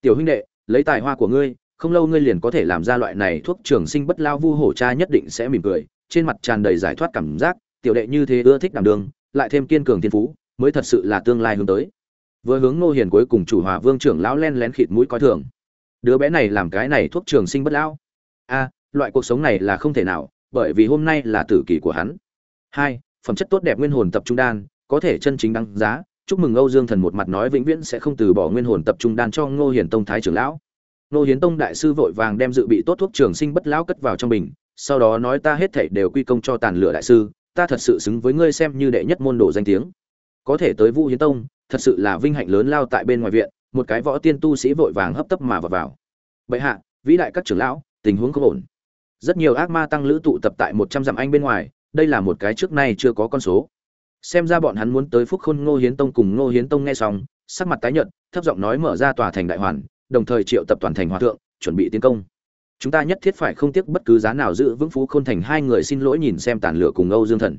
Tiểu huynh đệ, lấy tài hoa của ngươi, không lâu ngươi liền có thể làm ra loại này thuốc trường sinh bất lao vu hổ cha nhất định sẽ mỉm cười trên mặt tràn đầy giải thoát cảm giác, tiểu đệ như thế ưa thích đảm đường, lại thêm kiên cường thiên phú, mới thật sự là tương lai hướng tới. Vừa hướng ngô hiền cuối cùng chủ hòa vương trưởng lão len lén khịt mũi coi thường. Đứa bé này làm cái này thuốc trường sinh bất lão. A, loại cuộc sống này là không thể nào, bởi vì hôm nay là tử kỳ của hắn. Hai, phẩm chất tốt đẹp nguyên hồn tập trung đan, có thể chân chính đăng giá. Chúc mừng âu dương thần một mặt nói vĩnh viễn sẽ không từ bỏ nguyên hồn tập trung đan cho ngô hiền tông thái trưởng lão. Ngô hiến tông đại sư vội vàng đem dự bị tốt thuốc trường sinh bất lão cất vào trong bình sau đó nói ta hết thảy đều quy công cho tàn lửa đại sư, ta thật sự xứng với ngươi xem như đệ nhất môn đồ danh tiếng. Có thể tới vũ hiến tông, thật sự là vinh hạnh lớn lao tại bên ngoài viện, một cái võ tiên tu sĩ vội vàng hấp tấp mà vào vào. Bệ hạ, vĩ đại các trưởng lão, tình huống không ổn. Rất nhiều ác ma tăng lữ tụ tập tại một trăm dặm anh bên ngoài, đây là một cái trước nay chưa có con số. Xem ra bọn hắn muốn tới phúc khôn ngô hiến tông cùng ngô hiến tông nghe xong, sắc mặt tái nhợt, thấp giọng nói mở ra tòa thành đại hoàn, đồng thời triệu tập toàn thành hòa thượng, chuẩn bị tiến công chúng ta nhất thiết phải không tiếc bất cứ giá nào giữ vững phú khôn thành hai người xin lỗi nhìn xem tàn lửa cùng âu dương thần.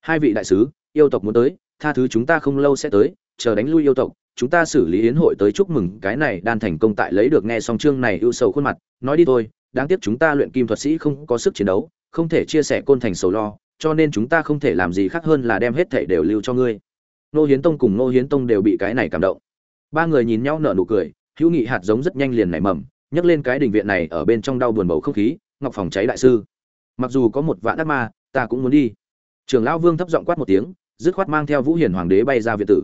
Hai vị đại sứ, yêu tộc muốn tới, tha thứ chúng ta không lâu sẽ tới, chờ đánh lui yêu tộc, chúng ta xử lý yến hội tới chúc mừng, cái này đan thành công tại lấy được nghe song chương này ưu sầu khuôn mặt, nói đi thôi, đáng tiếc chúng ta luyện kim thuật sĩ không có sức chiến đấu, không thể chia sẻ côn thành sầu lo, cho nên chúng ta không thể làm gì khác hơn là đem hết thảy đều lưu cho ngươi. Nô hiến tông cùng nô hiến tông đều bị cái này cảm động. Ba người nhìn nhau nở nụ cười, hữu nghị hạt giống rất nhanh liền nảy mầm nhấc lên cái đình viện này ở bên trong đau buồn bầu không khí, ngọc phòng cháy đại sư. Mặc dù có một vạn ác ma, ta cũng muốn đi. Trưởng lão vương thấp giọng quát một tiếng, dứt khoát mang theo vũ hiển hoàng đế bay ra viện tử.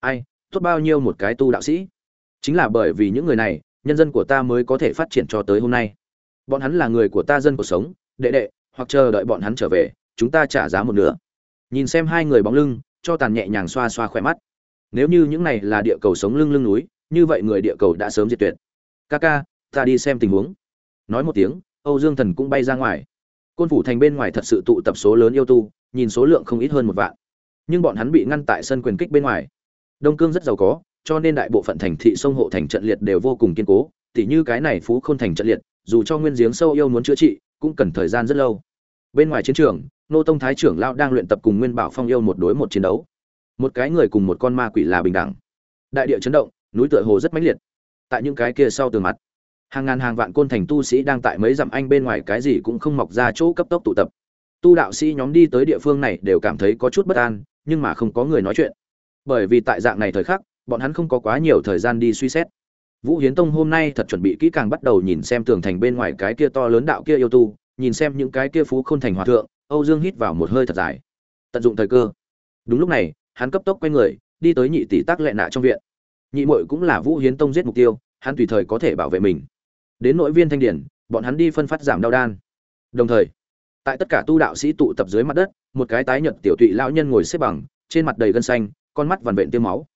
Ai, tốt bao nhiêu một cái tu đạo sĩ. Chính là bởi vì những người này, nhân dân của ta mới có thể phát triển cho tới hôm nay. Bọn hắn là người của ta dân cuộc sống, đệ đệ, hoặc chờ đợi bọn hắn trở về, chúng ta trả giá một nửa. Nhìn xem hai người bóng lưng, cho tàn nhẹ nhàng xoa xoa khỏe mắt. Nếu như những này là địa cầu sống lưng lưng núi, như vậy người địa cầu đã sớm diệt tuyệt. Ca ca ta đi xem tình huống. Nói một tiếng, âu dương thần cũng bay ra ngoài. Côn phủ thành bên ngoài thật sự tụ tập số lớn yêu tu, nhìn số lượng không ít hơn một vạn. Nhưng bọn hắn bị ngăn tại sân quyền kích bên ngoài. Đông cương rất giàu có, cho nên đại bộ phận thành thị sông hộ thành trận liệt đều vô cùng kiên cố. Tỉ như cái này phú khôn thành trận liệt, dù cho nguyên giếng sâu yêu muốn chữa trị, cũng cần thời gian rất lâu. Bên ngoài chiến trường, nô tông thái trưởng lao đang luyện tập cùng nguyên bảo phong yêu một đối một chiến đấu. Một cái người cùng một con ma quỷ là bình đẳng. Đại địa chấn động, núi tựa hồ rất mãnh liệt. Tại những cái kia sau tường mặt hàng ngàn hàng vạn côn thành tu sĩ đang tại mấy dặm anh bên ngoài cái gì cũng không mọc ra chỗ cấp tốc tụ tập. Tu đạo sĩ nhóm đi tới địa phương này đều cảm thấy có chút bất an, nhưng mà không có người nói chuyện. Bởi vì tại dạng này thời khắc, bọn hắn không có quá nhiều thời gian đi suy xét. Vũ hiến tông hôm nay thật chuẩn bị kỹ càng bắt đầu nhìn xem tường thành bên ngoài cái kia to lớn đạo kia yêu tu, nhìn xem những cái kia phú khôn thành hòa thượng, âu dương hít vào một hơi thật dài. Tận dụng thời cơ. Đúng lúc này, hắn cấp tốc quay người, đi tới nhị tỷ tác lệ nạ trong viện. Nhị muội cũng là vũ hiến tông giết mục tiêu, hắn tùy thời có thể bảo vệ mình đến nội viên thanh điển, bọn hắn đi phân phát giảm đau đan. Đồng thời, tại tất cả tu đạo sĩ tụ tập dưới mặt đất, một cái tái nhợt tiểu tụy lão nhân ngồi xếp bằng, trên mặt đầy gân xanh, con mắt vằn vện tiêm máu.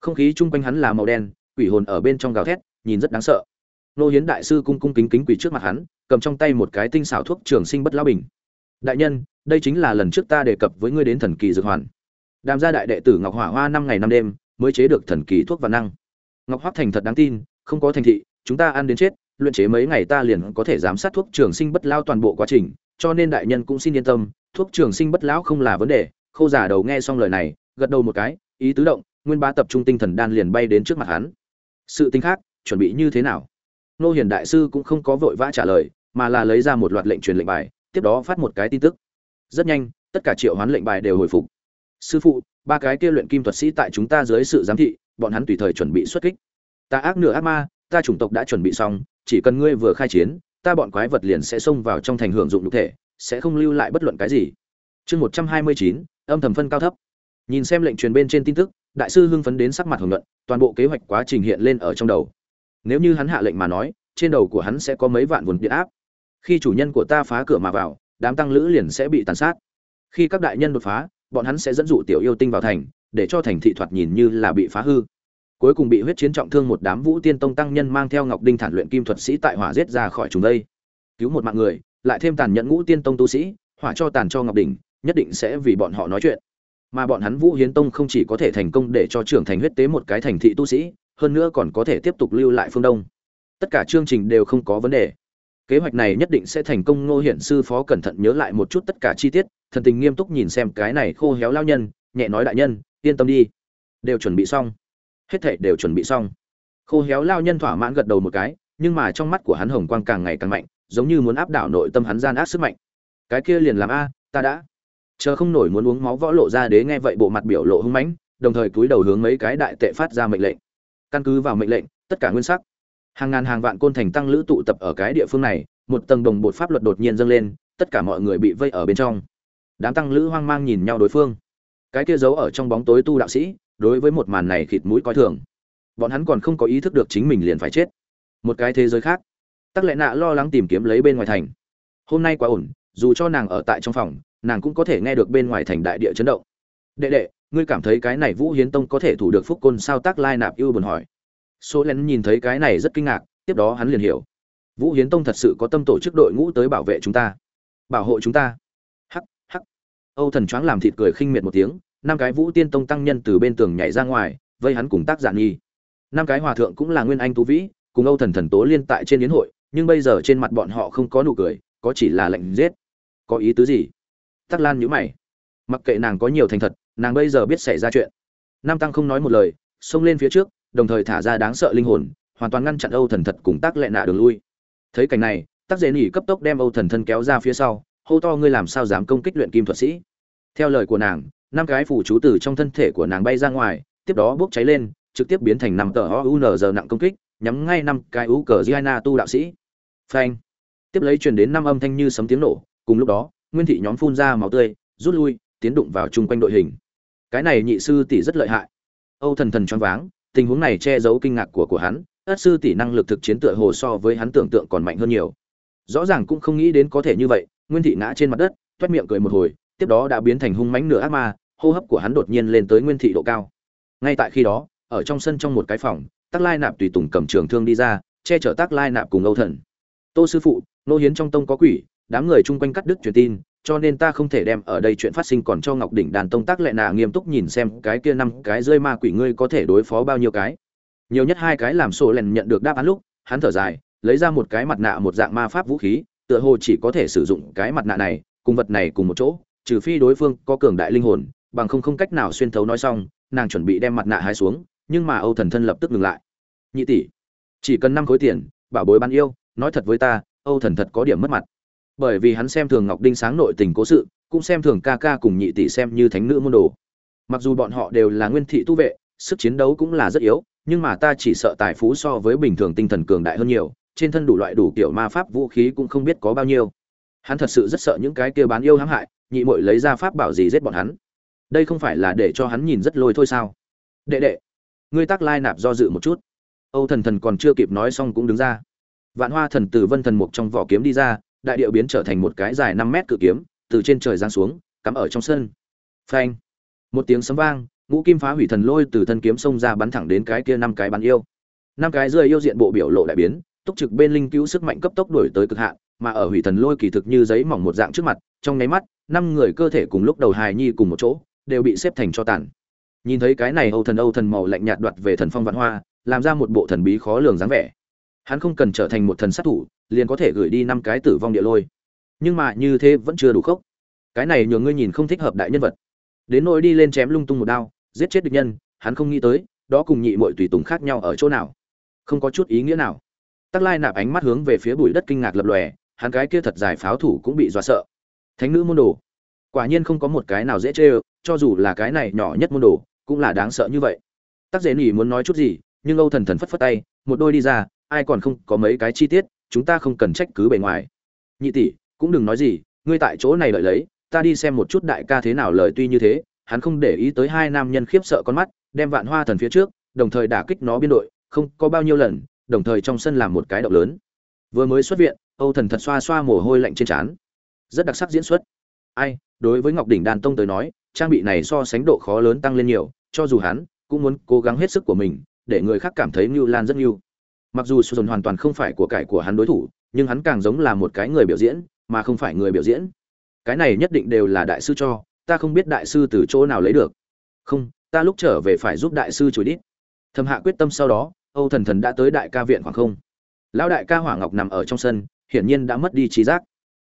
Không khí chung quanh hắn là màu đen, quỷ hồn ở bên trong gào thét, nhìn rất đáng sợ. Nô hiến đại sư cung cung kính kính quỳ trước mặt hắn, cầm trong tay một cái tinh xảo thuốc trường sinh bất lão bình. Đại nhân, đây chính là lần trước ta đề cập với ngươi đến thần kỳ dược hoàn. Đàm gia đại đệ tử ngọc hỏa hoa năm ngày năm đêm, mới chế được thần kỳ thuốc và năng. Ngọc hoắc thành thật đáng tin, không có thành thị, chúng ta ăn đến chết luyện chế mấy ngày ta liền có thể giám sát thuốc trường sinh bất lao toàn bộ quá trình, cho nên đại nhân cũng xin yên tâm, thuốc trường sinh bất lão không là vấn đề. Khâu giả đầu nghe xong lời này, gật đầu một cái, ý tứ động, nguyên bá tập trung tinh thần đan liền bay đến trước mặt hắn. Sự tình khác, chuẩn bị như thế nào? Nô hiền đại sư cũng không có vội vã trả lời, mà là lấy ra một loạt lệnh truyền lệnh bài, tiếp đó phát một cái tin tức. Rất nhanh, tất cả triệu hoán lệnh bài đều hồi phục. Sư phụ, ba cái kia luyện kim thuật sĩ tại chúng ta dưới sự giám thị, bọn hắn tùy thời chuẩn bị xuất kích. Ta ác nửa ác ma ta chủng tộc đã chuẩn bị xong, chỉ cần ngươi vừa khai chiến, ta bọn quái vật liền sẽ xông vào trong thành hưởng dụng nhục thể, sẽ không lưu lại bất luận cái gì. Chương một trăm hai mươi chín, âm thầm phân cao thấp. Nhìn xem lệnh truyền bên trên tin tức, đại sư hưng phấn đến sắc mặt hưởng luận toàn bộ kế hoạch quá trình hiện lên ở trong đầu. Nếu như hắn hạ lệnh mà nói, trên đầu của hắn sẽ có mấy vạn vốn điện áp. Khi chủ nhân của ta phá cửa mà vào, đám tăng lữ liền sẽ bị tàn sát. Khi các đại nhân đột phá, bọn hắn sẽ dẫn dụ tiểu yêu tinh vào thành, để cho thành thị thoạt nhìn như là bị phá hư cuối cùng bị huyết chiến trọng thương một đám vũ tiên tông tăng nhân mang theo ngọc đinh thản luyện kim thuật sĩ tại hỏa giết ra khỏi chúng đây. Cứu một mạng người, lại thêm tàn nhẫn ngũ tiên tông tu sĩ, hỏa cho tàn cho ngọc đỉnh, nhất định sẽ vì bọn họ nói chuyện. Mà bọn hắn vũ hiến tông không chỉ có thể thành công để cho trưởng thành huyết tế một cái thành thị tu sĩ, hơn nữa còn có thể tiếp tục lưu lại phương đông. Tất cả chương trình đều không có vấn đề. Kế hoạch này nhất định sẽ thành công, ngô hiển sư phó cẩn thận nhớ lại một chút tất cả chi tiết, thần tình nghiêm túc nhìn xem cái này khô héo lao nhân, nhẹ nói đại nhân, yên tâm đi. Đều chuẩn bị xong hết thảy đều chuẩn bị xong. Khô héo lao nhân thỏa mãn gật đầu một cái, nhưng mà trong mắt của hắn hồng quang càng ngày càng mạnh, giống như muốn áp đảo nội tâm hắn gian ác sức mạnh. Cái kia liền làm a, ta đã. Chờ không nổi muốn uống máu võ lộ ra đế nghe vậy bộ mặt biểu lộ hưng mãnh, đồng thời cúi đầu hướng mấy cái đại tệ phát ra mệnh lệnh. Căn cứ vào mệnh lệnh, tất cả nguyên sắc. Hàng ngàn hàng vạn côn thành tăng lữ tụ tập ở cái địa phương này, một tầng đồng bột pháp luật đột nhiên dâng lên, tất cả mọi người bị vây ở bên trong. Đám tăng lữ hoang mang nhìn nhau đối phương. Cái kia giấu ở trong bóng tối tu đạo sĩ đối với một màn này khịt mũi coi thường. Bọn hắn còn không có ý thức được chính mình liền phải chết. Một cái thế giới khác. Tắc lệ nạ lo lắng tìm kiếm lấy bên ngoài thành. Hôm nay quá ổn, dù cho nàng ở tại trong phòng, nàng cũng có thể nghe được bên ngoài thành đại địa chấn động. Đệ đệ, ngươi cảm thấy cái này vũ hiến tông có thể thủ được phúc côn sao? Tác lai nạp yêu buồn hỏi. Số len nhìn thấy cái này rất kinh ngạc, tiếp đó hắn liền hiểu. Vũ hiến tông thật sự có tâm tổ chức đội ngũ tới bảo vệ chúng ta, bảo hộ chúng ta. Hắc hắc. Âu thần choáng làm thịt cười khinh miệt một tiếng năm cái vũ tiên tông tăng nhân từ bên tường nhảy ra ngoài, vây hắn cùng tác giản nghi năm cái hòa thượng cũng là nguyên anh tú vĩ, cùng âu thần thần tố liên tại trên yến hội, nhưng bây giờ trên mặt bọn họ không có nụ cười, có chỉ là lệnh giết. Có ý tứ gì? Tắc lan nhữ mày. Mặc kệ nàng có nhiều thành thật, nàng bây giờ biết xảy ra chuyện. Nam tăng không nói một lời, xông lên phía trước, đồng thời thả ra đáng sợ linh hồn, hoàn toàn ngăn chặn âu thần thật cùng tác lệ nạ đường lui. Thấy cảnh này, tác dễ nỉ cấp tốc đem âu thần thân kéo ra phía sau, hô to, ngươi làm sao dám công kích luyện kim thuật sĩ? Theo lời của nàng năm cái phủ chú từ trong thân thể của nàng bay ra ngoài, tiếp đó bốc cháy lên, trực tiếp biến thành năm tờ unz nặng công kích, nhắm ngay năm cái u cờ giana tu đạo sĩ. Phanh. Tiếp lấy truyền đến năm âm thanh như sấm tiếng nổ, cùng lúc đó, nguyên thị nhóm phun ra máu tươi, rút lui, tiến đụng vào chung quanh đội hình. Cái này nhị sư tỷ rất lợi hại. Âu thần thần choáng váng, tình huống này che giấu kinh ngạc của của hắn, ất sư tỷ năng lực thực chiến tựa hồ so với hắn tưởng tượng còn mạnh hơn nhiều. Rõ ràng cũng không nghĩ đến có thể như vậy, nguyên thị ngã trên mặt đất, toét miệng cười một hồi tiếp đó đã biến thành hung mãnh nửa ác ma, hô hấp của hắn đột nhiên lên tới nguyên thị độ cao. Ngay tại khi đó, ở trong sân trong một cái phòng, tắc lai nạp tùy tùng cầm trường thương đi ra, che chở tắc lai nạp cùng âu thần. Tô sư phụ, nô hiến trong tông có quỷ, đám người chung quanh cắt đứt truyền tin, cho nên ta không thể đem ở đây chuyện phát sinh còn cho ngọc đỉnh đàn tông tắc lệ nạ nghiêm túc nhìn xem cái kia năm cái rơi ma quỷ ngươi có thể đối phó bao nhiêu cái. Nhiều nhất hai cái làm sổ lèn nhận được đáp án lúc, hắn thở dài, lấy ra một cái mặt nạ một dạng ma pháp vũ khí, tựa hồ chỉ có thể sử dụng cái mặt nạ này, cùng vật này cùng một chỗ trừ phi đối phương có cường đại linh hồn, bằng không không cách nào xuyên thấu nói xong, nàng chuẩn bị đem mặt nạ hai xuống, nhưng mà âu thần thân lập tức ngừng lại. Nhị tỷ, chỉ cần năm khối tiền, bảo bối bán yêu, nói thật với ta, âu thần thật có điểm mất mặt. Bởi vì hắn xem thường ngọc đinh sáng nội tình cố sự, cũng xem thường ca ca cùng nhị tỷ xem như thánh nữ môn đồ. Mặc dù bọn họ đều là nguyên thị tu vệ, sức chiến đấu cũng là rất yếu, nhưng mà ta chỉ sợ tài phú so với bình thường tinh thần cường đại hơn nhiều, trên thân đủ loại đủ kiểu ma pháp vũ khí cũng không biết có bao nhiêu. Hắn thật sự rất sợ những cái kia bán yêu hãm hại nhị muội lấy ra pháp bảo gì giết bọn hắn? Đây không phải là để cho hắn nhìn rất lôi thôi sao? Đệ đệ, ngươi tác lai nạp do dự một chút. Âu thần thần còn chưa kịp nói xong cũng đứng ra. Vạn hoa thần từ vân thần mục trong vỏ kiếm đi ra, đại điệu biến trở thành một cái dài năm mét cự kiếm, từ trên trời giáng xuống, cắm ở trong sân. Phanh! Một tiếng sấm vang, ngũ kim phá hủy thần lôi từ thân kiếm xông ra bắn thẳng đến cái kia năm cái bắn yêu. Năm cái rơi yêu diện bộ biểu lộ đại biến, túc trực bên linh cứu sức mạnh cấp tốc đuổi tới cực hạn mà ở hủy thần lôi kỳ thực như giấy mỏng một dạng trước mặt, trong nháy mắt, năm người cơ thể cùng lúc đầu hài nhi cùng một chỗ, đều bị xếp thành cho tàn. Nhìn thấy cái này âu thần âu thần màu lạnh nhạt đoạt về thần phong vạn hoa, làm ra một bộ thần bí khó lường dáng vẻ. Hắn không cần trở thành một thần sát thủ, liền có thể gửi đi năm cái tử vong địa lôi. Nhưng mà như thế vẫn chưa đủ khốc. Cái này nhường ngươi nhìn không thích hợp đại nhân vật. Đến nỗi đi lên chém lung tung một đao, giết chết địch nhân, hắn không nghĩ tới, đó cùng nhị mọi tùy tùng khác nhau ở chỗ nào. Không có chút ý nghĩa nào. Tắc lai nạp ánh mắt hướng về phía bụi đất kinh ngạc lập lòe hắn cái kia thật dài pháo thủ cũng bị dọa sợ. Thánh nữ môn đồ. Quả nhiên không có một cái nào dễ chơi, cho dù là cái này nhỏ nhất môn đồ cũng là đáng sợ như vậy. Tắc dễ nhỉ muốn nói chút gì nhưng âu thần thần phất phất tay một đôi đi ra ai còn không có mấy cái chi tiết chúng ta không cần trách cứ bề ngoài. Nhị tỷ cũng đừng nói gì ngươi tại chỗ này đợi lấy ta đi xem một chút đại ca thế nào lời tuy như thế hắn không để ý tới hai nam nhân khiếp sợ con mắt đem vạn hoa thần phía trước đồng thời đả kích nó biên đội không có bao nhiêu lần đồng thời trong sân làm một cái động lớn. Vừa mới xuất viện âu thần thật xoa xoa mồ hôi lạnh trên trán. Rất đặc sắc diễn xuất. Ai, đối với ngọc đỉnh đàn tông tới nói, trang bị này so sánh độ khó lớn tăng lên nhiều, cho dù hắn cũng muốn cố gắng hết sức của mình, để người khác cảm thấy Nưu lan rất mưu mặc dù Suzon hoàn toàn không phải của cải của hắn đối thủ, nhưng hắn càng giống là một cái người biểu diễn, mà không phải người biểu diễn. Cái này nhất định đều là đại sư cho, ta không biết đại sư từ chỗ nào lấy được. Không, ta lúc trở về phải giúp đại sư chùi đít. Thầm hạ quyết tâm sau đó, âu thần thần đã tới đại ca viện khoảng không. Lão đại ca hỏa ngọc nằm ở trong sân hiển nhiên đã mất đi trí giác.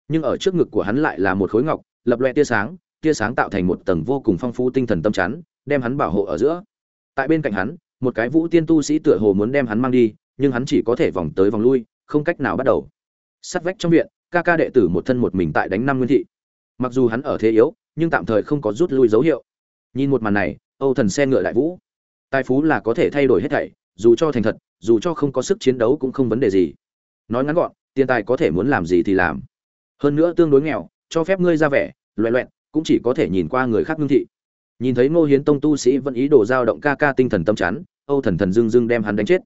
Nhưng ở trước ngực của hắn lại là một khối ngọc, lập loe tia sáng tia sáng tạo thành một tầng vô cùng phong phú tinh thần tâm chắn, đem hắn bảo hộ ở giữa. Tại bên cạnh hắn, một cái vũ tiên tu sĩ tựa hồ muốn đem hắn mang đi, nhưng hắn chỉ có thể vòng tới vòng lui, không cách nào bắt đầu. Sắt vách trong viện, ca ca đệ tử một thân một mình tại đánh năm nguyên thị. Mặc dù hắn ở thế yếu, nhưng tạm thời không có rút lui dấu hiệu. Nhìn một màn này, âu thần xe ngựa đại vũ. Tài phú là có thể thay đổi hết thảy, dù cho thành thật, dù cho không có sức chiến đấu cũng không vấn đề gì. Nói ngắn gọn tiền tài có thể muốn làm gì thì làm. Hơn nữa tương đối nghèo cho phép ngươi ra vẻ loẹ loẹn cũng chỉ có thể nhìn qua người khác ngưng thị. Nhìn thấy ngô hiến tông tu sĩ vẫn ý đồ giao động ca ca tinh thần tâm chán, âu thần thần dưng dưng đem hắn đánh chết.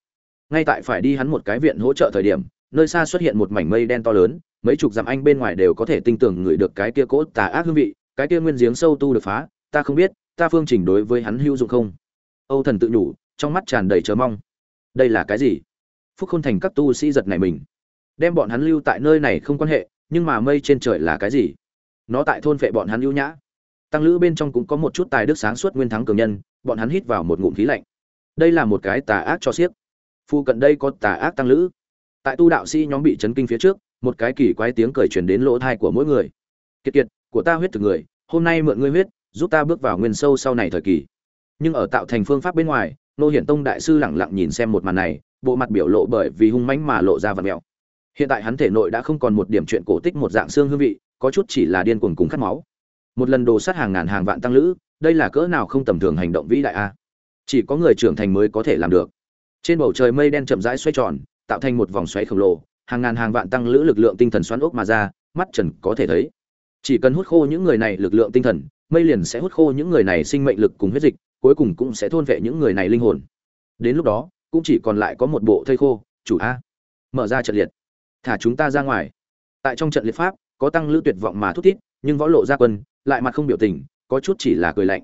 Ngay tại phải đi hắn một cái viện hỗ trợ thời điểm nơi xa xuất hiện một mảnh mây đen to lớn mấy chục dặm anh bên ngoài đều có thể tinh tưởng ngửi được cái kia cỗ tà ác hương vị cái kia nguyên giếng sâu tu được phá ta không biết ta phương trình đối với hắn hữu dụng không? Âu thần tự nhủ trong mắt tràn đầy chờ mong. Đây là cái gì? Phúc khôn thành các tu sĩ giật này mình đem bọn hắn lưu tại nơi này không quan hệ, nhưng mà mây trên trời là cái gì? Nó tại thôn phệ bọn hắn ưu nhã. Tăng lữ bên trong cũng có một chút tài đức sáng suốt nguyên thắng cường nhân, bọn hắn hít vào một ngụm khí lạnh. Đây là một cái tà ác cho xiếc phu cận đây có tà ác tăng lữ. Tại tu đạo sĩ nhóm bị chấn kinh phía trước, một cái kỳ quái tiếng cười truyền đến lỗ thai của mỗi người. Kiệt kiệt, của ta huyết thực người, hôm nay mượn ngươi huyết, giúp ta bước vào nguyên sâu sau này thời kỳ. Nhưng ở tạo thành phương pháp bên ngoài, nô hiển tông đại sư lẳng lặng nhìn xem một màn này, bộ mặt biểu lộ bởi vì hung mãnh mà lộ ra vật mèo hiện tại hắn thể nội đã không còn một điểm chuyện cổ tích một dạng xương hương vị, có chút chỉ là điên cuồng cùng khát máu. Một lần đồ sát hàng ngàn hàng vạn tăng lữ, đây là cỡ nào không tầm thường hành động vĩ đại a? Chỉ có người trưởng thành mới có thể làm được. Trên bầu trời mây đen chậm rãi xoay tròn, tạo thành một vòng xoáy khổng lồ, hàng ngàn hàng vạn tăng lữ lực lượng tinh thần xoắn ốc mà ra, mắt trần có thể thấy. Chỉ cần hút khô những người này lực lượng tinh thần, mây liền sẽ hút khô những người này sinh mệnh lực cùng huyết dịch, cuối cùng cũng sẽ thôn vệ những người này linh hồn. Đến lúc đó, cũng chỉ còn lại có một bộ thây khô, chủ a. Mở ra trận liệt thả chúng ta ra ngoài. Tại trong trận liệt pháp có tăng lữ tuyệt vọng mà thút thít nhưng võ lộ ra quân lại mặt không biểu tình có chút chỉ là cười lạnh.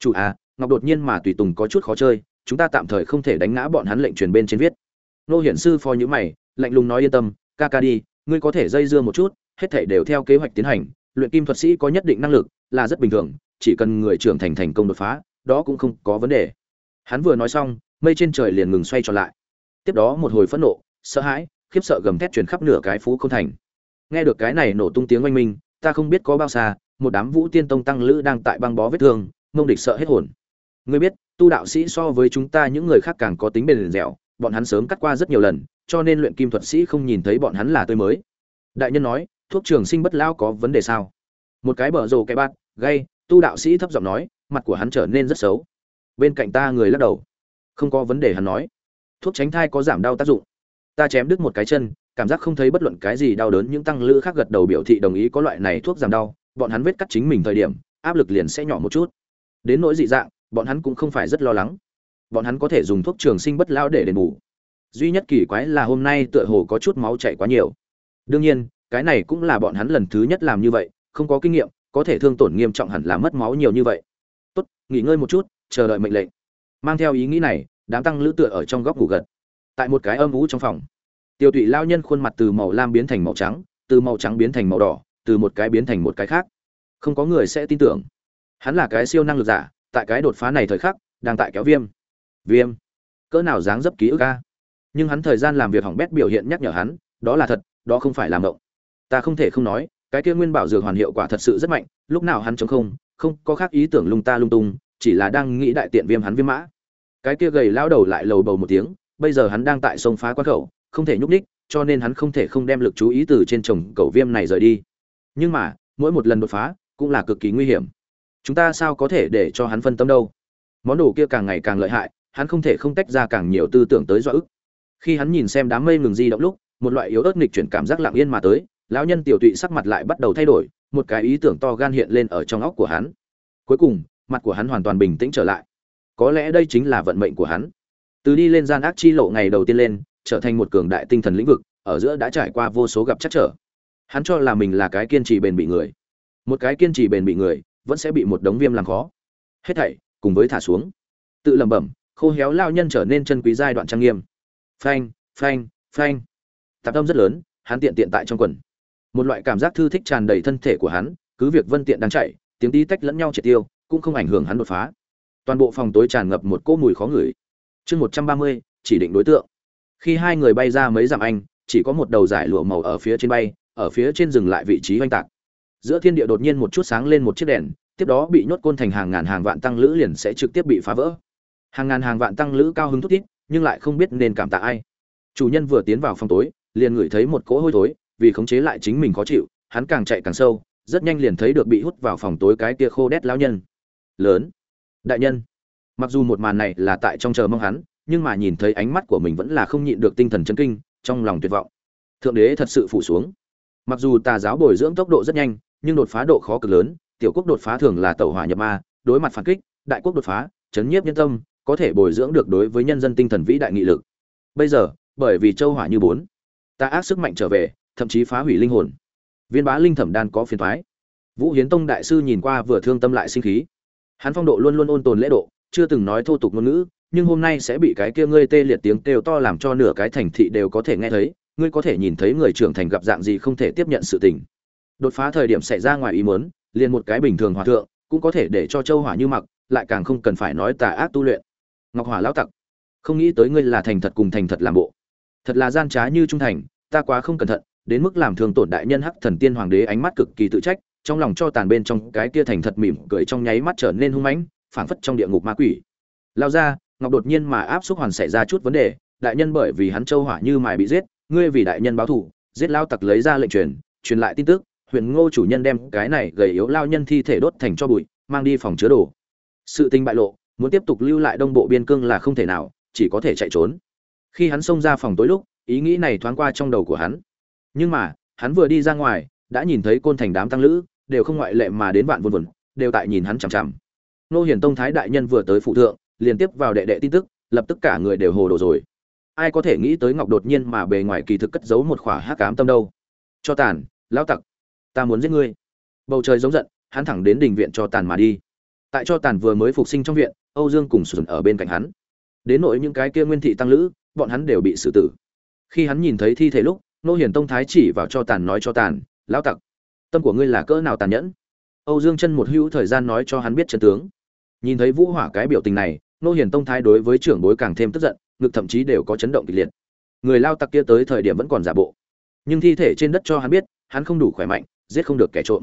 Chủ à, ngọc đột nhiên mà tùy tùng có chút khó chơi chúng ta tạm thời không thể đánh ngã bọn hắn lệnh truyền bên trên viết. Nô hiển sư phó nhữ mày lạnh lùng nói yên tâm ca ca đi ngươi có thể dây dưa một chút hết thảy đều theo kế hoạch tiến hành luyện kim thuật sĩ có nhất định năng lực là rất bình thường chỉ cần người trưởng thành thành công đột phá đó cũng không có vấn đề. Hắn vừa nói xong mây trên trời liền ngừng xoay tròn lại. Tiếp đó một hồi phẫn nộ sợ hãi khiếp sợ gầm thét truyền khắp nửa cái phú không thành. Nghe được cái này nổ tung tiếng oanh minh, ta không biết có bao xa, một đám vũ tiên tông tăng lữ đang tại băng bó vết thương, mông địch sợ hết hồn. Ngươi biết, tu đạo sĩ so với chúng ta những người khác càng có tính bền dẻo, bọn hắn sớm cắt qua rất nhiều lần, cho nên luyện kim thuật sĩ không nhìn thấy bọn hắn là tươi mới. Đại nhân nói, thuốc trường sinh bất lao có vấn đề sao? Một cái bờ rồ cái bát gay, tu đạo sĩ thấp giọng nói, mặt của hắn trở nên rất xấu. Bên cạnh ta người lắc đầu. Không có vấn đề hắn nói. Thuốc tránh thai có giảm đau tác dụng ta chém đứt một cái chân, cảm giác không thấy bất luận cái gì đau đớn, những tăng lữ khác gật đầu biểu thị đồng ý có loại này thuốc giảm đau, bọn hắn vết cắt chính mình thời điểm, áp lực liền sẽ nhỏ một chút. Đến nỗi dị dạng, bọn hắn cũng không phải rất lo lắng. Bọn hắn có thể dùng thuốc trường sinh bất lao để đền bù. Duy nhất kỳ quái là hôm nay tựa hồ có chút máu chảy quá nhiều. Đương nhiên, cái này cũng là bọn hắn lần thứ nhất làm như vậy, không có kinh nghiệm, có thể thương tổn nghiêm trọng hẳn là mất máu nhiều như vậy. Tốt, nghỉ ngơi một chút, chờ đợi mệnh lệnh. Mang theo ý nghĩ này, đám tăng lữ tựa ở trong góc ngủ gật tại một cái âm ú trong phòng. Tiêu tụy lao nhân khuôn mặt từ màu lam biến thành màu trắng, từ màu trắng biến thành màu đỏ, từ một cái biến thành một cái khác. Không có người sẽ tin tưởng. Hắn là cái siêu năng lực giả, tại cái đột phá này thời khắc, đang tại kéo viêm. Viêm. Cỡ nào dáng dấp ký ức ca nhưng hắn thời gian làm việc hỏng bét biểu hiện nhắc nhở hắn, đó là thật, đó không phải làm động ta không thể không nói, cái kia nguyên bảo dược hoàn hiệu quả thật sự rất mạnh, lúc nào hắn chống không không có khác ý tưởng lung ta lung tung, chỉ là đang nghĩ đại tiện viêm hắn viêm mã. Cái kia gầy lao đầu lại lầu bầu một tiếng bây giờ hắn đang tại sông phá quan khẩu, không thể nhúc ních cho nên hắn không thể không đem lực chú ý từ trên chồng cầu viêm này rời đi. Nhưng mà, mỗi một lần đột phá, cũng là cực kỳ nguy hiểm. Chúng ta sao có thể để cho hắn phân tâm đâu? Món đồ kia càng ngày càng lợi hại, hắn không thể không tách ra càng nhiều tư tưởng tới dọa ức. Khi hắn nhìn xem đám mây ngừng di động lúc, một loại yếu ớt nghịch chuyển cảm giác lặng yên mà tới, lão nhân tiểu tụy sắc mặt lại bắt đầu thay đổi, một cái ý tưởng to gan hiện lên ở trong óc của hắn. Cuối cùng, mặt của hắn hoàn toàn bình tĩnh trở lại. Có lẽ đây chính là vận mệnh của hắn từ đi lên gian ác chi lộ ngày đầu tiên lên, trở thành một cường đại tinh thần lĩnh vực, ở giữa đã trải qua vô số gặp chắc trở. Hắn cho là mình là cái kiên trì bền bị người. Một cái kiên trì bền bị người, vẫn sẽ bị một đống viêm làm khó. Hết thảy, cùng với thả xuống. Tự lẩm bẩm, khô héo lao nhân trở nên chân quý giai đoạn trang nghiêm. Phanh phanh phanh. Tạp tâm rất lớn, hắn tiện tiện tại trong quần. Một loại cảm giác thư thích tràn đầy thân thể của hắn, cứ việc vân tiện đang chạy, tiếng tí tách lẫn nhau triệt tiêu, cũng không ảnh hưởng hắn đột phá. Toàn bộ phòng tối tràn ngập một cỗ mùi khó ngửi chương một trăm ba mươi, chỉ định đối tượng. Khi hai người bay ra mấy dặm anh, chỉ có một đầu giải lụa màu ở phía trên bay, ở phía trên dừng lại vị trí oanh tạc. Giữa thiên địa đột nhiên một chút sáng lên một chiếc đèn, tiếp đó bị nhốt côn thành hàng ngàn hàng vạn tăng lữ liền sẽ trực tiếp bị phá vỡ. Hàng ngàn hàng vạn tăng lữ cao hứng thút thít, nhưng lại không biết nên cảm tạ ai. Chủ nhân vừa tiến vào phòng tối, liền ngửi thấy một cỗ hôi thối, vì khống chế lại chính mình khó chịu, hắn càng chạy càng sâu, rất nhanh liền thấy được bị hút vào phòng tối cái kia khô đét lão nhân. Lớn. Đại nhân mặc dù một màn này là tại trong chờ mong hắn, nhưng mà nhìn thấy ánh mắt của mình vẫn là không nhịn được tinh thần chấn kinh, trong lòng tuyệt vọng. Thượng đế thật sự phủ xuống. Mặc dù tà giáo bồi dưỡng tốc độ rất nhanh, nhưng đột phá độ khó cực lớn, tiểu quốc đột phá thường là tẩu hỏa nhập ma, đối mặt phản kích, đại quốc đột phá, chấn nhiếp nhân tâm, có thể bồi dưỡng được đối với nhân dân tinh thần vĩ đại nghị lực. Bây giờ, bởi vì châu hỏa như bốn, ta ác sức mạnh trở về, thậm chí phá hủy linh hồn. Viên bá linh thẩm đan có phiền thoái. Vũ hiến tông đại sư nhìn qua vừa thương tâm lại sinh khí. Hắn phong độ luôn luôn ôn tồn lễ độ chưa từng nói thô tục ngôn ngữ, nhưng hôm nay sẽ bị cái kia ngươi tê liệt tiếng kêu to làm cho nửa cái thành thị đều có thể nghe thấy, ngươi có thể nhìn thấy người trưởng thành gặp dạng gì không thể tiếp nhận sự tình. Đột phá thời điểm xảy ra ngoài ý muốn, liền một cái bình thường hòa thượng, cũng có thể để cho châu hỏa như mặc, lại càng không cần phải nói tà ác tu luyện. Ngọc hỏa lão tặc, không nghĩ tới ngươi là thành thật cùng thành thật làm bộ. Thật là gian trá như trung thành, ta quá không cẩn thận, đến mức làm thương tổn đại nhân hắc thần tiên hoàng đế ánh mắt cực kỳ tự trách, trong lòng cho tàn bên trong cái kia thành thật mỉm cười trong nháy mắt trở nên hung mãnh phảng phất trong địa ngục ma quỷ. Lao ra, ngọc đột nhiên mà áp xúc hoàn xảy ra chút vấn đề, đại nhân bởi vì hắn châu hỏa như mài bị giết, ngươi vì đại nhân báo thù, giết lao tặc lấy ra lệnh truyền truyền lại tin tức, huyện ngô chủ nhân đem cái này gầy yếu lao nhân thi thể đốt thành cho bụi, mang đi phòng chứa đồ. Sự tình bại lộ, muốn tiếp tục lưu lại đông bộ biên cương là không thể nào, chỉ có thể chạy trốn. Khi hắn xông ra phòng tối lúc, ý nghĩ này thoáng qua trong đầu của hắn. Nhưng mà, hắn vừa đi ra ngoài, đã nhìn thấy côn thành đám tăng lữ, đều không ngoại lệ mà đến vạn vun vun đều tại nhìn hắn chằm chằm nô hiển tông thái đại nhân vừa tới phụ thượng liên tiếp vào đệ đệ tin tức, lập tức cả người đều hồ đồ rồi. Ai có thể nghĩ tới ngọc đột nhiên mà bề ngoài kỳ thực cất giấu một khỏa hắc ám tâm đâu. Cho tàn, lão tặc, ta muốn giết ngươi. Bầu trời giống giận, hắn thẳng đến đình viện cho tàn mà đi. Tại cho tàn vừa mới phục sinh trong viện, âu dương cùng sùn ở bên cạnh hắn. Đến nỗi những cái kia nguyên thị tăng lữ, bọn hắn đều bị xử tử. Khi hắn nhìn thấy thi thể lúc, nô hiển tông thái chỉ vào cho tàn nói cho tàn, lão tặc, tâm của ngươi là cỡ nào tàn nhẫn? Âu dương chân một hữu thời gian nói cho hắn biết chân tướng nhìn thấy vũ hỏa cái biểu tình này, nô Hiền tông thái đối với trưởng bối càng thêm tức giận, ngực thậm chí đều có chấn động kịch liệt. Người lao tặc kia tới thời điểm vẫn còn giả bộ. Nhưng thi thể trên đất cho hắn biết, hắn không đủ khỏe mạnh, giết không được kẻ trộm.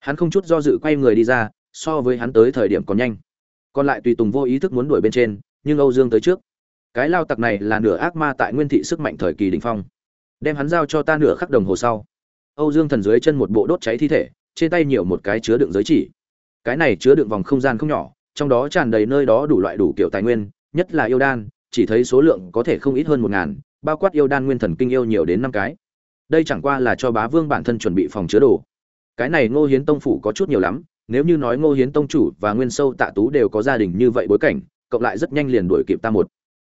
Hắn không chút do dự quay người đi ra, so với hắn tới thời điểm còn nhanh. Còn lại tùy tùng vô ý thức muốn đuổi bên trên, nhưng âu dương tới trước. Cái lao tặc này là nửa ác ma tại nguyên thị sức mạnh thời kỳ đỉnh phong. Đem hắn giao cho ta nửa khắc đồng hồ sau. Âu dương thần dưới chân một bộ đốt cháy thi thể, trên tay nhiều một cái chứa đựng giới chỉ. Cái này chứa đựng vòng không gian không nhỏ trong đó tràn đầy nơi đó đủ loại đủ kiểu tài nguyên, nhất là yêu đan, chỉ thấy số lượng có thể không ít hơn một ngàn, bao quát yêu đan nguyên thần kinh yêu nhiều đến năm cái. Đây chẳng qua là cho bá vương bản thân chuẩn bị phòng chứa đồ. Cái này ngô hiến tông phủ có chút nhiều lắm, nếu như nói ngô hiến tông chủ và nguyên sâu tạ tú đều có gia đình như vậy bối cảnh, cộng lại rất nhanh liền đuổi kịp ta một.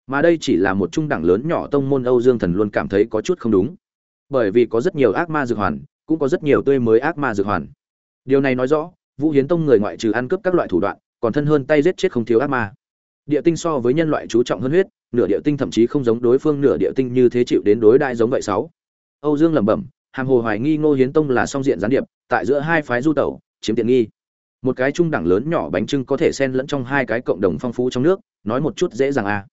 Mà đây chỉ là một trung đẳng lớn nhỏ tông môn âu dương thần luôn cảm thấy có chút không đúng. Bởi vì có rất nhiều ác ma dược hoàn, cũng có rất nhiều tươi mới ác ma dược hoàn. Điều này nói rõ, vũ hiến tông người ngoại trừ ăn cướp các loại thủ đoạn còn thân hơn tay giết chết không thiếu ác ma. Địa tinh so với nhân loại chú trọng hơn huyết, nửa địa tinh thậm chí không giống đối phương nửa địa tinh như thế chịu đến đối đại giống vậy sáu. Âu dương lẩm bẩm, hàm hồ hoài nghi ngô hiến tông là song diện gián điệp, tại giữa hai phái du tẩu, chiếm tiện nghi. Một cái trung đẳng lớn nhỏ bánh trưng có thể xen lẫn trong hai cái cộng đồng phong phú trong nước, nói một chút dễ dàng à.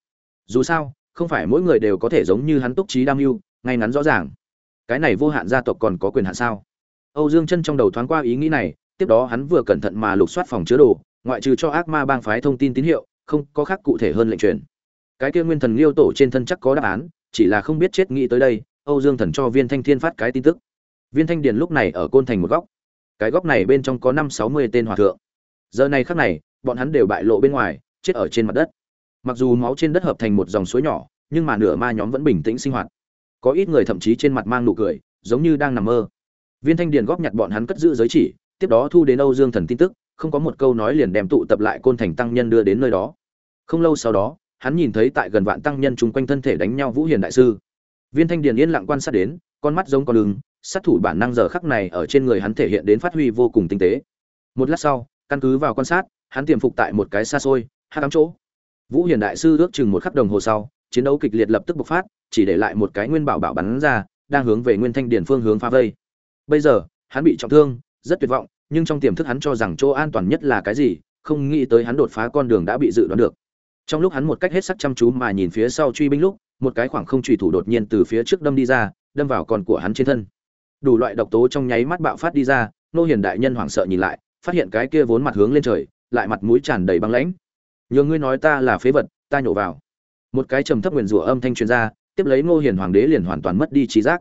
Dù sao, không phải mỗi người đều có thể giống như hắn túc trí đam mưu, ngay ngắn rõ ràng. Cái này vô hạn gia tộc còn có quyền hạn sao? Âu dương chân trong đầu thoáng qua ý nghĩ này, tiếp đó hắn vừa cẩn thận mà lục soát phòng chứa đồ ngoại trừ cho ác ma bang phái thông tin tín hiệu, không có khác cụ thể hơn lệnh truyền. Cái kia nguyên thần liêu tổ trên thân chắc có đáp án, chỉ là không biết chết nghĩ tới đây, âu dương thần cho viên thanh thiên phát cái tin tức. Viên thanh điền lúc này ở côn thành một góc. Cái góc này bên trong có năm sáu mươi tên hòa thượng. Giờ này khắc này, bọn hắn đều bại lộ bên ngoài, chết ở trên mặt đất. Mặc dù máu trên đất hợp thành một dòng suối nhỏ, nhưng mà nửa ma nhóm vẫn bình tĩnh sinh hoạt. Có ít người thậm chí trên mặt mang nụ cười, giống như đang nằm mơ. Viên thanh điền góp nhặt bọn hắn cất giữ giới chỉ, tiếp đó thu đến âu dương thần tin tức không có một câu nói liền đem tụ tập lại côn thành tăng nhân đưa đến nơi đó. Không lâu sau đó hắn nhìn thấy tại gần vạn tăng nhân chung quanh thân thể đánh nhau vũ hiền đại sư. Viên thanh điền yên lặng quan sát đến con mắt giống con đường, sát thủ bản năng giờ khắc này ở trên người hắn thể hiện đến phát huy vô cùng tinh tế. Một lát sau căn cứ vào quan sát hắn tiềm phục tại một cái xa xôi hai tám chỗ. Vũ hiền đại sư ước chừng một khắc đồng hồ sau chiến đấu kịch liệt lập tức bộc phát chỉ để lại một cái nguyên bảo bảo bắn ra đang hướng về nguyên thanh điền phương hướng phá vây. Bây giờ hắn bị trọng thương rất tuyệt vọng nhưng trong tiềm thức hắn cho rằng chỗ an toàn nhất là cái gì, không nghĩ tới hắn đột phá con đường đã bị dự đoán được. Trong lúc hắn một cách hết sắc chăm chú mà nhìn phía sau truy binh lúc, một cái khoảng không trùy thủ đột nhiên từ phía trước đâm đi ra, đâm vào con của hắn trên thân. Đủ loại độc tố trong nháy mắt bạo phát đi ra, nô hiền đại nhân hoảng sợ nhìn lại, phát hiện cái kia vốn mặt hướng lên trời, lại mặt mũi tràn đầy băng lãnh. Nhờ ngươi nói ta là phế vật, ta nhổ vào. Một cái trầm thấp nguyền rủa âm thanh truyền ra, tiếp lấy ngô hiền hoàng đế liền hoàn toàn mất đi trí giác.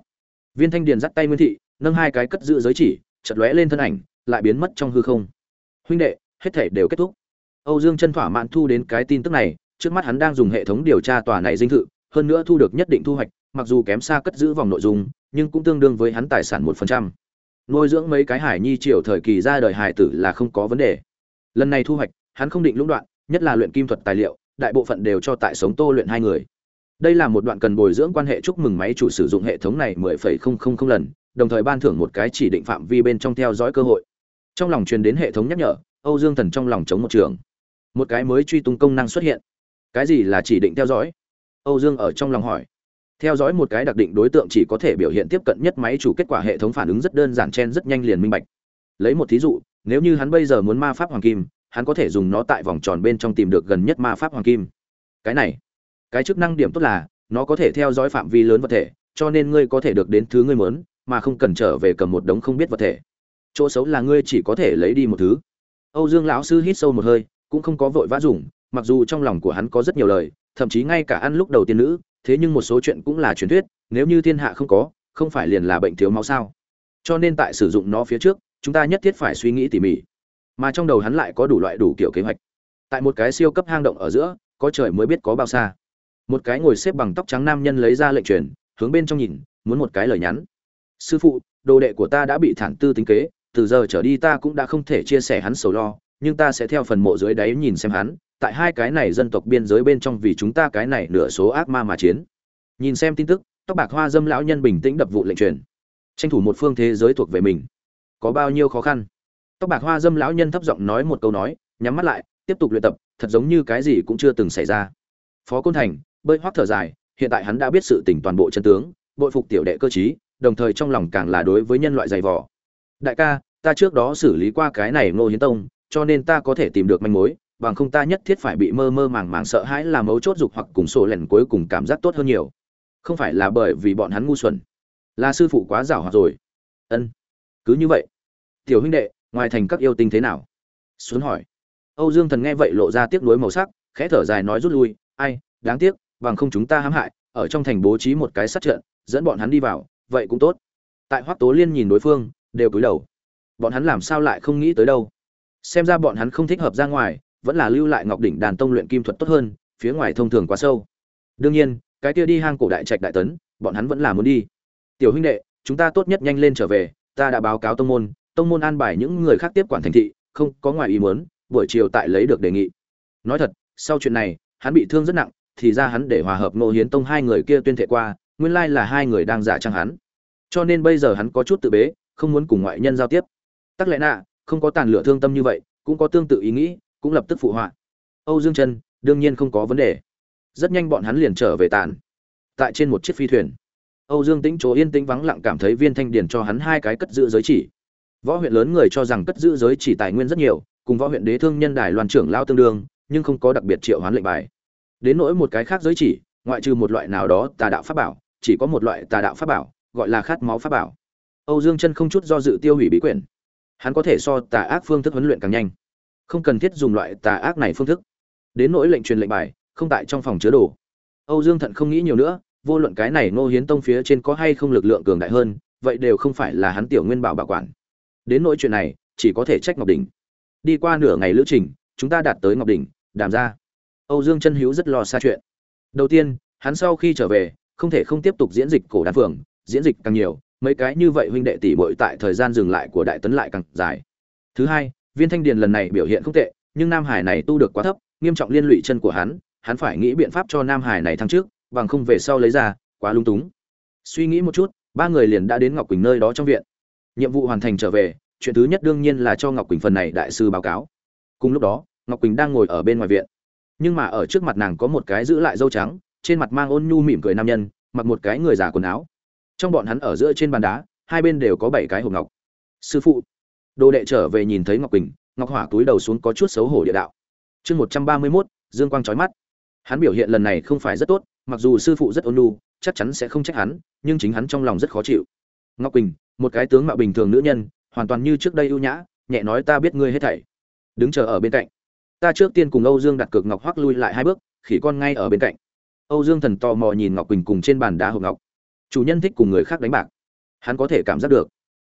Viên thanh điền dắt tay nguyên thị, nâng hai cái cất giữ giới chỉ chật lóe lên thân ảnh lại biến mất trong hư không. Huynh đệ hết thể đều kết thúc. Âu dương chân thỏa mãn thu đến cái tin tức này trước mắt hắn đang dùng hệ thống điều tra tòa này dinh thự hơn nữa thu được nhất định thu hoạch mặc dù kém xa cất giữ vòng nội dung nhưng cũng tương đương với hắn tài sản một phần trăm. Nuôi dưỡng mấy cái hải nhi triều thời kỳ ra đời hải tử là không có vấn đề. Lần này thu hoạch hắn không định lũng đoạn nhất là luyện kim thuật tài liệu đại bộ phận đều cho tại sống tô luyện hai người. Đây là một đoạn cần bồi dưỡng quan hệ chúc mừng máy chủ sử dụng hệ thống này 10,000 lần đồng thời ban thưởng một cái chỉ định phạm vi bên trong theo dõi cơ hội trong lòng truyền đến hệ thống nhắc nhở, âu dương thần trong lòng chống một trường. Một cái mới truy tung công năng xuất hiện. Cái gì là chỉ định theo dõi? Âu dương ở trong lòng hỏi. Theo dõi một cái đặc định đối tượng chỉ có thể biểu hiện tiếp cận nhất máy chủ kết quả hệ thống phản ứng rất đơn giản chen rất nhanh liền minh bạch. Lấy một thí dụ, nếu như hắn bây giờ muốn ma pháp hoàng kim, hắn có thể dùng nó tại vòng tròn bên trong tìm được gần nhất ma pháp hoàng kim. Cái này, cái chức năng điểm tốt là, nó có thể theo dõi phạm vi lớn vật thể, cho nên ngươi có thể được đến thứ ngươi muốn, mà không cần trở về cầm một đống không biết vật thể chỗ xấu là ngươi chỉ có thể lấy đi một thứ. Âu dương lão sư hít sâu một hơi, cũng không có vội vã dùng, mặc dù trong lòng của hắn có rất nhiều lời, thậm chí ngay cả ăn lúc đầu tiên nữ, thế nhưng một số chuyện cũng là truyền thuyết, nếu như thiên hạ không có, không phải liền là bệnh thiếu máu sao? Cho nên tại sử dụng nó phía trước, chúng ta nhất thiết phải suy nghĩ tỉ mỉ. Mà trong đầu hắn lại có đủ loại đủ kiểu kế hoạch. Tại một cái siêu cấp hang động ở giữa, có trời mới biết có bao xa. Một cái ngồi xếp bằng tóc trắng nam nhân lấy ra lệnh truyền, hướng bên trong nhìn, muốn một cái lời nhắn. Sư phụ, đồ đệ của ta đã bị thản tư tính kế từ giờ trở đi ta cũng đã không thể chia sẻ hắn sầu lo nhưng ta sẽ theo phần mộ dưới đáy nhìn xem hắn tại hai cái này dân tộc biên giới bên trong vì chúng ta cái này nửa số ác ma mà chiến. Nhìn xem tin tức tóc bạc hoa dâm lão nhân bình tĩnh đập vụ lệnh truyền. Tranh thủ một phương thế giới thuộc về mình. Có bao nhiêu khó khăn? Tóc bạc hoa dâm lão nhân thấp giọng nói một câu nói nhắm mắt lại tiếp tục luyện tập thật giống như cái gì cũng chưa từng xảy ra. Phó côn thành bơi hoắc thở dài hiện tại hắn đã biết sự tình toàn bộ chân tướng bội phục tiểu đệ cơ trí, đồng thời trong lòng càng là đối với nhân loại dày vò đại ca, ta trước đó xử lý qua cái này ngô hiến tông, cho nên ta có thể tìm được manh mối, bằng không ta nhất thiết phải bị mơ mơ màng màng sợ hãi làm mấu chốt dục hoặc cùng sổ lẻn cuối cùng cảm giác tốt hơn nhiều. Không phải là bởi vì bọn hắn ngu xuẩn. Là sư phụ quá giảo hoạt rồi. Ân, cứ như vậy. Tiểu huynh đệ, ngoài thành các yêu tinh thế nào? Xuống hỏi. Âu dương thần nghe vậy lộ ra tiếc nuối màu sắc, khẽ thở dài nói rút lui, ai, đáng tiếc, bằng không chúng ta hãm hại, ở trong thành bố trí một cái sát trận, dẫn bọn hắn đi vào, vậy cũng tốt. Tại hoắc tố liên nhìn đối phương đều cúi đầu. Bọn hắn làm sao lại không nghĩ tới đâu? Xem ra bọn hắn không thích hợp ra ngoài, vẫn là lưu lại ngọc đỉnh đàn tông luyện kim thuật tốt hơn, phía ngoài thông thường quá sâu. Đương nhiên, cái kia đi hang cổ đại trạch đại tấn, bọn hắn vẫn là muốn đi. Tiểu huynh đệ, chúng ta tốt nhất nhanh lên trở về, ta đã báo cáo tông môn tông môn an bài những người khác tiếp quản thành thị, không có ngoài ý muốn, buổi chiều tại lấy được đề nghị. Nói thật, sau chuyện này, hắn bị thương rất nặng, thì ra hắn để hòa hợp ngô hiến tông hai người kia tuyên thệ qua, nguyên lai là hai người đang giả trang hắn. Cho nên bây giờ hắn có chút tự bế không muốn cùng ngoại nhân giao tiếp. Tắc lẽ nạ, không có tàn lửa thương tâm như vậy, cũng có tương tự ý nghĩ, cũng lập tức phụ họa. Âu dương chân đương nhiên không có vấn đề. Rất nhanh bọn hắn liền trở về tàn. Tại trên một chiếc phi thuyền, âu dương tĩnh chỗ yên tĩnh vắng lặng cảm thấy viên thanh điền cho hắn hai cái cất giữ giới chỉ. Võ huyện lớn người cho rằng cất giữ giới chỉ tài nguyên rất nhiều, cùng võ huyện đế thương nhân đài loan trưởng lao tương đương, nhưng không có đặc biệt triệu hoán lệnh bài. Đến nỗi một cái khác giới chỉ, ngoại trừ một loại nào đó tà đạo pháp bảo, chỉ có một loại tà đạo pháp bảo, gọi là khát máu pháp bảo âu dương chân không chút do dự tiêu hủy bí quyển. Hắn có thể so tà ác phương thức huấn luyện càng nhanh. Không cần thiết dùng loại tà ác này phương thức. Đến nỗi lệnh truyền lệnh bài, không tại trong phòng chứa đồ. Âu dương thận không nghĩ nhiều nữa, vô luận cái này ngô hiến tông phía trên có hay không lực lượng cường đại hơn, vậy đều không phải là hắn tiểu nguyên bảo bảo quản. Đến nỗi chuyện này, chỉ có thể trách ngọc đỉnh. Đi qua nửa ngày lữ trình, chúng ta đạt tới ngọc đỉnh, đàm ra. Âu dương chân hữu rất lo xa chuyện. Đầu tiên, hắn sau khi trở về, không thể không tiếp tục diễn dịch cổ đan phường, diễn dịch càng nhiều mấy cái như vậy huynh đệ tỷ bội tại thời gian dừng lại của đại tấn lại càng dài. Thứ hai, viên thanh điền lần này biểu hiện không tệ, nhưng nam hải này tu được quá thấp, nghiêm trọng liên lụy chân của hắn hắn phải nghĩ biện pháp cho nam hải này thăng trước bằng không về sau lấy ra, quá lung túng. Suy nghĩ một chút, ba người liền đã đến ngọc quỳnh nơi đó trong viện. Nhiệm vụ hoàn thành trở về, chuyện thứ nhất đương nhiên là cho ngọc quỳnh phần này đại sư báo cáo. Cùng lúc đó, ngọc quỳnh đang ngồi ở bên ngoài viện. Nhưng mà ở trước mặt nàng có một cái giữ lại dâu trắng, trên mặt mang ôn nhu mỉm cười nam nhân, mặc một cái người già quần áo trong bọn hắn ở giữa trên bàn đá, hai bên đều có bảy cái hộp ngọc. Sư phụ. Đồ đệ trở về nhìn thấy ngọc quỳnh, ngọc hỏa túi đầu xuống có chút xấu hổ địa đạo. Chương một trăm ba mươi mốt, dương quang trói mắt. Hắn biểu hiện lần này không phải rất tốt, mặc dù sư phụ rất ôn nhu, chắc chắn sẽ không trách hắn, nhưng chính hắn trong lòng rất khó chịu. Ngọc quỳnh, một cái tướng mạo bình thường nữ nhân, hoàn toàn như trước đây ưu nhã, nhẹ nói ta biết ngươi hết thảy. Đứng chờ ở bên cạnh. Ta trước tiên cùng âu dương đặt cược ngọc hoắc lui lại hai bước, khỉ con ngay ở bên cạnh. Âu dương thần tò mò nhìn ngọc quỳnh cùng trên bàn đá hộp ngọc chủ nhân thích cùng người khác đánh bạc. Hắn có thể cảm giác được.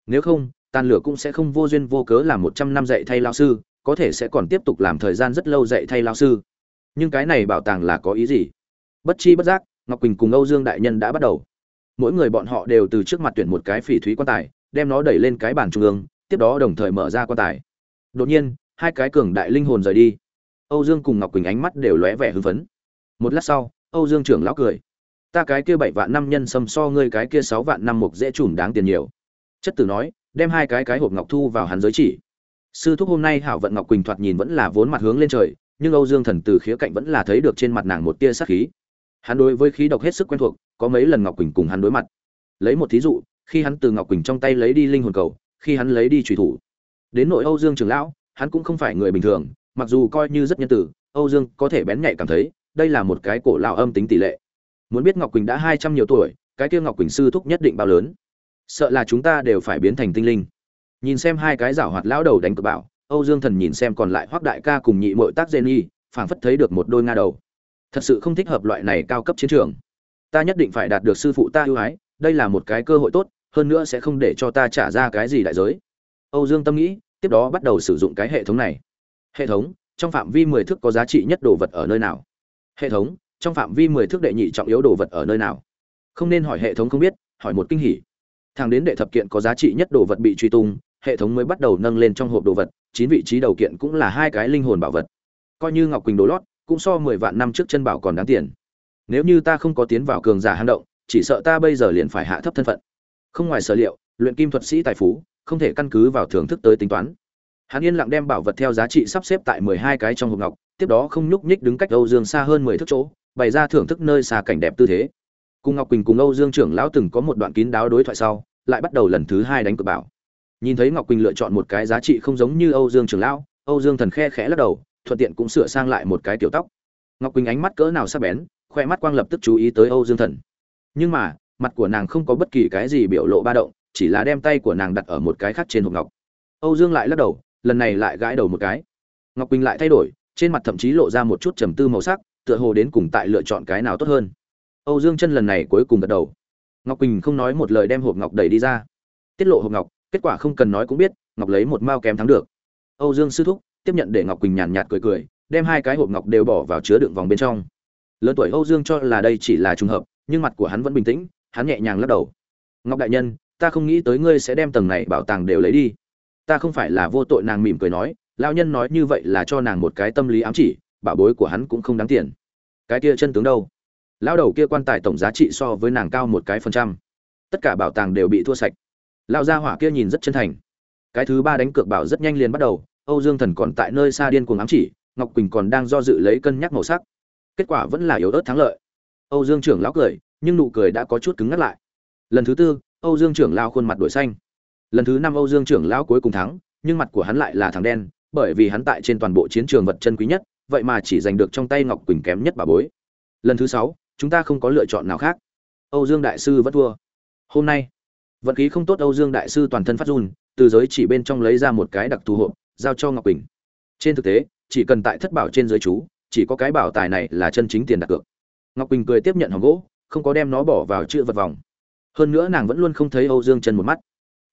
Nếu không, tàn lửa cũng sẽ không vô duyên vô cớ làm một trăm năm dạy thay lao sư, có thể sẽ còn tiếp tục làm thời gian rất lâu dạy thay lao sư. Nhưng cái này bảo tàng là có ý gì? Bất chi bất giác, ngọc quỳnh cùng âu dương đại nhân đã bắt đầu. Mỗi người bọn họ đều từ trước mặt tuyển một cái phỉ thúy quan tài, đem nó đẩy lên cái bàn trung ương, tiếp đó đồng thời mở ra quan tài. Đột nhiên, hai cái cường đại linh hồn rời đi. Âu dương cùng ngọc quỳnh ánh mắt đều lóe vẻ hưng phấn. Một lát sau, âu dương trưởng lão cười ta cái kia bảy vạn năm nhân sâm so ngươi cái kia sáu vạn năm mục dễ trùm đáng tiền nhiều. Chất tử nói, đem hai cái cái hộp ngọc thu vào hắn giới chỉ. Sư thúc hôm nay hảo vận ngọc quỳnh thoạt nhìn vẫn là vốn mặt hướng lên trời, nhưng âu dương thần từ khía cạnh vẫn là thấy được trên mặt nàng một tia sát khí. Hắn đối với khí độc hết sức quen thuộc, có mấy lần ngọc quỳnh cùng hắn đối mặt. Lấy một thí dụ, khi hắn từ ngọc quỳnh trong tay lấy đi linh hồn cầu, khi hắn lấy đi trùy thủ. Đến nội âu dương trường lão, hắn cũng không phải người bình thường, mặc dù coi như rất nhân tử, âu dương có thể bén nhạy cảm thấy, đây là một cái cổ lão âm tính tỷ lệ muốn biết ngọc quỳnh đã hai trăm nhiều tuổi, cái kia ngọc quỳnh sư thúc nhất định bao lớn. Sợ là chúng ta đều phải biến thành tinh linh. Nhìn xem hai cái rảo hoạt lão đầu đánh cược bảo, âu dương thần nhìn xem còn lại hoác đại ca cùng nhị mội tác dê phảng phất thấy được một đôi nga đầu. Thật sự không thích hợp loại này cao cấp chiến trường. Ta nhất định phải đạt được sư phụ ta ưu ái, đây là một cái cơ hội tốt, hơn nữa sẽ không để cho ta trả ra cái gì đại giới. Âu dương tâm nghĩ, tiếp đó bắt đầu sử dụng cái hệ thống này. Hệ thống, trong phạm vi mười thước có giá trị nhất đồ vật ở nơi nào? Hệ thống trong phạm vi mười thước đệ nhị trọng yếu đồ vật ở nơi nào? Không nên hỏi hệ thống không biết, hỏi một kinh hỉ. Thằng đến đệ thập kiện có giá trị nhất đồ vật bị truy tung, hệ thống mới bắt đầu nâng lên trong hộp đồ vật, chín vị trí đầu kiện cũng là hai cái linh hồn bảo vật. Coi như ngọc quỳnh đồ lót, cũng so mười vạn năm trước chân bảo còn đáng tiền. Nếu như ta không có tiến vào cường giả hang động, chỉ sợ ta bây giờ liền phải hạ thấp thân phận. Không ngoài sở liệu, luyện kim thuật sĩ tài phú, không thể căn cứ vào thưởng thức tới tính toán. Hắn yên lặng đem bảo vật theo giá trị sắp xếp tại mười hai cái trong hộp ngọc, tiếp đó không nhúc nhích đứng cách âu dương xa hơn mười thước chỗ bày ra thưởng thức nơi xa cảnh đẹp tư thế. Cùng ngọc quỳnh cùng âu dương trưởng lão từng có một đoạn kín đáo đối thoại sau, lại bắt đầu lần thứ hai đánh cược bảo nhìn thấy ngọc quỳnh lựa chọn một cái giá trị không giống như âu dương trưởng lão, âu dương thần khe khẽ lắc đầu, thuận tiện cũng sửa sang lại một cái tiểu tóc. Ngọc quỳnh ánh mắt cỡ nào sắc bén, khoe mắt quang lập tức chú ý tới âu dương thần. Nhưng mà, mặt của nàng không có bất kỳ cái gì biểu lộ ba động, chỉ là đem tay của nàng đặt ở một cái khác trên hộp ngọc. Âu dương lại lắc đầu, lần này lại gãi đầu một cái. Ngọc quỳnh lại thay đổi, trên mặt thậm chí lộ ra một chút trầm tư màu sắc tựa hồ đến cùng tại lựa chọn cái nào tốt hơn. Âu dương chân lần này cuối cùng gật đầu. Ngọc quỳnh không nói một lời đem hộp ngọc đẩy đi ra. Tiết lộ hộp ngọc, kết quả không cần nói cũng biết, ngọc lấy một mao kém thắng được. Âu dương sư thúc, tiếp nhận để ngọc quỳnh nhàn nhạt cười cười, đem hai cái hộp ngọc đều bỏ vào chứa đựng vòng bên trong. Lớn tuổi âu dương cho là đây chỉ là trùng hợp, nhưng mặt của hắn vẫn bình tĩnh, hắn nhẹ nhàng lắc đầu. Ngọc đại nhân, ta không nghĩ tới ngươi sẽ đem tầng này bảo tàng đều lấy đi. Ta không phải là vô tội nàng mỉm cười nói, lão nhân nói như vậy là cho nàng một cái tâm lý ám chỉ, bảo bối của hắn cũng không đáng tiền cái kia chân tướng đâu? Lão đầu kia quan tài tổng giá trị so với nàng cao một cái phần trăm. Tất cả bảo tàng đều bị thua sạch. Lão gia hỏa kia nhìn rất chân thành. Cái thứ ba đánh cược bảo rất nhanh liền bắt đầu, âu dương thần còn tại nơi xa điên cuồng ám chỉ, ngọc quỳnh còn đang do dự lấy cân nhắc màu sắc. Kết quả vẫn là yếu ớt thắng lợi. Âu dương trưởng lão cười, nhưng nụ cười đã có chút cứng ngắt lại. Lần thứ tư, âu dương trưởng lão khuôn mặt đổi xanh. Lần thứ năm, âu dương trưởng lão cuối cùng thắng, nhưng mặt của hắn lại là thằng đen, bởi vì hắn tại trên toàn bộ chiến trường vật chân quý nhất vậy mà chỉ giành được trong tay ngọc quỳnh kém nhất bà bối. Lần thứ sáu, chúng ta không có lựa chọn nào khác. Âu dương đại sư vẫn thua. Hôm nay, vận khí không tốt âu dương đại sư toàn thân phát run, từ giới chỉ bên trong lấy ra một cái đặc thù hộp, giao cho ngọc quỳnh. Trên thực tế, chỉ cần tại thất bảo trên giới chú, chỉ có cái bảo tài này là chân chính tiền đặt cược. Ngọc quỳnh cười tiếp nhận hòm gỗ, không có đem nó bỏ vào chữ vật vòng. Hơn nữa nàng vẫn luôn không thấy âu dương chân một mắt.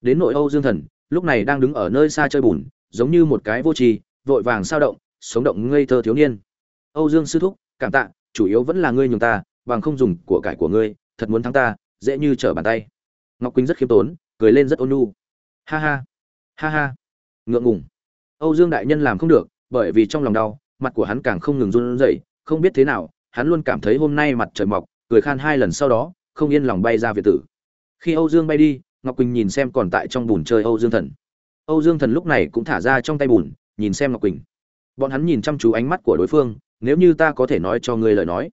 Đến nội âu dương thần, lúc này đang đứng ở nơi xa chơi bùn, giống như một cái vô tri, vội vàng sao động sống động ngây thơ thiếu niên. Âu dương sư thúc, cảm tạ, chủ yếu vẫn là ngươi nhường ta, bằng không dùng của cải của ngươi, thật muốn thắng ta, dễ như trở bàn tay. Ngọc quỳnh rất khiêm tốn, cười lên rất ôn nhu. Ha ha ha ha. Ngượng ngùng. Âu dương đại nhân làm không được, bởi vì trong lòng đau, mặt của hắn càng không ngừng run rẩy, không biết thế nào, hắn luôn cảm thấy hôm nay mặt trời mọc, cười khan hai lần sau đó, không yên lòng bay ra việt tử. Khi âu dương bay đi, ngọc quỳnh nhìn xem còn tại trong bùn chơi âu dương thần. Âu dương thần lúc này cũng thả ra trong tay bùn, nhìn xem ngọc quỳnh bọn hắn nhìn chăm chú ánh mắt của đối phương, nếu như ta có thể nói cho ngươi lời nói.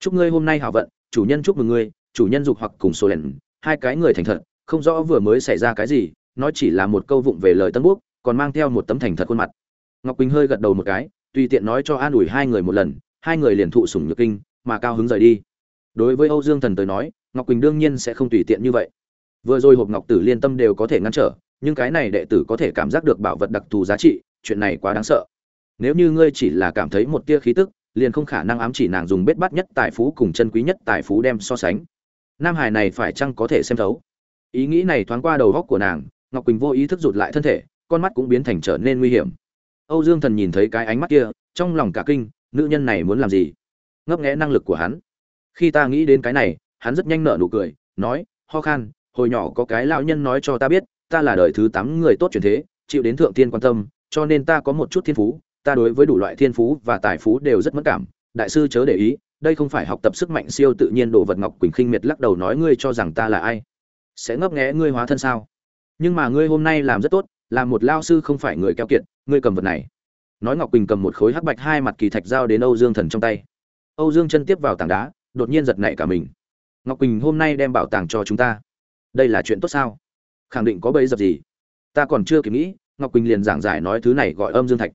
Chúc ngươi hôm nay hảo vận, chủ nhân chúc mừng ngươi, chủ nhân dục hoặc cùng sô lèn hai cái người thành thật, không rõ vừa mới xảy ra cái gì, nói chỉ là một câu vụng về lời tân quốc còn mang theo một tấm thành thật khuôn mặt. Ngọc quỳnh hơi gật đầu một cái, tùy tiện nói cho an ủi hai người một lần, hai người liền thụ sủng nhược kinh, mà cao hứng rời đi. Đối với âu dương thần tới nói, ngọc quỳnh đương nhiên sẽ không tùy tiện như vậy. Vừa rồi hộp ngọc tử liên tâm đều có thể ngăn trở, nhưng cái này đệ tử có thể cảm giác được bảo vật đặc thù giá trị, chuyện này quá đáng sợ nếu như ngươi chỉ là cảm thấy một tia khí tức, liền không khả năng ám chỉ nàng dùng bết bắt nhất tài phú cùng chân quý nhất tài phú đem so sánh. Nam hải này phải chăng có thể xem thấu? Ý nghĩ này thoáng qua đầu góc của nàng, ngọc quỳnh vô ý thức rụt lại thân thể, con mắt cũng biến thành trở nên nguy hiểm. Âu dương thần nhìn thấy cái ánh mắt kia, trong lòng cả kinh, nữ nhân này muốn làm gì? Ngấp nghẽ năng lực của hắn. Khi ta nghĩ đến cái này, hắn rất nhanh nở nụ cười, nói, ho khan, hồi nhỏ có cái lão nhân nói cho ta biết, ta là đời thứ tám người tốt truyền thế, chịu đến thượng tiên quan tâm, cho nên ta có một chút thiên phú ta đối với đủ loại thiên phú và tài phú đều rất mất cảm, đại sư chớ để ý, đây không phải học tập sức mạnh siêu tự nhiên đồ vật ngọc quỳnh khinh miệt lắc đầu nói ngươi cho rằng ta là ai? Sẽ ngấp nghẽ ngươi hóa thân sao? Nhưng mà ngươi hôm nay làm rất tốt là một lao sư không phải người keo kiệt, ngươi cầm vật này. Nói ngọc quỳnh cầm một khối hắc bạch hai mặt kỳ thạch giao đến âu dương thần trong tay. Âu dương chân tiếp vào tảng đá, đột nhiên giật nảy cả mình. Ngọc quỳnh hôm nay đem bảo tàng cho chúng ta. Đây là chuyện tốt sao? Khẳng định có bẫy dập gì? Ta còn chưa kịp nghĩ, ngọc quỳnh liền giảng giải nói thứ này gọi âm dương thạch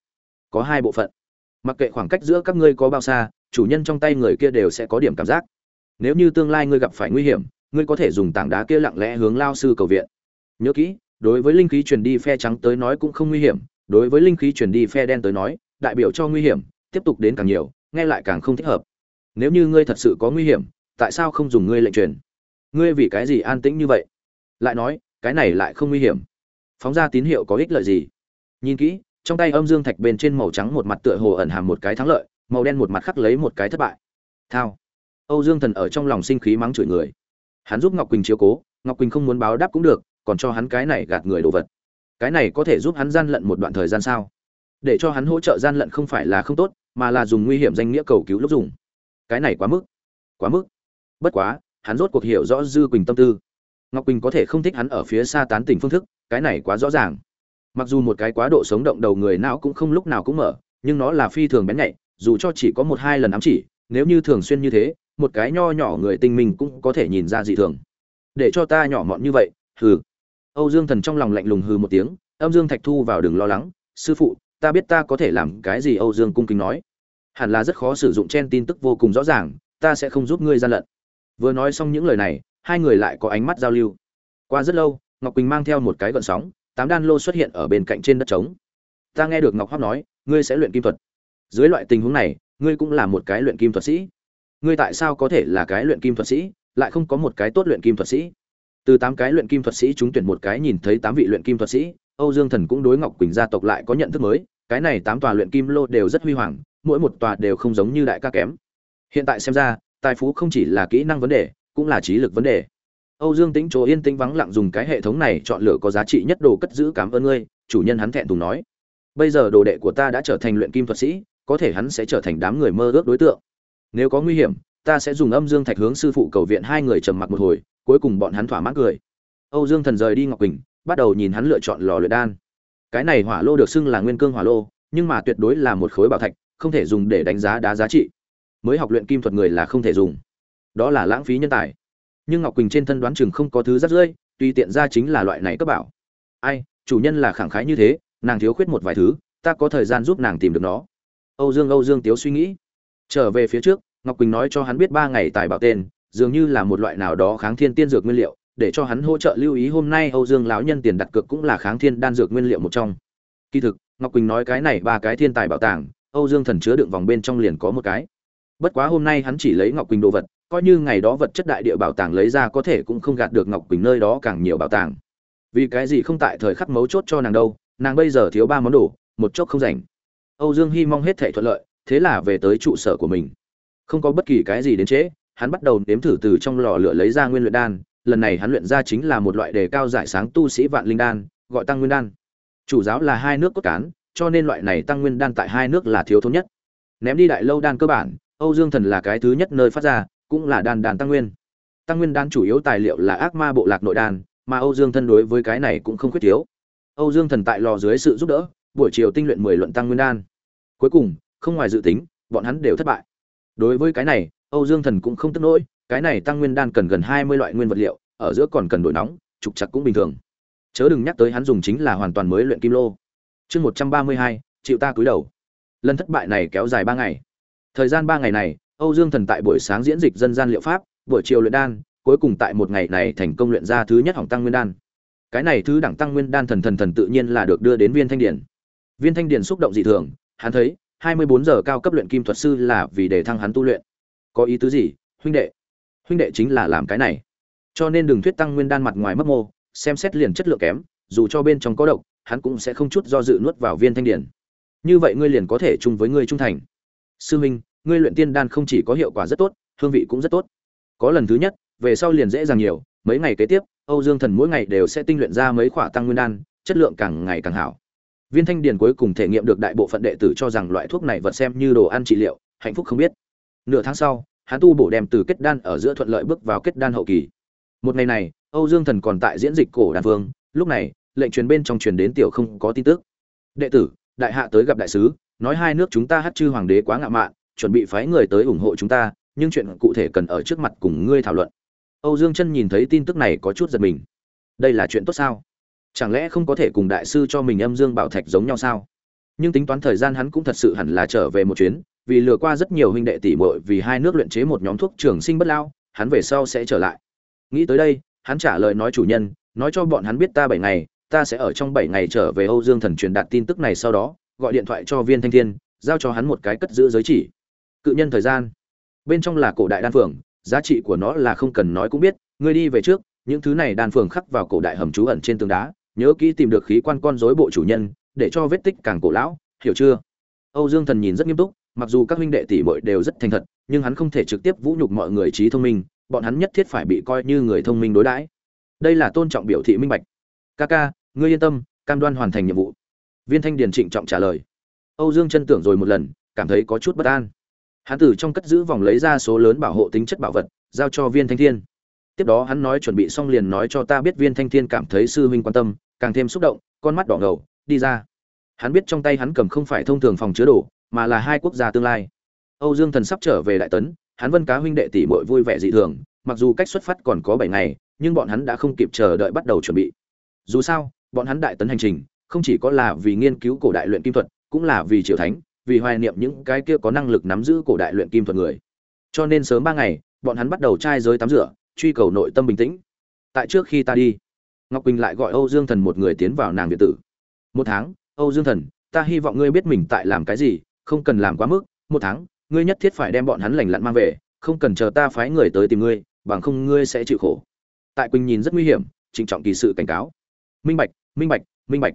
có hai bộ phận. Mặc kệ khoảng cách giữa các ngươi có bao xa, chủ nhân trong tay người kia đều sẽ có điểm cảm giác. Nếu như tương lai ngươi gặp phải nguy hiểm, ngươi có thể dùng tảng đá kia lặng lẽ hướng lao sư cầu viện. Nhớ kỹ, đối với linh khí truyền đi phe trắng tới nói cũng không nguy hiểm, đối với linh khí truyền đi phe đen tới nói, đại biểu cho nguy hiểm, tiếp tục đến càng nhiều, nghe lại càng không thích hợp. Nếu như ngươi thật sự có nguy hiểm, tại sao không dùng ngươi lệnh truyền? Ngươi vì cái gì an tĩnh như vậy? Lại nói, cái này lại không nguy hiểm. Phóng ra tín hiệu có ích lợi gì? Nhìn kỹ trong tay âm dương thạch bên trên màu trắng một mặt tựa hồ ẩn hàm một cái thắng lợi, màu đen một mặt khắc lấy một cái thất bại. Thao. Âu dương thần ở trong lòng sinh khí mắng chửi người. Hắn giúp ngọc quỳnh chiếu cố, ngọc quỳnh không muốn báo đáp cũng được, còn cho hắn cái này gạt người đồ vật. Cái này có thể giúp hắn gian lận một đoạn thời gian sao? Để cho hắn hỗ trợ gian lận không phải là không tốt, mà là dùng nguy hiểm danh nghĩa cầu cứu lúc dùng. Cái này quá mức. Quá mức. Bất quá, hắn rốt cuộc hiểu rõ dư quỳnh tâm tư. Ngọc quỳnh có thể không thích hắn ở phía xa tán tỉnh phương thức, cái này quá rõ ràng mặc dù một cái quá độ sống động đầu người não cũng không lúc nào cũng mở, nhưng nó là phi thường bén nhạy, dù cho chỉ có một hai lần ám chỉ, nếu như thường xuyên như thế, một cái nho nhỏ người tinh minh cũng có thể nhìn ra dị thường. Để cho ta nhỏ mọn như vậy, hừ. Âu dương thần trong lòng lạnh lùng hừ một tiếng, âm dương thạch thu vào đừng lo lắng, sư phụ, ta biết ta có thể làm cái gì? Âu dương cung kính nói. Hẳn là rất khó sử dụng chen tin tức vô cùng rõ ràng, ta sẽ không giúp ngươi gian lận. Vừa nói xong những lời này, hai người lại có ánh mắt giao lưu. Qua rất lâu, ngọc quỳnh mang theo một cái gợn sóng tám đan lô xuất hiện ở bên cạnh trên đất trống. Ta nghe được ngọc hoác nói, ngươi sẽ luyện kim thuật. Dưới loại tình huống này, ngươi cũng là một cái luyện kim thuật sĩ. Ngươi tại sao có thể là cái luyện kim thuật sĩ, lại không có một cái tốt luyện kim thuật sĩ? Từ tám cái luyện kim thuật sĩ chúng tuyển một cái nhìn thấy tám vị luyện kim thuật sĩ, âu dương thần cũng đối ngọc quỳnh gia tộc lại có nhận thức mới, cái này tám tòa luyện kim lô đều rất huy hoàng, mỗi một tòa đều không giống như đại ca kém. Hiện tại xem ra, tài phú không chỉ là kỹ năng vấn đề, cũng là trí lực vấn đề âu dương tĩnh chỗ yên tĩnh vắng lặng dùng cái hệ thống này chọn lựa có giá trị nhất đồ cất giữ cảm ơn ngươi, chủ nhân hắn thẹn thùng nói. Bây giờ đồ đệ của ta đã trở thành luyện kim thuật sĩ, có thể hắn sẽ trở thành đám người mơ ước đối tượng. Nếu có nguy hiểm, ta sẽ dùng âm dương thạch hướng sư phụ cầu viện hai người trầm mặc một hồi, cuối cùng bọn hắn thỏa mãn cười. Âu dương thần rời đi ngọc quỳnh, bắt đầu nhìn hắn lựa chọn lò luyện đan. Cái này hỏa lô được xưng là nguyên cương hỏa lô, nhưng mà tuyệt đối là một khối bảo thạch, không thể dùng để đánh giá đá giá trị. Mới học luyện kim thuật người là không thể dùng. Đó là lãng phí nhân tài nhưng ngọc quỳnh trên thân đoán chừng không có thứ rất rưỡi tuy tiện ra chính là loại này cấp bảo. Ai, chủ nhân là khẳng khái như thế, nàng thiếu khuyết một vài thứ, ta có thời gian giúp nàng tìm được nó. Âu dương âu dương tiếu suy nghĩ. Trở về phía trước, ngọc quỳnh nói cho hắn biết ba ngày tài bảo tên, dường như là một loại nào đó kháng thiên tiên dược nguyên liệu, để cho hắn hỗ trợ lưu ý hôm nay âu dương lão nhân tiền đặt cược cũng là kháng thiên đan dược nguyên liệu một trong. Kỳ thực, ngọc quỳnh nói cái này ba cái thiên tài bảo tàng, âu dương thần chứa đựng vòng bên trong liền có một cái. Bất quá hôm nay hắn chỉ lấy ngọc quỳnh đồ vật coi như ngày đó vật chất đại địa bảo tàng lấy ra có thể cũng không gạt được ngọc quỳnh nơi đó càng nhiều bảo tàng. Vì cái gì không tại thời khắc mấu chốt cho nàng đâu, nàng bây giờ thiếu ba món đồ, một chốc không rảnh. Âu dương hy mong hết thể thuận lợi, thế là về tới trụ sở của mình. Không có bất kỳ cái gì đến trễ, hắn bắt đầu nếm thử từ trong lò lửa lấy ra nguyên luyện đan, lần này hắn luyện ra chính là một loại đề cao giải sáng tu sĩ vạn linh đan, gọi tăng nguyên đan. Chủ giáo là hai nước cốt cán, cho nên loại này tăng nguyên đan tại hai nước là thiếu thốn nhất. Ném đi đại lâu đan cơ bản, âu dương thần là cái thứ nhất nơi phát ra cũng là đan đan tăng nguyên. Tăng nguyên đan chủ yếu tài liệu là ác ma bộ lạc nội đan, mà âu dương thân đối với cái này cũng không khuyết thiếu. Âu dương thần tại lò dưới sự giúp đỡ, buổi chiều tinh luyện mười luận tăng nguyên đan. Cuối cùng, không ngoài dự tính, bọn hắn đều thất bại. Đối với cái này, âu dương thần cũng không tức nỗi cái này tăng nguyên đan cần gần hai mươi loại nguyên vật liệu, ở giữa còn cần đổi nóng, trục chặt cũng bình thường. Chớ đừng nhắc tới hắn dùng chính là hoàn toàn mới luyện kim lô. Chương một trăm ba mươi hai, chịu ta cúi đầu. Lần thất bại này kéo dài ba ngày. Thời gian ba ngày này âu dương thần tại buổi sáng diễn dịch dân gian liệu pháp, buổi chiều luyện đan, cuối cùng tại một ngày này thành công luyện ra thứ nhất hỏng tăng nguyên đan. Cái này thứ đẳng tăng nguyên đan thần thần thần tự nhiên là được đưa đến viên thanh điển viên thanh điển xúc động dị thường, hắn thấy, hai mươi bốn giờ cao cấp luyện kim thuật sư là vì để thăng hắn tu luyện. Có ý tứ gì, huynh đệ? Huynh đệ chính là làm cái này. Cho nên đừng thuyết tăng nguyên đan mặt ngoài mấp mô, xem xét liền chất lượng kém, dù cho bên trong có độc, hắn cũng sẽ không chút do dự nuốt vào viên thanh điển như vậy ngươi liền có thể chung với ngươi trung thành. Sư huynh ngươi luyện tiên đan không chỉ có hiệu quả rất tốt, hương vị cũng rất tốt. Có lần thứ nhất, về sau liền dễ dàng nhiều, mấy ngày kế tiếp, âu dương thần mỗi ngày đều sẽ tinh luyện ra mấy quả tăng nguyên đan, chất lượng càng ngày càng hảo. Viên thanh điền cuối cùng thể nghiệm được đại bộ phận đệ tử cho rằng loại thuốc này vật xem như đồ ăn trị liệu, hạnh phúc không biết. Nửa tháng sau, hắn tu bổ đem từ kết đan ở giữa thuận lợi bước vào kết đan hậu kỳ. Một ngày này, âu dương thần còn tại diễn dịch cổ đan vương, lúc này, lệnh truyền bên trong truyền đến tiểu không có tin tức. Đệ tử, đại hạ tới gặp đại sứ, nói hai nước chúng ta hát chư hoàng đế quá ngạo mạn chuẩn bị phái người tới ủng hộ chúng ta, nhưng chuyện cụ thể cần ở trước mặt cùng ngươi thảo luận. Âu dương chân nhìn thấy tin tức này có chút giật mình. Đây là chuyện tốt sao? Chẳng lẽ không có thể cùng đại sư cho mình âm dương bảo thạch giống nhau sao? Nhưng tính toán thời gian hắn cũng thật sự hẳn là trở về một chuyến, vì lừa qua rất nhiều huynh đệ tỷ muội vì hai nước luyện chế một nhóm thuốc trường sinh bất lao, hắn về sau sẽ trở lại. Nghĩ tới đây, hắn trả lời nói chủ nhân, nói cho bọn hắn biết ta bảy ngày, ta sẽ ở trong bảy ngày trở về âu dương thần truyền đạt tin tức này sau đó, gọi điện thoại cho viên thanh thiên, giao cho hắn một cái cất giữ giới chỉ cự nhân thời gian. Bên trong là cổ đại đan phường giá trị của nó là không cần nói cũng biết, ngươi đi về trước, những thứ này đan phường khắc vào cổ đại hầm trú ẩn trên tường đá, nhớ kỹ tìm được khí quan con rối bộ chủ nhân, để cho vết tích càng cổ lão, hiểu chưa? Âu dương thần nhìn rất nghiêm túc, mặc dù các huynh đệ tỷ muội đều rất thành thật, nhưng hắn không thể trực tiếp vũ nhục mọi người trí thông minh, bọn hắn nhất thiết phải bị coi như người thông minh đối đãi. Đây là tôn trọng biểu thị minh bạch. Ca ca, ngươi yên tâm, cam đoan hoàn thành nhiệm vụ. Viên thanh điền trịnh trọng trả lời. Âu dương chân tưởng rồi một lần, cảm thấy có chút bất an hắn từ trong cất giữ vòng lấy ra số lớn bảo hộ tính chất bảo vật, giao cho viên thanh thiên. Tiếp đó hắn nói chuẩn bị xong liền nói cho ta biết viên thanh thiên cảm thấy sư huynh quan tâm, càng thêm xúc động, con mắt đỏ ngầu, đi ra. Hắn biết trong tay hắn cầm không phải thông thường phòng chứa đồ, mà là hai quốc gia tương lai. Âu dương thần sắp trở về đại tấn, hắn vân cá huynh đệ tỷ muội vui vẻ dị thường, mặc dù cách xuất phát còn có bảy ngày, nhưng bọn hắn đã không kịp chờ đợi bắt đầu chuẩn bị. Dù sao, bọn hắn đại tấn hành trình, không chỉ có là vì nghiên cứu cổ đại luyện kim thuật, cũng là vì triều thánh vì hoài niệm những cái kia có năng lực nắm giữ cổ đại luyện kim thuật người. Cho nên sớm ba ngày, bọn hắn bắt đầu trai giới tắm rửa, truy cầu nội tâm bình tĩnh. Tại trước khi ta đi, ngọc quỳnh lại gọi âu dương thần một người tiến vào nàng viện tử. Một tháng, âu dương thần, ta hy vọng ngươi biết mình tại làm cái gì, không cần làm quá mức. Một tháng, ngươi nhất thiết phải đem bọn hắn lành lặn mang về, không cần chờ ta phái người tới tìm ngươi, bằng không ngươi sẽ chịu khổ. Tại quỳnh nhìn rất nguy hiểm, trịnh trọng kỳ sự cảnh cáo. Minh bạch minh bạch minh bạch.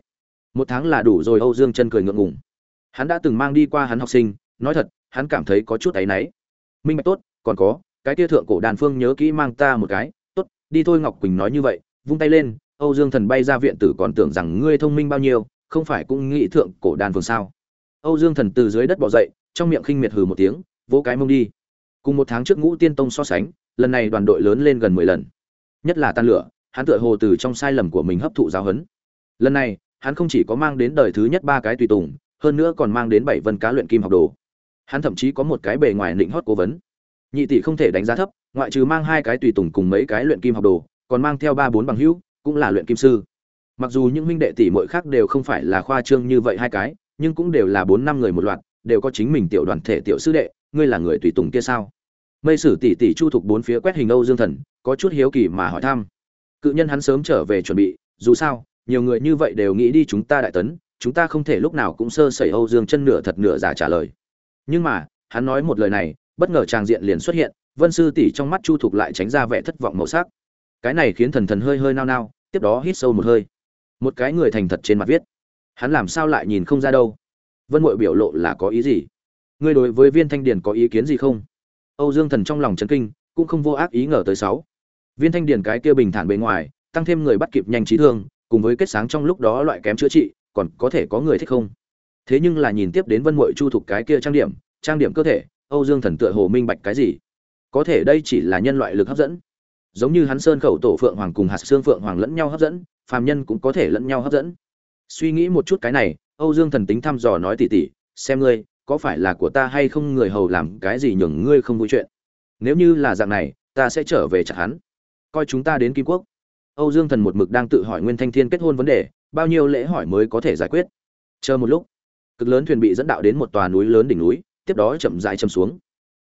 Một tháng là đủ rồi, âu dương chân cười ngượng ngùng hắn đã từng mang đi qua hắn học sinh, nói thật, hắn cảm thấy có chút áy náy. Minh bạch tốt, còn có, cái tia thượng cổ đàn phương nhớ kỹ mang ta một cái, tốt, đi thôi ngọc quỳnh nói như vậy, vung tay lên, âu dương thần bay ra viện tử còn tưởng rằng ngươi thông minh bao nhiêu, không phải cũng nghĩ thượng cổ đàn phương sao? Âu dương thần từ dưới đất bỏ dậy, trong miệng khinh miệt hừ một tiếng, vỗ cái mông đi. Cùng một tháng trước ngũ tiên tông so sánh, lần này đoàn đội lớn lên gần mười lần. Nhất là tan lửa, hắn tựa hồ từ trong sai lầm của mình hấp thụ giáo huấn. Lần này, hắn không chỉ có mang đến đời thứ nhất ba cái tùy tùng hơn nữa còn mang đến bảy vân cá luyện kim học đồ. Hắn thậm chí có một cái bề ngoài định hót cố vấn. Nhị tỷ không thể đánh giá thấp, ngoại trừ mang hai cái tùy tùng cùng mấy cái luyện kim học đồ, còn mang theo ba bốn bằng hữu, cũng là luyện kim sư. Mặc dù những huynh đệ tỷ mỗi khác đều không phải là khoa trương như vậy hai cái, nhưng cũng đều là bốn năm người một loạt, đều có chính mình tiểu đoàn thể tiểu sư đệ, ngươi là người tùy tùng kia sao? Mây sử tỷ tỷ chu thục bốn phía quét hình âu dương thần, có chút hiếu kỳ mà hỏi thăm. Cự nhân hắn sớm trở về chuẩn bị, dù sao, nhiều người như vậy đều nghĩ đi chúng ta đại tấn chúng ta không thể lúc nào cũng sơ sẩy âu dương chân nửa thật nửa giả trả lời. Nhưng mà, hắn nói một lời này, bất ngờ tràng diện liền xuất hiện, vân sư tỷ trong mắt chu thục lại tránh ra vẻ thất vọng màu sắc. Cái này khiến thần thần hơi hơi nao nao, tiếp đó hít sâu một hơi. Một cái người thành thật trên mặt viết. Hắn làm sao lại nhìn không ra đâu? Vân Ngụy biểu lộ là có ý gì? Ngươi đối với viên thanh điền có ý kiến gì không? Âu dương thần trong lòng chấn kinh, cũng không vô ác ý ngờ tới sáu. Viên thanh điền cái kia bình thản bề ngoài, tăng thêm người bắt kịp nhanh trí thương, cùng với kết sáng trong lúc đó loại kém chữa trị còn có thể có người thích không? Thế nhưng là nhìn tiếp đến vân mội chu thục cái kia trang điểm trang điểm cơ thể, âu dương thần tựa hồ minh bạch cái gì? Có thể đây chỉ là nhân loại lực hấp dẫn. Giống như hắn sơn khẩu tổ phượng hoàng cùng hạt xương phượng hoàng lẫn nhau hấp dẫn, phàm nhân cũng có thể lẫn nhau hấp dẫn. Suy nghĩ một chút cái này, âu dương thần tính thăm dò nói tỉ tỉ, xem ngươi, có phải là của ta hay không người hầu làm cái gì nhường ngươi không vui chuyện? Nếu như là dạng này, ta sẽ trở về chặt hắn. Coi chúng ta đến kim quốc. Âu dương thần một mực đang tự hỏi nguyên thanh thiên kết hôn vấn đề bao nhiêu lễ hỏi mới có thể giải quyết? Chờ một lúc. Cực lớn thuyền bị dẫn đạo đến một tòa núi lớn đỉnh núi, tiếp đó chậm rãi chầm xuống.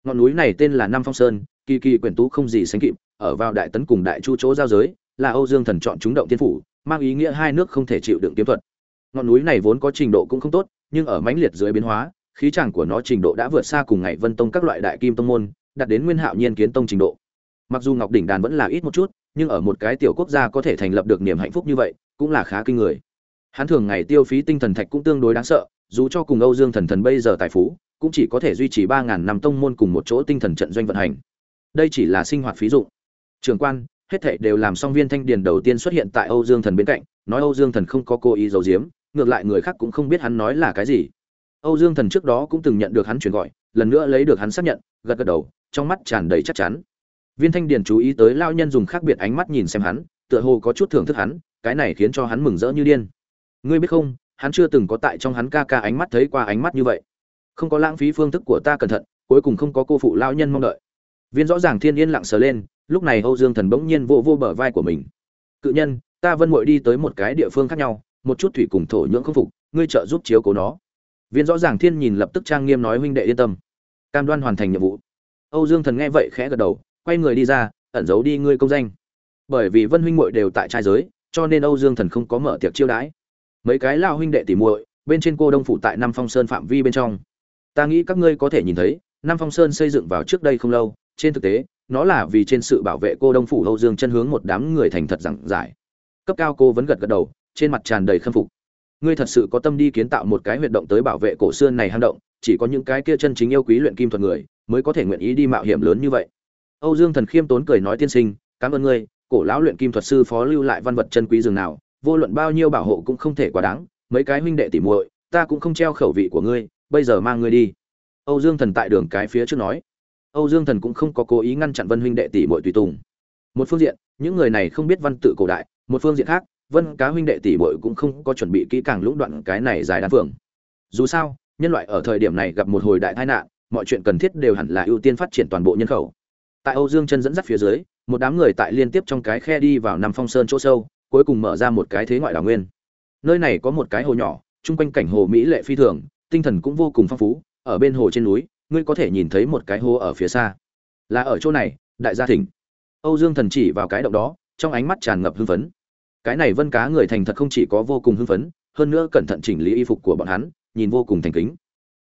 Ngọn núi này tên là nam phong sơn, kỳ kỳ quyển tú không gì sánh kịp, ở vào đại tấn cùng đại chu chỗ giao giới, là âu dương thần chọn chúng động tiên phủ, mang ý nghĩa hai nước không thể chịu đựng kiếm thuật. Ngọn núi này vốn có trình độ cũng không tốt, nhưng ở mãnh liệt dưới biến hóa, khí chàng của nó trình độ đã vượt xa cùng ngày vân tông các loại đại kim tông môn, đạt đến nguyên hạo nhiên kiến tông trình độ. Mặc dù ngọc đỉnh đàn vẫn là ít một chút, nhưng ở một cái tiểu quốc gia có thể thành lập được niềm hạnh phúc như vậy cũng là khá kinh người. Hắn thường ngày tiêu phí tinh thần thạch cũng tương đối đáng sợ, dù cho cùng âu dương thần thần bây giờ tài phú, cũng chỉ có thể duy trì ba ngàn năm tông môn cùng một chỗ tinh thần trận doanh vận hành. Đây chỉ là sinh hoạt phí dụng. Trường quan, hết thảy đều làm xong viên thanh điền đầu tiên xuất hiện tại âu dương thần bên cạnh, nói âu dương thần không có cố ý giấu giếm, ngược lại người khác cũng không biết hắn nói là cái gì. Âu dương thần trước đó cũng từng nhận được hắn truyền gọi, lần nữa lấy được hắn xác nhận, gật gật đầu, trong mắt tràn đầy chắc chắn. Viên thanh điền chú ý tới lao nhân dùng khác biệt ánh mắt nhìn xem hắn, tựa hồ có chút thưởng thức hắn cái này khiến cho hắn mừng rỡ như điên. Ngươi biết không, hắn chưa từng có tại trong hắn ca ca ánh mắt thấy qua ánh mắt như vậy. Không có lãng phí phương thức của ta cẩn thận, cuối cùng không có cô phụ lao nhân mong đợi. Viên rõ ràng thiên yên lặng sờ lên, lúc này âu dương thần bỗng nhiên vô vô bờ vai của mình. Cự nhân, ta vân mội đi tới một cái địa phương khác nhau, một chút thủy cùng thổ nhưỡng không phục, ngươi trợ giúp chiếu cố nó. Viên rõ ràng thiên nhìn lập tức trang nghiêm nói huynh đệ yên tâm. Cam đoan hoàn thành nhiệm vụ. Âu dương thần nghe vậy khẽ gật đầu, quay người đi ra, ẩn giấu đi ngươi công danh. Bởi vì vân huynh muội đều tại trai giới cho nên âu dương thần không có mở tiệc chiêu đãi. Mấy cái lao huynh đệ tỉ muội, bên trên cô đông phủ tại Nam phong sơn phạm vi bên trong. Ta nghĩ các ngươi có thể nhìn thấy, Nam phong sơn xây dựng vào trước đây không lâu, trên thực tế, nó là vì trên sự bảo vệ cô đông phủ âu dương chân hướng một đám người thành thật giảng giải. Cấp cao cô vẫn gật gật đầu, trên mặt tràn đầy khâm phục. Ngươi thật sự có tâm đi kiến tạo một cái huyệt động tới bảo vệ cổ xưa này hang động, chỉ có những cái kia chân chính yêu quý luyện kim thuật người, mới có thể nguyện ý đi mạo hiểm lớn như vậy. Âu dương thần khiêm tốn cười nói tiên sinh, cảm ơn ngươi cổ lão luyện kim thuật sư phó lưu lại văn vật chân quý rừng nào, vô luận bao nhiêu bảo hộ cũng không thể quá đáng, mấy cái huynh đệ tỉ muội, ta cũng không treo khẩu vị của ngươi, bây giờ mang ngươi đi. Âu dương thần tại đường cái phía trước nói. Âu dương thần cũng không có cố ý ngăn chặn vân huynh đệ tỷ muội tùy tùng. Một phương diện, những người này không biết văn tự cổ đại, một phương diện khác, vân cá huynh đệ tỷ muội cũng không có chuẩn bị kỹ càng lũng đoạn cái này dài đan phượng. Dù sao, nhân loại ở thời điểm này gặp một hồi đại tai nạn, mọi chuyện cần thiết đều hẳn là ưu tiên phát triển toàn bộ nhân khẩu. Tại âu dương chân dẫn dắt phía dưới một đám người tại liên tiếp trong cái khe đi vào năm phong sơn chỗ sâu, cuối cùng mở ra một cái thế ngoại đảo nguyên. Nơi này có một cái hồ nhỏ, chung quanh cảnh hồ mỹ lệ phi thường, tinh thần cũng vô cùng phong phú, ở bên hồ trên núi, ngươi có thể nhìn thấy một cái hồ ở phía xa. Là ở chỗ này, đại gia thỉnh. Âu dương thần chỉ vào cái động đó, trong ánh mắt tràn ngập hưng phấn. Cái này vân cá người thành thật không chỉ có vô cùng hưng phấn, hơn nữa cẩn thận chỉnh lý y phục của bọn hắn, nhìn vô cùng thành kính.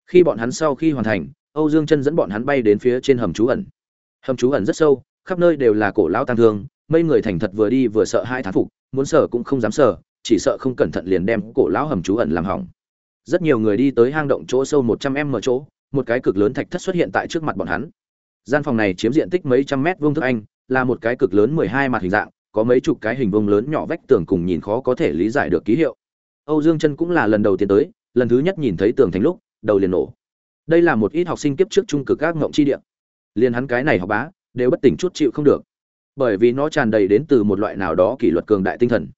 Khi bọn hắn sau khi hoàn thành, âu dương chân dẫn bọn hắn bay đến phía trên hầm trú ẩn. Hầm trú ẩn rất sâu khắp nơi đều là cổ lão tang thương, mấy người thành thật vừa đi vừa sợ hai thán phục, muốn sợ cũng không dám sợ, chỉ sợ không cẩn thận liền đem cổ lão hầm trú ẩn làm hỏng. Rất nhiều người đi tới hang động chỗ sâu một trăm m chỗ, một cái cực lớn thạch thất xuất hiện tại trước mặt bọn hắn. Gian phòng này chiếm diện tích mấy trăm mét vuông thức anh, là một cái cực lớn mười hai mặt hình dạng, có mấy chục cái hình vuông lớn nhỏ vách tường cùng nhìn khó có thể lý giải được ký hiệu. Âu dương chân cũng là lần đầu tiên tới, lần thứ nhất nhìn thấy tường thành lúc, đầu liền nổ. Đây là một ít học sinh kiếp trước trung cực các ngộng chi địa. Liền hắn cái này học bá đều bất tỉnh chút chịu không được. Bởi vì nó tràn đầy đến từ một loại nào đó kỷ luật cường đại tinh thần.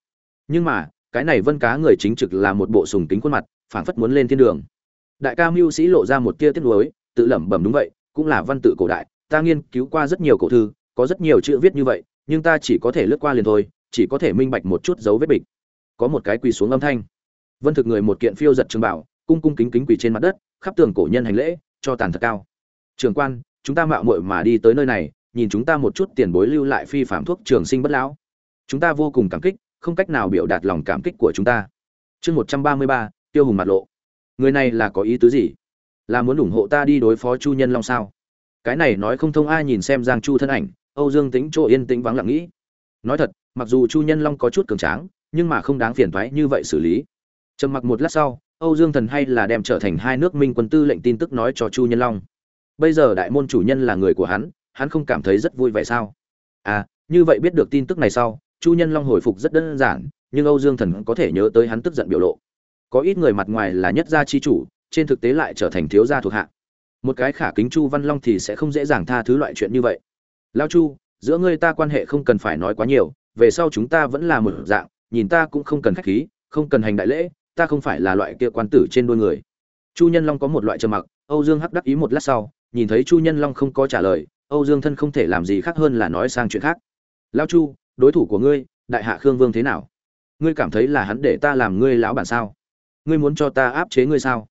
Nhưng mà, cái này vân cá người chính trực là một bộ sùng kính khuôn mặt, phảng phất muốn lên thiên đường. Đại ca mưu sĩ lộ ra một tia tiếc nuối, tự lẩm bẩm đúng vậy, cũng là văn tự cổ đại, ta nghiên cứu qua rất nhiều cổ thư, có rất nhiều chữ viết như vậy, nhưng ta chỉ có thể lướt qua liền thôi, chỉ có thể minh bạch một chút dấu vết bịch. Có một cái quỳ xuống âm thanh. Vân thực người một kiện phiêu giật trường bảo, cung cung kính kính quỳ trên mặt đất, khắp tường cổ nhân hành lễ, cho tàn thật cao. Trường quan, chúng ta mạo muội mà đi tới nơi này nhìn chúng ta một chút tiền bối lưu lại phi phạm thuốc trường sinh bất lão. Chúng ta vô cùng cảm kích, không cách nào biểu đạt lòng cảm kích của chúng ta. Chương một trăm ba mươi ba, tiêu hùng mặt lộ. Người này là có ý tứ gì? Là muốn ủng hộ ta đi đối phó chu nhân long sao? Cái này nói không thông ai nhìn xem giang chu thân ảnh, âu dương tính chỗ yên tĩnh vắng lặng nghĩ. Nói thật, mặc dù chu nhân long có chút cường tráng, nhưng mà không đáng phiền thoái như vậy xử lý. Trầm mặc một lát sau, âu dương thần hay là đem trở thành hai nước minh quân tư lệnh tin tức nói cho chu nhân long. Bây giờ đại môn chủ nhân là người của hắn hắn không cảm thấy rất vui vẻ sao? À như vậy biết được tin tức này sau, chu nhân long hồi phục rất đơn giản, nhưng âu dương thần có thể nhớ tới hắn tức giận biểu lộ. Có ít người mặt ngoài là nhất gia chi chủ, trên thực tế lại trở thành thiếu gia thuộc hạ. Một cái khả kính chu văn long thì sẽ không dễ dàng tha thứ loại chuyện như vậy. Lao chu, giữa ngươi ta quan hệ không cần phải nói quá nhiều, về sau chúng ta vẫn là một dạng, nhìn ta cũng không cần khách khí, không cần hành đại lễ, ta không phải là loại kia quan tử trên đôi người. Chu nhân long có một loại trầm mặc, âu dương hắc đắc ý một lát sau, nhìn thấy chu nhân long không có trả lời âu dương thân không thể làm gì khác hơn là nói sang chuyện khác. Lão chu, đối thủ của ngươi, đại hạ khương vương thế nào? Ngươi cảm thấy là hắn để ta làm ngươi lão bản sao? Ngươi muốn cho ta áp chế ngươi sao?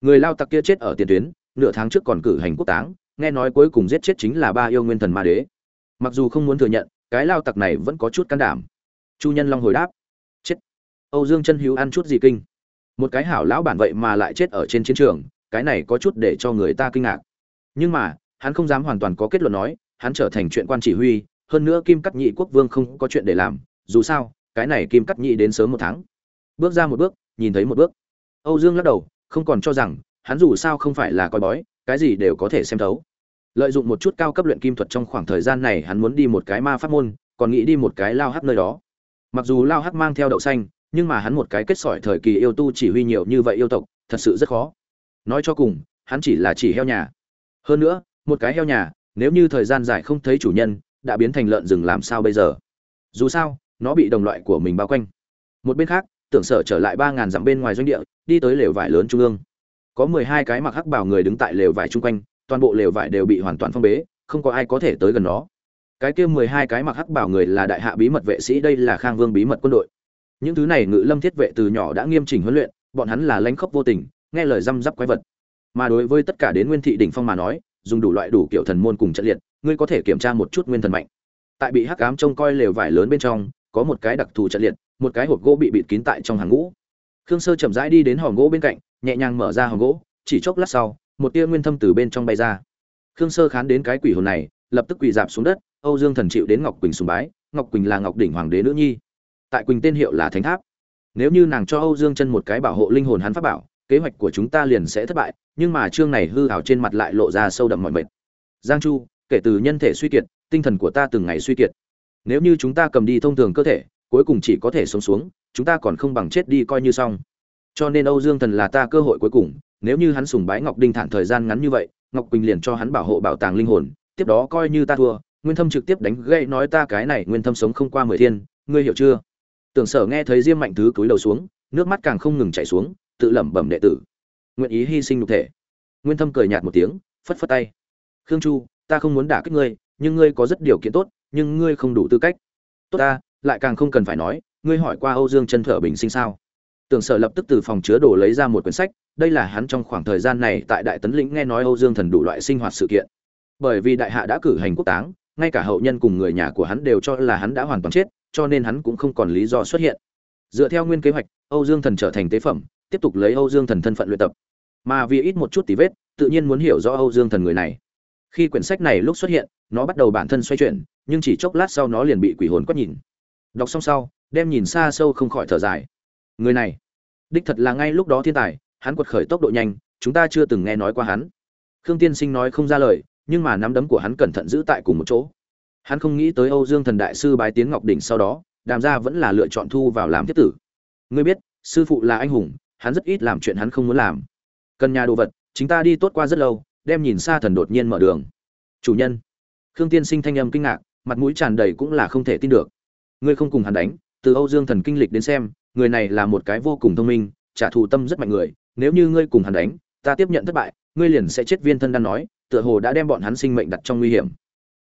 Người lao tặc kia chết ở tiền tuyến, nửa tháng trước còn cử hành quốc táng, nghe nói cuối cùng giết chết chính là ba yêu nguyên thần ma đế. Mặc dù không muốn thừa nhận, cái lao tặc này vẫn có chút can đảm. Chu nhân long hồi đáp, chết. Âu dương chân hữu ăn chút gì kinh. Một cái hảo lão bản vậy mà lại chết ở trên chiến trường, cái này có chút để cho người ta kinh ngạc. Nhưng mà hắn không dám hoàn toàn có kết luận nói, hắn trở thành chuyện quan chỉ huy, hơn nữa kim cắt nhị quốc vương không có chuyện để làm, dù sao, cái này kim cắt nhị đến sớm một tháng. Bước ra một bước, nhìn thấy một bước. Âu dương lắc đầu, không còn cho rằng, hắn dù sao không phải là coi bói, cái gì đều có thể xem thấu. Lợi dụng một chút cao cấp luyện kim thuật trong khoảng thời gian này, hắn muốn đi một cái ma pháp môn, còn nghĩ đi một cái lao hắc nơi đó. Mặc dù lao hắc mang theo đậu xanh, nhưng mà hắn một cái kết sỏi thời kỳ yêu tu chỉ huy nhiều như vậy yêu tộc, thật sự rất khó. Nói cho cùng, hắn chỉ là chỉ heo nhà. Hơn nữa một cái heo nhà, nếu như thời gian dài không thấy chủ nhân, đã biến thành lợn rừng làm sao bây giờ? Dù sao, nó bị đồng loại của mình bao quanh. Một bên khác, tưởng sở trở lại ba ngàn dặm bên ngoài doanh địa, đi tới lều vải lớn trung ương. Có mười hai cái mặc hắc bảo người đứng tại lều vải chung quanh, toàn bộ lều vải đều bị hoàn toàn phong bế, không có ai có thể tới gần nó. Cái kia mười hai cái mặc hắc bảo người là đại hạ bí mật vệ sĩ, đây là khang vương bí mật quân đội. Những thứ này ngự lâm thiết vệ từ nhỏ đã nghiêm chỉnh huấn luyện, bọn hắn là lãnh khốc vô tình, nghe lời răm rắp quái vật. Mà đối với tất cả đến nguyên thị đỉnh phong mà nói dùng đủ loại đủ kiểu thần môn cùng trận liệt, ngươi có thể kiểm tra một chút nguyên thần mạnh. Tại bị hắc ám trông coi lều vải lớn bên trong, có một cái đặc thù trận liệt, một cái hộp gỗ bị bịt kín tại trong hàng ngũ. Khương sơ chậm rãi đi đến hòm gỗ bên cạnh, nhẹ nhàng mở ra hòm gỗ, chỉ chốc lát sau, một tia nguyên thâm từ bên trong bay ra. Khương sơ khán đến cái quỷ hồn này, lập tức quỳ dạp xuống đất, âu dương thần chịu đến ngọc quỳnh sùng bái, ngọc quỳnh là ngọc đỉnh hoàng đế nữ nhi. Tại quỳnh tên hiệu là thánh tháp. Nếu như nàng cho âu dương chân một cái bảo hộ linh hồn hắn pháp bảo kế hoạch của chúng ta liền sẽ thất bại, nhưng mà chương này hư hảo trên mặt lại lộ ra sâu đậm mọi mệt. Giang chu, kể từ nhân thể suy kiệt, tinh thần của ta từng ngày suy kiệt. Nếu như chúng ta cầm đi thông thường cơ thể, cuối cùng chỉ có thể sống xuống, chúng ta còn không bằng chết đi coi như xong. Cho nên âu dương thần là ta cơ hội cuối cùng, nếu như hắn sùng bái ngọc đinh thản thời gian ngắn như vậy, ngọc quỳnh liền cho hắn bảo hộ bảo tàng linh hồn, tiếp đó coi như ta thua, nguyên thâm trực tiếp đánh gậy nói ta cái này nguyên thâm sống không qua mười thiên, ngươi hiểu chưa? Tưởng sở nghe thấy diêm mạnh thứ cúi đầu xuống, nước mắt càng không ngừng chảy xuống tự lẩm bẩm đệ tử. Nguyện ý hy sinh nhục thể. Nguyên thâm cười nhạt một tiếng, phất phất tay. Khương chu, ta không muốn đả kích ngươi, nhưng ngươi có rất điều kiện tốt, nhưng ngươi không đủ tư cách. Tốt ta, lại càng không cần phải nói, ngươi hỏi qua âu dương chân thở bình sinh sao? Tưởng sở lập tức từ phòng chứa đồ lấy ra một quyển sách, đây là hắn trong khoảng thời gian này tại đại tấn lĩnh nghe nói âu dương thần đủ loại sinh hoạt sự kiện. Bởi vì đại hạ đã cử hành quốc táng, ngay cả hậu nhân cùng người nhà của hắn đều cho là hắn đã hoàn toàn chết, cho nên hắn cũng không còn lý do xuất hiện. Dựa theo nguyên kế hoạch, âu dương thần trở thành tế phẩm tiếp tục lấy âu dương thần thân phận luyện tập. Mà vì ít một chút tí vết, tự nhiên muốn hiểu rõ âu dương thần người này. Khi quyển sách này lúc xuất hiện, nó bắt đầu bản thân xoay chuyển, nhưng chỉ chốc lát sau nó liền bị quỷ hồn quét nhìn. Đọc xong sau, đem nhìn xa sâu không khỏi thở dài. Người này, đích thật là ngay lúc đó thiên tài, hắn quật khởi tốc độ nhanh, chúng ta chưa từng nghe nói qua hắn. Khương tiên sinh nói không ra lời, nhưng mà nắm đấm của hắn cẩn thận giữ tại cùng một chỗ. Hắn không nghĩ tới âu dương thần đại sư bái tiến ngọc đỉnh sau đó, đàm gia vẫn là lựa chọn thu vào làm tiếp tử. Ngươi biết, sư phụ là anh hùng hắn rất ít làm chuyện hắn không muốn làm. Cần nhà đồ vật chúng ta đi tốt qua rất lâu, đem nhìn xa thần đột nhiên mở đường. Chủ nhân. Khương tiên sinh thanh âm kinh ngạc, mặt mũi tràn đầy cũng là không thể tin được. Ngươi không cùng hắn đánh, từ âu dương thần kinh lịch đến xem, người này là một cái vô cùng thông minh, trả thù tâm rất mạnh người, nếu như ngươi cùng hắn đánh, ta tiếp nhận thất bại, ngươi liền sẽ chết viên thân đang nói, tựa hồ đã đem bọn hắn sinh mệnh đặt trong nguy hiểm.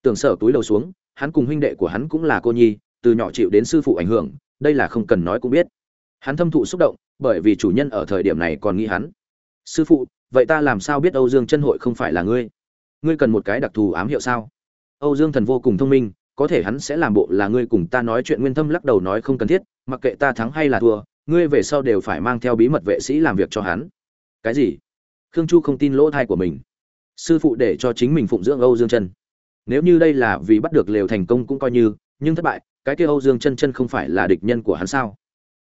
Tưởng sở túi đầu xuống, hắn cùng huynh đệ của hắn cũng là cô nhi, từ nhỏ chịu đến sư phụ ảnh hưởng, đây là không cần nói cũng biết hắn thâm thụ xúc động, bởi vì chủ nhân ở thời điểm này còn nghĩ hắn. Sư phụ, vậy ta làm sao biết âu dương chân hội không phải là ngươi? Ngươi cần một cái đặc thù ám hiệu sao? Âu dương thần vô cùng thông minh, có thể hắn sẽ làm bộ là ngươi cùng ta nói chuyện nguyên thâm lắc đầu nói không cần thiết, mặc kệ ta thắng hay là thua, ngươi về sau đều phải mang theo bí mật vệ sĩ làm việc cho hắn. Cái gì? Khương chu không tin lỗ thai của mình. Sư phụ để cho chính mình phụng dưỡng âu dương chân. Nếu như đây là vì bắt được lều thành công cũng coi như, nhưng thất bại, cái kia âu dương chân chân không phải là địch nhân của hắn sao?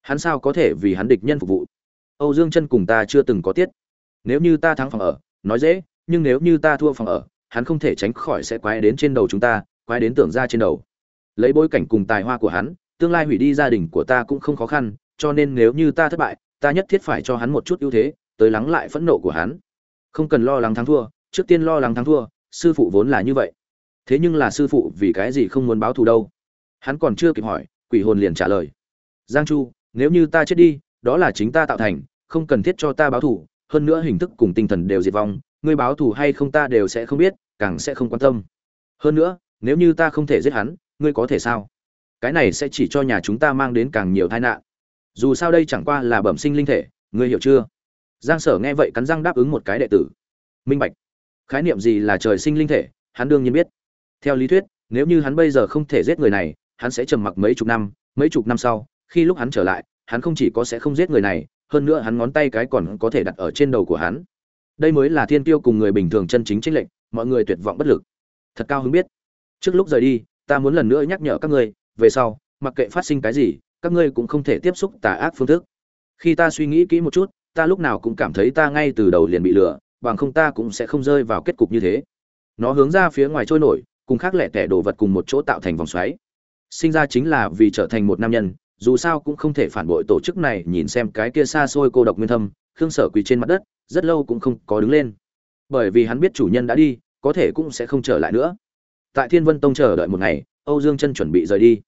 Hắn sao có thể vì hắn địch nhân phục vụ? Âu dương chân cùng ta chưa từng có tiết. Nếu như ta thắng phòng ở, nói dễ, nhưng nếu như ta thua phòng ở, hắn không thể tránh khỏi sẽ quái đến trên đầu chúng ta, quái đến tưởng ra trên đầu. Lấy bối cảnh cùng tài hoa của hắn, tương lai hủy đi gia đình của ta cũng không khó khăn, cho nên nếu như ta thất bại, ta nhất thiết phải cho hắn một chút ưu thế, tới lắng lại phẫn nộ của hắn. Không cần lo lắng thắng thua, trước tiên lo lắng thắng thua, sư phụ vốn là như vậy. Thế nhưng là sư phụ vì cái gì không muốn báo thù đâu? Hắn còn chưa kịp hỏi, quỷ hồn liền trả lời. Giang chu nếu như ta chết đi, đó là chính ta tạo thành, không cần thiết cho ta báo thù, hơn nữa hình thức cùng tinh thần đều diệt vong, ngươi báo thù hay không ta đều sẽ không biết, càng sẽ không quan tâm. Hơn nữa, nếu như ta không thể giết hắn, ngươi có thể sao? Cái này sẽ chỉ cho nhà chúng ta mang đến càng nhiều tai nạn. Dù sao đây chẳng qua là bẩm sinh linh thể, ngươi hiểu chưa? Giang sở nghe vậy cắn răng đáp ứng một cái đệ tử. Minh bạch. Khái niệm gì là trời sinh linh thể, hắn đương nhiên biết. Theo lý thuyết, nếu như hắn bây giờ không thể giết người này, hắn sẽ trầm mặc mấy chục năm, mấy chục năm sau khi lúc hắn trở lại, hắn không chỉ có sẽ không giết người này, hơn nữa hắn ngón tay cái còn có thể đặt ở trên đầu của hắn. Đây mới là thiên tiêu cùng người bình thường chân chính chính lệnh mọi người tuyệt vọng bất lực. Thật cao hứng biết. Trước lúc rời đi, ta muốn lần nữa nhắc nhở các ngươi, về sau, mặc kệ phát sinh cái gì, các ngươi cũng không thể tiếp xúc tà ác phương thức. Khi ta suy nghĩ kỹ một chút, ta lúc nào cũng cảm thấy ta ngay từ đầu liền bị lừa, bằng không ta cũng sẽ không rơi vào kết cục như thế. Nó hướng ra phía ngoài trôi nổi, cùng khác lẻ tẻ đồ vật cùng một chỗ tạo thành vòng xoáy. Sinh ra chính là vì trở thành một nam nhân dù sao cũng không thể phản bội tổ chức này, nhìn xem cái kia xa xôi cô độc nguyên thâm, khương sở quỳ trên mặt đất, rất lâu cũng không có đứng lên. Bởi vì hắn biết chủ nhân đã đi, có thể cũng sẽ không trở lại nữa. Tại thiên vân tông chờ đợi một ngày, âu dương chân chuẩn bị rời đi.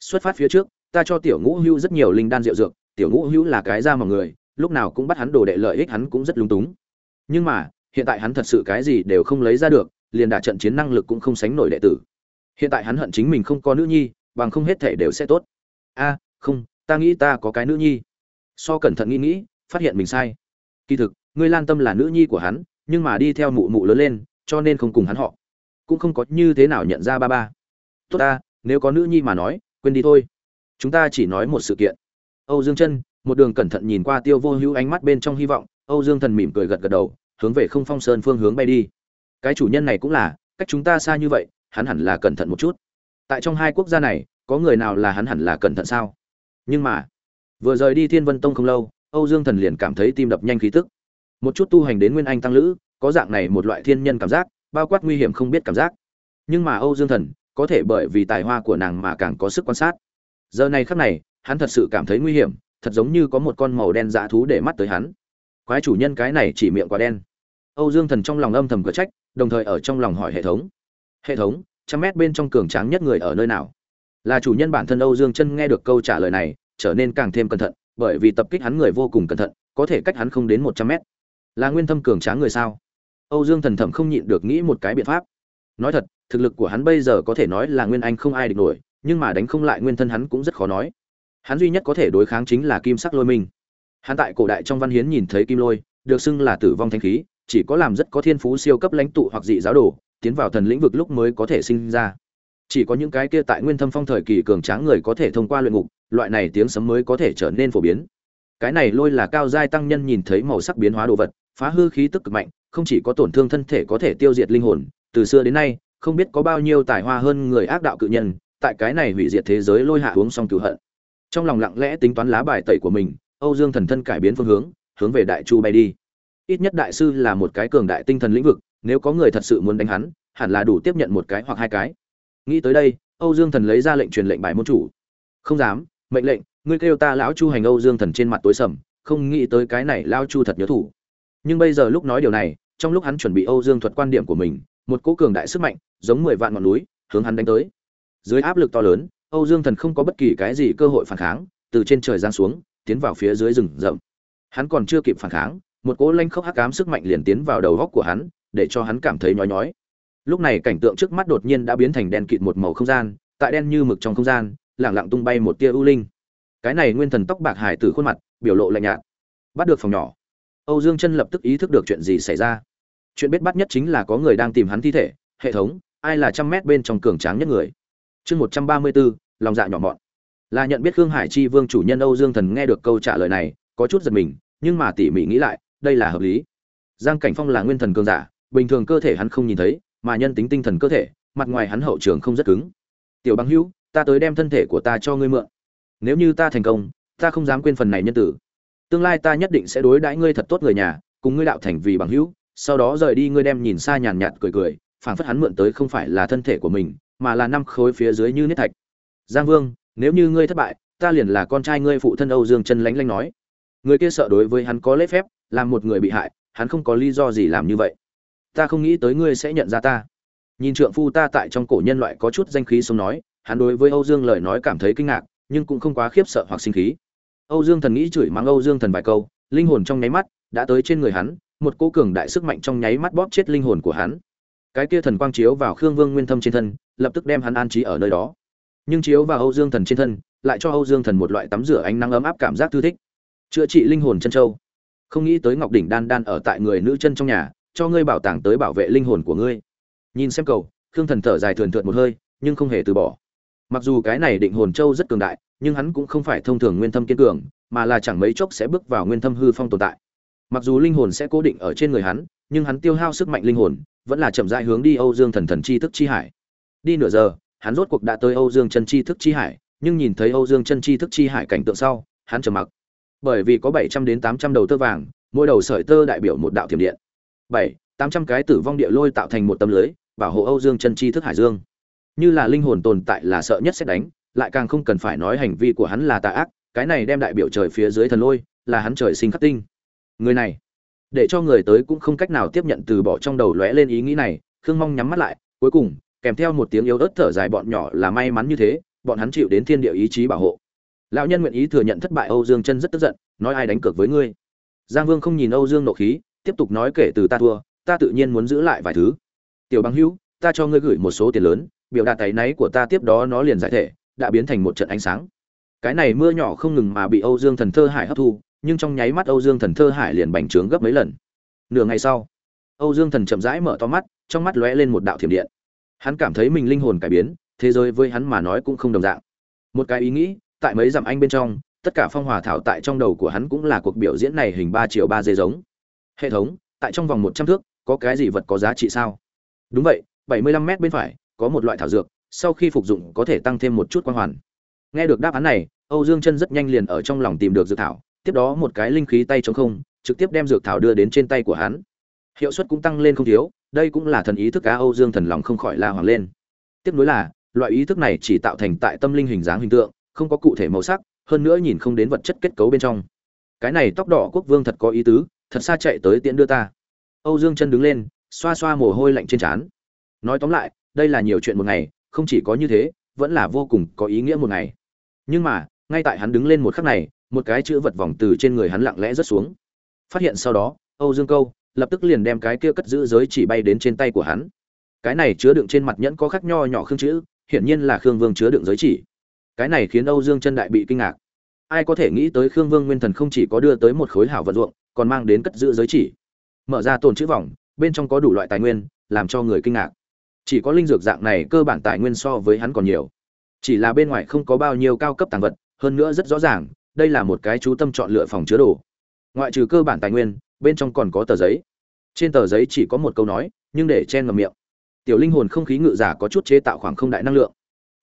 Xuất phát phía trước, ta cho tiểu ngũ hữu rất nhiều linh đan rượu dược, tiểu ngũ hữu là cái ra mà người, lúc nào cũng bắt hắn đồ đệ lợi ích hắn cũng rất lung túng. Nhưng mà, hiện tại hắn thật sự cái gì đều không lấy ra được, liền đả trận chiến năng lực cũng không sánh nổi đệ tử. Hiện tại hắn hận chính mình không có nữ nhi, bằng không hết thể đều sẽ tốt. A không, ta nghĩ ta có cái nữ nhi. So cẩn thận nghĩ nghĩ, phát hiện mình sai. Kỳ thực, ngươi lan tâm là nữ nhi của hắn, nhưng mà đi theo mụ mụ lớn lên, cho nên không cùng hắn họ. Cũng không có như thế nào nhận ra ba ba. Tốt ta, nếu có nữ nhi mà nói, quên đi thôi. Chúng ta chỉ nói một sự kiện. Âu dương chân, một đường cẩn thận nhìn qua tiêu vô hữu ánh mắt bên trong hy vọng, âu dương thần mỉm cười gật gật đầu, hướng về không phong sơn phương hướng bay đi. Cái chủ nhân này cũng là, cách chúng ta xa như vậy, hắn hẳn là cẩn thận một chút. Tại trong hai quốc gia này, có người nào là hắn hẳn là cẩn thận sao? Nhưng mà, vừa rời đi thiên vân tông không lâu, âu dương thần liền cảm thấy tim đập nhanh khí tức. Một chút tu hành đến nguyên anh tăng lữ, có dạng này một loại thiên nhân cảm giác, bao quát nguy hiểm không biết cảm giác. Nhưng mà âu dương thần, có thể bởi vì tài hoa của nàng mà càng có sức quan sát. Giờ này khắc này, hắn thật sự cảm thấy nguy hiểm, thật giống như có một con màu đen dã thú để mắt tới hắn. Quái chủ nhân cái này chỉ miệng quá đen. Âu dương thần trong lòng âm thầm cửa trách, đồng thời ở trong lòng hỏi hệ thống. Hệ thống, trăm mét bên trong cường tráng nhất người ở nơi nào? Là chủ nhân bản thân âu dương chân nghe được câu trả lời này, trở nên càng thêm cẩn thận, bởi vì tập kích hắn người vô cùng cẩn thận, có thể cách hắn không đến một trăm mét. Là nguyên thâm cường tráng người sao? Âu dương thần thẩm không nhịn được nghĩ một cái biện pháp. Nói thật, thực lực của hắn bây giờ có thể nói là nguyên anh không ai địch nổi, nhưng mà đánh không lại nguyên thân hắn cũng rất khó nói. Hắn duy nhất có thể đối kháng chính là kim sắc lôi minh. Hắn tại cổ đại trong văn hiến nhìn thấy kim lôi, được xưng là tử vong thanh khí, chỉ có làm rất có thiên phú siêu cấp lãnh tụ hoặc dị giáo đồ, tiến vào thần lĩnh vực lúc mới có thể sinh ra chỉ có những cái kia tại nguyên thâm phong thời kỳ cường tráng người có thể thông qua luyện ngục, loại này tiếng sấm mới có thể trở nên phổ biến. Cái này lôi là cao giai tăng nhân nhìn thấy màu sắc biến hóa đồ vật, phá hư khí tức cực mạnh, không chỉ có tổn thương thân thể có thể tiêu diệt linh hồn, từ xưa đến nay, không biết có bao nhiêu tài hoa hơn người ác đạo cự nhân, tại cái này hủy diệt thế giới lôi hạ uống xong cửu hận. Trong lòng lặng lẽ tính toán lá bài tẩy của mình, âu dương thần thân cải biến phương hướng hướng về đại chu bay đi. Ít nhất đại sư là một cái cường đại tinh thần lĩnh vực, nếu có người thật sự muốn đánh hắn, hẳn là đủ tiếp nhận một cái hoặc hai cái nghĩ tới đây, âu dương thần lấy ra lệnh truyền lệnh bài môn chủ. Không dám, mệnh lệnh, ngươi kêu ta lão chu hành âu dương thần trên mặt tối sầm, không nghĩ tới cái này lao chu thật nhớ thủ. Nhưng bây giờ lúc nói điều này, trong lúc hắn chuẩn bị âu dương thuật quan điểm của mình, một cỗ cường đại sức mạnh, giống mười vạn ngọn núi, hướng hắn đánh tới. Dưới áp lực to lớn, âu dương thần không có bất kỳ cái gì cơ hội phản kháng, từ trên trời giáng xuống, tiến vào phía dưới rừng rậm. Hắn còn chưa kịp phản kháng, một cỗ lanh khốc hắc ám sức mạnh liền tiến vào đầu góc của hắn, để cho hắn cảm thấy nhói nhói lúc này cảnh tượng trước mắt đột nhiên đã biến thành đen kịt một màu không gian, tại đen như mực trong không gian, lẳng lặng tung bay một tia ưu linh. Cái này nguyên thần tóc bạc hải tử khuôn mặt, biểu lộ lạnh nhạt. Bắt được phòng nhỏ. Âu dương chân lập tức ý thức được chuyện gì xảy ra. Chuyện biết bắt nhất chính là có người đang tìm hắn thi thể, hệ thống, ai là trăm mét bên trong cường tráng nhất người. Chương một trăm ba mươi bốn, lòng dạ nhỏ mọn. Là nhận biết khương hải chi vương chủ nhân âu dương thần nghe được câu trả lời này, có chút giật mình, nhưng mà tỉ mỉ nghĩ lại, đây là hợp lý. Giang cảnh phong là nguyên thần cường giả, bình thường cơ thể hắn không nhìn thấy mà nhân tính tinh thần cơ thể, mặt ngoài hắn hậu trường không rất cứng. Tiểu bằng hữu, ta tới đem thân thể của ta cho ngươi mượn. Nếu như ta thành công, ta không dám quên phần này nhân tử. Tương lai ta nhất định sẽ đối đãi ngươi thật tốt người nhà, cùng ngươi đạo thành vì bằng hữu, sau đó rời đi ngươi đem nhìn xa nhàn nhạt cười cười, phảng phất hắn mượn tới không phải là thân thể của mình, mà là năm khối phía dưới như niết thạch. Giang vương, nếu như ngươi thất bại, ta liền là con trai ngươi phụ thân âu dương chân lánh lánh nói. Người kia sợ đối với hắn có lễ phép, làm một người bị hại, hắn không có lý do gì làm như vậy ta không nghĩ tới ngươi sẽ nhận ra ta. Nhìn trượng phu ta tại trong cổ nhân loại có chút danh khí sống nói, hắn đối với âu dương lời nói cảm thấy kinh ngạc, nhưng cũng không quá khiếp sợ hoặc sinh khí. Âu dương thần nghĩ chửi mắng âu dương thần vài câu, linh hồn trong nháy mắt đã tới trên người hắn, một cỗ cường đại sức mạnh trong nháy mắt bóp chết linh hồn của hắn. Cái kia thần quang chiếu vào khương vương nguyên thâm trên thân, lập tức đem hắn an trí ở nơi đó. Nhưng chiếu vào âu dương thần trên thân, lại cho âu dương thần một loại tắm rửa ánh nắng ấm áp cảm giác thư thích. Chữa trị linh hồn chân châu. Không nghĩ tới ngọc đỉnh đan đan ở tại người nữ chân trong nhà cho ngươi bảo tàng tới bảo vệ linh hồn của ngươi. Nhìn xem cầu, khương thần thở dài thườn thượt một hơi, nhưng không hề từ bỏ. Mặc dù cái này định hồn châu rất cường đại, nhưng hắn cũng không phải thông thường nguyên thâm kiên cường, mà là chẳng mấy chốc sẽ bước vào nguyên thâm hư phong tồn tại. Mặc dù linh hồn sẽ cố định ở trên người hắn, nhưng hắn tiêu hao sức mạnh linh hồn, vẫn là chậm rãi hướng đi âu dương thần thần chi thức chi hải. Đi nửa giờ, hắn rốt cuộc đã tới âu dương chân chi thức chi hải, nhưng nhìn thấy âu dương chân chi thức chi hải cảnh tượng sau, hắn trầm mặc. Bởi vì có bảy trăm đến tám trăm đầu tơ vàng, mỗi đầu sợi tơ đại biểu một đạo thiểm điện bảy, tám trăm cái tử vong địa lôi tạo thành một tấm lưới, bảo hộ âu dương chân chi thức hải dương. Như là linh hồn tồn tại là sợ nhất sẽ đánh, lại càng không cần phải nói hành vi của hắn là tà ác, cái này đem đại biểu trời phía dưới thần lôi, là hắn trời sinh khắc tinh. Người này, để cho người tới cũng không cách nào tiếp nhận từ bỏ trong đầu lóe lên ý nghĩ này, khương mong nhắm mắt lại, cuối cùng, kèm theo một tiếng yếu ớt thở dài bọn nhỏ là may mắn như thế, bọn hắn chịu đến thiên địa ý chí bảo hộ. Lão nhân nguyện ý thừa nhận thất bại âu dương chân rất tức giận, nói ai đánh cược với ngươi? Giang vương không nhìn âu dương nộ khí tiếp tục nói kể từ ta thua, ta tự nhiên muốn giữ lại vài thứ. Tiểu bằng hữu, ta cho ngươi gửi một số tiền lớn, biểu đạt tay náy của ta tiếp đó nó liền giải thể, đã biến thành một trận ánh sáng. Cái này mưa nhỏ không ngừng mà bị âu dương thần thơ hải hấp thu, nhưng trong nháy mắt âu dương thần thơ hải liền bành trướng gấp mấy lần. Nửa ngày sau, âu dương thần chậm rãi mở to mắt, trong mắt lóe lên một đạo thiểm điện. Hắn cảm thấy mình linh hồn cải biến, thế giới với hắn mà nói cũng không đồng dạng. Một cái ý nghĩ, tại mấy dặm anh bên trong, tất cả phong hòa thảo tại trong đầu của hắn cũng là cuộc biểu diễn này hình ba triệu ba dây giống hệ thống, tại trong vòng một trăm thước, có cái gì vật có giá trị sao? Đúng vậy, bảy mươi lăm mét bên phải, có một loại thảo dược, sau khi phục dụng có thể tăng thêm một chút quan hoàn. Nghe được đáp án này, âu dương chân rất nhanh liền ở trong lòng tìm được dược thảo, tiếp đó một cái linh khí tay trống không, trực tiếp đem dược thảo đưa đến trên tay của hắn. Hiệu suất cũng tăng lên không thiếu, đây cũng là thần ý thức cá âu dương thần lòng không khỏi la hoàng lên. Tiếp nối là, loại ý thức này chỉ tạo thành tại tâm linh hình dáng hình tượng, không có cụ thể màu sắc, hơn nữa nhìn không đến vật chất kết cấu bên trong. Cái này tóc đỏ quốc vương thật có ý tứ thật xa chạy tới tiễn đưa ta. Âu dương chân đứng lên, xoa xoa mồ hôi lạnh trên trán. Nói tóm lại, đây là nhiều chuyện một ngày, không chỉ có như thế, vẫn là vô cùng có ý nghĩa một ngày. Nhưng mà, ngay tại hắn đứng lên một khắc này, một cái chữ vật vòng từ trên người hắn lặng lẽ rớt xuống. Phát hiện sau đó, âu dương câu, lập tức liền đem cái kia cất giữ giới chỉ bay đến trên tay của hắn. Cái này chứa đựng trên mặt nhẫn có khắc nho nhỏ khương chữ, hiển nhiên là khương vương chứa đựng giới chỉ. Cái này khiến âu dương chân đại bị kinh ngạc. Ai có thể nghĩ tới khương vương nguyên thần không chỉ có đưa tới một khối hảo vật ruộng còn mang đến cất giữ giới chỉ. Mở ra tồn chữ vòng, bên trong có đủ loại tài nguyên, làm cho người kinh ngạc. Chỉ có linh dược dạng này cơ bản tài nguyên so với hắn còn nhiều. Chỉ là bên ngoài không có bao nhiêu cao cấp tàng vật, hơn nữa rất rõ ràng, đây là một cái chú tâm chọn lựa phòng chứa đồ. Ngoại trừ cơ bản tài nguyên, bên trong còn có tờ giấy. Trên tờ giấy chỉ có một câu nói, nhưng để chen ngầm miệng. Tiểu linh hồn không khí ngự giả có chút chế tạo khoảng không đại năng lượng.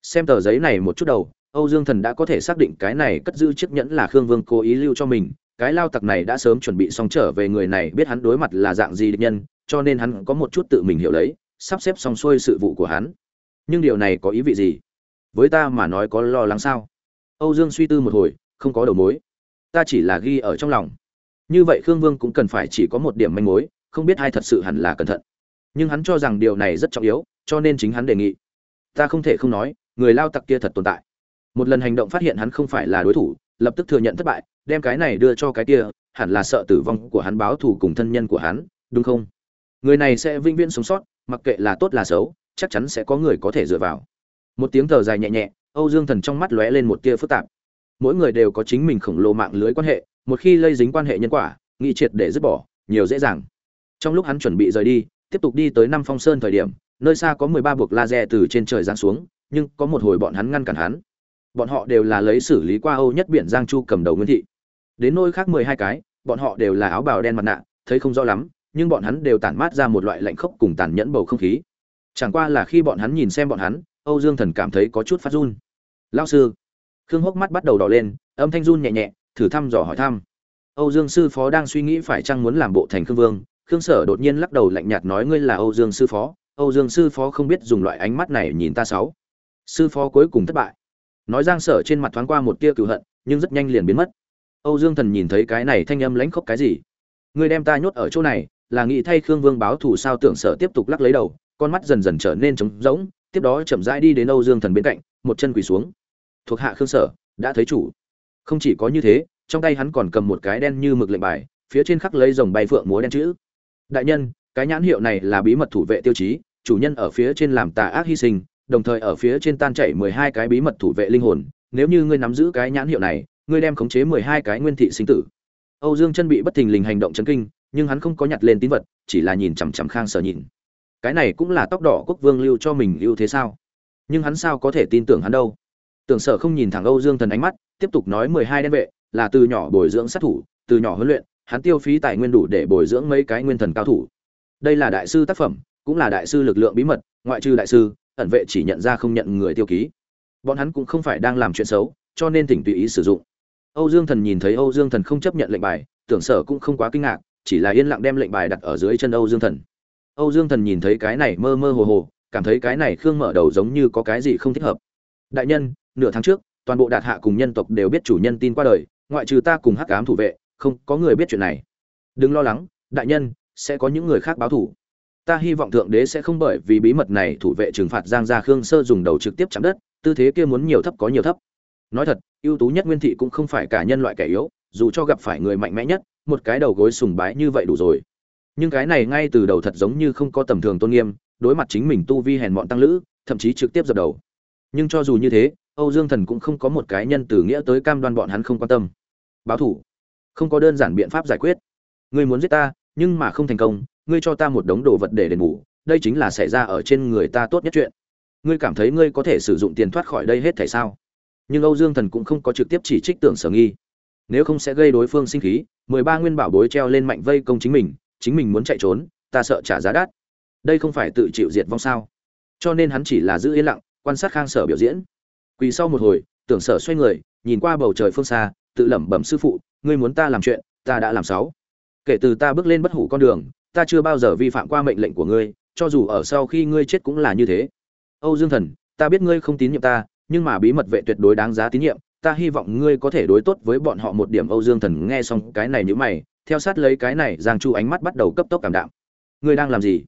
Xem tờ giấy này một chút đầu, âu dương thần đã có thể xác định cái này cất giữ chiếc nhẫn là khương vương cố ý lưu cho mình cái lao tặc này đã sớm chuẩn bị xong trở về người này, biết hắn đối mặt là dạng gì địch nhân, cho nên hắn có một chút tự mình hiểu lấy, sắp xếp xong xuôi sự vụ của hắn. Nhưng điều này có ý vị gì? Với ta mà nói có lo lắng sao? Âu dương suy tư một hồi, không có đầu mối. Ta chỉ là ghi ở trong lòng. Như vậy khương vương cũng cần phải chỉ có một điểm manh mối, không biết ai thật sự hẳn là cẩn thận. Nhưng hắn cho rằng điều này rất trọng yếu, cho nên chính hắn đề nghị. Ta không thể không nói, người lao tặc kia thật tồn tại. Một lần hành động phát hiện hắn không phải là đối thủ, lập tức thừa nhận thất bại đem cái này đưa cho cái kia, hẳn là sợ tử vong của hắn báo thù cùng thân nhân của hắn, đúng không? Người này sẽ vĩnh viễn sống sót, mặc kệ là tốt là xấu, chắc chắn sẽ có người có thể dựa vào. Một tiếng thở dài nhẹ nhẹ, âu dương thần trong mắt lóe lên một tia phức tạp. Mỗi người đều có chính mình khổng lồ mạng lưới quan hệ, một khi lây dính quan hệ nhân quả nghị triệt để dứt bỏ, nhiều dễ dàng. Trong lúc hắn chuẩn bị rời đi, tiếp tục đi tới năm phong sơn thời điểm, nơi xa có mười ba buộc laser từ trên trời giáng xuống, nhưng có một hồi bọn hắn ngăn cản hắn. Bọn họ đều là lấy xử lý qua âu nhất biển giang chu cầm đầu nguyên thị đến nơi khác mười hai cái, bọn họ đều là áo bào đen mặt nạ, thấy không rõ lắm, nhưng bọn hắn đều tản mát ra một loại lạnh khốc cùng tàn nhẫn bầu không khí. Chẳng qua là khi bọn hắn nhìn xem bọn hắn, âu dương thần cảm thấy có chút phát run. Lao sư. Khương hốc mắt bắt đầu đỏ lên, âm thanh run nhẹ nhẹ, thử thăm dò hỏi thăm. Âu dương sư phó đang suy nghĩ phải chăng muốn làm bộ thành khương vương, khương sở đột nhiên lắc đầu lạnh nhạt nói, ngươi là âu dương sư phó, âu dương sư phó không biết dùng loại ánh mắt này nhìn ta sáu. Sư phó cuối cùng thất bại. Nói giang sở trên mặt thoáng qua một tia cựu hận, nhưng rất nhanh liền biến mất âu dương thần nhìn thấy cái này thanh âm lãnh khốc cái gì? Ngươi đem ta nhốt ở chỗ này, là nghĩ thay khương vương báo thù sao tưởng sở tiếp tục lắc lấy đầu, con mắt dần dần trở nên trống rỗng, tiếp đó chậm rãi đi đến âu dương thần bên cạnh, một chân quỳ xuống. Thuộc hạ khương sở, đã thấy chủ. Không chỉ có như thế, trong tay hắn còn cầm một cái đen như mực lệnh bài, phía trên khắc lấy dòng bay phượng múa đen chữ. Đại nhân, cái nhãn hiệu này là bí mật thủ vệ tiêu chí, chủ nhân ở phía trên làm tà ác hy sinh, đồng thời ở phía trên tan chảy mười hai cái bí mật thủ vệ linh hồn. Nếu như ngươi nắm giữ cái nhãn hiệu này ngươi đem khống chế mười hai cái nguyên thị sinh tử. Âu dương chân bị bất thình lình hành động chấn kinh, nhưng hắn không có nhặt lên tín vật, chỉ là nhìn chằm chằm khang sở nhìn. Cái này cũng là tóc đỏ quốc vương lưu cho mình ưu thế sao? Nhưng hắn sao có thể tin tưởng hắn đâu? Tưởng sở không nhìn thẳng âu dương thần ánh mắt, tiếp tục nói mười hai đen vệ, là từ nhỏ bồi dưỡng sát thủ, từ nhỏ huấn luyện, hắn tiêu phí tài nguyên đủ để bồi dưỡng mấy cái nguyên thần cao thủ. Đây là đại sư tác phẩm, cũng là đại sư lực lượng bí mật, ngoại trừ đại sư, ẩn vệ chỉ nhận ra không nhận người tiêu ký. Bọn hắn cũng không phải đang làm chuyện xấu, cho nên tỉnh tùy ý sử dụng âu dương thần nhìn thấy âu dương thần không chấp nhận lệnh bài, tưởng sở cũng không quá kinh ngạc, chỉ là yên lặng đem lệnh bài đặt ở dưới chân âu dương thần. Âu dương thần nhìn thấy cái này mơ mơ hồ hồ, cảm thấy cái này khương mở đầu giống như có cái gì không thích hợp. Đại nhân, nửa tháng trước, toàn bộ đạt hạ cùng nhân tộc đều biết chủ nhân tin qua đời, ngoại trừ ta cùng hắc ám thủ vệ, không có người biết chuyện này. Đừng lo lắng, đại nhân, sẽ có những người khác báo thủ. Ta hy vọng thượng đế sẽ không bởi vì bí mật này thủ vệ trừng phạt giang gia khương sơ dùng đầu trực tiếp chạm đất, tư thế kia muốn nhiều thấp có nhiều thấp nói thật, ưu tú nhất nguyên thị cũng không phải cả nhân loại kẻ yếu, dù cho gặp phải người mạnh mẽ nhất, một cái đầu gối sùng bái như vậy đủ rồi. Nhưng cái này ngay từ đầu thật giống như không có tầm thường tôn nghiêm, đối mặt chính mình tu vi hèn mọn tăng lữ, thậm chí trực tiếp dập đầu. Nhưng cho dù như thế, âu dương thần cũng không có một cái nhân từ nghĩa tới cam đoan bọn hắn không quan tâm. Báo thủ. Không có đơn giản biện pháp giải quyết. Ngươi muốn giết ta, nhưng mà không thành công, ngươi cho ta một đống đồ vật để đền bù, đây chính là xảy ra ở trên người ta tốt nhất chuyện. Ngươi cảm thấy ngươi có thể sử dụng tiền thoát khỏi đây hết tại sao? Nhưng âu dương thần cũng không có trực tiếp chỉ trích tưởng sở nghi. Nếu không sẽ gây đối phương sinh khí, mười ba nguyên bảo bối treo lên mạnh vây công chính mình chính mình muốn chạy trốn, ta sợ trả giá đắt. Đây không phải tự chịu diệt vong sao? Cho nên hắn chỉ là giữ yên lặng, quan sát khang sở biểu diễn. Quỳ sau một hồi, tưởng sở xoay người, nhìn qua bầu trời phương xa, tự lẩm bẩm sư phụ, ngươi muốn ta làm chuyện, ta đã làm sáu. Kể từ ta bước lên bất hủ con đường, ta chưa bao giờ vi phạm qua mệnh lệnh của ngươi, cho dù ở sau khi ngươi chết cũng là như thế. Âu dương thần, ta biết ngươi không tín nhiệm ta nhưng mà bí mật vệ tuyệt đối đáng giá tín nhiệm, ta hy vọng ngươi có thể đối tốt với bọn họ một điểm âu dương thần nghe xong cái này nhữ mày, theo sát lấy cái này, giang chu ánh mắt bắt đầu cấp tốc cảm đạm. Ngươi đang làm gì?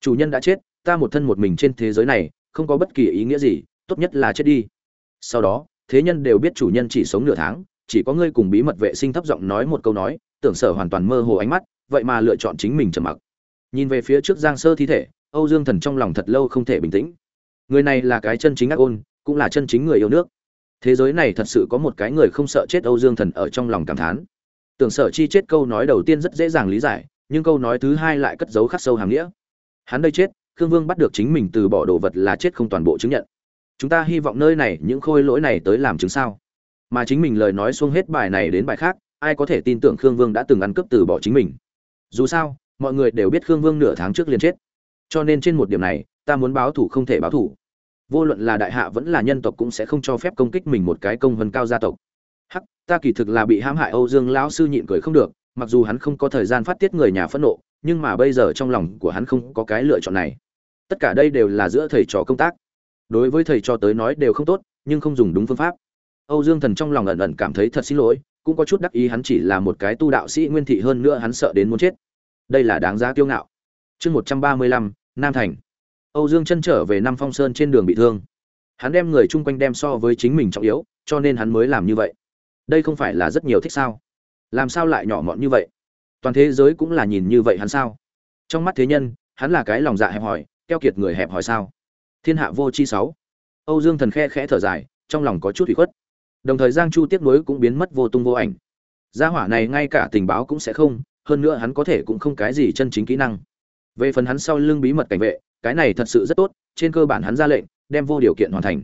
Chủ nhân đã chết, ta một thân một mình trên thế giới này, không có bất kỳ ý nghĩa gì, tốt nhất là chết đi. Sau đó, thế nhân đều biết chủ nhân chỉ sống nửa tháng, chỉ có ngươi cùng bí mật vệ sinh thấp giọng nói một câu nói, tưởng sở hoàn toàn mơ hồ ánh mắt, vậy mà lựa chọn chính mình trầm mặc. Nhìn về phía trước giang sơ thi thể, âu dương thần trong lòng thật lâu không thể bình tĩnh. Người này là cái chân chính ác ôn cũng là chân chính người yêu nước. Thế giới này thật sự có một cái người không sợ chết âu dương thần ở trong lòng cảm thán. Tưởng sở chi chết câu nói đầu tiên rất dễ dàng lý giải, nhưng câu nói thứ hai lại cất giấu khắc sâu hàm nghĩa. Hắn đây chết, khương vương bắt được chính mình từ bỏ đồ vật là chết không toàn bộ chứng nhận. Chúng ta hy vọng nơi này những khôi lỗi này tới làm chứng sao? Mà chính mình lời nói xuống hết bài này đến bài khác, ai có thể tin tưởng khương vương đã từng ăn cướp từ bỏ chính mình? Dù sao, mọi người đều biết khương vương nửa tháng trước liền chết. Cho nên trên một điểm này, ta muốn báo thủ không thể báo thủ vô luận là đại hạ vẫn là nhân tộc cũng sẽ không cho phép công kích mình một cái công vân cao gia tộc. Hắc, ta kỳ thực là bị hãm hại âu dương lão sư nhịn cười không được, mặc dù hắn không có thời gian phát tiết người nhà phẫn nộ, nhưng mà bây giờ trong lòng của hắn không có cái lựa chọn này. Tất cả đây đều là giữa thầy trò công tác. Đối với thầy trò tới nói đều không tốt, nhưng không dùng đúng phương pháp. Âu dương thần trong lòng ẩn ẩn cảm thấy thật xin lỗi, cũng có chút đắc ý hắn chỉ là một cái tu đạo sĩ nguyên thị hơn nữa hắn sợ đến muốn chết. Đây là đáng giá kiêu ngạo. Chương một trăm ba mươi lăm, nam thành âu dương chân trở về Nam phong sơn trên đường bị thương. Hắn đem người chung quanh đem so với chính mình trọng yếu, cho nên hắn mới làm như vậy. Đây không phải là rất nhiều thích sao? Làm sao lại nhỏ mọn như vậy? Toàn thế giới cũng là nhìn như vậy hắn sao? Trong mắt thế nhân, hắn là cái lòng dạ hẹp hòi, keo kiệt người hẹp hòi sao? Thiên hạ vô chi sáu. Âu dương thần khe khẽ thở dài, trong lòng có chút ủy khuất. Đồng thời giang chu tiếc nuối cũng biến mất vô tung vô ảnh. Gia hỏa này ngay cả tình báo cũng sẽ không, hơn nữa hắn có thể cũng không cái gì chân chính kỹ năng. Về phần hắn sau lưng bí mật cảnh vệ cái này thật sự rất tốt, trên cơ bản hắn ra lệnh, đem vô điều kiện hoàn thành.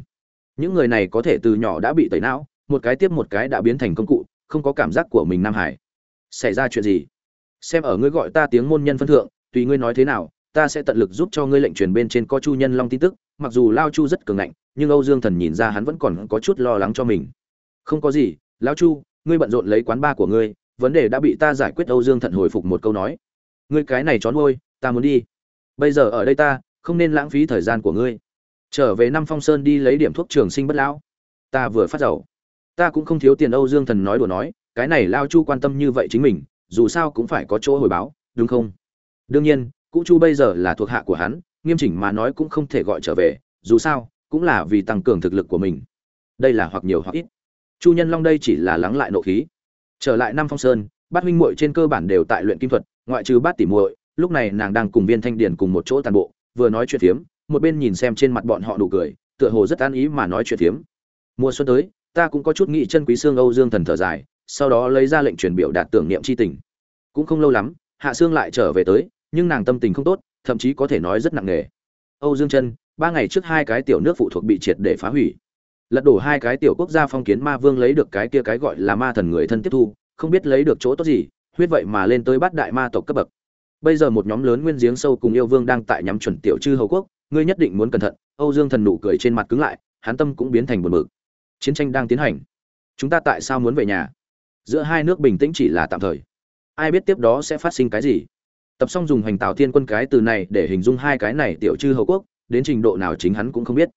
Những người này có thể từ nhỏ đã bị tẩy não, một cái tiếp một cái đã biến thành công cụ, không có cảm giác của mình nam hải. Xảy ra chuyện gì? Xem ở ngươi gọi ta tiếng môn nhân phân thượng, tùy ngươi nói thế nào, ta sẽ tận lực giúp cho ngươi lệnh truyền bên trên có chu nhân long tin tức, mặc dù lao chu rất cường ngạnh, nhưng âu dương thần nhìn ra hắn vẫn còn có chút lo lắng cho mình. Không có gì, lao chu, ngươi bận rộn lấy quán ba của ngươi, vấn đề đã bị ta giải quyết, âu dương thận hồi phục một câu nói. Ngươi cái này trón ngôi ta muốn đi. Bây giờ ở đây ta không nên lãng phí thời gian của ngươi. Trở về năm phong sơn đi lấy điểm thuốc trường sinh bất lão. Ta vừa phát giàu ta cũng không thiếu tiền âu dương thần nói đùa nói, cái này lao chu quan tâm như vậy chính mình, dù sao cũng phải có chỗ hồi báo, đúng không? Đương nhiên, cũ chu bây giờ là thuộc hạ của hắn, nghiêm chỉnh mà nói cũng không thể gọi trở về, dù sao, cũng là vì tăng cường thực lực của mình. Đây là hoặc nhiều hoặc ít. Chu nhân long đây chỉ là lắng lại nộ khí. Trở lại năm phong sơn, bát huynh muội trên cơ bản đều tại luyện kim thuật, ngoại trừ bát tỷ muội, lúc này nàng đang cùng viên thanh Điền cùng một chỗ tàn bộ vừa nói chuyện phiếm, một bên nhìn xem trên mặt bọn họ nụ cười, tựa hồ rất an ý mà nói chuyện phiếm. Mùa xuân tới, ta cũng có chút nghĩ chân quý xương âu dương thần thở dài, sau đó lấy ra lệnh truyền biểu đạt tưởng niệm c h i tình. Cũng không lâu lắm, hạ sương lại trở về tới, nhưng nàng tâm tình không tốt, thậm chí có thể nói rất nặng nề. Âu dương chân ba ngày trước hai cái tiểu nước phụ thuộc bị triệt để phá hủy. Lật đổ hai cái tiểu quốc gia phong kiến ma vương lấy được cái kia cái gọi là ma thần người thân tiếp thu, không biết lấy được chỗ tốt gì, huyết vậy mà lên tới bát đại ma tộc cấp bậc bây giờ một nhóm lớn nguyên giếng sâu cùng yêu vương đang tại nhắm chuẩn tiểu chư hầu quốc, ngươi nhất định muốn cẩn thận. Âu dương thần nụ cười trên mặt cứng lại hán tâm cũng biến thành buồn mực chiến tranh đang tiến hành. Chúng ta tại sao muốn về nhà? Giữa hai nước bình tĩnh chỉ là tạm thời. Ai biết tiếp đó sẽ phát sinh cái gì? Tập xong dùng hành tạo thiên quân cái từ này để hình dung hai cái này tiểu chư hầu quốc, đến trình độ nào chính hắn cũng không biết.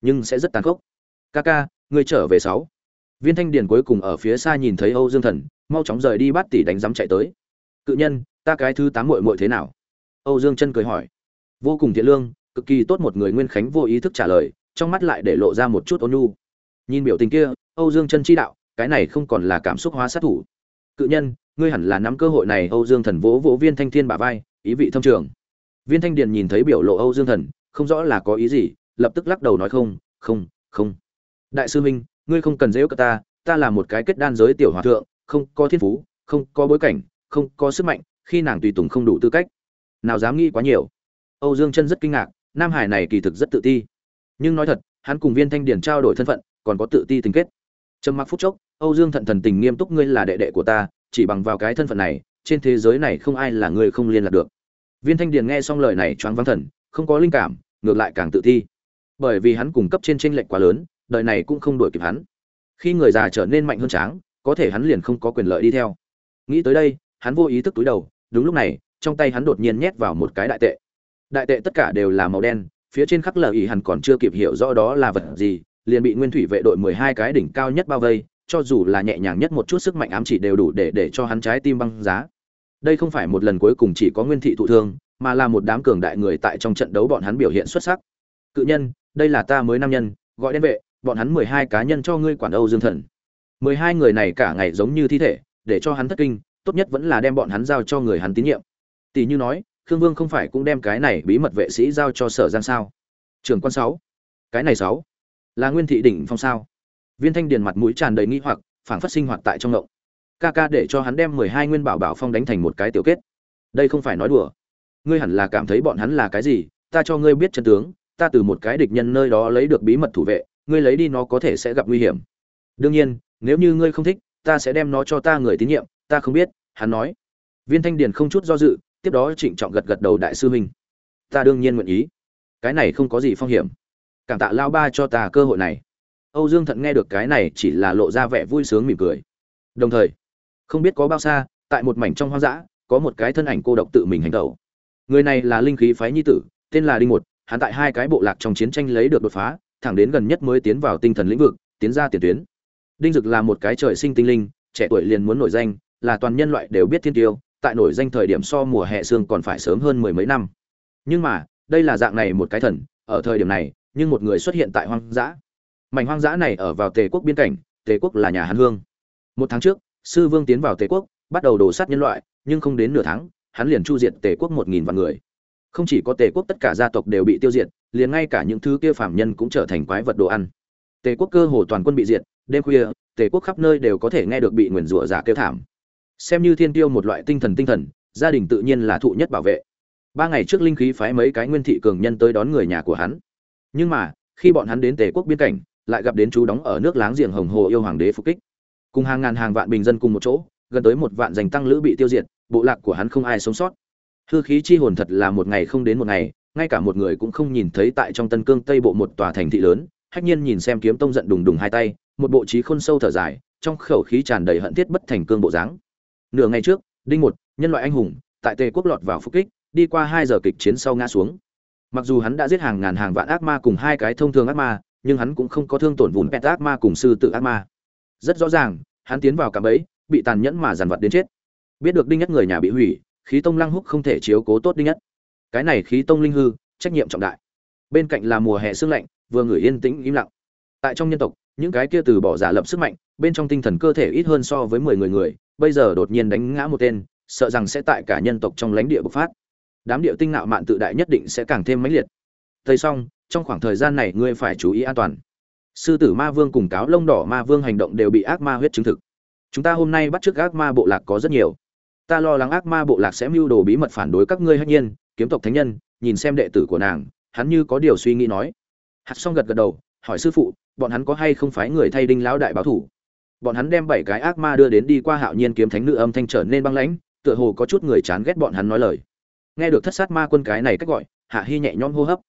Nhưng sẽ rất tàn khốc. Ca ca, ngươi trở về sáu. Viên thanh điền cuối cùng ở phía xa nhìn thấy âu dương thần, mau chóng rời đi bắt tỷ đánh giám chạy tới. Cự nhân ta cái thứ tám muội muội thế nào? Âu dương chân cười hỏi. Vô cùng thiện lương, cực kỳ tốt một người nguyên khánh vô ý thức trả lời, trong mắt lại để lộ ra một chút ôn nhu. Nhìn biểu tình kia, âu dương chân chi đạo, cái này không còn là cảm xúc hóa sát thủ. Cự nhân, ngươi hẳn là nắm cơ hội này, âu dương thần vỗ vỗ viên thanh thiên bả vai, ý vị thâm trường. Viên thanh điền nhìn thấy biểu lộ âu dương thần, không rõ là có ý gì, lập tức lắc đầu nói không không không. Đại sư huynh ngươi không cần dễ cờ ta ta là một cái kết đan giới tiểu hòa thượng, không có thiên phú, không có bối cảnh, không có sức mạnh khi nàng tùy tùng không đủ tư cách. Nào dám nghĩ quá nhiều. Âu dương chân rất kinh ngạc, nam hải này kỳ thực rất tự ti. Nhưng nói thật, hắn cùng viên thanh điền trao đổi thân phận, còn có tự ti tình kết. Trầm mặc phút chốc, âu dương thận thần tình nghiêm túc, ngươi là đệ đệ của ta, chỉ bằng vào cái thân phận này, trên thế giới này không ai là người không liên lạc được. Viên thanh điền nghe xong lời này choáng váng thần, không có linh cảm, ngược lại càng tự ti. Bởi vì hắn cung cấp trên tranh lệch quá lớn, đời này cũng không đuổi kịp hắn. Khi người già trở nên mạnh hơn tráng, có thể hắn liền không có quyền lợi đi theo. Nghĩ tới đây, hắn vô ý thức túi đầu đúng lúc này, trong tay hắn đột nhiên nhét vào một cái đại tệ. Đại tệ tất cả đều là màu đen, phía trên khắc lờ ý hắn còn chưa kịp hiểu rõ đó là vật gì, liền bị nguyên thủy vệ đội mười hai cái đỉnh cao nhất bao vây, cho dù là nhẹ nhàng nhất một chút sức mạnh ám chỉ đều đủ để để cho hắn trái tim băng giá. Đây không phải một lần cuối cùng chỉ có nguyên thị thụ thương, mà là một đám cường đại người tại trong trận đấu bọn hắn biểu hiện xuất sắc. Cự nhân, đây là ta mới nam nhân, gọi đen vệ, bọn hắn mười hai cá nhân cho ngươi quản âu dương thần. mười hai người này cả ngày giống như thi thể, để cho hắn thất kinh tốt nhất vẫn là đem bọn hắn giao cho người hắn tín nhiệm. Tỷ như nói, khương vương không phải cũng đem cái này bí mật vệ sĩ giao cho sở giang sao? Trường quan sáu. Cái này sáu. Là nguyên thị đỉnh phong sao? Viên thanh điền mặt mũi tràn đầy nghi hoặc, phảng phất sinh hoạt tại trong ngộng. Ca ca để cho hắn đem mười hai nguyên bảo bảo phong đánh thành một cái tiểu kết. Đây không phải nói đùa. Ngươi hẳn là cảm thấy bọn hắn là cái gì? Ta cho ngươi biết chân tướng, ta từ một cái địch nhân nơi đó lấy được bí mật thủ vệ, ngươi lấy đi nó có thể sẽ gặp nguy hiểm. Đương nhiên, nếu như ngươi không thích, ta sẽ đem nó cho ta người tín nhiệm, ta không biết hắn nói. Viên thanh điền không chút do dự, tiếp đó trịnh trọng gật gật đầu đại sư huynh. Ta đương nhiên nguyện ý. Cái này không có gì phong hiểm. Cảm tạ lao ba cho ta cơ hội này. Âu dương thận nghe được cái này chỉ là lộ ra vẻ vui sướng mỉm cười. Đồng thời, không biết có bao xa, tại một mảnh trong hoang dã, có một cái thân ảnh cô độc tự mình hành tẩu. Người này là linh khí phái nhi tử, tên là đinh một, hắn tại hai cái bộ lạc trong chiến tranh lấy được đột phá, thẳng đến gần nhất mới tiến vào tinh thần lĩnh vực, tiến ra tiền tuyến. Đinh dực là một cái trời sinh tinh linh, trẻ tuổi liền muốn nổi danh là toàn nhân loại đều biết thiên tiêu, tại nổi danh thời điểm so mùa hè xương còn phải sớm hơn mười mấy năm. Nhưng mà, đây là dạng này một cái thần, ở thời điểm này, nhưng một người xuất hiện tại hoang dã. Mảnh hoang dã này ở vào tề quốc biên cảnh, tề quốc là nhà hàn hương. Một tháng trước, sư vương tiến vào tề quốc, bắt đầu đổ sát nhân loại, nhưng không đến nửa tháng, hắn liền chu diệt tề quốc một nghìn vạn người. Không chỉ có tề quốc tất cả gia tộc đều bị tiêu diệt, liền ngay cả những thứ kia phạm nhân cũng trở thành quái vật đồ ăn. Tề quốc cơ hồ toàn quân bị diệt, đêm khuya, tề quốc khắp nơi đều có thể nghe được bị nguyền rủa giả kêu thảm xem như thiên tiêu một loại tinh thần tinh thần, gia đình tự nhiên là thụ nhất bảo vệ. Ba ngày trước linh khí phái mấy cái nguyên thị cường nhân tới đón người nhà của hắn. Nhưng mà, khi bọn hắn đến tề quốc biên cảnh, lại gặp đến chú đóng ở nước láng giềng hồng hồ yêu hoàng đế phục kích. Cùng hàng ngàn hàng vạn bình dân cùng một chỗ, gần tới một vạn giành tăng lữ bị tiêu diệt, bộ lạc của hắn không ai sống sót. Hư khí chi hồn thật là một ngày không đến một ngày, ngay cả một người cũng không nhìn thấy tại trong tân cương tây bộ một tòa thành thị lớn, hách nhiên nhìn xem kiếm tông giận đùng đùng hai tay, một bộ trí khôn sâu thở dài, trong khẩu khí tràn đầy hận thiết bất thành cương bộ dáng nửa ngày trước, đinh một, nhân loại anh hùng, tại tề quốc lọt vào phục kích, đi qua hai giờ kịch chiến sau ngã xuống. Mặc dù hắn đã giết hàng ngàn hàng vạn ác ma cùng hai cái thông thường ác ma, nhưng hắn cũng không có thương tổn vùn pet ác ma cùng sư tự ác ma. Rất rõ ràng, hắn tiến vào cả ấy bị tàn nhẫn mà dằn vặt đến chết. Biết được đinh nhất người nhà bị hủy, khí tông lăng húc không thể chiếu cố tốt đinh nhất. Cái này khí tông linh hư, trách nhiệm trọng đại. Bên cạnh là mùa hè sương lạnh, vừa ngửi yên tĩnh im lặng. Tại trong nhân tộc những cái kia từ bỏ giả lập sức mạnh, bên trong tinh thần cơ thể ít hơn so với mười người người, bây giờ đột nhiên đánh ngã một tên, sợ rằng sẽ tại cả nhân tộc trong lãnh địa bộc phát. Đám điệu tinh nạo mạn tự đại nhất định sẽ càng thêm mãnh liệt. Thầy xong, trong khoảng thời gian này ngươi phải chú ý an toàn. Sư tử ma vương cùng cáo lông đỏ ma vương hành động đều bị ác ma huyết chứng thực. Chúng ta hôm nay bắt chước ác ma bộ lạc có rất nhiều. Ta lo lắng ác ma bộ lạc sẽ mưu đồ bí mật phản đối các ngươi hách nhiên, kiếm tộc thánh nhân, nhìn xem đệ tử của nàng, hắn như có điều suy nghĩ nói. Hạt xong gật gật đầu, hỏi sư phụ bọn hắn có hay không phải người thay đinh lão đại báo thủ? Bọn hắn đem bảy cái ác ma đưa đến đi qua hạo nhiên kiếm thánh nữ âm thanh trở nên băng lãnh, tựa hồ có chút người chán ghét bọn hắn nói lời. Nghe được thất sát ma quân cái này cách gọi, hạ hy nhẹ nhõm hô hấp.